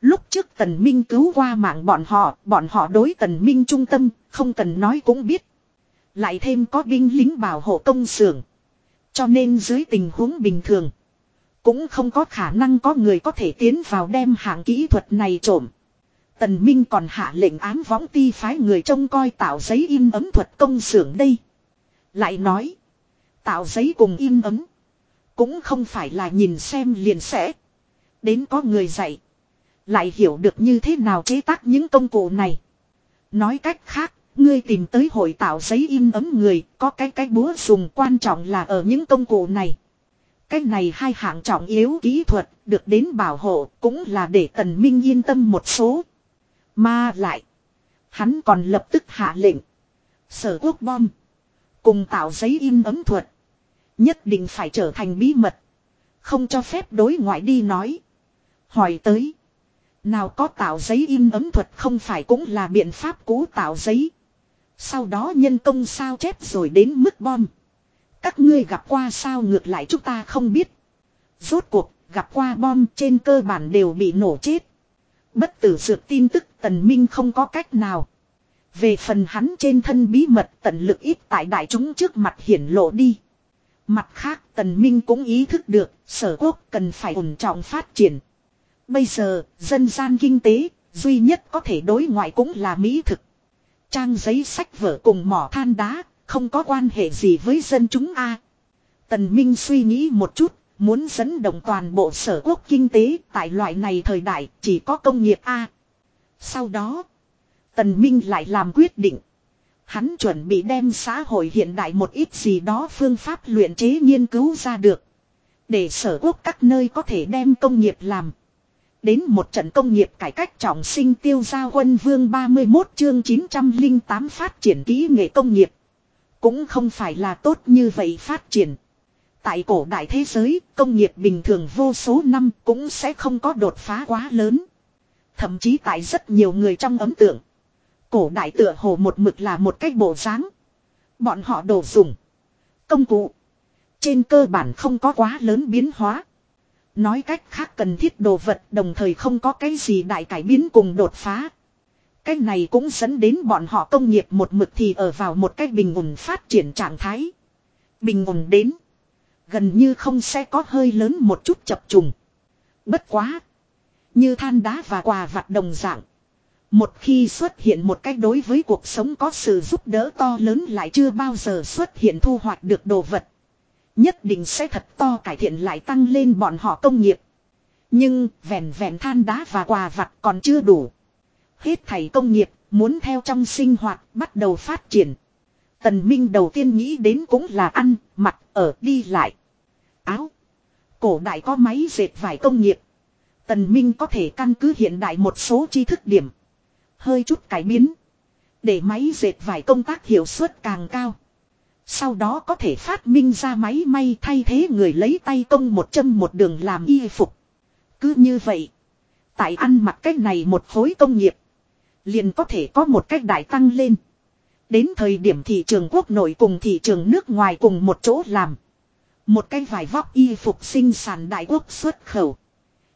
Lúc trước tần minh cứu qua mạng bọn họ, bọn họ đối tần minh trung tâm, không cần nói cũng biết. Lại thêm có binh lính bảo hộ công xưởng. Cho nên dưới tình huống bình thường. Cũng không có khả năng có người có thể tiến vào đem hạng kỹ thuật này trộm. Tần Minh còn hạ lệnh ám võng ti phái người trông coi tạo giấy in ấm thuật công xưởng đây. Lại nói. Tạo giấy cùng in ấm. Cũng không phải là nhìn xem liền sẽ. Đến có người dạy. Lại hiểu được như thế nào chế tác những công cụ này. Nói cách khác, ngươi tìm tới hội tạo giấy in ấm người, có cái cái búa dùng quan trọng là ở những công cụ này. Cái này hai hạng trọng yếu kỹ thuật, được đến bảo hộ, cũng là để tần minh yên tâm một số. Mà lại, hắn còn lập tức hạ lệnh. Sở quốc bom, cùng tạo giấy in ấm thuật. Nhất định phải trở thành bí mật. Không cho phép đối ngoại đi nói. Hỏi tới. Nào có tạo giấy in ấm thuật không phải cũng là biện pháp cũ tạo giấy. Sau đó nhân công sao chép rồi đến mức bom. Các ngươi gặp qua sao ngược lại chúng ta không biết. Rốt cuộc, gặp qua bom trên cơ bản đều bị nổ chết. Bất tử dược tin tức tần minh không có cách nào. Về phần hắn trên thân bí mật tận lực ít tại đại chúng trước mặt hiển lộ đi. Mặt khác tần minh cũng ý thức được sở quốc cần phải ổn trọng phát triển. Bây giờ dân gian kinh tế duy nhất có thể đối ngoại cũng là mỹ thực. Trang giấy sách vở cùng mỏ than đá không có quan hệ gì với dân chúng a. Tần Minh suy nghĩ một chút, muốn dẫn động toàn bộ sở quốc kinh tế tại loại này thời đại chỉ có công nghiệp a. Sau đó, Tần Minh lại làm quyết định. Hắn chuẩn bị đem xã hội hiện đại một ít gì đó phương pháp luyện chế nghiên cứu ra được. Để sở quốc các nơi có thể đem công nghiệp làm. Đến một trận công nghiệp cải cách trọng sinh tiêu gia quân vương 31 chương 908 phát triển kỹ nghệ công nghiệp. Cũng không phải là tốt như vậy phát triển. Tại cổ đại thế giới, công nghiệp bình thường vô số năm cũng sẽ không có đột phá quá lớn. Thậm chí tại rất nhiều người trong ấm tượng. Cổ đại tựa hồ một mực là một cách bộ dáng. Bọn họ đồ dùng. Công cụ. Trên cơ bản không có quá lớn biến hóa. Nói cách khác cần thiết đồ vật đồng thời không có cái gì đại cải biến cùng đột phá. Cái này cũng dẫn đến bọn họ công nghiệp một mực thì ở vào một cái bình ổn phát triển trạng thái. Bình ổn đến. Gần như không sẽ có hơi lớn một chút chập trùng. Bất quá. Như than đá và quà vặt đồng dạng. Một khi xuất hiện một cách đối với cuộc sống có sự giúp đỡ to lớn lại chưa bao giờ xuất hiện thu hoạch được đồ vật. Nhất định sẽ thật to cải thiện lại tăng lên bọn họ công nghiệp. Nhưng vẹn vẹn than đá và quà vặt còn chưa đủ. Hết thảy công nghiệp muốn theo trong sinh hoạt bắt đầu phát triển. Tần Minh đầu tiên nghĩ đến cũng là ăn, mặc, ở, đi lại. Áo. Cổ đại có máy dệt vải công nghiệp. Tần Minh có thể căn cứ hiện đại một số tri thức điểm. Hơi chút cải biến. Để máy dệt vải công tác hiệu suất càng cao. Sau đó có thể phát minh ra máy may thay thế người lấy tay công một châm một đường làm y phục. Cứ như vậy. Tại ăn mặc cách này một khối công nghiệp. Liền có thể có một cách đại tăng lên. Đến thời điểm thị trường quốc nội cùng thị trường nước ngoài cùng một chỗ làm. Một cái vải vóc y phục sinh sản đại quốc xuất khẩu.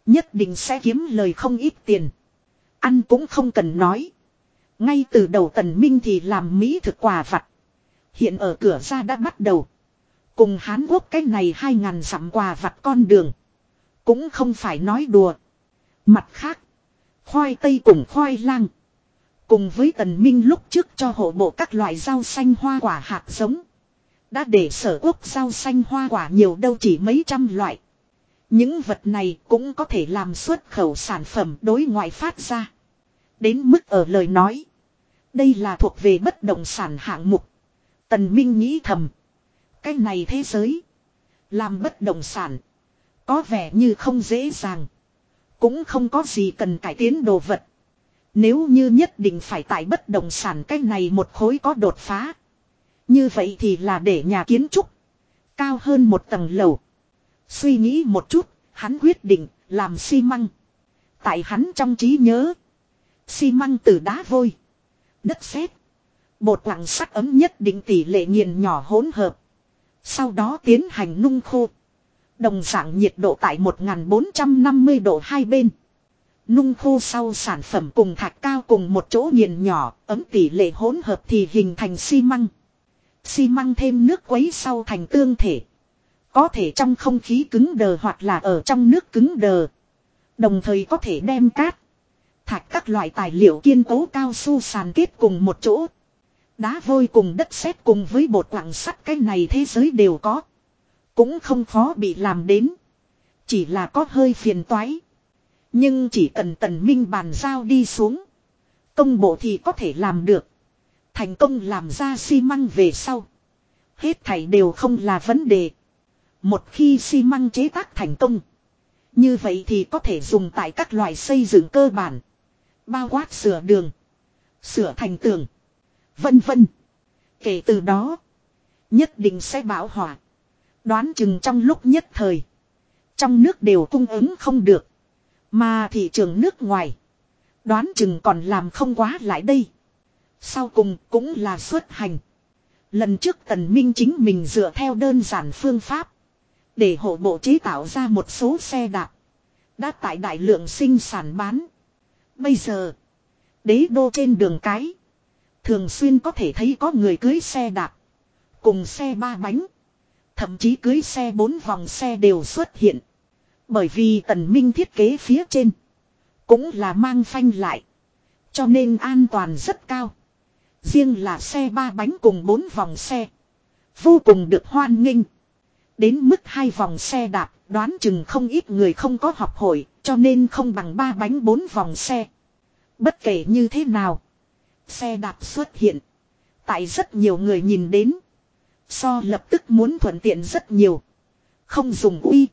Nhất định sẽ kiếm lời không ít tiền. Ăn cũng không cần nói. Ngay từ đầu tần minh thì làm mỹ thực quà vặt. Hiện ở cửa ra đã bắt đầu. Cùng Hán Quốc cái này hai ngàn dặm quà vặt con đường. Cũng không phải nói đùa. Mặt khác. Khoai tây cùng khoai lang. Cùng với tần minh lúc trước cho hộ bộ các loại rau xanh hoa quả hạt giống. Đã để sở quốc rau xanh hoa quả nhiều đâu chỉ mấy trăm loại. Những vật này cũng có thể làm xuất khẩu sản phẩm đối ngoại phát ra. Đến mức ở lời nói. Đây là thuộc về bất động sản hạng mục. Tần Minh nghĩ thầm. Cái này thế giới. Làm bất động sản. Có vẻ như không dễ dàng. Cũng không có gì cần cải tiến đồ vật. Nếu như nhất định phải tại bất động sản cái này một khối có đột phá. Như vậy thì là để nhà kiến trúc. Cao hơn một tầng lầu. Suy nghĩ một chút, hắn quyết định làm xi măng. Tại hắn trong trí nhớ. Xi măng từ đá vôi. Đất sét Bột quặng sắc ấm nhất định tỷ lệ nghiền nhỏ hỗn hợp. Sau đó tiến hành nung khô. Đồng dạng nhiệt độ tại 1450 độ hai bên. Nung khô sau sản phẩm cùng thạch cao cùng một chỗ nghiền nhỏ, ấm tỷ lệ hỗn hợp thì hình thành xi măng. Xi măng thêm nước quấy sau thành tương thể. Có thể trong không khí cứng đờ hoặc là ở trong nước cứng đờ. Đồng thời có thể đem cát, thạch các loại tài liệu kiên cố cao su sàn kết cùng một chỗ. Đá vôi cùng đất sét cùng với bột quặng sắt cái này thế giới đều có. Cũng không khó bị làm đến. Chỉ là có hơi phiền toái. Nhưng chỉ cần tần minh bàn giao đi xuống. Công bộ thì có thể làm được. Thành công làm ra xi măng về sau. Hết thảy đều không là vấn đề. Một khi xi măng chế tác thành công. Như vậy thì có thể dùng tại các loại xây dựng cơ bản. Bao quát sửa đường. Sửa thành tường. Vân vân. Kể từ đó. Nhất định sẽ bão hỏa. Đoán chừng trong lúc nhất thời. Trong nước đều cung ứng không được. Mà thị trường nước ngoài. Đoán chừng còn làm không quá lại đây. Sau cùng cũng là xuất hành. Lần trước tần minh chính mình dựa theo đơn giản phương pháp. Để hộ bộ chế tạo ra một số xe đạp. Đã tại đại lượng sinh sản bán. Bây giờ. Đế đô trên đường cái. Thường xuyên có thể thấy có người cưới xe đạp. Cùng xe ba bánh. Thậm chí cưới xe bốn vòng xe đều xuất hiện. Bởi vì tần minh thiết kế phía trên. Cũng là mang phanh lại. Cho nên an toàn rất cao. Riêng là xe ba bánh cùng bốn vòng xe. Vô cùng được hoan nghênh. Đến mức hai vòng xe đạp, đoán chừng không ít người không có học hội, cho nên không bằng ba bánh bốn vòng xe. Bất kể như thế nào. Xe đạp xuất hiện. Tại rất nhiều người nhìn đến. So lập tức muốn thuận tiện rất nhiều. Không dùng uy.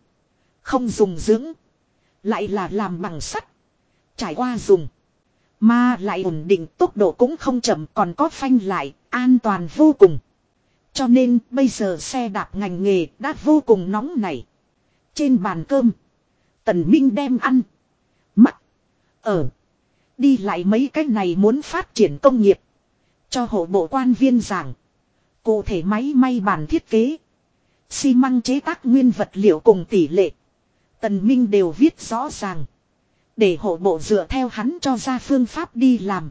Không dùng dưỡng. Lại là làm bằng sắt. Trải qua dùng. Mà lại ổn định tốc độ cũng không chậm còn có phanh lại, an toàn vô cùng. Cho nên bây giờ xe đạp ngành nghề đã vô cùng nóng nảy. Trên bàn cơm. Tần Minh đem ăn. Mặc. Ở. Đi lại mấy cái này muốn phát triển công nghiệp. Cho hộ bộ quan viên giảng. Cụ thể máy may bản thiết kế. xi măng chế tác nguyên vật liệu cùng tỷ lệ. Tần Minh đều viết rõ ràng. Để hộ bộ dựa theo hắn cho ra phương pháp đi làm.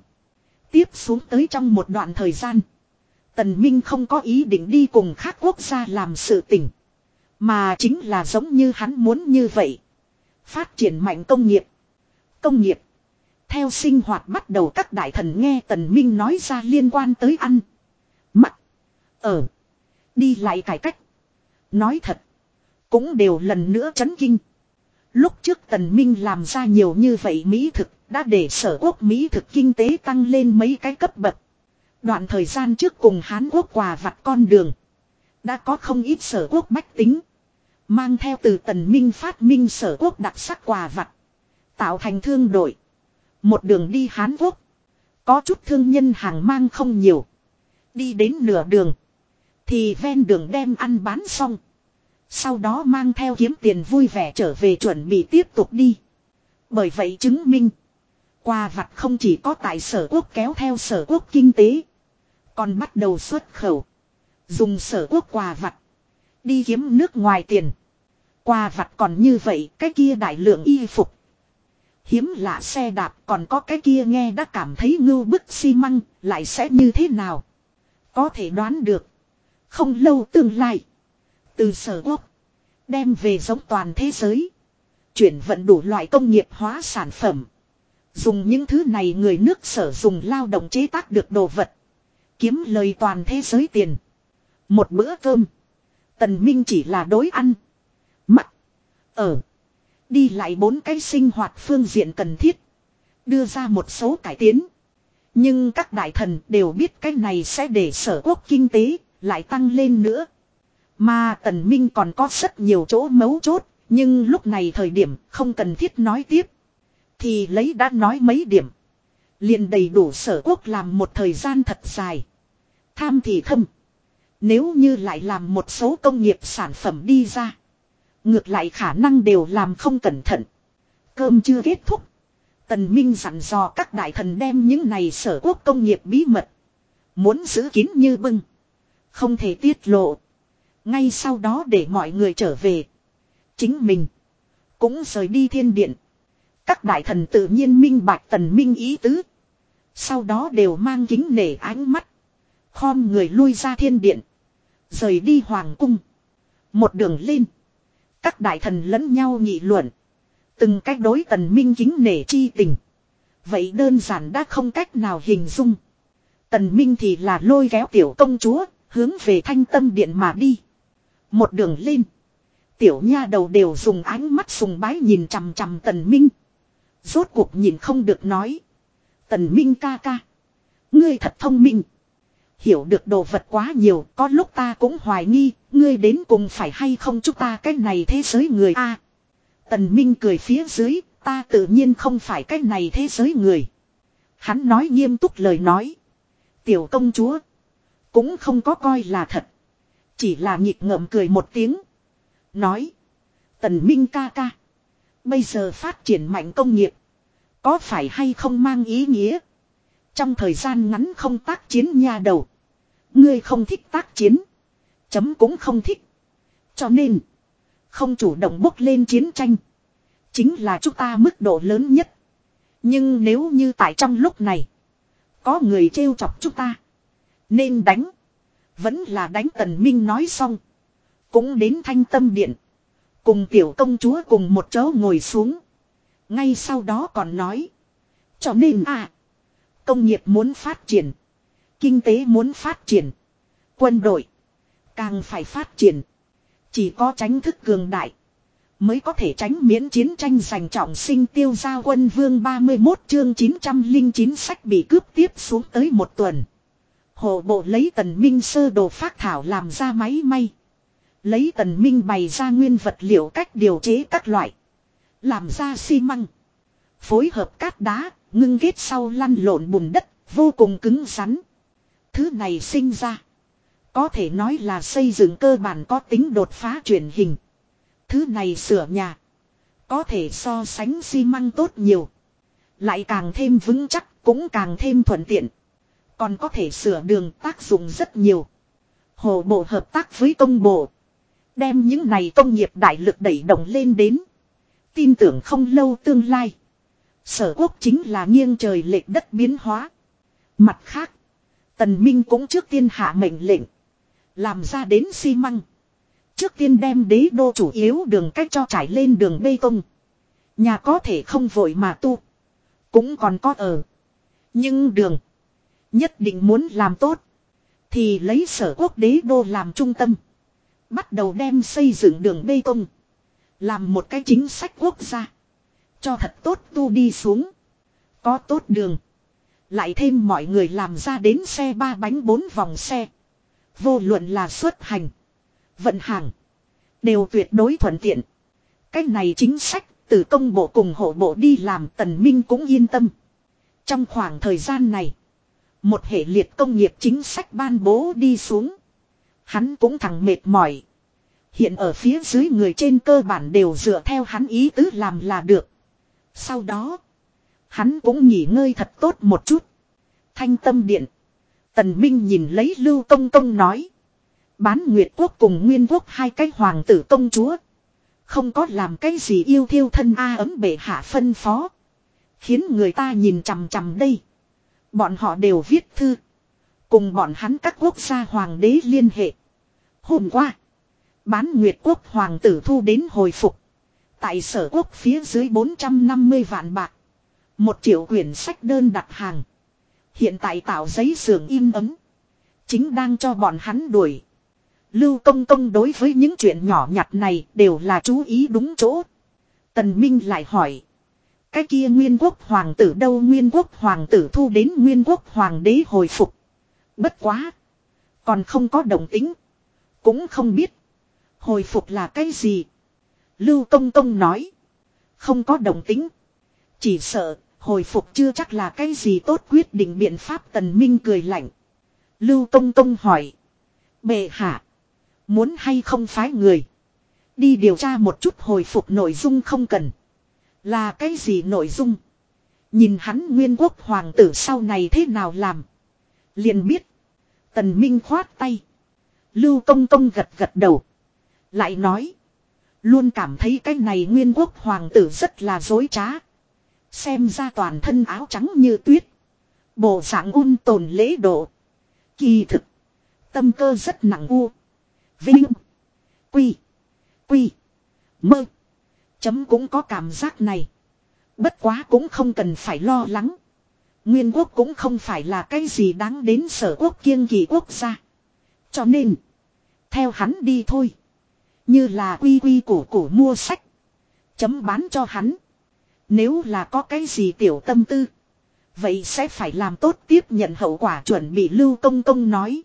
Tiếp xuống tới trong một đoạn thời gian. Tần Minh không có ý định đi cùng khác quốc gia làm sự tình. Mà chính là giống như hắn muốn như vậy. Phát triển mạnh công nghiệp. Công nghiệp. Theo sinh hoạt bắt đầu các đại thần nghe Tần Minh nói ra liên quan tới ăn. Mặc. Ở. Đi lại cải cách. Nói thật. Cũng đều lần nữa chấn kinh. Lúc trước Tần Minh làm ra nhiều như vậy Mỹ thực, đã để sở quốc Mỹ thực kinh tế tăng lên mấy cái cấp bậc. Đoạn thời gian trước cùng Hán Quốc quà vặt con đường. Đã có không ít sở quốc bách tính. Mang theo từ Tần Minh phát minh sở quốc đặc sắc quà vặt. Tạo thành thương đội. Một đường đi Hán Quốc. Có chút thương nhân hàng mang không nhiều. Đi đến nửa đường. Thì ven đường đem ăn bán xong. Sau đó mang theo kiếm tiền vui vẻ trở về chuẩn bị tiếp tục đi. Bởi vậy chứng minh. qua vặt không chỉ có tại sở quốc kéo theo sở quốc kinh tế. Còn bắt đầu xuất khẩu. Dùng sở quốc quà vặt. Đi kiếm nước ngoài tiền. Quà vặt còn như vậy, cái kia đại lượng y phục. Hiếm lạ xe đạp còn có cái kia nghe đã cảm thấy ngưu bức xi măng lại sẽ như thế nào. Có thể đoán được. Không lâu tương lai. Từ sở quốc. Đem về giống toàn thế giới. Chuyển vận đủ loại công nghiệp hóa sản phẩm. Dùng những thứ này người nước sở dùng lao động chế tác được đồ vật. Kiếm lời toàn thế giới tiền. Một bữa cơm. Tần Minh chỉ là đối ăn. Mặc. Ở. Đi lại bốn cái sinh hoạt phương diện cần thiết. Đưa ra một số cải tiến. Nhưng các đại thần đều biết cái này sẽ để sở quốc kinh tế lại tăng lên nữa. Mà tần minh còn có rất nhiều chỗ mấu chốt, nhưng lúc này thời điểm không cần thiết nói tiếp. Thì lấy đã nói mấy điểm. liền đầy đủ sở quốc làm một thời gian thật dài. Tham thì thâm. Nếu như lại làm một số công nghiệp sản phẩm đi ra. Ngược lại khả năng đều làm không cẩn thận. Cơm chưa kết thúc. Tần Minh dặn dò các đại thần đem những này sở quốc công nghiệp bí mật. Muốn giữ kín như bưng. Không thể tiết lộ. Ngay sau đó để mọi người trở về. Chính mình. Cũng rời đi thiên điện. Các đại thần tự nhiên minh bạch tần minh ý tứ. Sau đó đều mang kính nể ánh mắt. Khom người lui ra thiên điện. Rời đi hoàng cung. Một đường lên. Các đại thần lẫn nhau nghị luận. Từng cách đối tần minh kính nể chi tình. Vậy đơn giản đã không cách nào hình dung. Tần minh thì là lôi kéo tiểu công chúa, hướng về thanh tâm điện mà đi. Một đường lên. Tiểu nha đầu đều dùng ánh mắt sùng bái nhìn chằm chằm tần minh. Rốt cuộc nhìn không được nói. Tần minh ca ca. Ngươi thật thông minh. Hiểu được đồ vật quá nhiều, có lúc ta cũng hoài nghi, ngươi đến cùng phải hay không chúng ta cái này thế giới người a Tần Minh cười phía dưới, ta tự nhiên không phải cái này thế giới người. Hắn nói nghiêm túc lời nói. Tiểu công chúa. Cũng không có coi là thật. Chỉ là nhịp ngợm cười một tiếng. Nói. Tần Minh ca ca. Bây giờ phát triển mạnh công nghiệp. Có phải hay không mang ý nghĩa. Trong thời gian ngắn không tác chiến nha đầu. Ngươi không thích tác chiến. Chấm cũng không thích. Cho nên. Không chủ động bốc lên chiến tranh. Chính là chúng ta mức độ lớn nhất. Nhưng nếu như tại trong lúc này. Có người trêu chọc chúng ta. Nên đánh. Vẫn là đánh tần minh nói xong. Cũng đến thanh tâm điện. Cùng tiểu công chúa cùng một chỗ ngồi xuống. Ngay sau đó còn nói. Cho nên à. Công nghiệp muốn phát triển. Kinh tế muốn phát triển. Quân đội. Càng phải phát triển. Chỉ có tránh thức cường đại. Mới có thể tránh miễn chiến tranh giành trọng sinh tiêu giao quân vương 31 chương 909 sách bị cướp tiếp xuống tới một tuần. Hồ bộ lấy tần minh sơ đồ phát thảo làm ra máy may. Lấy tần minh bày ra nguyên vật liệu cách điều chế các loại. Làm ra xi măng. Phối hợp cát đá, ngưng kết sau lăn lộn bùn đất, vô cùng cứng rắn. Thứ này sinh ra. Có thể nói là xây dựng cơ bản có tính đột phá truyền hình. Thứ này sửa nhà. Có thể so sánh xi măng tốt nhiều. Lại càng thêm vững chắc, cũng càng thêm thuận tiện. Còn có thể sửa đường tác dụng rất nhiều. Hồ bộ hợp tác với công bộ. Đem những này công nghiệp đại lực đẩy động lên đến. Tin tưởng không lâu tương lai. Sở quốc chính là nghiêng trời lệch đất biến hóa. Mặt khác. Tần Minh cũng trước tiên hạ mệnh lệnh. Làm ra đến xi măng. Trước tiên đem đế đô chủ yếu đường cách cho trải lên đường bê tông. Nhà có thể không vội mà tu. Cũng còn có ở. Nhưng đường. Nhất định muốn làm tốt. Thì lấy sở quốc đế đô làm trung tâm. Bắt đầu đem xây dựng đường bê tông. Làm một cái chính sách quốc gia. Cho thật tốt tu đi xuống. Có tốt đường. Lại thêm mọi người làm ra đến xe ba bánh bốn vòng xe. Vô luận là xuất hành. Vận hàng. Đều tuyệt đối thuận tiện. Cách này chính sách, từ công bộ cùng hộ bộ đi làm tần minh cũng yên tâm. Trong khoảng thời gian này. Một hệ liệt công nghiệp chính sách ban bố đi xuống. Hắn cũng thẳng mệt mỏi. Hiện ở phía dưới người trên cơ bản đều dựa theo hắn ý tứ làm là được. Sau đó. Hắn cũng nghỉ ngơi thật tốt một chút. Thanh tâm điện. Tần Minh nhìn lấy Lưu Công Công nói. Bán Nguyệt Quốc cùng Nguyên Quốc hai cái hoàng tử công chúa. Không có làm cái gì yêu thiêu thân A ấm bệ hạ phân phó. Khiến người ta nhìn chằm chằm đây. Bọn họ đều viết thư. Cùng bọn hắn các quốc gia hoàng đế liên hệ. Hôm qua. Bán Nguyệt Quốc hoàng tử thu đến hồi phục. Tại sở quốc phía dưới 450 vạn bạc. Một triệu quyển sách đơn đặt hàng. Hiện tại tạo giấy sườn in ấm. Chính đang cho bọn hắn đuổi. Lưu công công đối với những chuyện nhỏ nhặt này đều là chú ý đúng chỗ. Tần Minh lại hỏi. Cái kia nguyên quốc hoàng tử đâu nguyên quốc hoàng tử thu đến nguyên quốc hoàng đế hồi phục. Bất quá. Còn không có đồng tính. Cũng không biết. Hồi phục là cái gì. Lưu Công Công nói. Không có đồng tính. Chỉ sợ hồi phục chưa chắc là cái gì tốt quyết định biện pháp tần minh cười lạnh. Lưu Công Công hỏi. Bệ hạ. Muốn hay không phái người. Đi điều tra một chút hồi phục nội dung không cần. Là cái gì nội dung? Nhìn hắn nguyên quốc hoàng tử sau này thế nào làm? Liền biết. Tần Minh khoát tay. Lưu Công Công gật gật đầu. Lại nói. Luôn cảm thấy cái này nguyên quốc hoàng tử rất là dối trá. Xem ra toàn thân áo trắng như tuyết. Bộ dạng un tồn lễ độ. Kỳ thực. Tâm cơ rất nặng u. Vinh. Quy. Quy. Mơ. Chấm cũng có cảm giác này. Bất quá cũng không cần phải lo lắng. Nguyên quốc cũng không phải là cái gì đáng đến sở quốc kiêng kỳ quốc gia. Cho nên. Theo hắn đi thôi. Như là quy quy củ củ mua sách. Chấm bán cho hắn. Nếu là có cái gì tiểu tâm tư. Vậy sẽ phải làm tốt tiếp nhận hậu quả chuẩn bị lưu công công nói.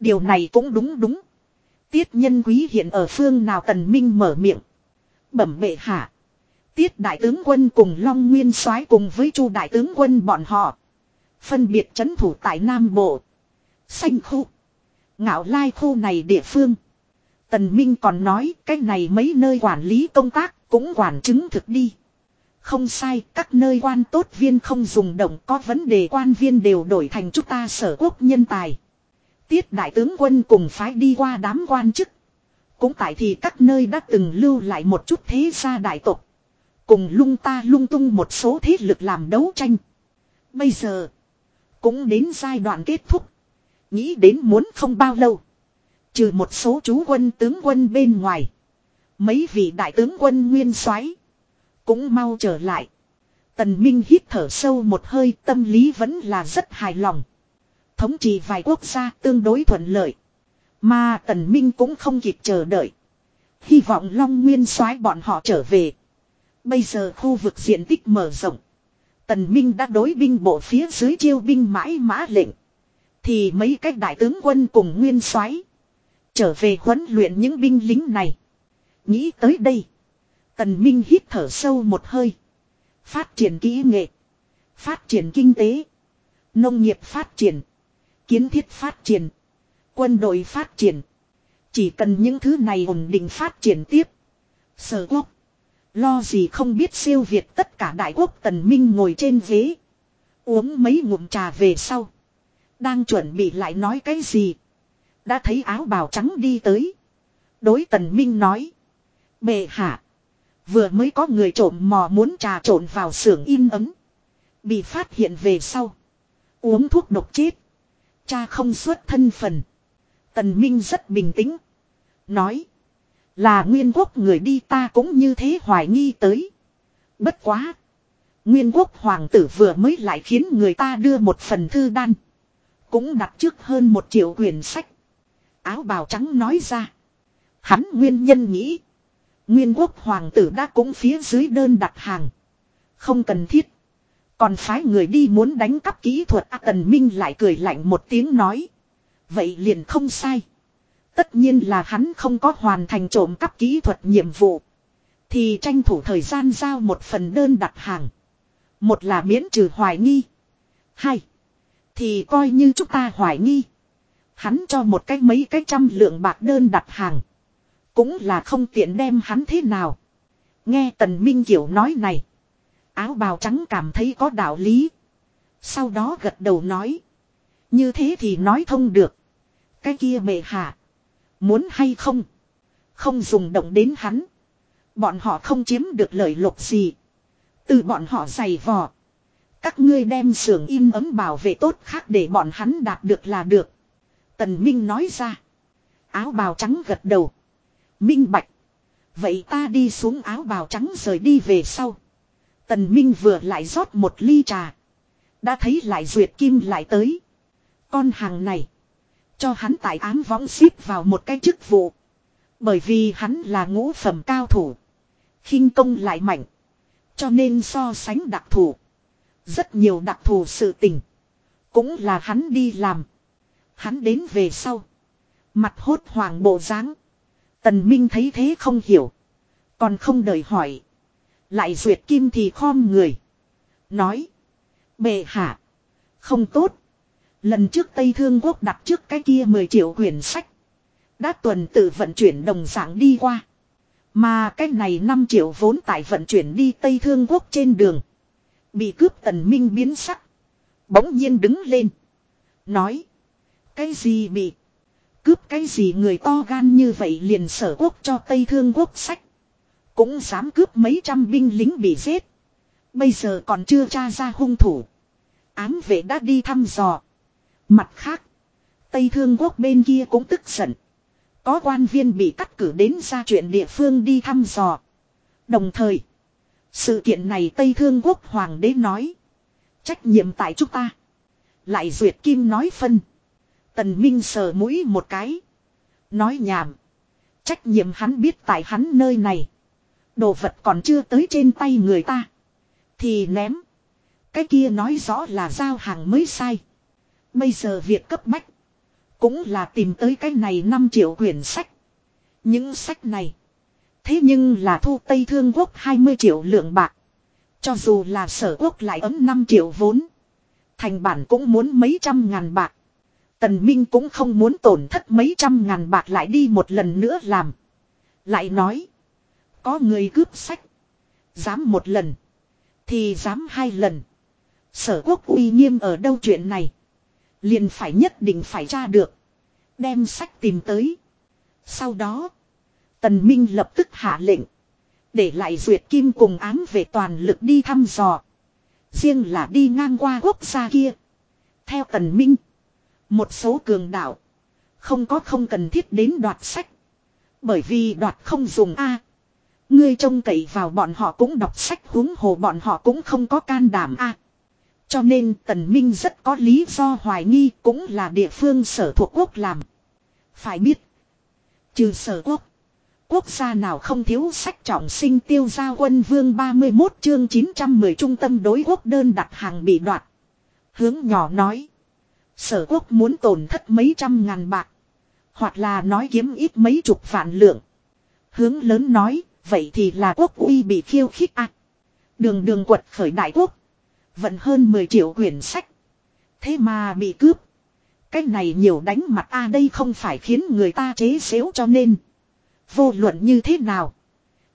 Điều này cũng đúng đúng. Tiết nhân quý hiện ở phương nào tần minh mở miệng. Bẩm bệ hạ. Tiết đại tướng quân cùng Long Nguyên soái cùng với Chu đại tướng quân bọn họ. Phân biệt chấn thủ tại Nam Bộ. Xanh khu. Ngạo lai khu này địa phương. Tần Minh còn nói cái này mấy nơi quản lý công tác cũng quản chứng thực đi. Không sai, các nơi quan tốt viên không dùng động có vấn đề quan viên đều đổi thành chúng ta sở quốc nhân tài. Tiết đại tướng quân cùng phái đi qua đám quan chức. Cũng tại thì các nơi đã từng lưu lại một chút thế gia đại tộc. Cùng lung ta lung tung một số thế lực làm đấu tranh. Bây giờ. Cũng đến giai đoạn kết thúc. Nghĩ đến muốn không bao lâu. Trừ một số chú quân tướng quân bên ngoài. Mấy vị đại tướng quân nguyên soái cũng mau trở lại. Tần Minh hít thở sâu một hơi, tâm lý vẫn là rất hài lòng. Thống trị vài quốc gia tương đối thuận lợi. Mà Tần Minh cũng không kịp chờ đợi. Hy vọng Long Nguyên soái bọn họ trở về. Bây giờ khu vực diện tích mở rộng. Tần Minh đã đối binh bộ phía dưới chiêu binh mãi mã lệnh. Thì mấy cách đại tướng quân cùng Nguyên soái Trở về huấn luyện những binh lính này. Nghĩ tới đây. Tần Minh hít thở sâu một hơi. Phát triển kỹ nghệ. Phát triển kinh tế. Nông nghiệp phát triển. Kiến thiết phát triển. Quân đội phát triển. Chỉ cần những thứ này ổn định phát triển tiếp. Sở quốc. Lo gì không biết siêu việt tất cả đại quốc tần minh ngồi trên ghế. Uống mấy ngụm trà về sau. Đang chuẩn bị lại nói cái gì. Đã thấy áo bào trắng đi tới. Đối tần minh nói. Bệ hạ. Vừa mới có người trộm mò muốn trà trộn vào xưởng in ấm. Bị phát hiện về sau. Uống thuốc độc chết. Cha không xuất thân phần. Tần Minh rất bình tĩnh. Nói. Là nguyên quốc người đi ta cũng như thế hoài nghi tới. Bất quá. Nguyên quốc hoàng tử vừa mới lại khiến người ta đưa một phần thư đan. Cũng đặt trước hơn một triệu quyển sách. Áo bào trắng nói ra. Hắn nguyên nhân nghĩ. Nguyên quốc hoàng tử đã cũng phía dưới đơn đặt hàng. Không cần thiết. Còn phái người đi muốn đánh cắp kỹ thuật A Tần Minh lại cười lạnh một tiếng nói. Vậy liền không sai. Tất nhiên là hắn không có hoàn thành trộm cắp kỹ thuật nhiệm vụ. Thì tranh thủ thời gian giao một phần đơn đặt hàng. Một là miễn trừ hoài nghi. Hai. Thì coi như chúng ta hoài nghi. Hắn cho một cái mấy cái trăm lượng bạc đơn đặt hàng. Cũng là không tiện đem hắn thế nào. Nghe Tần Minh kiều nói này. Áo bào trắng cảm thấy có đạo lý. Sau đó gật đầu nói. Như thế thì nói thông được. Cái kia bệ hạ. Muốn hay không? Không dùng động đến hắn. Bọn họ không chiếm được lợi lộc gì. Từ bọn họ giày vò. Các ngươi đem sưởng im ấm bảo vệ tốt khác để bọn hắn đạt được là được. Tần Minh nói ra. Áo bào trắng gật đầu. Minh bạch. Vậy ta đi xuống áo bào trắng rời đi về sau. Tần Minh vừa lại rót một ly trà. Đã thấy lại duyệt kim lại tới. Con hàng này. Cho hắn tại ám võng xếp vào một cái chức vụ. Bởi vì hắn là ngũ phẩm cao thủ. khinh công lại mạnh. Cho nên so sánh đặc thù. Rất nhiều đặc thù sự tình. Cũng là hắn đi làm. Hắn đến về sau. Mặt hốt hoảng bộ dáng Tần Minh thấy thế không hiểu. Còn không đợi hỏi. Lại duyệt kim thì khom người. Nói. Bệ hạ. Không tốt. Lần trước Tây Thương Quốc đặt trước cái kia 10 triệu quyển sách. Đã tuần tự vận chuyển đồng dạng đi qua. Mà cái này 5 triệu vốn tại vận chuyển đi Tây Thương Quốc trên đường. Bị cướp tần minh biến sắc. Bỗng nhiên đứng lên. Nói. Cái gì bị. Cướp cái gì người to gan như vậy liền sở quốc cho Tây Thương Quốc sách. Cũng dám cướp mấy trăm binh lính bị giết. Bây giờ còn chưa tra ra hung thủ. Ám vệ đã đi thăm dò. Mặt khác. Tây Thương Quốc bên kia cũng tức giận. Có quan viên bị cắt cử đến ra chuyện địa phương đi thăm dò. Đồng thời. Sự kiện này Tây Thương Quốc Hoàng đế nói. Trách nhiệm tại chúng ta. Lại duyệt kim nói phân. Tần Minh sờ mũi một cái. Nói nhảm. Trách nhiệm hắn biết tại hắn nơi này. Đồ vật còn chưa tới trên tay người ta. Thì ném. Cái kia nói rõ là giao hàng mới sai. Bây giờ việc cấp bách. Cũng là tìm tới cái này 5 triệu quyển sách. Những sách này. Thế nhưng là thu Tây Thương Quốc 20 triệu lượng bạc. Cho dù là sở quốc lại ấm 5 triệu vốn. Thành bản cũng muốn mấy trăm ngàn bạc. Tần Minh cũng không muốn tổn thất mấy trăm ngàn bạc lại đi một lần nữa làm. Lại nói. Có người cướp sách. Dám một lần. Thì dám hai lần. Sở quốc uy nghiêm ở đâu chuyện này. Liền phải nhất định phải tra được. Đem sách tìm tới. Sau đó. Tần Minh lập tức hạ lệnh. Để lại duyệt kim cùng án về toàn lực đi thăm dò. Riêng là đi ngang qua quốc gia kia. Theo Tần Minh. Một số cường đạo. Không có không cần thiết đến đoạt sách. Bởi vì đoạt không dùng A. Ngươi trông cậy vào bọn họ cũng đọc sách huống hồ bọn họ cũng không có can đảm A. Cho nên Tần Minh rất có lý do hoài nghi cũng là địa phương sở thuộc quốc làm. Phải biết. Trừ sở quốc. Quốc gia nào không thiếu sách trọng sinh tiêu gia quân vương 31 chương 910 trung tâm đối quốc đơn đặt hàng bị đoạt. Hướng nhỏ nói. Sở quốc muốn tổn thất mấy trăm ngàn bạc. Hoặc là nói kiếm ít mấy chục vạn lượng. Hướng lớn nói, vậy thì là quốc uy bị khiêu khích ạ. Đường đường quật khởi đại quốc. Vận hơn 10 triệu quyển sách. Thế mà bị cướp. Cái này nhiều đánh mặt a đây không phải khiến người ta chế xếu cho nên. Vô luận như thế nào.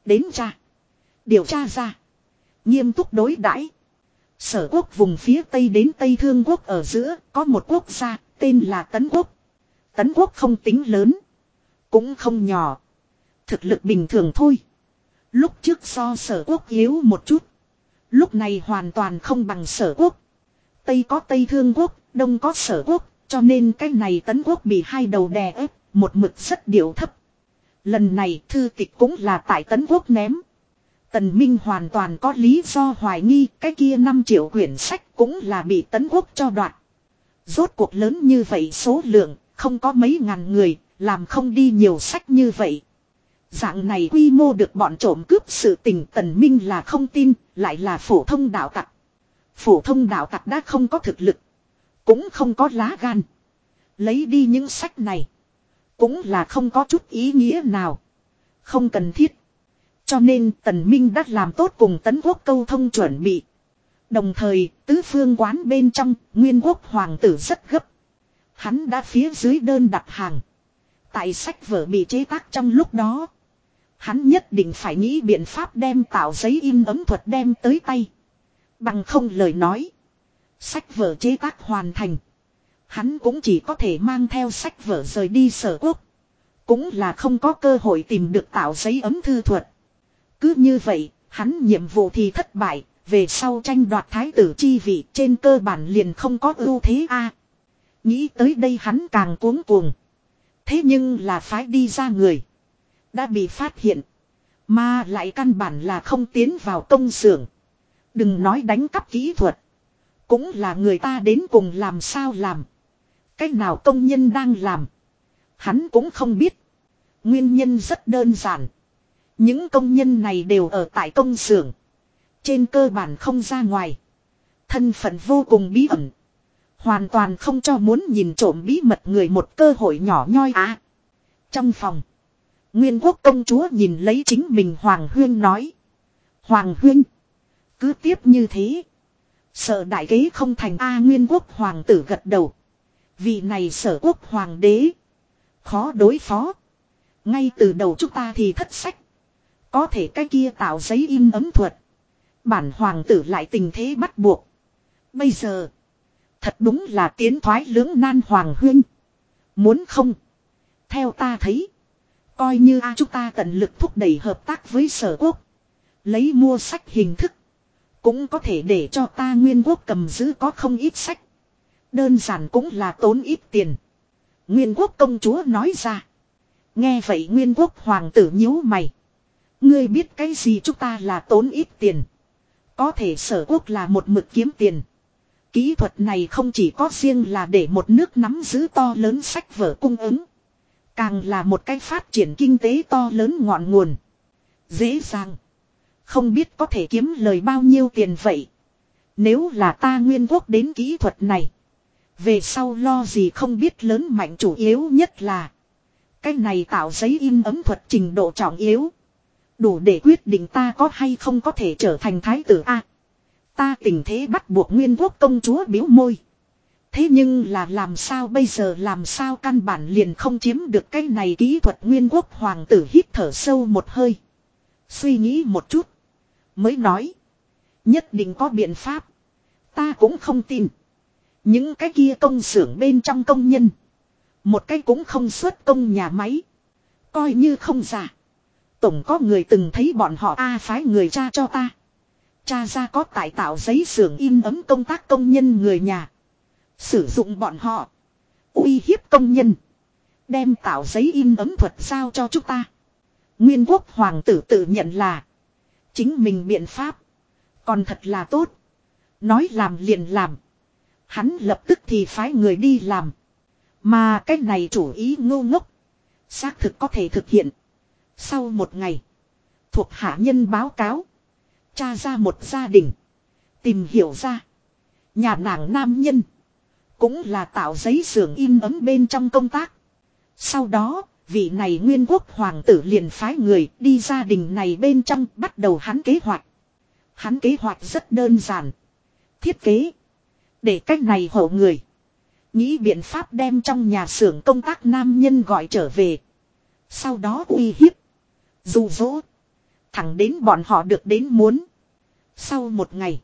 Đến cha. Điều tra ra. Nghiêm túc đối đãi Sở quốc vùng phía Tây đến Tây Thương quốc ở giữa có một quốc gia tên là Tấn quốc. Tấn quốc không tính lớn. Cũng không nhỏ. Thực lực bình thường thôi. Lúc trước so sở quốc yếu một chút. Lúc này hoàn toàn không bằng sở quốc. Tây có Tây Thương quốc, Đông có sở quốc, cho nên cái này tấn quốc bị hai đầu đè ép, một mực rất điệu thấp. Lần này thư tịch cũng là tại tấn quốc ném. Tần Minh hoàn toàn có lý do hoài nghi cái kia 5 triệu quyển sách cũng là bị tấn quốc cho đoạt. Rốt cuộc lớn như vậy số lượng, không có mấy ngàn người, làm không đi nhiều sách như vậy. Dạng này quy mô được bọn trộm cướp sự tình tần minh là không tin, lại là phổ thông đạo tặc. Phổ thông đạo tặc đã không có thực lực, cũng không có lá gan. Lấy đi những sách này, cũng là không có chút ý nghĩa nào. Không cần thiết. Cho nên tần minh đã làm tốt cùng tấn quốc câu thông chuẩn bị. Đồng thời, tứ phương quán bên trong, nguyên quốc hoàng tử rất gấp. Hắn đã phía dưới đơn đặt hàng. Tại sách vở bị chế tác trong lúc đó. Hắn nhất định phải nghĩ biện pháp đem tạo giấy in ấm thuật đem tới tay. Bằng không lời nói. Sách vở chế tác hoàn thành. Hắn cũng chỉ có thể mang theo sách vở rời đi sở quốc. Cũng là không có cơ hội tìm được tạo giấy ấm thư thuật. Cứ như vậy, hắn nhiệm vụ thì thất bại, về sau tranh đoạt thái tử chi vị trên cơ bản liền không có ưu thế a. nghĩ tới đây hắn càng cuống cuồng. Thế nhưng là phái đi ra người. Đã bị phát hiện. Mà lại căn bản là không tiến vào công xưởng. Đừng nói đánh cắp kỹ thuật. Cũng là người ta đến cùng làm sao làm. Cách nào công nhân đang làm. Hắn cũng không biết. Nguyên nhân rất đơn giản. Những công nhân này đều ở tại công xưởng. Trên cơ bản không ra ngoài. Thân phận vô cùng bí ẩn. Hoàn toàn không cho muốn nhìn trộm bí mật người một cơ hội nhỏ nhoi á. Trong phòng. Nguyên quốc công chúa nhìn lấy chính mình Hoàng Huyên nói. Hoàng Huyên. Cứ tiếp như thế. Sợ đại kế không thành A Nguyên quốc hoàng tử gật đầu. Vị này sở quốc hoàng đế. Khó đối phó. Ngay từ đầu chúng ta thì thất sách. Có thể cái kia tạo giấy in ấm thuật. Bản hoàng tử lại tình thế bắt buộc. Bây giờ. Thật đúng là tiến thoái lưỡng nan hoàng huyên. Muốn không. Theo ta thấy. Coi như a chúng ta tận lực thúc đẩy hợp tác với sở quốc. Lấy mua sách hình thức. Cũng có thể để cho ta nguyên quốc cầm giữ có không ít sách. Đơn giản cũng là tốn ít tiền. Nguyên quốc công chúa nói ra. Nghe vậy nguyên quốc hoàng tử nhíu mày. Ngươi biết cái gì chúng ta là tốn ít tiền. Có thể sở quốc là một mực kiếm tiền. Kỹ thuật này không chỉ có riêng là để một nước nắm giữ to lớn sách vở cung ứng. Càng là một cách phát triển kinh tế to lớn ngọn nguồn. Dễ dàng. Không biết có thể kiếm lời bao nhiêu tiền vậy. Nếu là ta nguyên quốc đến kỹ thuật này. Về sau lo gì không biết lớn mạnh chủ yếu nhất là. Cái này tạo giấy in ấm thuật trình độ trọng yếu. Đủ để quyết định ta có hay không có thể trở thành thái tử A. Ta tình thế bắt buộc nguyên quốc công chúa biếu môi. Thế nhưng là làm sao bây giờ, làm sao căn bản liền không chiếm được cái này kỹ thuật nguyên quốc hoàng tử hít thở sâu một hơi. Suy nghĩ một chút. Mới nói. Nhất định có biện pháp. Ta cũng không tin. Những cái kia công xưởng bên trong công nhân. Một cái cũng không xuất công nhà máy. Coi như không giả. Tổng có người từng thấy bọn họ A phái người cha cho ta. Cha ra có tại tạo giấy xưởng in ấm công tác công nhân người nhà. Sử dụng bọn họ. uy hiếp công nhân. Đem tạo giấy in ấm thuật giao cho chúng ta. Nguyên quốc hoàng tử tự nhận là. Chính mình biện pháp. Còn thật là tốt. Nói làm liền làm. Hắn lập tức thì phái người đi làm. Mà cái này chủ ý ngu ngốc. Xác thực có thể thực hiện. Sau một ngày. Thuộc hạ nhân báo cáo. Cha ra một gia đình. Tìm hiểu ra. Nhà nàng nam nhân. Cũng là tạo giấy xưởng in ấm bên trong công tác. Sau đó, vị này nguyên quốc hoàng tử liền phái người đi gia đình này bên trong bắt đầu hắn kế hoạch. Hắn kế hoạch rất đơn giản. Thiết kế. Để cách này hộ người. Nghĩ biện pháp đem trong nhà xưởng công tác nam nhân gọi trở về. Sau đó uy hiếp. Dù dỗ. Thẳng đến bọn họ được đến muốn. Sau một ngày.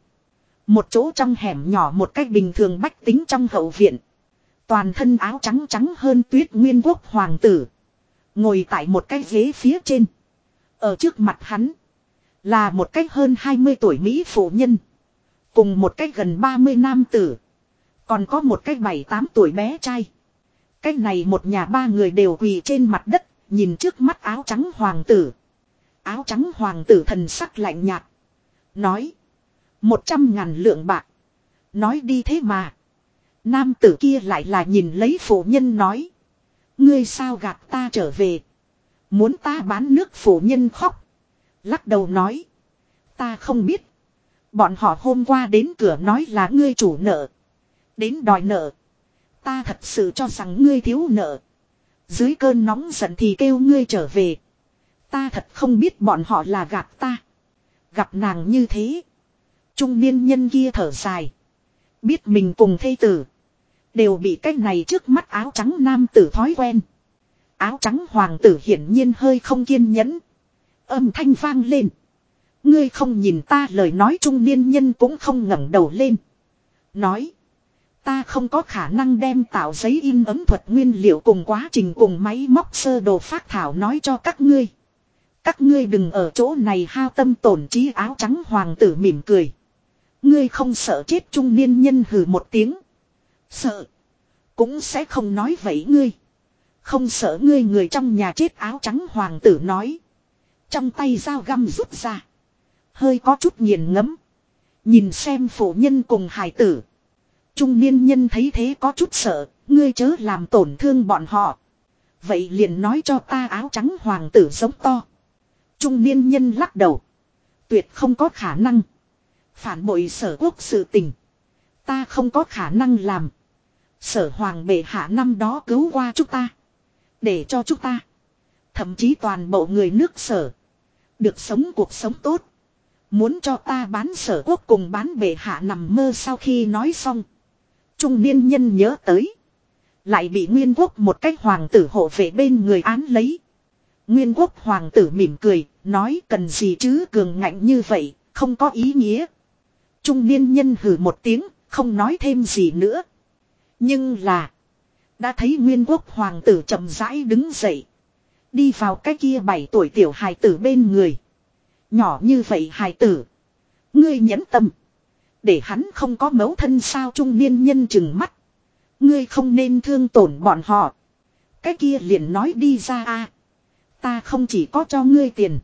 Một chỗ trong hẻm nhỏ một cách bình thường bách tính trong hậu viện. Toàn thân áo trắng trắng hơn tuyết nguyên quốc hoàng tử. Ngồi tại một cái ghế phía trên. Ở trước mặt hắn. Là một cách hơn 20 tuổi Mỹ phụ nhân. Cùng một cách gần 30 nam tử. Còn có một cách 7-8 tuổi bé trai. Cách này một nhà ba người đều quỳ trên mặt đất. Nhìn trước mắt áo trắng hoàng tử. Áo trắng hoàng tử thần sắc lạnh nhạt. Nói. Một trăm ngàn lượng bạc. Nói đi thế mà. Nam tử kia lại là nhìn lấy phụ nhân nói. Ngươi sao gạt ta trở về. Muốn ta bán nước phụ nhân khóc. Lắc đầu nói. Ta không biết. Bọn họ hôm qua đến cửa nói là ngươi chủ nợ. Đến đòi nợ. Ta thật sự cho rằng ngươi thiếu nợ. Dưới cơn nóng giận thì kêu ngươi trở về. Ta thật không biết bọn họ là gạt ta. Gặp nàng như thế. Trung niên nhân kia thở dài. Biết mình cùng thây tử. Đều bị cái này trước mắt áo trắng nam tử thói quen. Áo trắng hoàng tử hiển nhiên hơi không kiên nhẫn. Âm thanh vang lên. Ngươi không nhìn ta lời nói trung niên nhân cũng không ngẩng đầu lên. Nói. Ta không có khả năng đem tạo giấy in ấm thuật nguyên liệu cùng quá trình cùng máy móc sơ đồ phát thảo nói cho các ngươi. Các ngươi đừng ở chỗ này hao tâm tổn trí áo trắng hoàng tử mỉm cười. Ngươi không sợ chết trung niên nhân hừ một tiếng. Sợ. Cũng sẽ không nói vậy ngươi. Không sợ ngươi người trong nhà chết áo trắng hoàng tử nói. Trong tay dao găm rút ra. Hơi có chút nghiền ngẫm Nhìn xem phụ nhân cùng hải tử. Trung niên nhân thấy thế có chút sợ. Ngươi chớ làm tổn thương bọn họ. Vậy liền nói cho ta áo trắng hoàng tử giống to. Trung niên nhân lắc đầu. Tuyệt không có khả năng. Phản bội sở quốc sự tình. Ta không có khả năng làm. Sở hoàng bệ hạ năm đó cứu qua chúng ta. Để cho chúng ta. Thậm chí toàn bộ người nước sở. Được sống cuộc sống tốt. Muốn cho ta bán sở quốc cùng bán bệ hạ nằm mơ sau khi nói xong. Trung niên nhân nhớ tới. Lại bị nguyên quốc một cách hoàng tử hộ vệ bên người án lấy. Nguyên quốc hoàng tử mỉm cười, nói cần gì chứ cường ngạnh như vậy, không có ý nghĩa. Trung niên nhân hử một tiếng, không nói thêm gì nữa. Nhưng là, đã thấy nguyên quốc hoàng tử chậm rãi đứng dậy. Đi vào cái kia bảy tuổi tiểu hài tử bên người. Nhỏ như vậy hài tử. Ngươi nhẫn tâm. Để hắn không có mấu thân sao trung niên nhân chừng mắt. Ngươi không nên thương tổn bọn họ. Cái kia liền nói đi ra a Ta không chỉ có cho ngươi tiền.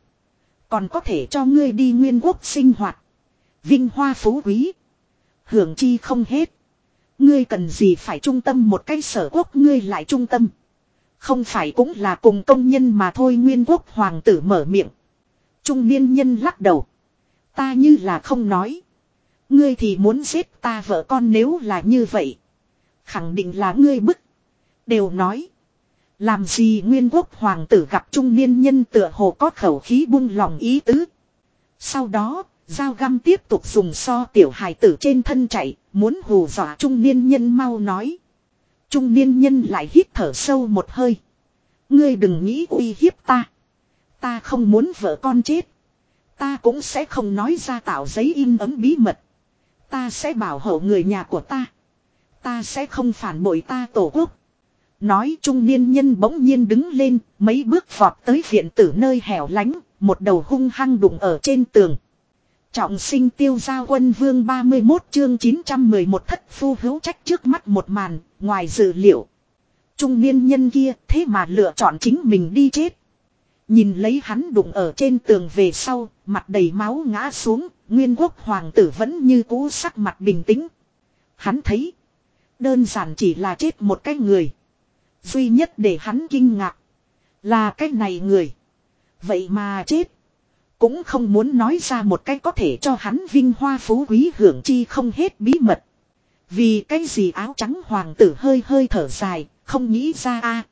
Còn có thể cho ngươi đi nguyên quốc sinh hoạt. Vinh hoa phú quý. Hưởng chi không hết. Ngươi cần gì phải trung tâm một cái sở quốc ngươi lại trung tâm. Không phải cũng là cùng công nhân mà thôi nguyên quốc hoàng tử mở miệng. Trung niên nhân lắc đầu. Ta như là không nói. Ngươi thì muốn giết ta vợ con nếu là như vậy. Khẳng định là ngươi bức. Đều nói. Làm gì nguyên quốc hoàng tử gặp trung niên nhân tựa hồ có khẩu khí buông lòng ý tứ. Sau đó, dao găm tiếp tục dùng so tiểu hài tử trên thân chạy, muốn hù dọa trung niên nhân mau nói. Trung niên nhân lại hít thở sâu một hơi. Ngươi đừng nghĩ uy hiếp ta. Ta không muốn vợ con chết. Ta cũng sẽ không nói ra tạo giấy in ấm bí mật. Ta sẽ bảo hộ người nhà của ta. Ta sẽ không phản bội ta tổ quốc. Nói trung niên nhân bỗng nhiên đứng lên, mấy bước vọt tới viện tử nơi hẻo lánh, một đầu hung hăng đụng ở trên tường. Trọng sinh tiêu gia quân vương 31 chương 911 thất phu hữu trách trước mắt một màn, ngoài dự liệu. Trung niên nhân kia thế mà lựa chọn chính mình đi chết. Nhìn lấy hắn đụng ở trên tường về sau, mặt đầy máu ngã xuống, nguyên quốc hoàng tử vẫn như cũ sắc mặt bình tĩnh. Hắn thấy, đơn giản chỉ là chết một cái người. Duy nhất để hắn kinh ngạc, là cái này người. Vậy mà chết. Cũng không muốn nói ra một cái có thể cho hắn vinh hoa phú quý hưởng chi không hết bí mật. Vì cái gì áo trắng hoàng tử hơi hơi thở dài, không nghĩ ra a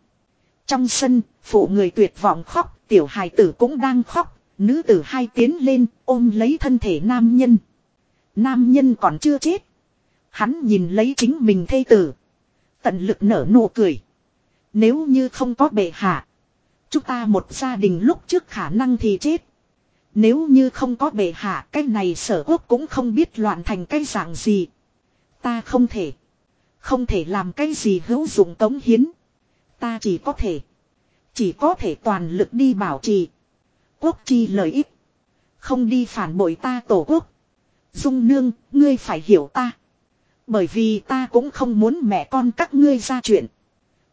Trong sân, phụ người tuyệt vọng khóc, tiểu hài tử cũng đang khóc, nữ tử hai tiến lên, ôm lấy thân thể nam nhân. Nam nhân còn chưa chết. Hắn nhìn lấy chính mình thê tử. Tận lực nở nụ cười. Nếu như không có bệ hạ. Chúng ta một gia đình lúc trước khả năng thì chết. Nếu như không có bệ hạ cái này sở quốc cũng không biết loạn thành cái dạng gì. Ta không thể. Không thể làm cái gì hữu dụng tống hiến. Ta chỉ có thể. Chỉ có thể toàn lực đi bảo trì. Quốc chi lợi ích. Không đi phản bội ta tổ quốc. Dung nương, ngươi phải hiểu ta. Bởi vì ta cũng không muốn mẹ con các ngươi ra chuyện.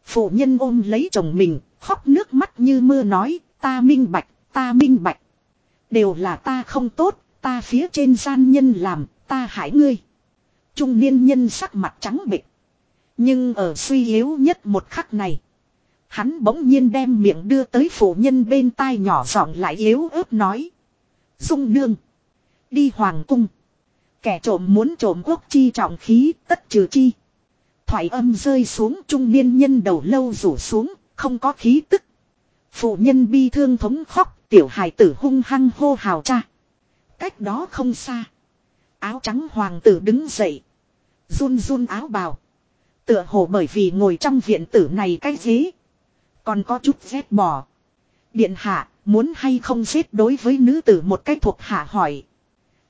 Phụ nhân ôm lấy chồng mình, khóc nước mắt như mưa nói, ta minh bạch, ta minh bạch. Đều là ta không tốt, ta phía trên gian nhân làm, ta hại ngươi. Trung niên nhân sắc mặt trắng bệch. Nhưng ở suy yếu nhất một khắc này. Hắn bỗng nhiên đem miệng đưa tới phụ nhân bên tai nhỏ giọng lại yếu ớt nói. Dung nương. Đi hoàng cung. Kẻ trộm muốn trộm quốc chi trọng khí tất trừ chi. Thoại âm rơi xuống trung niên nhân đầu lâu rủ xuống, không có khí tức. Phụ nhân bi thương thống khóc, tiểu hài tử hung hăng hô hào cha. Cách đó không xa. Áo trắng hoàng tử đứng dậy. Run run áo bào. Tựa hồ bởi vì ngồi trong viện tử này cái gì còn có chút rét bỏ. Điện hạ, muốn hay không xếp đối với nữ tử một cách thuộc hạ hỏi.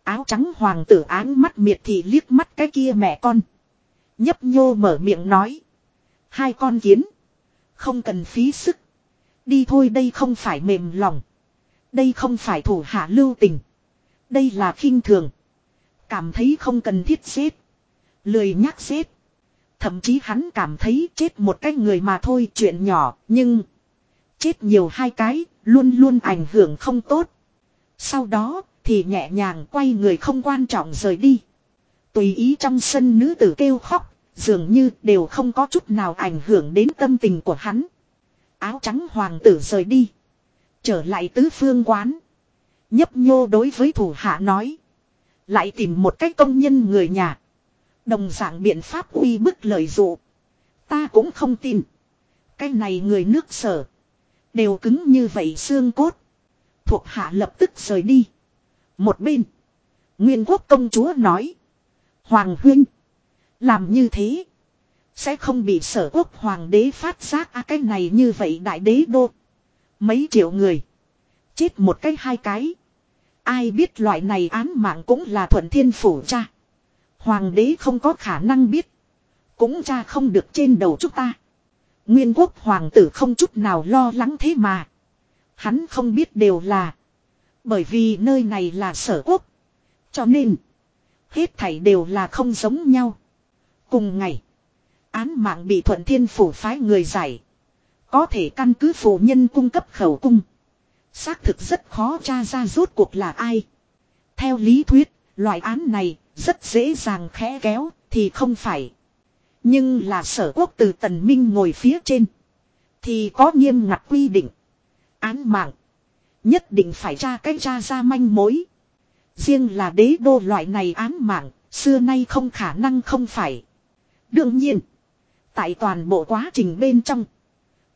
Áo trắng hoàng tử áng mắt miệt thì liếc mắt cái kia mẹ con. Nhấp nhô mở miệng nói. Hai con kiến. Không cần phí sức. Đi thôi đây không phải mềm lòng. Đây không phải thủ hạ lưu tình. Đây là khinh thường. Cảm thấy không cần thiết xếp. Lười nhắc xếp. Thậm chí hắn cảm thấy chết một cái người mà thôi chuyện nhỏ, nhưng chết nhiều hai cái luôn luôn ảnh hưởng không tốt. Sau đó thì nhẹ nhàng quay người không quan trọng rời đi. Tùy ý trong sân nữ tử kêu khóc, dường như đều không có chút nào ảnh hưởng đến tâm tình của hắn. Áo trắng hoàng tử rời đi. Trở lại tứ phương quán. Nhấp nhô đối với thủ hạ nói. Lại tìm một cách công nhân người nhà. Đồng dạng biện pháp uy bức lời dụ. Ta cũng không tin. Cái này người nước sở. Đều cứng như vậy xương cốt. Thuộc hạ lập tức rời đi. Một bên. Nguyên quốc công chúa nói. Hoàng huynh. Làm như thế. Sẽ không bị sở quốc hoàng đế phát giác à cái này như vậy đại đế đô. Mấy triệu người. Chết một cái hai cái. Ai biết loại này án mạng cũng là thuận thiên phủ cha. Hoàng đế không có khả năng biết. Cũng cha không được trên đầu chúng ta. Nguyên quốc hoàng tử không chút nào lo lắng thế mà. Hắn không biết đều là. Bởi vì nơi này là sở quốc. Cho nên. Hết thảy đều là không giống nhau. Cùng ngày. Án mạng bị thuận thiên phủ phái người giải. Có thể căn cứ phủ nhân cung cấp khẩu cung. Xác thực rất khó tra ra rốt cuộc là ai. Theo lý thuyết, loại án này rất dễ dàng khẽ kéo, thì không phải. Nhưng là sở quốc từ tần minh ngồi phía trên. Thì có nghiêm ngặt quy định. Án mạng. Nhất định phải tra cách tra ra manh mối. Riêng là đế đô loại này án mạng. Xưa nay không khả năng không phải. Đương nhiên. Tại toàn bộ quá trình bên trong.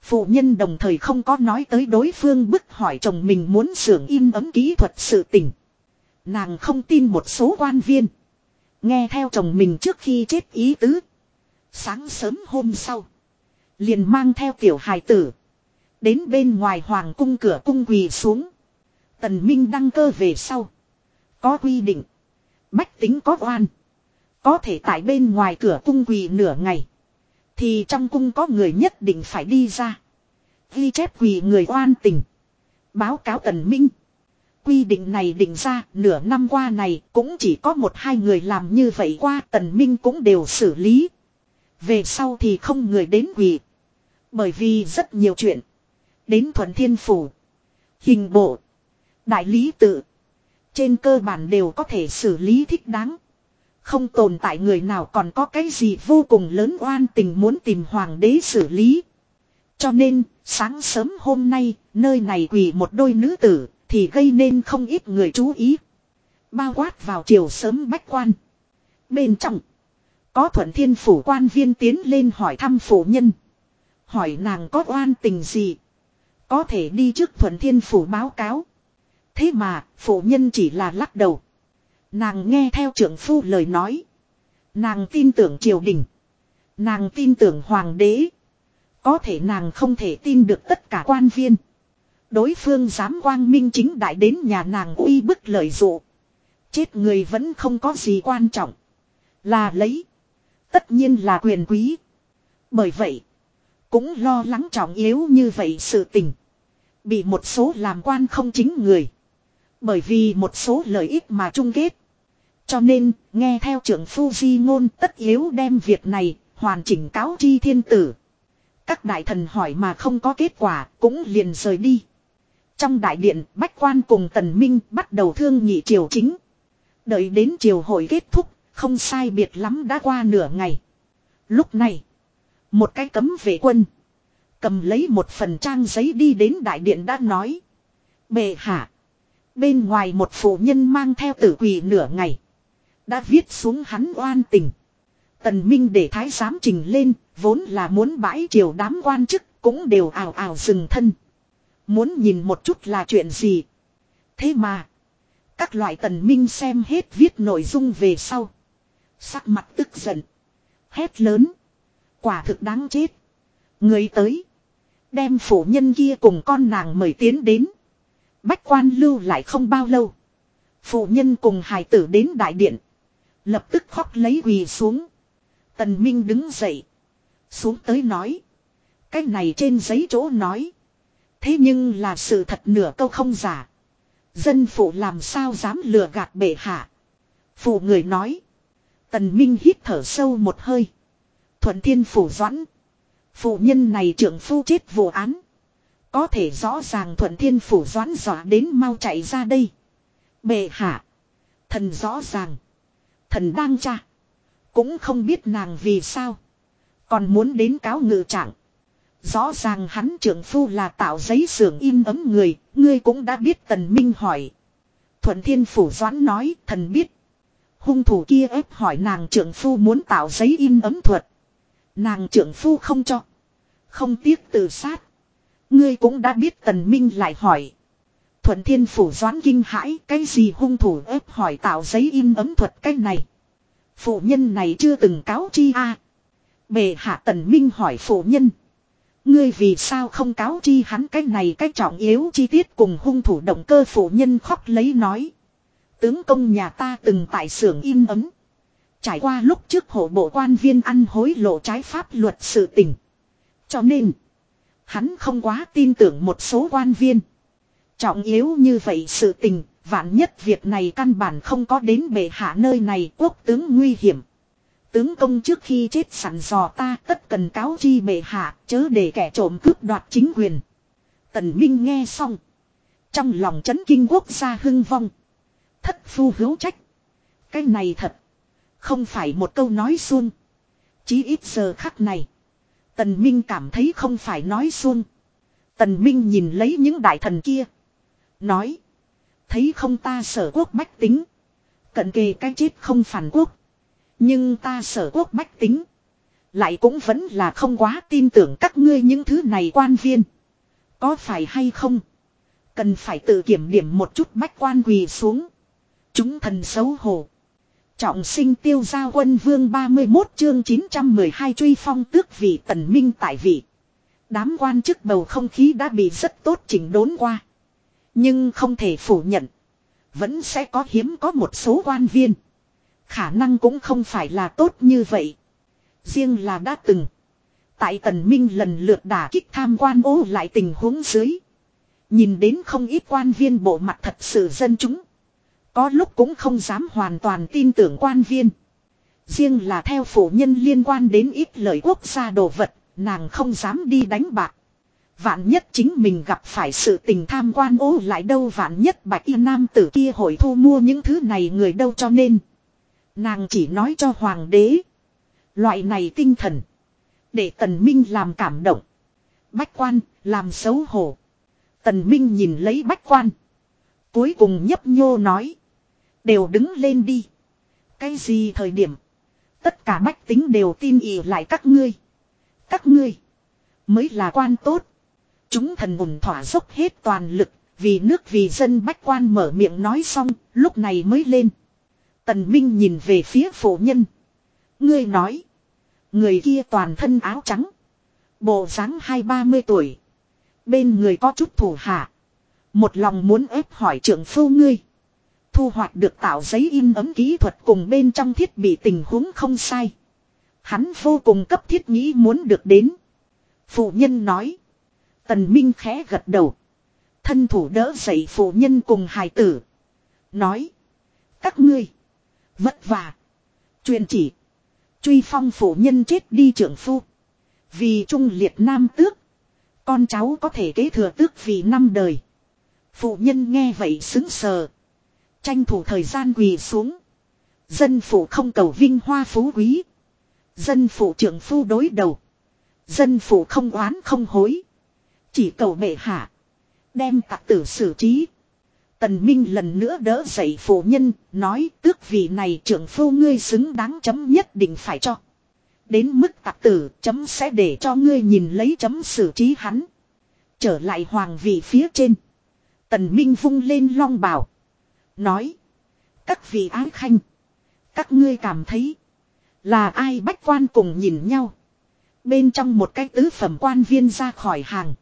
Phụ nhân đồng thời không có nói tới đối phương bức hỏi chồng mình muốn sưởng in ấm kỹ thuật sự tình. Nàng không tin một số quan viên. Nghe theo chồng mình trước khi chết ý tứ. Sáng sớm hôm sau. Liền mang theo tiểu hài tử. Đến bên ngoài hoàng cung cửa cung quỳ xuống. Tần Minh đăng cơ về sau. Có quy định. Bách tính có oan. Có thể tại bên ngoài cửa cung quỳ nửa ngày. Thì trong cung có người nhất định phải đi ra. Ghi chép quỳ người oan tình. Báo cáo tần minh. Quy định này định ra nửa năm qua này cũng chỉ có một hai người làm như vậy qua tần minh cũng đều xử lý. Về sau thì không người đến quỷ Bởi vì rất nhiều chuyện. Đến thuần thiên phủ. Hình bộ. Đại lý tự. Trên cơ bản đều có thể xử lý thích đáng. Không tồn tại người nào còn có cái gì vô cùng lớn oan tình muốn tìm hoàng đế xử lý. Cho nên, sáng sớm hôm nay, nơi này quỳ một đôi nữ tử, thì gây nên không ít người chú ý. Bao quát vào chiều sớm bách quan. Bên trong, có thuận thiên phủ quan viên tiến lên hỏi thăm phủ nhân. Hỏi nàng có oan tình gì. Có thể đi trước thuận thiên phủ báo cáo. Thế mà, phủ nhân chỉ là lắc đầu. Nàng nghe theo trưởng phu lời nói. Nàng tin tưởng triều đình. Nàng tin tưởng hoàng đế. Có thể nàng không thể tin được tất cả quan viên. Đối phương dám quang minh chính đại đến nhà nàng uy bức lợi dụ. Chết người vẫn không có gì quan trọng. Là lấy. Tất nhiên là quyền quý. Bởi vậy. Cũng lo lắng trọng yếu như vậy sự tình. Bị một số làm quan không chính người. Bởi vì một số lợi ích mà chung kết. Cho nên, nghe theo trưởng phu di ngôn tất yếu đem việc này, hoàn chỉnh cáo chi thiên tử. Các đại thần hỏi mà không có kết quả, cũng liền rời đi. Trong đại điện, Bách Quan cùng Tần Minh bắt đầu thương nghị triều chính. Đợi đến triều hội kết thúc, không sai biệt lắm đã qua nửa ngày. Lúc này, một cái cấm vệ quân, cầm lấy một phần trang giấy đi đến đại điện đã nói. Bệ hạ, bên ngoài một phụ nhân mang theo tử quỷ nửa ngày. Đã viết xuống hắn oan tình. Tần Minh để thái giám trình lên, vốn là muốn bãi triều đám quan chức, cũng đều ảo ảo dừng thân. Muốn nhìn một chút là chuyện gì. Thế mà, các loại tần minh xem hết viết nội dung về sau. Sắc mặt tức giận. Hét lớn. Quả thực đáng chết. Người tới. Đem phủ nhân kia cùng con nàng mời tiến đến. Bách quan lưu lại không bao lâu. Phụ nhân cùng hài tử đến đại điện. Lập tức khóc lấy quỳ xuống. Tần Minh đứng dậy. Xuống tới nói. Cái này trên giấy chỗ nói. Thế nhưng là sự thật nửa câu không giả. Dân phụ làm sao dám lừa gạt bệ hạ. Phụ người nói. Tần Minh hít thở sâu một hơi. Thuận thiên phủ doãn. Phụ nhân này trưởng phu chết vụ án. Có thể rõ ràng thuận thiên phủ doãn dọa đến mau chạy ra đây. Bệ hạ. Thần rõ ràng. Thần đang tra. Cũng không biết nàng vì sao. Còn muốn đến cáo ngự trạng. Rõ ràng hắn trưởng phu là tạo giấy xưởng in ấm người. Ngươi cũng đã biết tần minh hỏi. Thuận thiên phủ doãn nói, thần biết. hung thủ kia ép hỏi nàng trưởng phu muốn tạo giấy in ấm thuật. Nàng trưởng phu không cho. Không tiếc tự sát. Ngươi cũng đã biết tần minh lại hỏi. Thuận thiên phủ doãn kinh hãi, cái gì hung thủ ép hỏi tạo giấy in ấm thuật cái này. Phụ nhân này chưa từng cáo chi a Bề hạ tần minh hỏi phụ nhân. Ngươi vì sao không cáo chi hắn cái này cái trọng yếu chi tiết cùng hung thủ động cơ phụ nhân khóc lấy nói. Tướng công nhà ta từng tại xưởng in ấm. Trải qua lúc trước hộ bộ quan viên ăn hối lộ trái pháp luật sự tình. Cho nên, hắn không quá tin tưởng một số quan viên. Trọng yếu như vậy sự tình, vạn nhất việc này căn bản không có đến bệ hạ nơi này quốc tướng nguy hiểm. Tướng công trước khi chết sẵn dò ta tất cần cáo chi bệ hạ, chớ để kẻ trộm cướp đoạt chính quyền. Tần Minh nghe xong. Trong lòng chấn kinh quốc gia hưng vong. Thất phu hữu trách. Cái này thật. Không phải một câu nói xuông. Chí ít giờ khắc này. Tần Minh cảm thấy không phải nói xuông. Tần Minh nhìn lấy những đại thần kia. Nói. Thấy không ta sở quốc bách tính. Cận kề cái chết không phản quốc. Nhưng ta sở quốc bách tính. Lại cũng vẫn là không quá tin tưởng các ngươi những thứ này quan viên. Có phải hay không? Cần phải tự kiểm điểm một chút bách quan quỳ xuống. Chúng thần xấu hổ. Trọng sinh tiêu gia quân vương 31 chương 912 truy phong tước vị tần minh tại vị. Đám quan chức bầu không khí đã bị rất tốt chỉnh đốn qua. Nhưng không thể phủ nhận. Vẫn sẽ có hiếm có một số quan viên. Khả năng cũng không phải là tốt như vậy. Riêng là đã từng. Tại tần minh lần lượt đả kích tham quan ô lại tình huống dưới. Nhìn đến không ít quan viên bộ mặt thật sự dân chúng. Có lúc cũng không dám hoàn toàn tin tưởng quan viên. Riêng là theo phụ nhân liên quan đến ít lời quốc gia đồ vật, nàng không dám đi đánh bạc. Vạn nhất chính mình gặp phải sự tình tham quan ô lại đâu vạn nhất bạch y nam tử kia hội thu mua những thứ này người đâu cho nên. Nàng chỉ nói cho hoàng đế. Loại này tinh thần. Để tần minh làm cảm động. Bách quan, làm xấu hổ. Tần minh nhìn lấy bách quan. Cuối cùng nhấp nhô nói. Đều đứng lên đi. Cái gì thời điểm. Tất cả bách tính đều tin ỉ lại các ngươi. Các ngươi. Mới là quan tốt. Chúng thần ủng thỏa dốc hết toàn lực. Vì nước vì dân bách quan mở miệng nói xong. Lúc này mới lên. Tần Minh nhìn về phía phụ nhân. Ngươi nói. Người kia toàn thân áo trắng. Bộ dáng hai ba mươi tuổi. Bên người có chút thủ hạ. Một lòng muốn ép hỏi trưởng phu ngươi. Thu hoạch được tạo giấy in ấm kỹ thuật cùng bên trong thiết bị tình huống không sai. Hắn vô cùng cấp thiết nghĩ muốn được đến. Phụ nhân nói. Tần Minh khẽ gật đầu. Thân thủ đỡ dậy phụ nhân cùng hài tử. Nói. Các ngươi. Vất vả. Truyền chỉ. Truy phong phụ nhân chết đi trưởng phu. Vì trung liệt nam tước. Con cháu có thể kế thừa tước vì năm đời. Phụ nhân nghe vậy xứng sờ. Tranh thủ thời gian quỳ xuống. Dân phụ không cầu vinh hoa phú quý. Dân phụ trưởng phu đối đầu. Dân phụ không oán không hối. Chỉ cầu bệ hạ. Đem tặc tử xử trí. Tần Minh lần nữa đỡ dậy phụ nhân, nói tước vị này trưởng phu ngươi xứng đáng chấm nhất định phải cho. Đến mức tạc tử chấm sẽ để cho ngươi nhìn lấy chấm xử trí hắn. Trở lại hoàng vị phía trên. Tần Minh vung lên long bào. Nói. Các vị ái khanh. Các ngươi cảm thấy. Là ai bách quan cùng nhìn nhau. Bên trong một cái tứ phẩm quan viên ra khỏi hàng.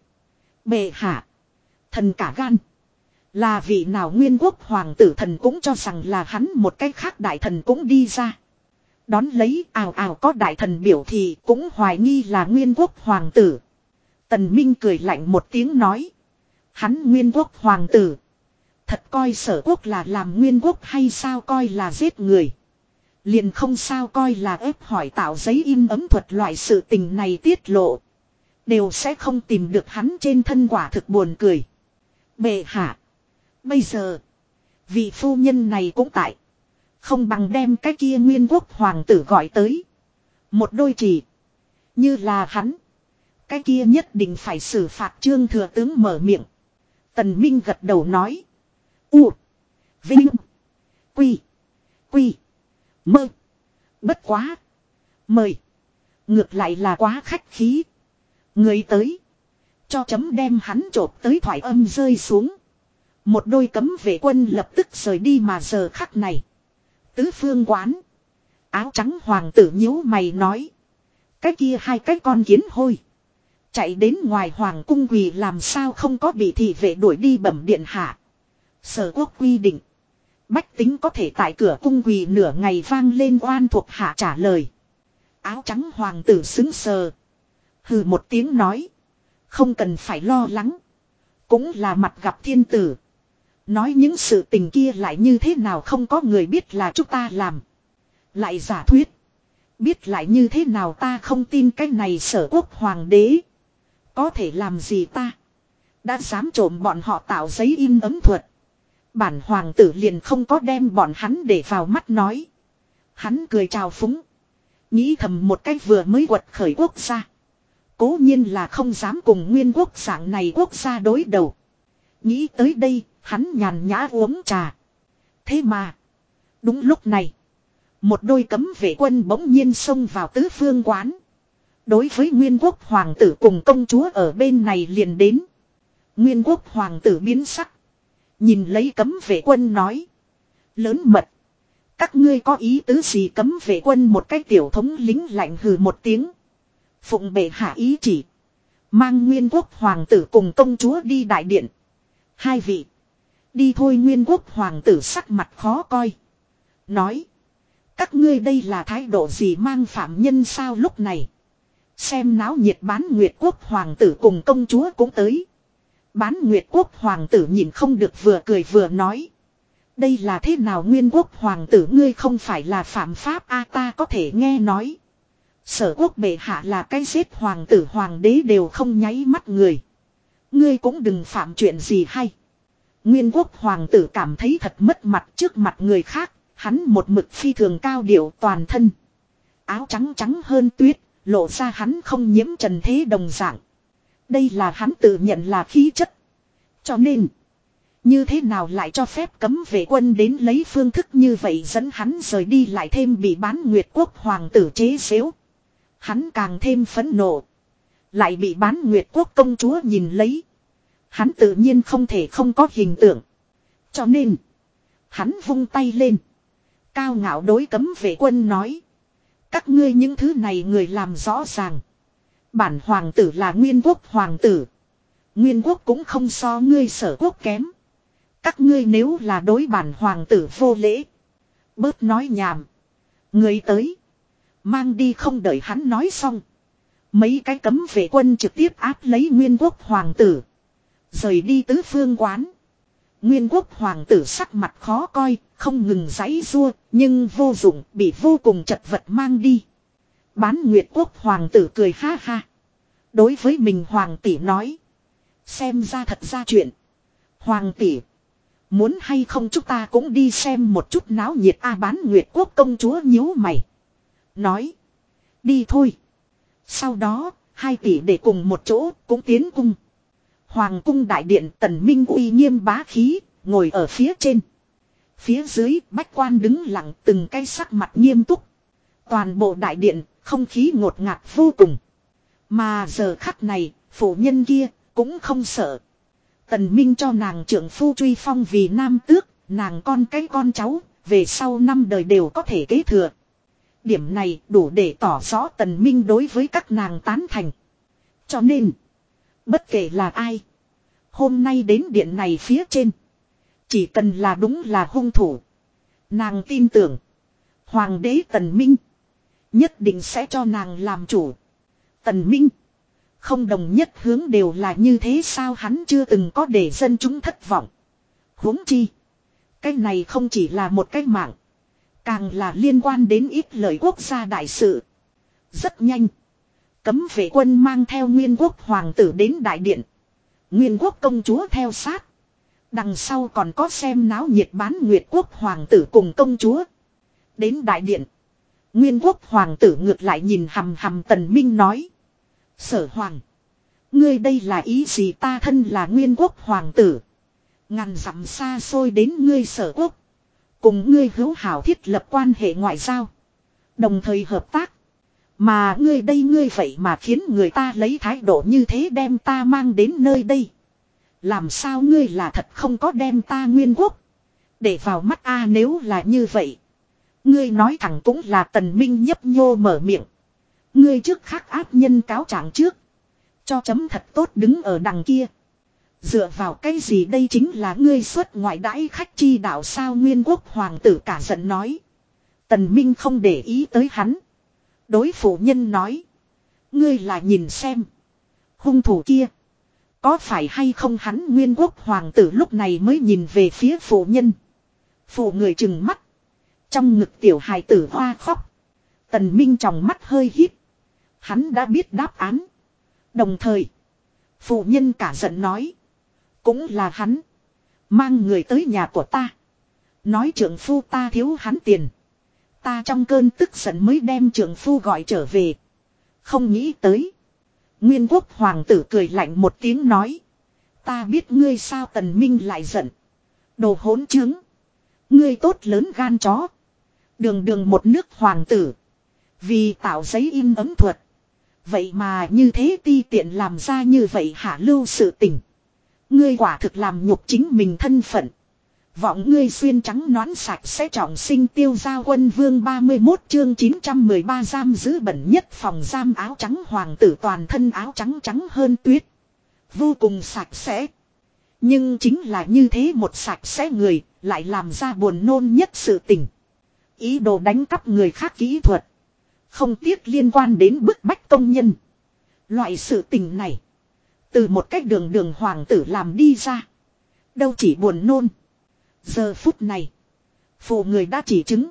Bệ hạ. Thần cả gan. Là vị nào nguyên quốc hoàng tử thần cũng cho rằng là hắn một cách khác đại thần cũng đi ra. Đón lấy, ào ào có đại thần biểu thì cũng hoài nghi là nguyên quốc hoàng tử. Tần Minh cười lạnh một tiếng nói. Hắn nguyên quốc hoàng tử. Thật coi sở quốc là làm nguyên quốc hay sao coi là giết người. Liền không sao coi là ép hỏi tạo giấy in ấm thuật loại sự tình này tiết lộ. Đều sẽ không tìm được hắn trên thân quả thực buồn cười. Bệ hạ. Bây giờ. Vị phu nhân này cũng tại. Không bằng đem cái kia nguyên quốc hoàng tử gọi tới. Một đôi chỉ. Như là hắn. Cái kia nhất định phải xử phạt trương thừa tướng mở miệng. Tần Minh gật đầu nói. U. Vinh. Quy. Quy. Mơ. Bất quá. Mời. Ngược lại là quá khách khí. Người tới. Cho chấm đem hắn trộp tới thoại âm rơi xuống. Một đôi cấm vệ quân lập tức rời đi mà giờ khắc này. Tứ phương quán. Áo trắng hoàng tử nhíu mày nói. Cái kia hai cái con kiến hôi. Chạy đến ngoài hoàng cung quỳ làm sao không có bị thị vệ đuổi đi bẩm điện hạ. Sở quốc quy định. Bách tính có thể tại cửa cung quỳ nửa ngày vang lên oan thuộc hạ trả lời. Áo trắng hoàng tử xứng sờ. Hừ một tiếng nói. Không cần phải lo lắng. Cũng là mặt gặp thiên tử. Nói những sự tình kia lại như thế nào không có người biết là chúng ta làm. Lại giả thuyết. Biết lại như thế nào ta không tin cái này sở quốc hoàng đế. Có thể làm gì ta. Đã dám trộm bọn họ tạo giấy in ấm thuật. Bản hoàng tử liền không có đem bọn hắn để vào mắt nói. Hắn cười chào phúng. Nghĩ thầm một cách vừa mới quật khởi quốc gia. Cố nhiên là không dám cùng nguyên quốc dạng này quốc gia đối đầu. Nghĩ tới đây, hắn nhàn nhã uống trà. Thế mà, đúng lúc này, một đôi cấm vệ quân bỗng nhiên xông vào tứ phương quán. Đối với nguyên quốc hoàng tử cùng công chúa ở bên này liền đến. Nguyên quốc hoàng tử biến sắc. Nhìn lấy cấm vệ quân nói. Lớn mật. Các ngươi có ý tứ gì cấm vệ quân một cái tiểu thống lính lạnh hừ một tiếng. Phụng bệ hạ ý chỉ. Mang nguyên quốc hoàng tử cùng công chúa đi đại điện. Hai vị. Đi thôi nguyên quốc hoàng tử sắc mặt khó coi. Nói. Các ngươi đây là thái độ gì mang phạm nhân sao lúc này. Xem náo nhiệt bán nguyệt quốc hoàng tử cùng công chúa cũng tới. Bán nguyệt quốc hoàng tử nhìn không được vừa cười vừa nói. Đây là thế nào nguyên quốc hoàng tử ngươi không phải là phạm pháp a ta có thể nghe nói. Sở quốc bệ hạ là cái xếp hoàng tử hoàng đế đều không nháy mắt người. Ngươi cũng đừng phạm chuyện gì hay. Nguyên quốc hoàng tử cảm thấy thật mất mặt trước mặt người khác, hắn một mực phi thường cao điệu toàn thân. Áo trắng trắng hơn tuyết, lộ ra hắn không nhiễm trần thế đồng dạng. Đây là hắn tự nhận là khí chất. Cho nên, như thế nào lại cho phép cấm vệ quân đến lấy phương thức như vậy dẫn hắn rời đi lại thêm bị bán nguyệt quốc hoàng tử chế xếu. Hắn càng thêm phẫn nộ. Lại bị bán nguyệt quốc công chúa nhìn lấy. Hắn tự nhiên không thể không có hình tượng. Cho nên, hắn vung tay lên. Cao ngạo đối cấm vệ quân nói. Các ngươi những thứ này người làm rõ ràng. Bản hoàng tử là nguyên quốc hoàng tử. Nguyên quốc cũng không so ngươi sở quốc kém. Các ngươi nếu là đối bản hoàng tử vô lễ. Bớt nói nhảm. Người tới. Mang đi không đợi hắn nói xong. Mấy cái cấm vệ quân trực tiếp áp lấy nguyên quốc hoàng tử. Rời đi tứ phương quán. Nguyên quốc hoàng tử sắc mặt khó coi, không ngừng giãy rua, nhưng vô dụng, bị vô cùng chật vật mang đi. Bán nguyệt quốc hoàng tử cười ha ha. Đối với mình hoàng tỷ nói. Xem ra thật ra chuyện. Hoàng tỷ. Muốn hay không chúng ta cũng đi xem một chút náo nhiệt a bán nguyệt quốc công chúa nhíu mày. Nói. Đi thôi. Sau đó, hai tỷ để cùng một chỗ cũng tiến cung. Hoàng cung đại điện tần minh uy nghiêm bá khí, ngồi ở phía trên. Phía dưới bách quan đứng lặng từng cái sắc mặt nghiêm túc. Toàn bộ đại điện, không khí ngột ngạt vô cùng. Mà giờ khắc này, phụ nhân kia, cũng không sợ. Tần Minh cho nàng trưởng phu truy phong vì nam tước, nàng con cái con cháu, về sau năm đời đều có thể kế thừa. Điểm này đủ để tỏ rõ tần minh đối với các nàng tán thành. Cho nên, bất kể là ai, hôm nay đến điện này phía trên, chỉ cần là đúng là hung thủ. Nàng tin tưởng, hoàng đế tần minh, nhất định sẽ cho nàng làm chủ. Tần minh, không đồng nhất hướng đều là như thế sao hắn chưa từng có để dân chúng thất vọng. huống chi, cái này không chỉ là một cái mạng. Càng là liên quan đến ít lời quốc gia đại sự. Rất nhanh. Cấm vệ quân mang theo nguyên quốc hoàng tử đến đại điện. Nguyên quốc công chúa theo sát. Đằng sau còn có xem náo nhiệt bán nguyệt quốc hoàng tử cùng công chúa. Đến đại điện. Nguyên quốc hoàng tử ngược lại nhìn hầm hầm tần minh nói. Sở hoàng. Ngươi đây là ý gì ta thân là nguyên quốc hoàng tử. Ngàn dặm xa xôi đến ngươi sở quốc. Cùng ngươi hữu hảo thiết lập quan hệ ngoại giao. Đồng thời hợp tác. Mà ngươi đây ngươi vậy mà khiến người ta lấy thái độ như thế đem ta mang đến nơi đây. Làm sao ngươi là thật không có đem ta nguyên quốc. Để vào mắt a nếu là như vậy. Ngươi nói thẳng cũng là tần minh nhấp nhô mở miệng. Ngươi trước khắc áp nhân cáo trạng trước. Cho chấm thật tốt đứng ở đằng kia. Dựa vào cái gì đây chính là ngươi xuất ngoại đãi khách chi đạo sao nguyên quốc hoàng tử cả giận nói. Tần Minh không để ý tới hắn. Đối phụ nhân nói. Ngươi là nhìn xem. Hung thủ kia. Có phải hay không hắn nguyên quốc hoàng tử lúc này mới nhìn về phía phụ nhân. Phụ người chừng mắt. Trong ngực tiểu hài tử hoa khóc. Tần Minh trong mắt hơi hít. Hắn đã biết đáp án. Đồng thời. Phụ nhân cả giận nói. Cũng là hắn. Mang người tới nhà của ta. Nói trưởng phu ta thiếu hắn tiền. Ta trong cơn tức giận mới đem trưởng phu gọi trở về. Không nghĩ tới. Nguyên quốc hoàng tử cười lạnh một tiếng nói. Ta biết ngươi sao tần minh lại giận. Đồ hỗn chứng. Ngươi tốt lớn gan chó. Đường đường một nước hoàng tử. Vì tạo giấy in ấm thuật. Vậy mà như thế ti tiện làm ra như vậy hạ lưu sự tình. Ngươi quả thực làm nhục chính mình thân phận. Vọng ngươi xuyên trắng nón sạch sẽ trọng sinh tiêu giao quân vương 31 chương 913 giam giữ bẩn nhất phòng giam áo trắng hoàng tử toàn thân áo trắng trắng hơn tuyết. Vô cùng sạch sẽ. Nhưng chính là như thế một sạch sẽ người, lại làm ra buồn nôn nhất sự tình. Ý đồ đánh cắp người khác kỹ thuật. Không tiếc liên quan đến bức bách công nhân. Loại sự tình này. Từ một cách đường đường hoàng tử làm đi ra. Đâu chỉ buồn nôn. Giờ phút này. Phụ người đã chỉ chứng.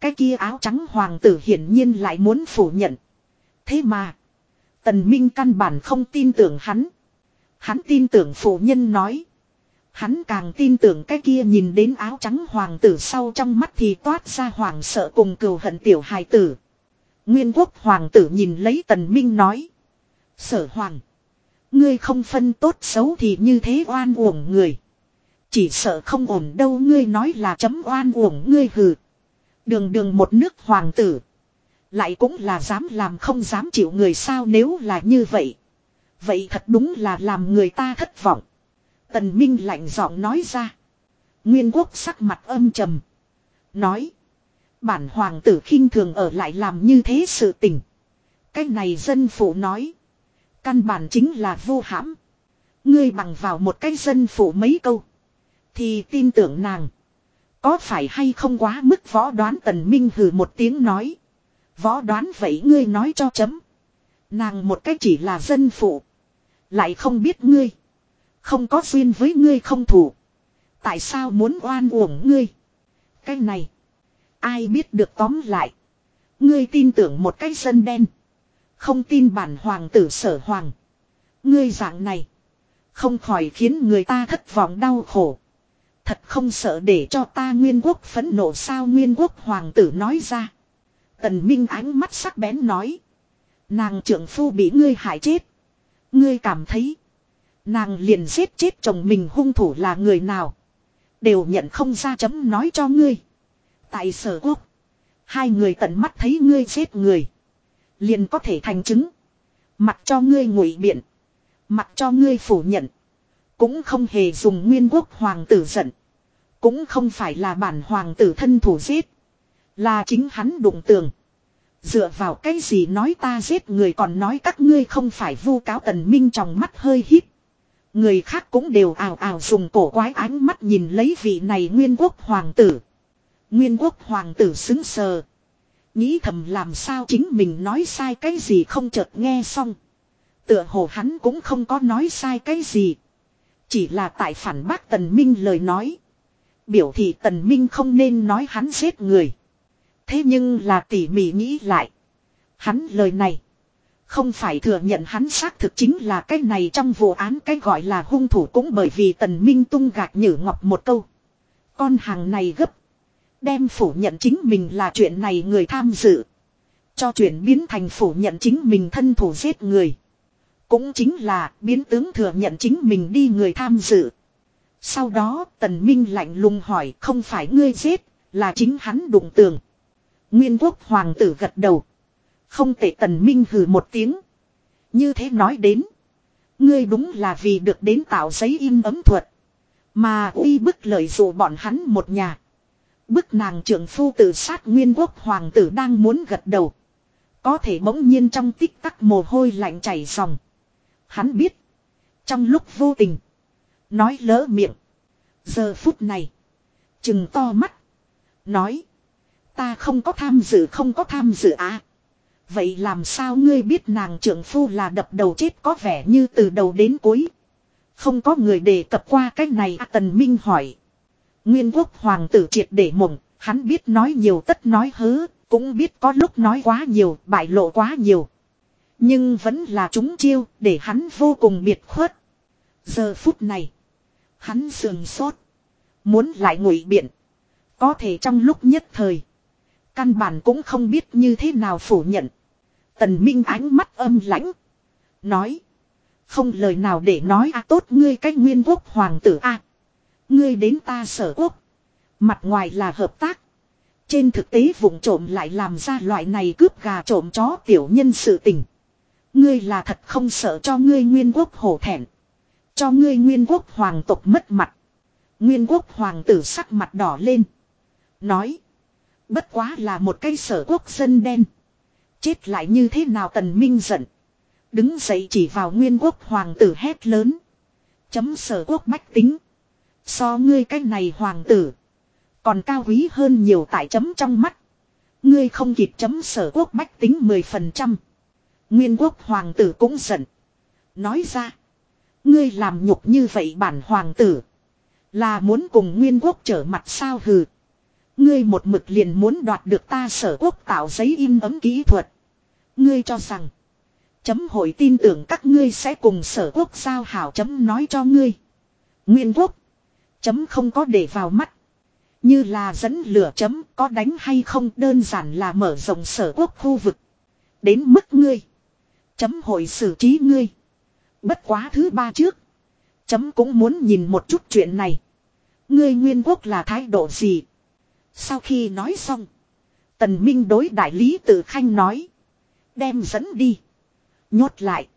Cái kia áo trắng hoàng tử hiển nhiên lại muốn phủ nhận. Thế mà. Tần Minh căn bản không tin tưởng hắn. Hắn tin tưởng phụ nhân nói. Hắn càng tin tưởng cái kia nhìn đến áo trắng hoàng tử sau trong mắt thì toát ra hoàng sợ cùng cừu hận tiểu hài tử. Nguyên quốc hoàng tử nhìn lấy tần minh nói. Sở hoàng. Ngươi không phân tốt xấu thì như thế oan uổng người. Chỉ sợ không ổn đâu, ngươi nói là chấm oan uổng ngươi hừ. Đường đường một nước hoàng tử. Lại cũng là dám làm không dám chịu người sao nếu là như vậy. Vậy thật đúng là làm người ta thất vọng. Tần Minh lạnh giọng nói ra. Nguyên quốc sắc mặt âm trầm. Nói. Bản hoàng tử khinh thường ở lại làm như thế sự tình. Cái này dân phụ nói. Căn bản chính là vô hãm. Ngươi bằng vào một cái dân phụ mấy câu. Thì tin tưởng nàng. Có phải hay không quá mức võ đoán tần minh hừ một tiếng nói. Võ đoán vậy ngươi nói cho chấm. Nàng một cách chỉ là dân phụ. Lại không biết ngươi. Không có duyên với ngươi không thủ. Tại sao muốn oan uổng ngươi? Cái này. Ai biết được tóm lại. Ngươi tin tưởng một cái dân đen. Không tin bản hoàng tử sở hoàng. Ngươi dạng này. Không khỏi khiến người ta thất vọng đau khổ. Thật không sợ để cho ta nguyên quốc phẫn nộ sao nguyên quốc hoàng tử nói ra. Tần Minh ánh mắt sắc bén nói. Nàng trưởng phu bị ngươi hại chết. Ngươi cảm thấy. Nàng liền giết chết chồng mình hung thủ là người nào. Đều nhận không ra chấm nói cho ngươi. Tại sở quốc. Hai người tận mắt thấy ngươi giết người. Liền có thể thành chứng. Mặc cho ngươi ngụy biện. Mặc cho ngươi phủ nhận. Cũng không hề dùng nguyên quốc hoàng tử giận. Cũng không phải là bản hoàng tử thân thủ giết. Là chính hắn đụng tường. Dựa vào cái gì nói ta giết người còn nói các ngươi không phải vu cáo tần minh trong mắt hơi hít. Người khác cũng đều ảo ảo dùng cổ quái ánh mắt nhìn lấy vị này nguyên quốc hoàng tử. Nguyên quốc hoàng tử xứng sờ. Nghĩ thầm làm sao chính mình nói sai cái gì không chợt nghe xong. Tựa hồ hắn cũng không có nói sai cái gì. Chỉ là tại phản bác tần minh lời nói. Biểu thị tần minh không nên nói hắn giết người. Thế nhưng là tỉ mỉ nghĩ lại. Hắn lời này. Không phải thừa nhận hắn xác thực chính là cái này trong vụ án cái gọi là hung thủ cũng bởi vì tần minh tung gạt nhử ngọc một câu. Con hàng này gấp. Đem phủ nhận chính mình là chuyện này người tham dự. Cho chuyển biến thành phủ nhận chính mình thân thủ giết người. Cũng chính là biến tướng thừa nhận chính mình đi người tham dự. Sau đó tần minh lạnh lùng hỏi không phải ngươi giết, là chính hắn đụng tường. Nguyên quốc hoàng tử gật đầu. Không tệ tần minh hừ một tiếng. Như thế nói đến. Ngươi đúng là vì được đến tạo giấy in ấm thuật. Mà uy bức lợi dụ bọn hắn một nhà. Bức nàng trưởng phu tử sát nguyên quốc hoàng tử đang muốn gật đầu. Có thể bỗng nhiên trong tích tắc mồ hôi lạnh chảy ròng. Hắn biết. Trong lúc vô tình. Nói lỡ miệng. Giờ phút này. Chừng to mắt. Nói. Ta không có tham dự không có tham dự à. Vậy làm sao ngươi biết nàng trưởng phu là đập đầu chết có vẻ như từ đầu đến cuối. Không có người đề cập qua cách này à, Tần Minh hỏi. Nguyên quốc hoàng tử triệt để mộng, hắn biết nói nhiều tất nói hớ, cũng biết có lúc nói quá nhiều, bại lộ quá nhiều. Nhưng vẫn là chúng chiêu, để hắn vô cùng biệt khuất. Giờ phút này, hắn sườn sốt. Muốn lại ngụy biện. Có thể trong lúc nhất thời. Căn bản cũng không biết như thế nào phủ nhận. Tần Minh ánh mắt âm lãnh. Nói. Không lời nào để nói a tốt ngươi cách nguyên quốc hoàng tử a Ngươi đến ta sở quốc. Mặt ngoài là hợp tác. Trên thực tế vụng trộm lại làm ra loại này cướp gà trộm chó tiểu nhân sự tình. Ngươi là thật không sợ cho ngươi nguyên quốc hổ thẹn. Cho ngươi nguyên quốc hoàng tộc mất mặt. Nguyên quốc hoàng tử sắc mặt đỏ lên. Nói. Bất quá là một cây sở quốc dân đen. Chết lại như thế nào tần minh giận. Đứng dậy chỉ vào nguyên quốc hoàng tử hét lớn. Chấm sở quốc bách tính. So ngươi cái này hoàng tử. Còn cao quý hơn nhiều tại chấm trong mắt. Ngươi không kịp chấm sở quốc bách tính 10%. Nguyên quốc hoàng tử cũng giận. Nói ra. Ngươi làm nhục như vậy bản hoàng tử. Là muốn cùng nguyên quốc trở mặt sao hừ. Ngươi một mực liền muốn đoạt được ta sở quốc tạo giấy in ấm kỹ thuật. Ngươi cho rằng. Chấm hội tin tưởng các ngươi sẽ cùng sở quốc giao hảo chấm nói cho ngươi. Nguyên quốc. Chấm không có để vào mắt. Như là dẫn lửa chấm có đánh hay không, đơn giản là mở rộng sở quốc khu vực. Đến mức ngươi. Chấm hội xử trí ngươi. Bất quá thứ ba trước. Chấm cũng muốn nhìn một chút chuyện này. Ngươi nguyên quốc là thái độ gì? Sau khi nói xong. Tần Minh đối đại lý tự khanh nói. Đem dẫn đi. Nhốt lại.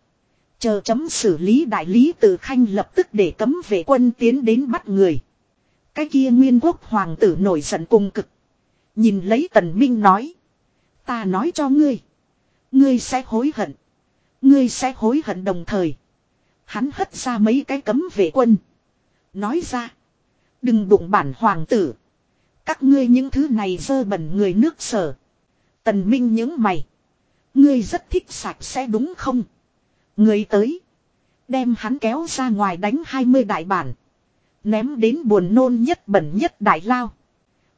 Chờ chấm xử lý đại lý tự khanh lập tức để cấm vệ quân tiến đến bắt người. Cái kia nguyên quốc hoàng tử nổi giận cùng cực. Nhìn lấy tần minh nói. Ta nói cho ngươi. Ngươi sẽ hối hận. Ngươi sẽ hối hận đồng thời. Hắn hất ra mấy cái cấm vệ quân. Nói ra. Đừng đụng bản hoàng tử. Các ngươi những thứ này dơ bẩn người nước sở. Tần Minh những mày. Ngươi rất thích sạch sẽ đúng không? Người tới. Đem hắn kéo ra ngoài đánh 20 đại bản. Ném đến buồn nôn nhất bẩn nhất đại lao.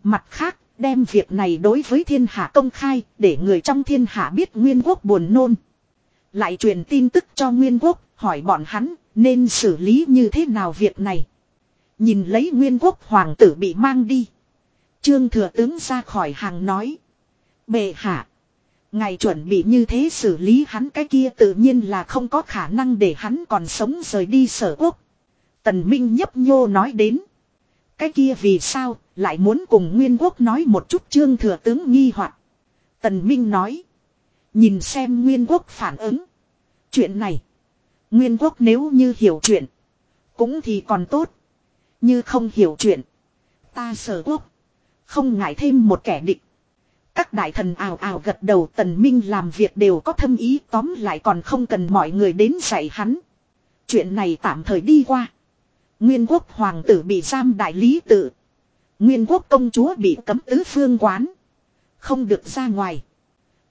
Mặt khác, đem việc này đối với thiên hạ công khai, để người trong thiên hạ biết nguyên quốc buồn nôn. Lại truyền tin tức cho nguyên quốc, hỏi bọn hắn, nên xử lý như thế nào việc này. Nhìn lấy nguyên quốc hoàng tử bị mang đi. Trương thừa tướng ra khỏi hàng nói. Bệ hạ. Ngài chuẩn bị như thế xử lý hắn cái kia tự nhiên là không có khả năng để hắn còn sống rời đi sở quốc. Tần Minh nhấp nhô nói đến. Cái kia vì sao lại muốn cùng Nguyên Quốc nói một chút trương thừa tướng nghi hoặc. Tần Minh nói. Nhìn xem Nguyên Quốc phản ứng. Chuyện này. Nguyên Quốc nếu như hiểu chuyện. Cũng thì còn tốt. Như không hiểu chuyện. Ta sở quốc. Không ngại thêm một kẻ địch. Các đại thần ào ào gật đầu tần minh làm việc đều có thâm ý, tóm lại còn không cần mọi người đến dạy hắn. Chuyện này tạm thời đi qua. Nguyên quốc hoàng tử bị giam đại lý tự. Nguyên quốc công chúa bị cấm tứ phương quán. Không được ra ngoài.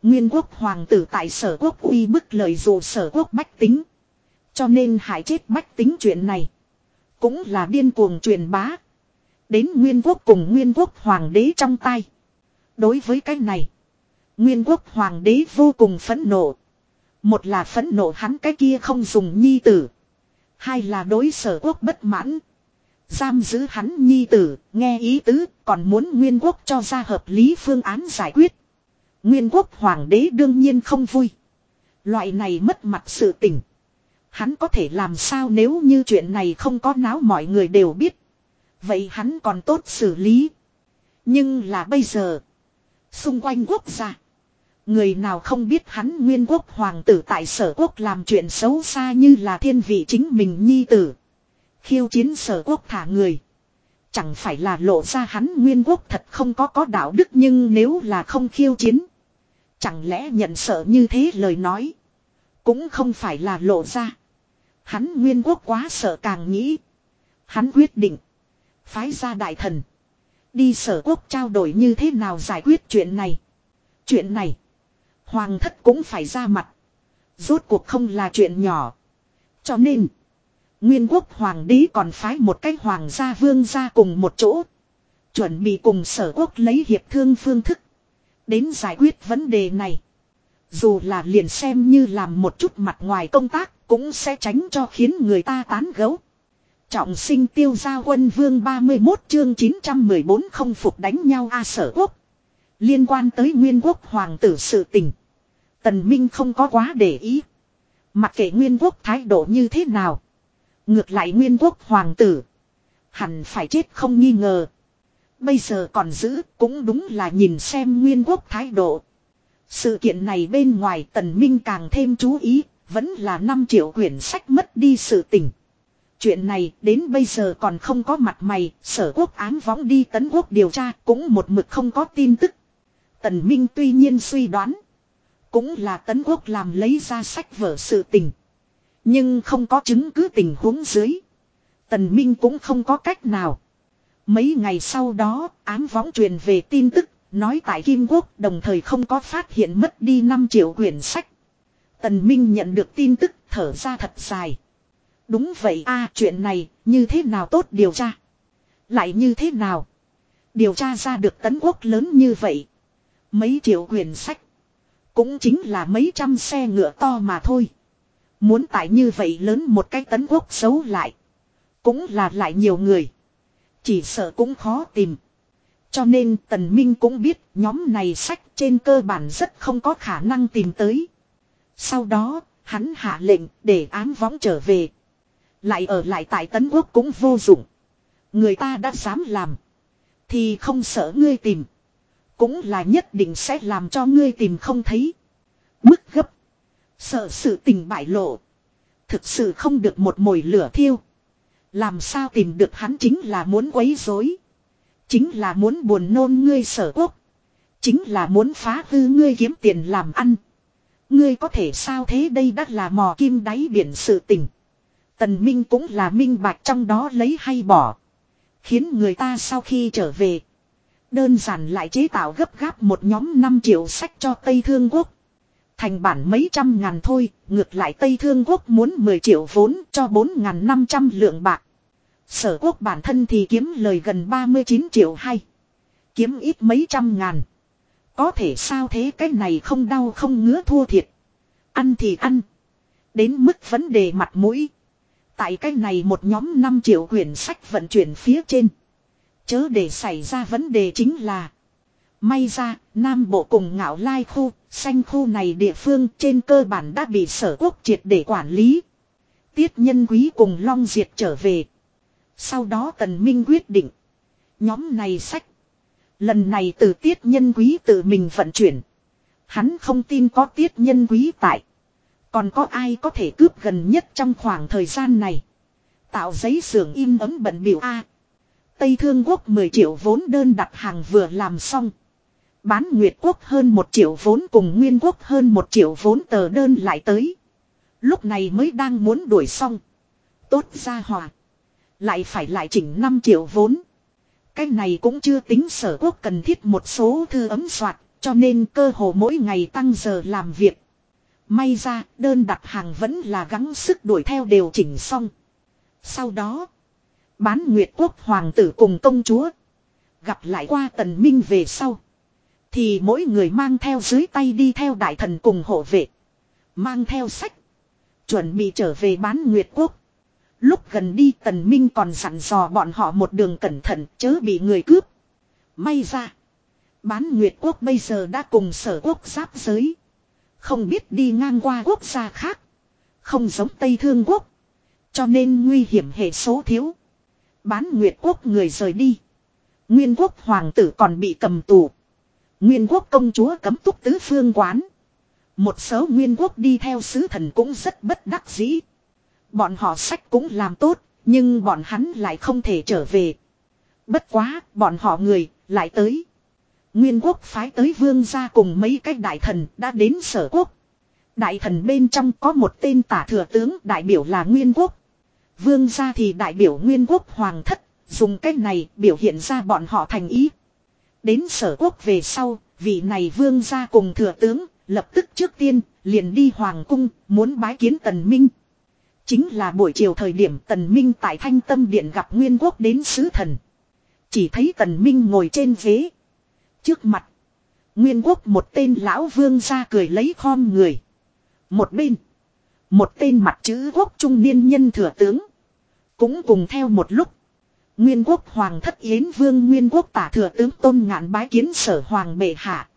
Nguyên quốc hoàng tử tại sở quốc uy bức lời dù sở quốc bách tính. Cho nên hại chết bách tính chuyện này. Cũng là điên cuồng truyền bá. Đến nguyên quốc cùng nguyên quốc hoàng đế trong tay. Đối với cái này. Nguyên quốc hoàng đế vô cùng phẫn nộ. Một là phẫn nộ hắn cái kia không dùng nhi tử. Hai là đối sở quốc bất mãn. Giam giữ hắn nhi tử, nghe ý tứ, còn muốn nguyên quốc cho ra hợp lý phương án giải quyết. Nguyên quốc hoàng đế đương nhiên không vui. Loại này mất mặt sự tình. Hắn có thể làm sao nếu như chuyện này không có náo mọi người đều biết. Vậy hắn còn tốt xử lý. Nhưng là bây giờ. Xung quanh quốc gia. Người nào không biết hắn nguyên quốc hoàng tử tại sở quốc làm chuyện xấu xa như là thiên vị chính mình nhi tử. Khiêu chiến sở quốc thả người. Chẳng phải là lộ ra hắn nguyên quốc thật không có có đạo đức nhưng nếu là không khiêu chiến. Chẳng lẽ nhận sợ như thế lời nói. Cũng không phải là lộ ra. Hắn nguyên quốc quá sợ càng nghĩ. Hắn quyết định. Phái ra đại thần. Đi sở quốc trao đổi như thế nào giải quyết chuyện này. Chuyện này. Hoàng thất cũng phải ra mặt. Rốt cuộc không là chuyện nhỏ. Cho nên. Nguyên quốc hoàng đế còn phái một cái hoàng gia vương gia cùng một chỗ. Chuẩn bị cùng sở quốc lấy hiệp thương phương thức. Đến giải quyết vấn đề này. Dù là liền xem như làm một chút mặt ngoài công tác cũng sẽ tránh cho khiến người ta tán gấu. Trọng sinh tiêu gia quân vương 31 chương 914 không phục đánh nhau a sở quốc. Liên quan tới nguyên quốc hoàng tử sự tình. Tần Minh không có quá để ý. Mặc kệ nguyên quốc thái độ như thế nào. Ngược lại nguyên quốc hoàng tử. Hẳn phải chết không nghi ngờ. Bây giờ còn giữ cũng đúng là nhìn xem nguyên quốc thái độ. Sự kiện này bên ngoài tần minh càng thêm chú ý. Vẫn là 5 triệu quyển sách mất đi sự tình. Chuyện này đến bây giờ còn không có mặt mày, sở quốc ám võng đi tấn quốc điều tra cũng một mực không có tin tức. Tần Minh tuy nhiên suy đoán. Cũng là tấn quốc làm lấy ra sách vở sự tình. Nhưng không có chứng cứ tình huống dưới. Tần Minh cũng không có cách nào. Mấy ngày sau đó, ám võng truyền về tin tức, nói tại Kim Quốc đồng thời không có phát hiện mất đi 5 triệu quyển sách. Tần Minh nhận được tin tức thở ra thật dài. Đúng vậy a chuyện này như thế nào tốt điều tra. Lại như thế nào. Điều tra ra được tấn quốc lớn như vậy. Mấy triệu quyển sách. Cũng chính là mấy trăm xe ngựa to mà thôi. Muốn tại như vậy lớn một cái tấn quốc xấu lại. Cũng là lại nhiều người. Chỉ sợ cũng khó tìm. Cho nên Tần Minh cũng biết nhóm này sách trên cơ bản rất không có khả năng tìm tới. Sau đó, hắn hạ lệnh để ám võng trở về. Lại ở lại tại Tấn Quốc cũng vô dụng. Người ta đã dám làm. Thì không sợ ngươi tìm. Cũng là nhất định sẽ làm cho ngươi tìm không thấy. Bức gấp. Sợ sự tình bại lộ. Thực sự không được một mồi lửa thiêu. Làm sao tìm được hắn chính là muốn quấy rối. Chính là muốn buồn nôn ngươi sở quốc. Chính là muốn phá hư ngươi kiếm tiền làm ăn. Ngươi có thể sao thế đây đã là mò kim đáy biển sự tình. Tần Minh cũng là minh bạch trong đó lấy hay bỏ. Khiến người ta sau khi trở về. Đơn giản lại chế tạo gấp gáp một nhóm 5 triệu sách cho Tây Thương Quốc. Thành bản mấy trăm ngàn thôi, ngược lại Tây Thương Quốc muốn 10 triệu vốn cho 4.500 lượng bạc. Sở quốc bản thân thì kiếm lời gần 39 triệu hay. Kiếm ít mấy trăm ngàn. Có thể sao thế cái này không đau không ngứa thua thiệt. Ăn thì ăn. Đến mức vấn đề mặt mũi. Tại cái này một nhóm 5 triệu quyển sách vận chuyển phía trên. Chớ để xảy ra vấn đề chính là. May ra, Nam Bộ cùng ngạo lai khu, xanh khu này địa phương trên cơ bản đã bị sở quốc triệt để quản lý. Tiết nhân quý cùng Long Diệt trở về. Sau đó Tần Minh quyết định. Nhóm này sách. Lần này từ tiết nhân quý tự mình vận chuyển. Hắn không tin có tiết nhân quý tại. Còn có ai có thể cướp gần nhất trong khoảng thời gian này. Tạo giấy xưởng im ấm bận biểu A. Tây Thương Quốc 10 triệu vốn đơn đặt hàng vừa làm xong. Bán Nguyệt Quốc hơn 1 triệu vốn cùng Nguyên Quốc hơn 1 triệu vốn tờ đơn lại tới. Lúc này mới đang muốn đuổi xong. Tốt ra hòa. Lại phải lại chỉnh 5 triệu vốn. Cái này cũng chưa tính sở quốc cần thiết một số thư ấm soạt, cho nên cơ hồ mỗi ngày tăng giờ làm việc. May ra, đơn đặt hàng vẫn là gắng sức đuổi theo đều chỉnh xong. Sau đó, bán Nguyệt Quốc Hoàng tử cùng công chúa. Gặp lại qua tần minh về sau. Thì mỗi người mang theo dưới tay đi theo đại thần cùng hộ vệ. Mang theo sách. Chuẩn bị trở về bán Nguyệt Quốc. Lúc gần đi tần minh còn dặn dò bọn họ một đường cẩn thận, chớ bị người cướp. May ra. Bán Nguyệt Quốc bây giờ đã cùng sở quốc giáp giới. Không biết đi ngang qua quốc gia khác. Không giống Tây Thương Quốc. Cho nên nguy hiểm hệ số thiếu. Bán Nguyệt quốc người rời đi. Nguyên quốc hoàng tử còn bị cầm tù. Nguyên quốc công chúa cấm túc tứ phương quán. Một số nguyên quốc đi theo sứ thần cũng rất bất đắc dĩ. Bọn họ sách cũng làm tốt, nhưng bọn hắn lại không thể trở về. Bất quá, bọn họ người, lại tới. Nguyên quốc phái tới vương gia cùng mấy cái đại thần đã đến sở quốc. Đại thần bên trong có một tên tả thừa tướng đại biểu là Nguyên quốc. Vương gia thì đại biểu Nguyên quốc hoàng thất, dùng cách này biểu hiện ra bọn họ thành ý. Đến sở quốc về sau, vị này vương gia cùng thừa tướng, lập tức trước tiên, liền đi hoàng cung, muốn bái kiến tần minh. Chính là buổi chiều thời điểm tần minh tại thanh tâm điện gặp nguyên quốc đến sứ thần. Chỉ thấy tần minh ngồi trên ghế. Trước mặt, nguyên quốc một tên lão vương ra cười lấy khom người. Một bên, một tên mặt chữ quốc trung niên nhân thừa tướng. Cũng cùng theo một lúc. Nguyên quốc hoàng thất yến vương nguyên quốc tả thừa tướng tôn ngạn bái kiến sở hoàng bệ hạ.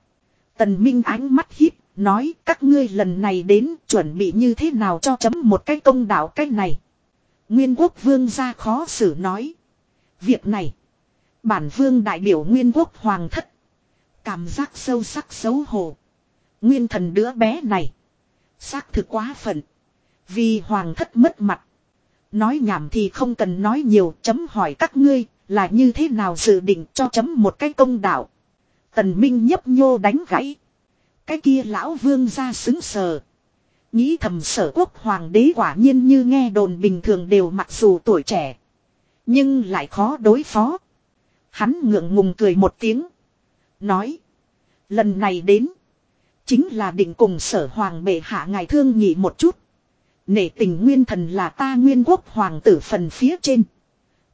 Tần Minh ánh mắt híp, nói các ngươi lần này đến chuẩn bị như thế nào cho chấm một cái công đạo cái này. Nguyên quốc vương ra khó xử nói. Việc này, bản vương đại biểu nguyên quốc hoàng thất. Cảm giác sâu sắc xấu hổ. Nguyên thần đứa bé này. Xác thực quá phận. Vì hoàng thất mất mặt. Nói nhảm thì không cần nói nhiều, chấm hỏi các ngươi, là như thế nào dự định cho chấm một cái công đạo. Tần Minh nhấp nhô đánh gãy. Cái kia lão vương ra xứng sờ. Nghĩ thầm sở quốc hoàng đế quả nhiên như nghe đồn bình thường đều mặc dù tuổi trẻ. Nhưng lại khó đối phó. Hắn ngượng ngùng cười một tiếng. Nói. Lần này đến. Chính là định cùng sở hoàng bệ hạ ngài thương nhị một chút. Nể tình nguyên thần là ta nguyên quốc hoàng tử phần phía trên.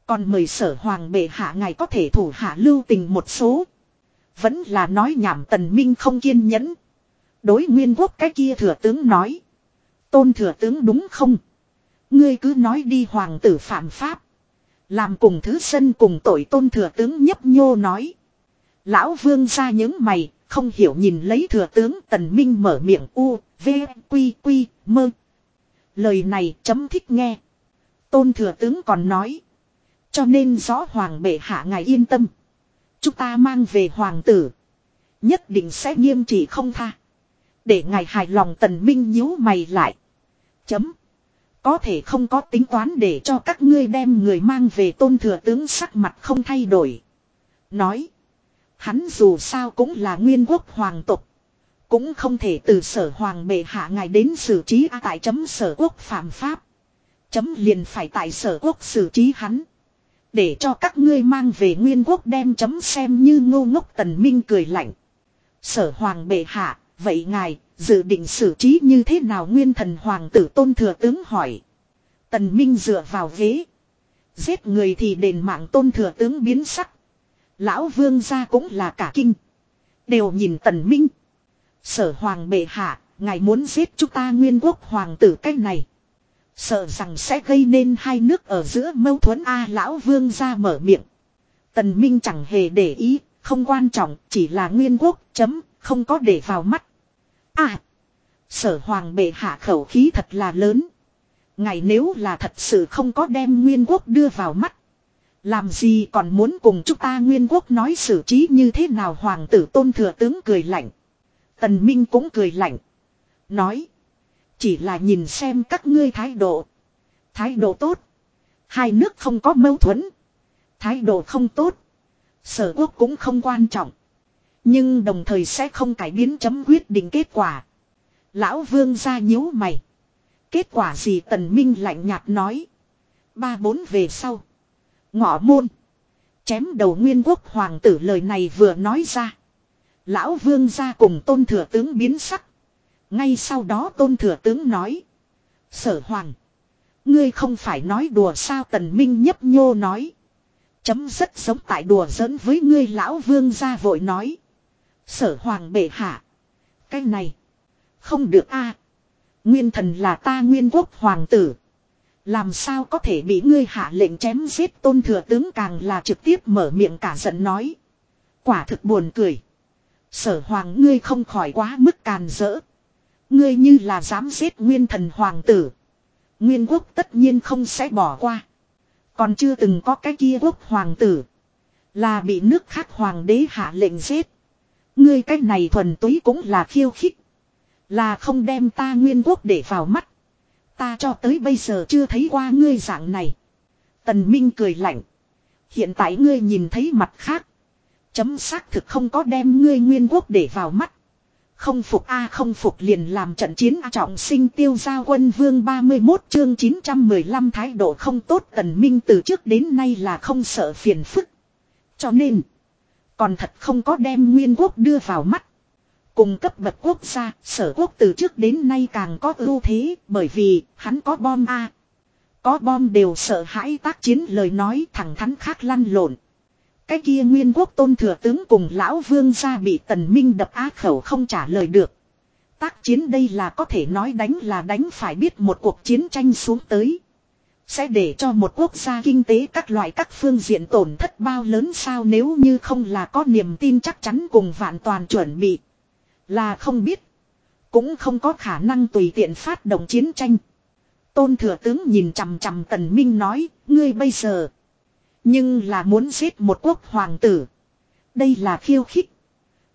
Còn mời sở hoàng bệ hạ ngài có thể thủ hạ lưu tình một số. Vẫn là nói nhảm tần minh không kiên nhẫn. Đối nguyên quốc cái kia thừa tướng nói. Tôn thừa tướng đúng không? Ngươi cứ nói đi hoàng tử phạm pháp. Làm cùng thứ sân cùng tội tôn thừa tướng nhấp nhô nói. Lão vương ra những mày, không hiểu nhìn lấy thừa tướng tần minh mở miệng u, v, quy, quy, mơ. Lời này chấm thích nghe. Tôn thừa tướng còn nói. Cho nên rõ hoàng bệ hạ ngài yên tâm. Chúng ta mang về hoàng tử. Nhất định sẽ nghiêm trị không tha. Để ngài hài lòng tần minh nhíu mày lại. Chấm. Có thể không có tính toán để cho các ngươi đem người mang về tôn thừa tướng sắc mặt không thay đổi. Nói. Hắn dù sao cũng là nguyên quốc hoàng tộc. Cũng không thể từ sở hoàng bệ hạ ngài đến xử trí a tại chấm sở quốc phạm pháp. Chấm liền phải tại sở quốc xử trí hắn. Để cho các ngươi mang về nguyên quốc đem chấm xem như ngô ngốc tần minh cười lạnh. Sở hoàng bệ hạ, vậy ngài, dự định xử trí như thế nào nguyên thần hoàng tử tôn thừa tướng hỏi. Tần minh dựa vào ghế. Giết người thì đền mạng tôn thừa tướng biến sắc. Lão vương gia cũng là cả kinh. Đều nhìn tần minh. Sở hoàng bệ hạ, ngài muốn giết chúng ta nguyên quốc hoàng tử cách này. Sợ rằng sẽ gây nên hai nước ở giữa mâu thuẫn A lão vương ra mở miệng. Tần Minh chẳng hề để ý, không quan trọng, chỉ là nguyên quốc, chấm, không có để vào mắt. À! Sở hoàng bệ hạ khẩu khí thật là lớn. Ngài nếu là thật sự không có đem nguyên quốc đưa vào mắt. Làm gì còn muốn cùng chúng ta nguyên quốc nói xử trí như thế nào hoàng tử tôn thừa tướng cười lạnh. Tần Minh cũng cười lạnh. Nói. Chỉ là nhìn xem các ngươi thái độ. Thái độ tốt. Hai nước không có mâu thuẫn. Thái độ không tốt. Sở quốc cũng không quan trọng. Nhưng đồng thời sẽ không cải biến chấm quyết định kết quả. Lão vương ra nhíu mày. Kết quả gì tần minh lạnh nhạt nói. Ba bốn về sau. Ngọ môn. Chém đầu nguyên quốc hoàng tử lời này vừa nói ra. Lão vương ra cùng tôn thừa tướng biến sắc. Ngay sau đó tôn thừa tướng nói. Sở hoàng. Ngươi không phải nói đùa sao tần minh nhấp nhô nói. Chấm rất giống tại đùa giỡn với ngươi lão vương gia vội nói. Sở hoàng bệ hạ. Cái này. Không được a. Nguyên thần là ta nguyên quốc hoàng tử. Làm sao có thể bị ngươi hạ lệnh chém giết tôn thừa tướng càng là trực tiếp mở miệng cả giận nói. Quả thực buồn cười. Sở hoàng ngươi không khỏi quá mức càn rỡ. Ngươi như là dám giết nguyên thần hoàng tử. Nguyên quốc tất nhiên không sẽ bỏ qua. Còn chưa từng có cái kia quốc hoàng tử. Là bị nước khác hoàng đế hạ lệnh giết. Ngươi cái này thuần túy cũng là khiêu khích. Là không đem ta nguyên quốc để vào mắt. Ta cho tới bây giờ chưa thấy qua ngươi dạng này. Tần Minh cười lạnh. Hiện tại ngươi nhìn thấy mặt khác. Chấm xác thực không có đem ngươi nguyên quốc để vào mắt. Không phục A không phục liền làm trận chiến A trọng sinh tiêu gia quân vương 31 chương 915 thái độ không tốt tần minh từ trước đến nay là không sợ phiền phức. Cho nên, còn thật không có đem nguyên quốc đưa vào mắt. Cùng cấp bậc quốc gia, sở quốc từ trước đến nay càng có ưu thế bởi vì hắn có bom A. Có bom đều sợ hãi tác chiến lời nói thẳng thắn khác lăn lộn. Cái kia nguyên quốc tôn thừa tướng cùng lão vương gia bị tần minh đập á khẩu không trả lời được. Tác chiến đây là có thể nói đánh là đánh phải biết một cuộc chiến tranh xuống tới. Sẽ để cho một quốc gia kinh tế các loại các phương diện tổn thất bao lớn sao nếu như không là có niềm tin chắc chắn cùng vạn toàn chuẩn bị. Là không biết. Cũng không có khả năng tùy tiện phát động chiến tranh. Tôn thừa tướng nhìn chằm chằm tần minh nói, ngươi bây giờ nhưng là muốn giết một quốc hoàng tử. Đây là khiêu khích.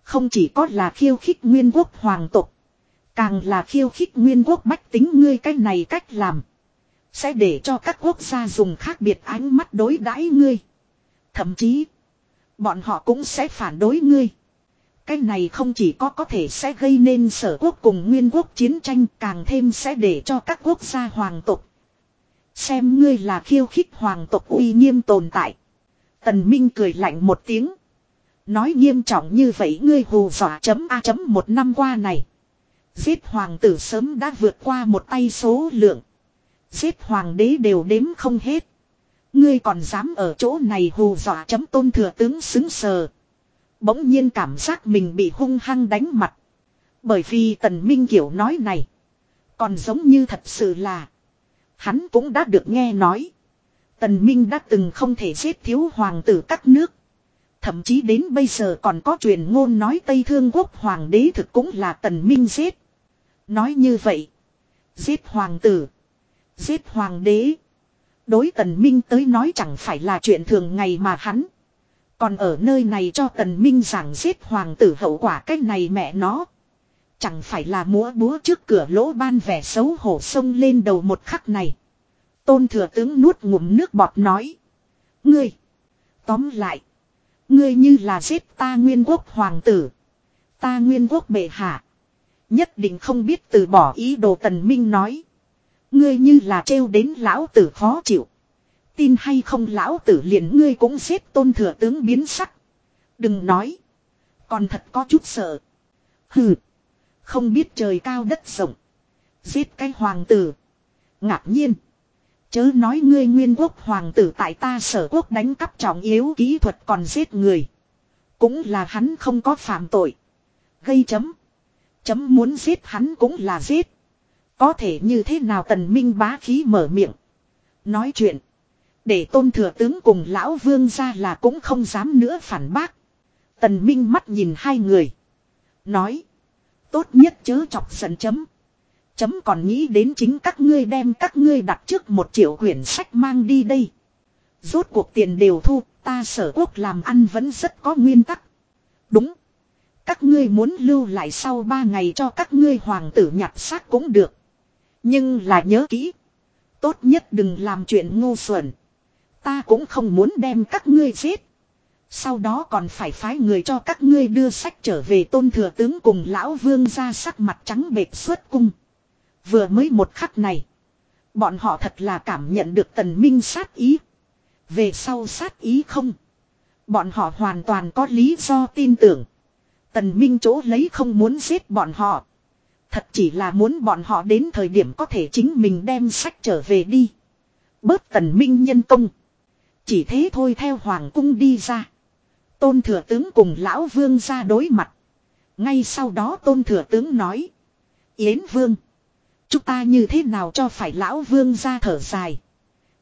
Không chỉ có là khiêu khích nguyên quốc hoàng tộc. Càng là khiêu khích nguyên quốc bách tính ngươi cái này cách làm. Sẽ để cho các quốc gia dùng khác biệt ánh mắt đối đãi ngươi. Thậm chí. Bọn họ cũng sẽ phản đối ngươi. Cái này không chỉ có có thể sẽ gây nên sở quốc cùng nguyên quốc chiến tranh, càng thêm sẽ để cho các quốc gia hoàng tộc Xem ngươi là khiêu khích hoàng tộc uy nghiêm tồn tại. Tần Minh cười lạnh một tiếng. Nói nghiêm trọng như vậy ngươi hù dọa chấm A chấm một năm qua này. Giết hoàng tử sớm đã vượt qua một tay số lượng. Giết hoàng đế đều đếm không hết. Ngươi còn dám ở chỗ này hù dọa chấm tôn thừa tướng xứng sờ. Bỗng nhiên cảm giác mình bị hung hăng đánh mặt. Bởi vì tần minh kiểu nói này. Còn giống như thật sự là. Hắn cũng đã được nghe nói. Tần Minh đã từng không thể giết thiếu hoàng tử các nước. Thậm chí đến bây giờ còn có truyền ngôn nói Tây Thương Quốc hoàng đế thực cũng là Tần Minh giết. Nói như vậy. Giết hoàng tử. Giết hoàng đế. Đối Tần Minh tới nói chẳng phải là chuyện thường ngày mà hắn. Còn ở nơi này cho Tần Minh giảng giết hoàng tử hậu quả cách này mẹ nó. Chẳng phải là múa búa trước cửa lỗ ban vẻ xấu hổ sông lên đầu một khắc này. Tôn thừa tướng nuốt ngụm nước bọt nói. Ngươi. Tóm lại. Ngươi như là giết ta nguyên quốc hoàng tử. Ta nguyên quốc bệ hạ. Nhất định không biết từ bỏ ý đồ tần minh nói. Ngươi như là trêu đến lão tử khó chịu. Tin hay không lão tử liền ngươi cũng xếp tôn thừa tướng biến sắc. Đừng nói. Còn thật có chút sợ. Hừ. Không biết trời cao đất rộng. Giết cái hoàng tử. Ngạc nhiên. Chớ nói ngươi nguyên quốc hoàng tử tại ta sở quốc đánh cắp trọng yếu kỹ thuật còn giết người. Cũng là hắn không có phạm tội. Gây chấm. Chấm muốn giết hắn cũng là giết. Có thể như thế nào tần minh bá khí mở miệng. Nói chuyện. Để tôn thừa tướng cùng lão vương ra là cũng không dám nữa phản bác. Tần minh mắt nhìn hai người. Nói. Tốt nhất chớ chọc giận chấm. Chấm còn nghĩ đến chính các ngươi đem các ngươi đặt trước một triệu quyển sách mang đi đây. Rốt cuộc tiền đều thu, ta sở quốc làm ăn vẫn rất có nguyên tắc. Đúng. Các ngươi muốn lưu lại sau ba ngày cho các ngươi hoàng tử nhặt xác cũng được. Nhưng là nhớ kỹ. Tốt nhất đừng làm chuyện ngu xuẩn. Ta cũng không muốn đem các ngươi giết. Sau đó còn phải phái người cho các ngươi đưa sách trở về tôn thừa tướng cùng lão vương ra sắc mặt trắng bệt xuất cung. Vừa mới một khắc này. Bọn họ thật là cảm nhận được tần minh sát ý. Về sau sát ý không. Bọn họ hoàn toàn có lý do tin tưởng. Tần minh chỗ lấy không muốn giết bọn họ. Thật chỉ là muốn bọn họ đến thời điểm có thể chính mình đem sách trở về đi. Bớt tần minh nhân công. Chỉ thế thôi theo hoàng cung đi ra. Tôn thừa tướng cùng lão vương ra đối mặt. Ngay sau đó tôn thừa tướng nói. Yến vương. Chúng ta như thế nào cho phải lão vương ra thở dài.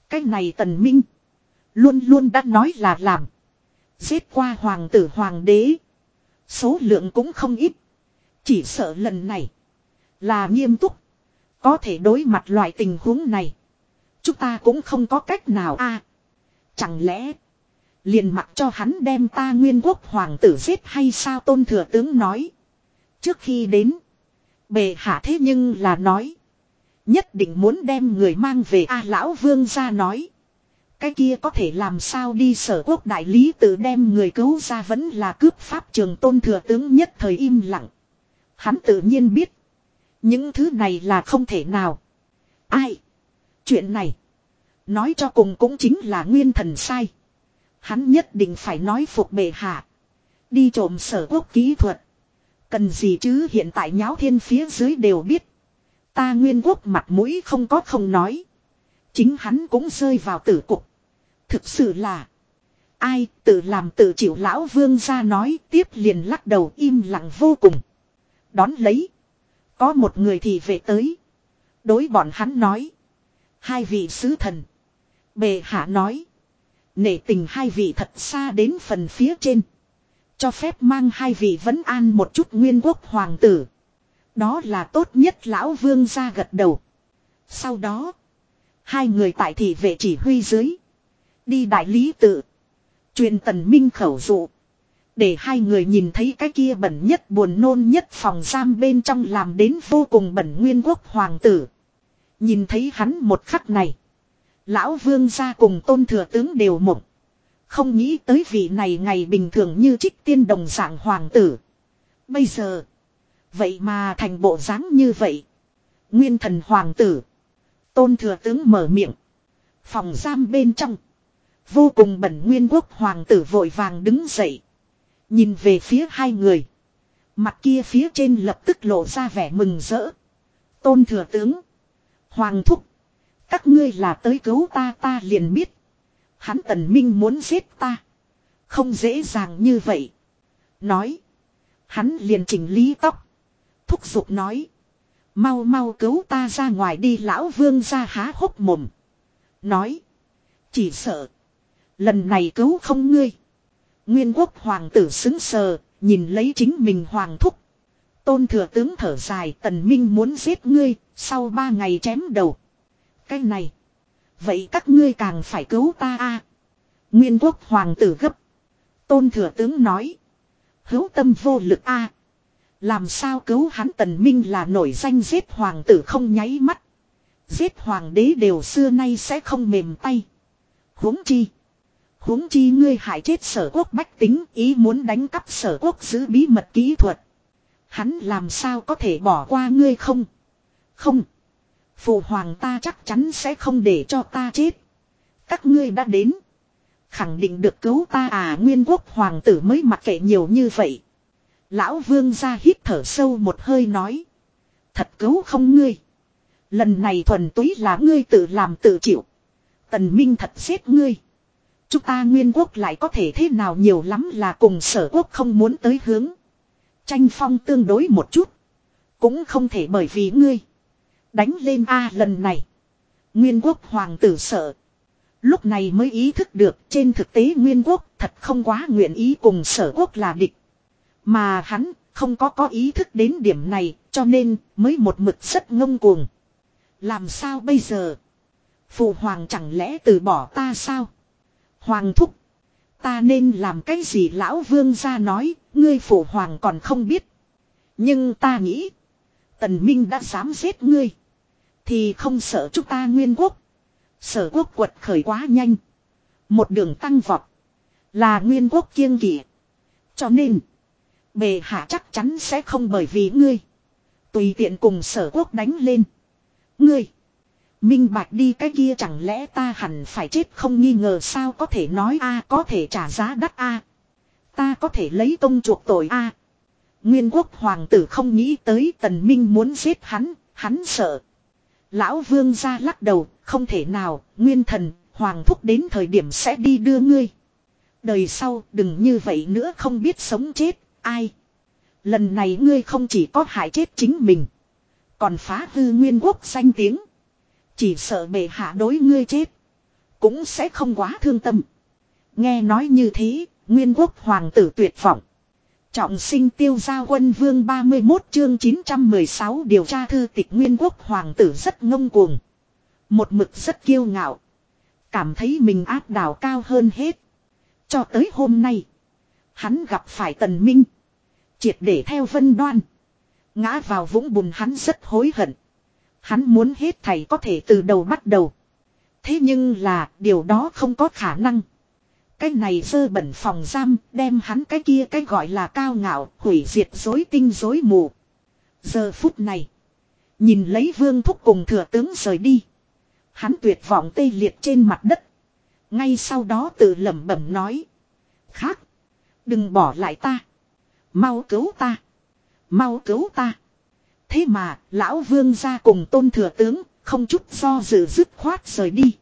Cái này tần minh. Luôn luôn đã nói là làm. Giết qua hoàng tử hoàng đế. Số lượng cũng không ít. Chỉ sợ lần này. Là nghiêm túc. Có thể đối mặt loại tình huống này. Chúng ta cũng không có cách nào a Chẳng lẽ. Liền mặc cho hắn đem ta nguyên quốc hoàng tử giết hay sao tôn thừa tướng nói. Trước khi đến. Bệ hạ thế nhưng là nói. Nhất định muốn đem người mang về A lão vương ra nói. Cái kia có thể làm sao đi sở quốc đại lý tự đem người cứu ra vẫn là cướp pháp trường tôn thừa tướng nhất thời im lặng. Hắn tự nhiên biết. Những thứ này là không thể nào. Ai? Chuyện này. Nói cho cùng cũng chính là nguyên thần sai. Hắn nhất định phải nói phục bệ hạ. Đi trộm sở quốc kỹ thuật. Cần gì chứ hiện tại nháo thiên phía dưới đều biết. Ta nguyên quốc mặt mũi không có không nói. Chính hắn cũng rơi vào tử cục. Thực sự là. Ai tự làm tự chịu lão vương ra nói tiếp liền lắc đầu im lặng vô cùng. Đón lấy. Có một người thì về tới. Đối bọn hắn nói. Hai vị sứ thần. Bề hạ nói. Nể tình hai vị thật xa đến phần phía trên. Cho phép mang hai vị vấn an một chút nguyên quốc hoàng tử. Đó là tốt nhất lão vương ra gật đầu. Sau đó. Hai người tại thị vệ chỉ huy dưới. Đi đại lý tự. Truyền tần minh khẩu dụ. Để hai người nhìn thấy cái kia bẩn nhất buồn nôn nhất phòng giam bên trong làm đến vô cùng bẩn nguyên quốc hoàng tử. Nhìn thấy hắn một khắc này. Lão vương gia cùng tôn thừa tướng đều mộng. Không nghĩ tới vị này ngày bình thường như trích tiên đồng dạng hoàng tử. Bây giờ. Vậy mà thành bộ dáng như vậy. Nguyên thần hoàng tử. Tôn thừa tướng mở miệng. Phòng giam bên trong. Vô cùng bẩn nguyên quốc hoàng tử vội vàng đứng dậy. Nhìn về phía hai người. Mặt kia phía trên lập tức lộ ra vẻ mừng rỡ. Tôn thừa tướng. Hoàng thúc. Các ngươi là tới cứu ta ta liền biết. Hắn tần minh muốn giết ta. Không dễ dàng như vậy. Nói. Hắn liền chỉnh lý tóc. Thúc giục nói. Mau mau cứu ta ra ngoài đi, lão vương ra há hốc mồm. Nói. Chỉ sợ. Lần này cứu không ngươi. Nguyên quốc hoàng tử xứng sờ. Nhìn lấy chính mình hoàng thúc. Tôn thừa tướng thở dài, tần minh muốn giết ngươi. Sau ba ngày chém đầu. Cái này. Vậy các ngươi càng phải cứu ta a. Nguyên quốc hoàng tử gấp. Tôn thừa tướng nói. Hữu tâm vô lực a. Làm sao cứu hắn tần minh là nổi danh giết hoàng tử không nháy mắt. Giết hoàng đế đều xưa nay sẽ không mềm tay. huống chi. huống chi ngươi hại chết sở quốc bách tính, ý muốn đánh cắp sở quốc giữ bí mật kỹ thuật. Hắn làm sao có thể bỏ qua ngươi không? Không. Phụ hoàng ta chắc chắn sẽ không để cho ta chết. Các ngươi đã đến. Khẳng định được cứu ta à nguyên quốc hoàng tử mới mặc kệ nhiều như vậy. Lão vương ra hít thở sâu một hơi nói. Thật cứu không ngươi. Lần này thuần túy là ngươi tự làm tự chịu. Tần Minh thật xếp ngươi. Chúng ta nguyên quốc lại có thể thế nào nhiều lắm là cùng sở quốc không muốn tới hướng. Tranh phong tương đối một chút. Cũng không thể bởi vì ngươi. Đánh lên A lần này. Nguyên quốc hoàng tử sợ. Lúc này mới ý thức được trên thực tế nguyên quốc thật không quá nguyện ý cùng sở quốc là địch. Mà hắn không có có ý thức đến điểm này cho nên mới một mực rất ngông cuồng. Làm sao bây giờ? Phụ hoàng chẳng lẽ từ bỏ ta sao? Hoàng thúc. Ta nên làm cái gì lão vương ra nói, ngươi phụ hoàng còn không biết. Nhưng ta nghĩ, tần minh đã dám giết ngươi. Thì không sợ chúng ta nguyên quốc. Sở quốc quật khởi quá nhanh. Một đường tăng vọt. Là nguyên quốc kiêng kỵ. Cho nên. Bề hạ chắc chắn sẽ không bởi vì ngươi. Tùy tiện cùng sở quốc đánh lên. Ngươi. Minh bạch đi cái kia chẳng lẽ ta hẳn phải chết không nghi ngờ sao có thể nói a có thể trả giá đắt a Ta có thể lấy công chuộc tội a Nguyên quốc hoàng tử không nghĩ tới tần minh muốn giết hắn, hắn sợ. Lão vương ra lắc đầu, không thể nào, nguyên thần, hoàng thúc đến thời điểm sẽ đi đưa ngươi. Đời sau đừng như vậy nữa không biết sống chết, ai. Lần này ngươi không chỉ có hại chết chính mình. Còn phá hư nguyên quốc danh tiếng. Chỉ sợ bệ hạ đối ngươi chết. Cũng sẽ không quá thương tâm. Nghe nói như thế, nguyên quốc hoàng tử tuyệt vọng. Trọng sinh tiêu gia quân vương 31 chương 916 điều tra thư tịch nguyên quốc hoàng tử rất ngông cuồng. Một mực rất kiêu ngạo. Cảm thấy mình áp đảo cao hơn hết. Cho tới hôm nay. Hắn gặp phải tần minh. Triệt để theo vân đoan. Ngã vào vũng bùn hắn rất hối hận. Hắn muốn hết thầy có thể từ đầu bắt đầu. Thế nhưng là, điều đó không có khả năng. Cái này dơ bẩn phòng giam đem hắn cái kia cái gọi là cao ngạo hủy diệt dối tinh dối mù. Giờ phút này. Nhìn lấy vương thúc cùng thừa tướng rời đi. Hắn tuyệt vọng tê liệt trên mặt đất. Ngay sau đó tự lẩm bẩm nói. Khác. Đừng bỏ lại ta. Mau cứu ta. Mau cứu ta. Thế mà, lão vương ra cùng tôn thừa tướng, không chút do dự dứt khoát rời đi.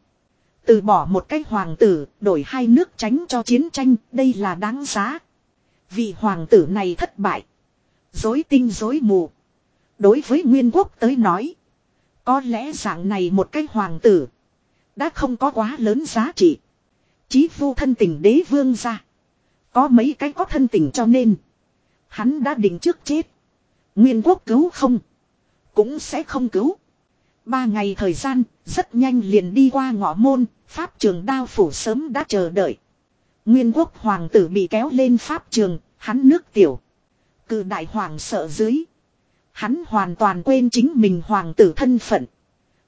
Từ bỏ một cái hoàng tử, đổi hai nước tránh cho chiến tranh, đây là đáng giá. Vị hoàng tử này thất bại. Dối tinh dối mù. Đối với nguyên quốc tới nói. Có lẽ dạng này một cái hoàng tử. Đã không có quá lớn giá trị. Chí phu thân tình đế vương ra. Có mấy cái có thân tình cho nên. Hắn đã định trước chết. Nguyên quốc cứu không. Cũng sẽ không cứu. Ba ngày thời gian, rất nhanh liền đi qua ngõ môn, Pháp trường đao phủ sớm đã chờ đợi. Nguyên quốc hoàng tử bị kéo lên Pháp trường, hắn nước tiểu. Cự đại hoàng sợ dưới. Hắn hoàn toàn quên chính mình hoàng tử thân phận.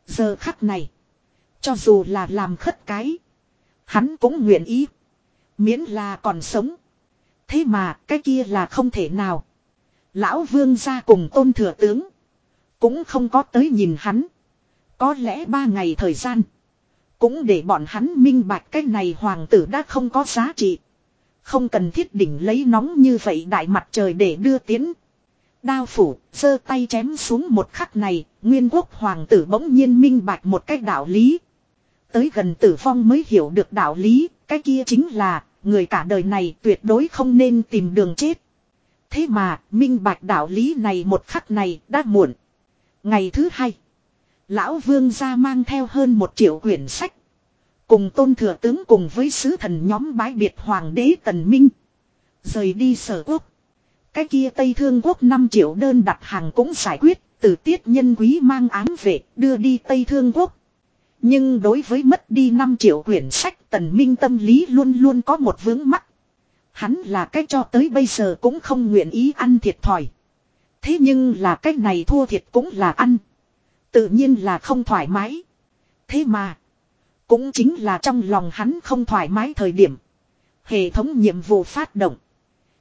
Giờ khắc này. Cho dù là làm khất cái. Hắn cũng nguyện ý. Miễn là còn sống. Thế mà cái kia là không thể nào. Lão vương ra cùng tôn thừa tướng. Cũng không có tới nhìn hắn. Có lẽ ba ngày thời gian. Cũng để bọn hắn minh bạch cái này hoàng tử đã không có giá trị. Không cần thiết đỉnh lấy nóng như vậy đại mặt trời để đưa tiến. Đao phủ, giơ tay chém xuống một khắc này, nguyên quốc hoàng tử bỗng nhiên minh bạch một cách đạo lý. Tới gần tử vong mới hiểu được đạo lý, cái kia chính là, người cả đời này tuyệt đối không nên tìm đường chết. Thế mà, minh bạch đạo lý này một khắc này đã muộn. Ngày thứ hai, lão vương gia mang theo hơn một triệu quyển sách. Cùng tôn thừa tướng cùng với sứ thần nhóm bái biệt hoàng đế tần minh. Rời đi sở quốc. Cái kia Tây Thương Quốc 5 triệu đơn đặt hàng cũng giải quyết, từ tiết nhân quý mang ám về, đưa đi Tây Thương Quốc. Nhưng đối với mất đi 5 triệu quyển sách tần minh tâm lý luôn luôn có một vướng mắc. Hắn là cách cho tới bây giờ cũng không nguyện ý ăn thiệt thòi. Thế nhưng là cách này thua thiệt cũng là ăn. Tự nhiên là không thoải mái. Thế mà. Cũng chính là trong lòng hắn không thoải mái thời điểm. Hệ thống nhiệm vụ phát động.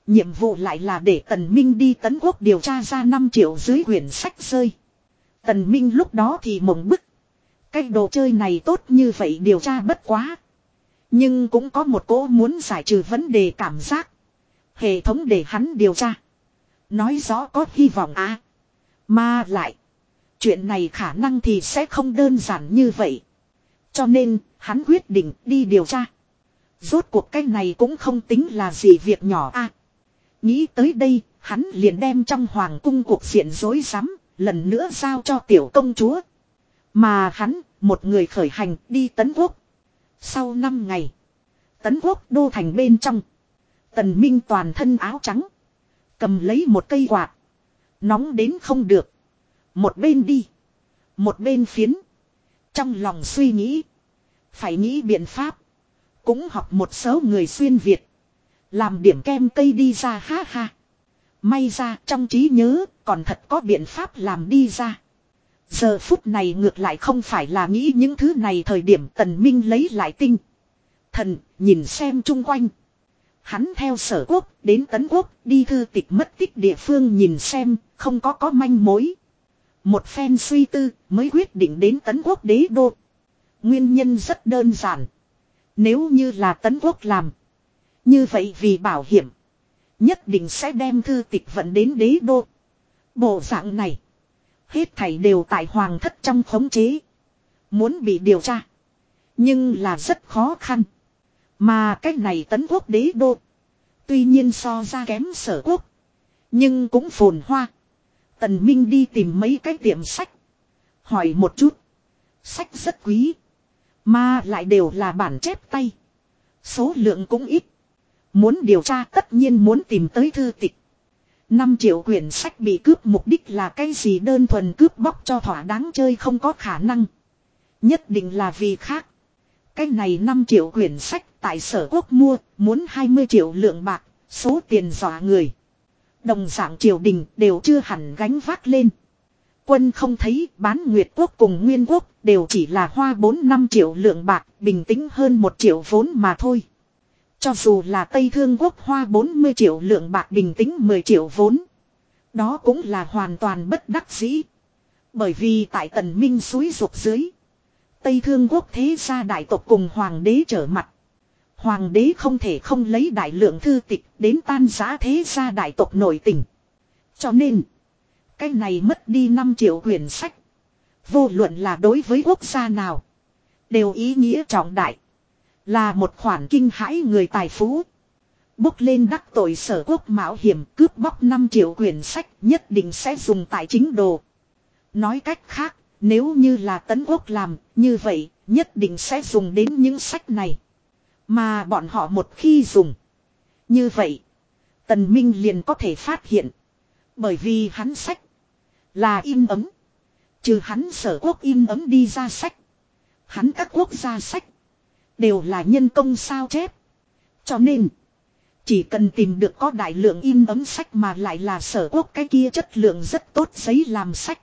Nhiệm vụ lại là để Tần Minh đi tấn quốc điều tra ra 5 triệu dưới quyển sách rơi. Tần Minh lúc đó thì mộng bức. Cái đồ chơi này tốt như vậy điều tra bất quá. Nhưng cũng có một cố muốn giải trừ vấn đề cảm giác. Hệ thống để hắn điều tra. Nói rõ có hy vọng à. Mà lại. Chuyện này khả năng thì sẽ không đơn giản như vậy. Cho nên, hắn quyết định đi điều tra. Rốt cuộc cái này cũng không tính là gì việc nhỏ a. À, Nghĩ tới đây, hắn liền đem trong hoàng cung cuộc diện rối rắm, lần nữa giao cho tiểu công chúa. Mà hắn, một người khởi hành đi tấn quốc. Sau 5 ngày, tấn quốc đô thành bên trong. Tần Minh toàn thân áo trắng. Cầm lấy một cây quạt. Nóng đến không được. Một bên đi. Một bên phiến. Trong lòng suy nghĩ. Phải nghĩ biện pháp. Cũng học một số người xuyên Việt. Làm điểm kem cây đi ra ha ha. May ra trong trí nhớ còn thật có biện pháp làm đi ra. Giờ phút này ngược lại không phải là nghĩ những thứ này thời điểm tần minh lấy lại tinh. Thần, nhìn xem chung quanh. Hắn theo sở quốc đến tấn quốc, đi thư tịch mất tích địa phương nhìn xem, không có có manh mối. Một phen suy tư mới quyết định đến tấn quốc đế đô. Nguyên nhân rất đơn giản. Nếu như là tấn quốc làm. Như vậy vì bảo hiểm. Nhất định sẽ đem thư tịch vận đến đế đô. Bộ dạng này. Hết thảy đều tại hoàng thất trong khống chế. Muốn bị điều tra. Nhưng là rất khó khăn. Mà cách này tấn quốc đế đô. Tuy nhiên so ra kém sở quốc. Nhưng cũng phồn hoa. Tần Minh đi tìm mấy cái tiệm sách. Hỏi một chút. Sách rất quý. Mà lại đều là bản chép tay. Số lượng cũng ít. Muốn điều tra tất nhiên muốn tìm tới thư tịch. 5 triệu quyển sách bị cướp mục đích là cái gì đơn thuần cướp bóc cho thỏa đáng chơi không có khả năng. Nhất định là vì khác. Cái này 5 triệu quyển sách tại sở quốc mua, muốn 20 triệu lượng bạc, số tiền dọa người. Đồng dạng triều đình đều chưa hẳn gánh vác lên. Quân không thấy bán Nguyệt quốc cùng Nguyên quốc đều chỉ là hoa 4-5 triệu lượng bạc, bình tĩnh hơn 1 triệu vốn mà thôi. Cho dù là Tây Thương quốc hoa 40 triệu lượng bạc bình tĩnh 10 triệu vốn. Đó cũng là hoàn toàn bất đắc dĩ. Bởi vì tại tần minh suối ruột dưới. Tây Thương quốc thế gia đại tộc cùng hoàng đế trở mặt. Hoàng đế không thể không lấy đại lượng thư tịch đến tan giá thế gia đại tộc nổi tình. Cho nên, cái này mất đi 5 triệu quyển sách. Vô luận là đối với quốc gia nào. Đều ý nghĩa trọng đại. Là một khoản kinh hãi người tài phú. Bốc lên đắc tội sở quốc mạo hiểm cướp bóc 5 triệu quyển sách nhất định sẽ dùng tài chính đồ. Nói cách khác, nếu như là tấn quốc làm, như vậy, nhất định sẽ dùng đến những sách này. Mà bọn họ một khi dùng. Như vậy, tần minh liền có thể phát hiện. Bởi vì hắn sách là in ấm. Trừ hắn sở quốc in ấm đi ra sách. Hắn các quốc gia sách. Đều là nhân công sao chép. Cho nên. Chỉ cần tìm được có đại lượng in ấm sách mà lại là sở quốc cái kia chất lượng rất tốt giấy làm sách.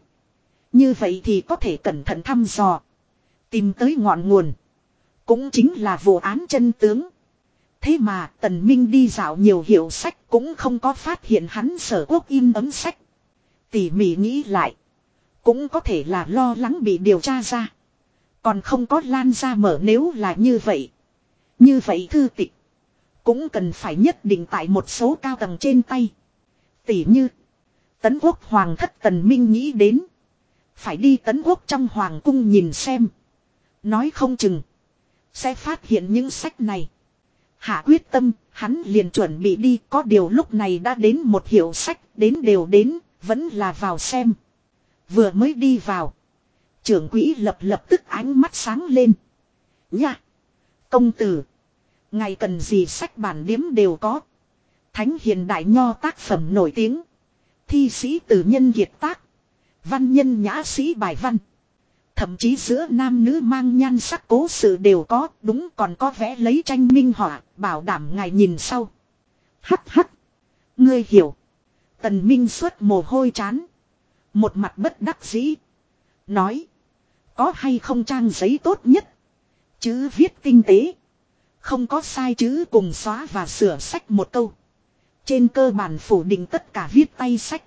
Như vậy thì có thể cẩn thận thăm dò. Tìm tới ngọn nguồn. Cũng chính là vụ án chân tướng. Thế mà tần minh đi dạo nhiều hiệu sách cũng không có phát hiện hắn sở quốc in ấm sách. Tỉ mỉ nghĩ lại. Cũng có thể là lo lắng bị điều tra ra. Còn không có lan ra mở nếu là như vậy. Như vậy thư tịch. Cũng cần phải nhất định tại một số cao tầng trên tay. Tỉ như. Tấn quốc hoàng thất tần minh nghĩ đến. Phải đi tấn quốc trong hoàng cung nhìn xem. Nói không chừng. Sẽ phát hiện những sách này. Hạ quyết tâm, hắn liền chuẩn bị đi. Có điều lúc này đã đến một hiệu sách, đến đều đến, vẫn là vào xem. Vừa mới đi vào. Trưởng quỹ lập lập tức ánh mắt sáng lên. Nha! Công tử! Ngày cần gì sách bản điếm đều có. Thánh hiền đại nho tác phẩm nổi tiếng. Thi sĩ tử nhân kiệt tác. Văn nhân nhã sĩ bài văn. Thậm chí giữa nam nữ mang nhan sắc cố sự đều có, đúng còn có vẽ lấy tranh minh họa, bảo đảm ngài nhìn sau. Hắc hắc. Ngươi hiểu. Tần Minh xuất mồ hôi chán. Một mặt bất đắc dĩ. Nói. Có hay không trang giấy tốt nhất. Chữ viết tinh tế. Không có sai chữ cùng xóa và sửa sách một câu. Trên cơ bản phủ định tất cả viết tay sách.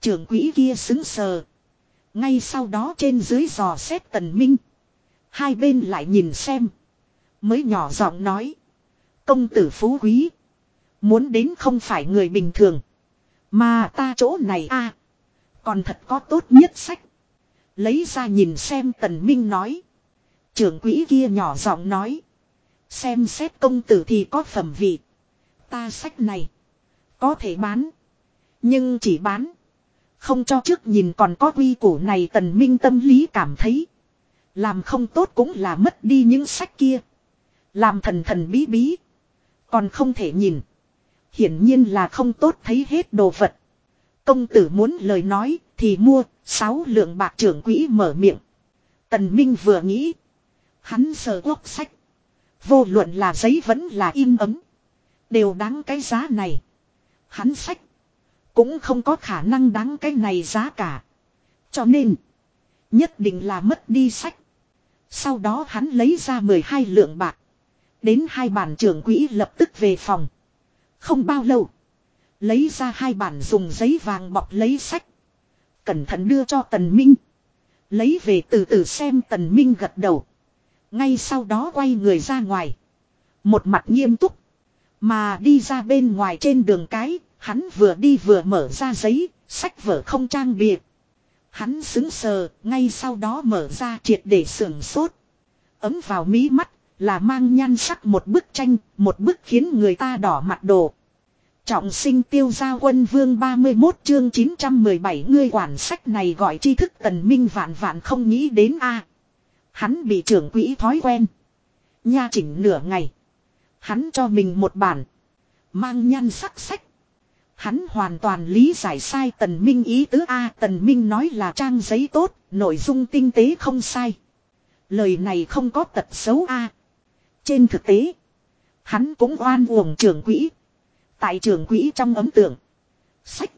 Trưởng quỹ kia xứng sờ. Ngay sau đó trên dưới dò xét tần minh. Hai bên lại nhìn xem. Mới nhỏ giọng nói. Công tử phú quý. Muốn đến không phải người bình thường. Mà ta chỗ này a Còn thật có tốt nhất sách. Lấy ra nhìn xem tần minh nói. Trưởng quỹ kia nhỏ giọng nói. Xem xét công tử thì có phẩm vị. Ta sách này. Có thể bán. Nhưng chỉ bán. Không cho trước nhìn còn có quy củ này tần minh tâm lý cảm thấy. Làm không tốt cũng là mất đi những sách kia. Làm thần thần bí bí. Còn không thể nhìn. Hiển nhiên là không tốt thấy hết đồ vật. Công tử muốn lời nói thì mua, sáu lượng bạc trưởng quỹ mở miệng. Tần Minh vừa nghĩ. Hắn sờ quốc sách. Vô luận là giấy vẫn là in ấm. Đều đáng cái giá này. Hắn sách. Cũng không có khả năng đáng cái này giá cả. Cho nên. Nhất định là mất đi sách. Sau đó hắn lấy ra 12 lượng bạc. Đến hai bản trưởng quỹ lập tức về phòng. Không bao lâu. Lấy ra hai bản dùng giấy vàng bọc lấy sách. Cẩn thận đưa cho Tần Minh. Lấy về từ từ xem Tần Minh gật đầu. Ngay sau đó quay người ra ngoài. Một mặt nghiêm túc. Mà đi ra bên ngoài trên đường cái, hắn vừa đi vừa mở ra giấy, sách vở không trang bìa. Hắn xứng sờ, ngay sau đó mở ra triệt để sưởng sốt. Ấm vào mí mắt, là mang nhan sắc một bức tranh, một bức khiến người ta đỏ mặt đồ. Trọng sinh tiêu gia quân vương 31 chương 917 ngươi quản sách này gọi tri thức tần minh vạn vạn không nghĩ đến a Hắn bị trưởng quỹ thói quen. Nha chỉnh nửa ngày. Hắn cho mình một bản. Mang nhan sắc sách. Hắn hoàn toàn lý giải sai tần minh ý tứ A tần minh nói là trang giấy tốt, nội dung tinh tế không sai. Lời này không có tật xấu A, Trên thực tế. Hắn cũng oan uổng trưởng quỹ. Tại trưởng quỹ trong ấm tượng. Sách.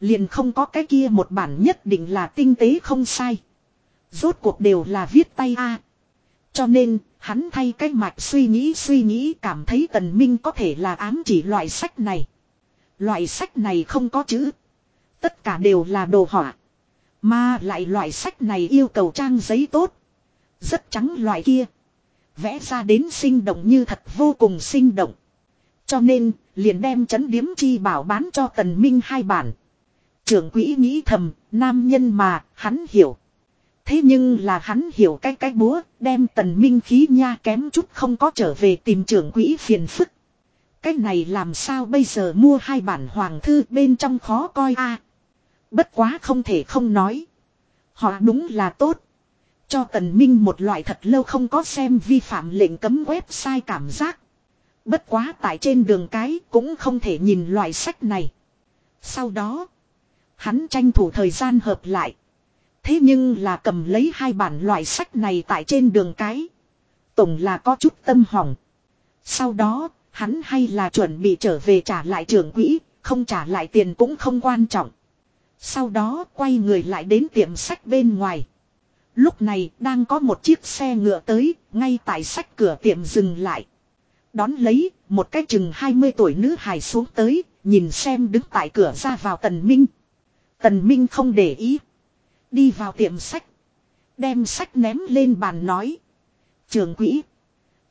Liền không có cái kia một bản nhất định là tinh tế không sai. Rốt cuộc đều là viết tay A. Cho nên, hắn thay cái mạch suy nghĩ suy nghĩ cảm thấy tần minh có thể là ám chỉ loại sách này. Loại sách này không có chữ. Tất cả đều là đồ họa. Mà lại loại sách này yêu cầu trang giấy tốt. Rất trắng loại kia. Vẽ ra đến sinh động như thật vô cùng sinh động. Cho nên, liền đem chấn điếm chi bảo bán cho tần minh hai bản. Trưởng quỹ nghĩ thầm, nam nhân mà, hắn hiểu. Thế nhưng là hắn hiểu cái cái búa, đem tần minh khí nha kém chút không có trở về tìm trưởng quỹ phiền phức. Cái này làm sao bây giờ mua hai bản hoàng thư bên trong khó coi a Bất quá không thể không nói. Họ đúng là tốt. Cho tần minh một loại thật lâu không có xem vi phạm lệnh cấm website cảm giác. Bất quá tại trên đường cái cũng không thể nhìn loại sách này. Sau đó, hắn tranh thủ thời gian hợp lại. Thế nhưng là cầm lấy hai bản loại sách này tại trên đường cái. Tổng là có chút tâm hỏng. Sau đó, hắn hay là chuẩn bị trở về trả lại trưởng quỹ, không trả lại tiền cũng không quan trọng. Sau đó quay người lại đến tiệm sách bên ngoài. Lúc này đang có một chiếc xe ngựa tới, ngay tại sách cửa tiệm dừng lại. Đón lấy, một cái chừng 20 tuổi nữ hài xuống tới, nhìn xem đứng tại cửa ra vào Tần Minh. Tần Minh không để ý. Đi vào tiệm sách. Đem sách ném lên bàn nói. Trường quỹ.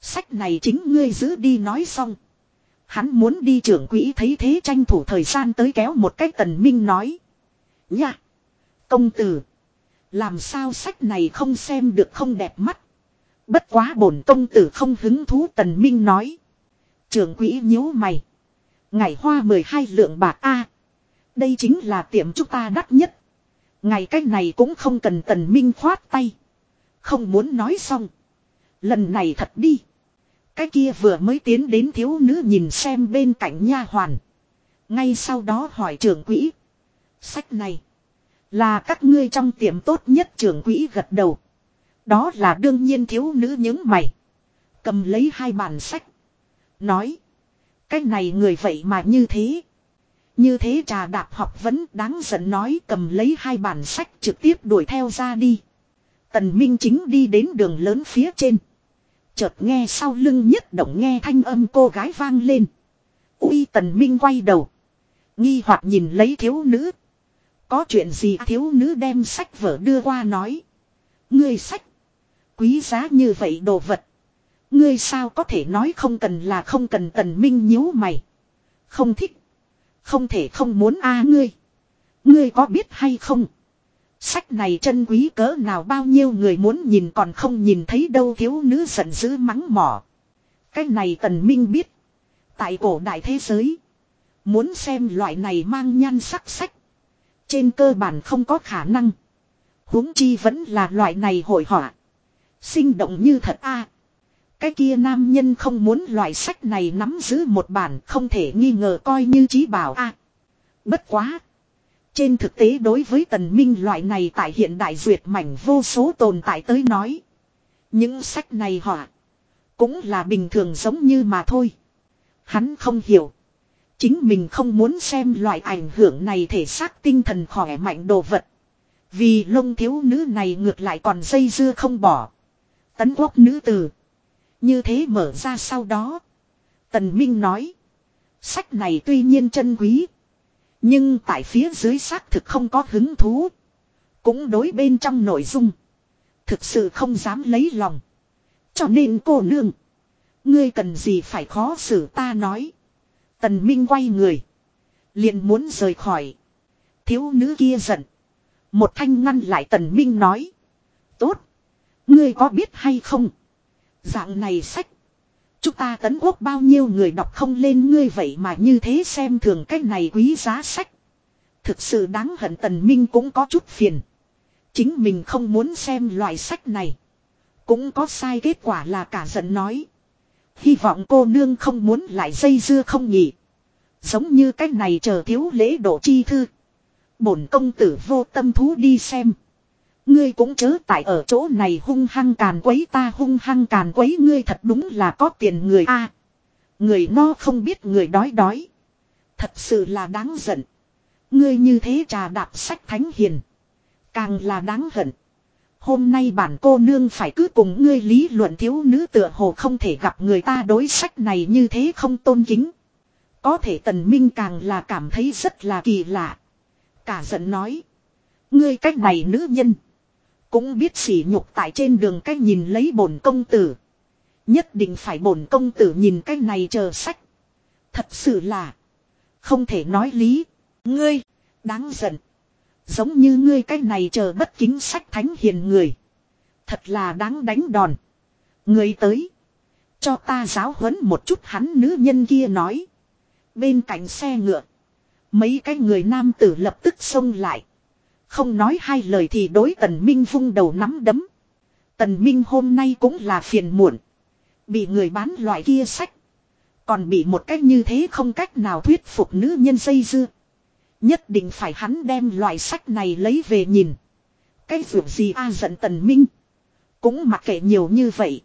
Sách này chính ngươi giữ đi nói xong. Hắn muốn đi trưởng quỹ thấy thế tranh thủ thời gian tới kéo một cách tần minh nói. Nha. Công tử. Làm sao sách này không xem được không đẹp mắt. Bất quá bổn công tử không hứng thú tần minh nói. Trưởng quỹ nhíu mày. Ngày hoa 12 lượng bạc A. Đây chính là tiệm chúng ta đắt nhất. Ngày cách này cũng không cần tần minh khoát tay. Không muốn nói xong. Lần này thật đi. Cái kia vừa mới tiến đến thiếu nữ nhìn xem bên cạnh nha hoàn. Ngay sau đó hỏi trưởng quỹ. Sách này. Là các ngươi trong tiệm tốt nhất trưởng quỹ gật đầu. Đó là đương nhiên thiếu nữ những mày. Cầm lấy hai bản sách. Nói. Cái này người vậy mà như thế. Như thế trà đạp học vẫn đáng giận nói cầm lấy hai bản sách trực tiếp đuổi theo ra đi. Tần Minh chính đi đến đường lớn phía trên. Chợt nghe sau lưng nhất động nghe thanh âm cô gái vang lên. Uy Tần Minh quay đầu. Nghi hoặc nhìn lấy thiếu nữ. Có chuyện gì thiếu nữ đem sách vở đưa qua nói. Ngươi sách. Quý giá như vậy đồ vật. Ngươi sao có thể nói không cần là không cần Tần Minh nhíu mày. Không thích. Không thể không muốn a à ngươi. Ngươi có biết hay không? Sách này chân quý cỡ nào bao nhiêu người muốn nhìn còn không nhìn thấy đâu thiếu nữ giận dữ mắng mỏ. Cái này tần minh biết. Tại cổ đại thế giới. Muốn xem loại này mang nhan sắc sách. Trên cơ bản không có khả năng. huống chi vẫn là loại này hội họa. Sinh động như thật a. Cái kia nam nhân không muốn loại sách này nắm giữ một bản không thể nghi ngờ coi như trí bảo a. bất quá. Trên thực tế đối với tần minh loại này tại hiện đại duyệt mảnh vô số tồn tại tới nói. Những sách này họa. Cũng là bình thường giống như mà thôi. Hắn không hiểu. Chính mình không muốn xem loại ảnh hưởng này thể xác tinh thần khỏe mạnh đồ vật. Vì lông thiếu nữ này ngược lại còn dây dưa không bỏ. Tấn quốc nữ tử. Như thế mở ra sau đó. Tần Minh nói. Sách này tuy nhiên chân quý. Nhưng tại phía dưới xác thực không có hứng thú. Cũng đối bên trong nội dung. Thực sự không dám lấy lòng. Cho nên cô nương. Ngươi cần gì phải khó xử ta nói. Tần Minh quay người. liền muốn rời khỏi. Thiếu nữ kia giận. Một thanh ngăn lại Tần Minh nói. Tốt. Ngươi có biết hay không? Dạng này sách. Chúng ta tấn quốc bao nhiêu người đọc không lên ngươi vậy mà như thế xem thường cái này quý giá sách. Thực sự đáng hận tần minh cũng có chút phiền. Chính mình không muốn xem loại sách này. Cũng có sai kết quả là cả giận nói. Hy vọng cô nương không muốn lại dây dưa không nhỉ. Giống như cách này chờ thiếu lễ độ chi thư. Bổn công tử vô tâm thú đi xem. Ngươi cũng chớ tại ở chỗ này hung hăng càn quấy ta hung hăng càn quấy ngươi thật đúng là có tiền người a Người no không biết người đói đói. Thật sự là đáng giận. Ngươi như thế trà đạp sách thánh hiền. Càng là đáng hận. Hôm nay bản cô nương phải cứ cùng ngươi lý luận thiếu nữ tựa hồ không thể gặp người ta đối sách này như thế không tôn kính. Có thể tần minh càng là cảm thấy rất là kỳ lạ. Cả giận nói. Ngươi cách này nữ nhân. Cũng biết sỉ nhục tại trên đường cách nhìn lấy bổn công tử. Nhất định phải bổn công tử nhìn cách này chờ sách. Thật sự là. Không thể nói lý. Ngươi. Đáng giận. Giống như ngươi cái này chờ bất kính sách thánh hiền người. Thật là đáng đánh đòn. Ngươi tới. Cho ta giáo huấn một chút hắn nữ nhân kia nói. Bên cạnh xe ngựa. Mấy cái người nam tử lập tức xông lại. Không nói hai lời thì đối tần minh vung đầu nắm đấm. Tần minh hôm nay cũng là phiền muộn. Bị người bán loại kia sách. Còn bị một cách như thế không cách nào thuyết phục nữ nhân dây dưa. Nhất định phải hắn đem loại sách này lấy về nhìn. Cái vượt gì a giận tần minh. Cũng mặc kệ nhiều như vậy.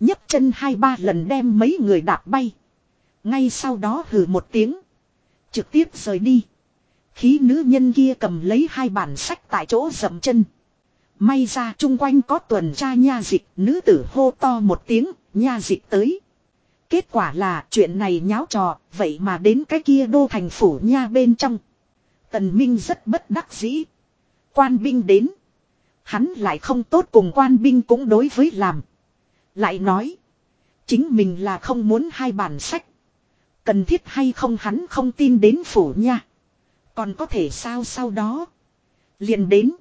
nhấc chân hai ba lần đem mấy người đạp bay. Ngay sau đó hừ một tiếng. Trực tiếp rời đi. Khí nữ nhân kia cầm lấy hai bản sách tại chỗ dậm chân. May ra chung quanh có tuần tra nha dịch, nữ tử hô to một tiếng, nha dịch tới. Kết quả là chuyện này nháo trò, vậy mà đến cái kia đô thành phủ nha bên trong. Tần Minh rất bất đắc dĩ. Quan binh đến. Hắn lại không tốt cùng quan binh cũng đối với làm. Lại nói. Chính mình là không muốn hai bản sách. Cần thiết hay không hắn không tin đến phủ nha. Còn có thể sao sau đó. liền đến.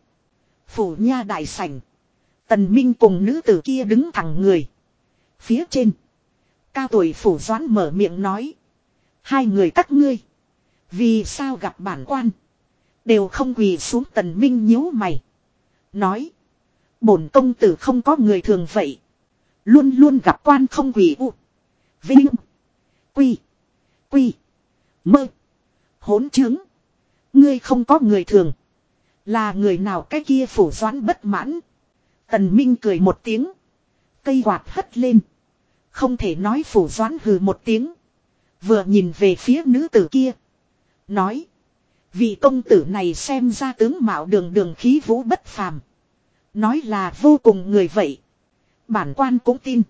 Phủ nha đại sảnh. Tần Minh cùng nữ tử kia đứng thẳng người. Phía trên. Cao tuổi phủ doãn mở miệng nói. Hai người các ngươi. Vì sao gặp bản quan. Đều không quỳ xuống tần minh nhíu mày. Nói. Bổn công tử không có người thường vậy. Luôn luôn gặp quan không quỳ u. Vinh. Quy. Quy. Mơ. Hốn chứng. Ngươi không có người thường. Là người nào cái kia phủ doãn bất mãn. Tần Minh cười một tiếng. Cây quạt hất lên. Không thể nói phủ doãn hừ một tiếng. Vừa nhìn về phía nữ tử kia. Nói. Vị công tử này xem ra tướng mạo đường đường khí vũ bất phàm. Nói là vô cùng người vậy. Bản quan cũng tin.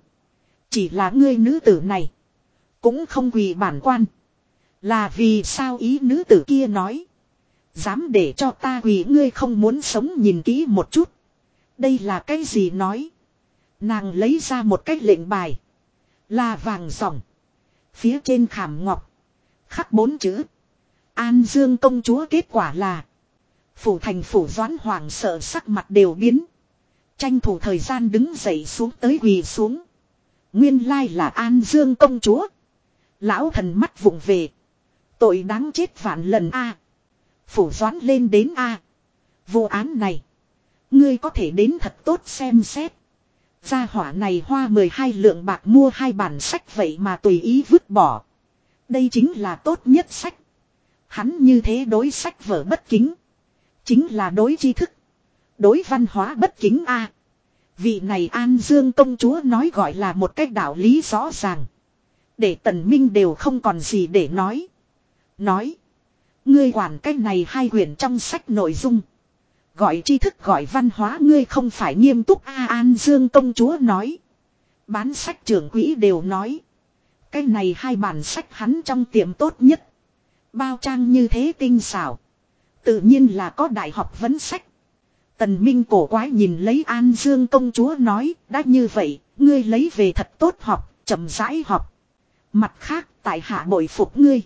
Chỉ là ngươi nữ tử này. Cũng không quỳ bản quan. Là vì sao ý nữ tử kia nói. Dám để cho ta quỳ ngươi không muốn sống nhìn kỹ một chút. Đây là cái gì nói. Nàng lấy ra một cái lệnh bài. Là vàng ròng. Phía trên khảm ngọc. Khắc bốn chữ. An Dương công chúa kết quả là. Phủ thành phủ doãn hoàng sợ sắc mặt đều biến. Tranh thủ thời gian đứng dậy xuống tới quỳ xuống. Nguyên lai là An Dương công chúa. Lão thần mắt vụng về. Tội đáng chết vạn lần a. Phủ doãn lên đến a. Vụ án này. Ngươi có thể đến thật tốt xem xét. Gia hỏa này hoa 12 lượng bạc mua hai bản sách vậy mà tùy ý vứt bỏ. Đây chính là tốt nhất sách. Hắn như thế đối sách vở bất kính. Chính là đối tri thức. Đối văn hóa bất kính a. Vị này An Dương công chúa nói gọi là một cách đạo lý rõ ràng. Để tần minh đều không còn gì để nói. Nói. Ngươi quản cách này hai quyển trong sách nội dung. Gọi tri thức gọi văn hóa ngươi không phải nghiêm túc A An Dương công chúa nói. Bán sách trưởng quỹ đều nói. Cái này hai bản sách hắn trong tiệm tốt nhất. Bao trang như thế tinh xảo. Tự nhiên là có đại học vấn sách. Tần Minh cổ quái nhìn lấy An Dương công chúa nói, đã như vậy, ngươi lấy về thật tốt học, chậm rãi học. Mặt khác, tại hạ bội phục ngươi.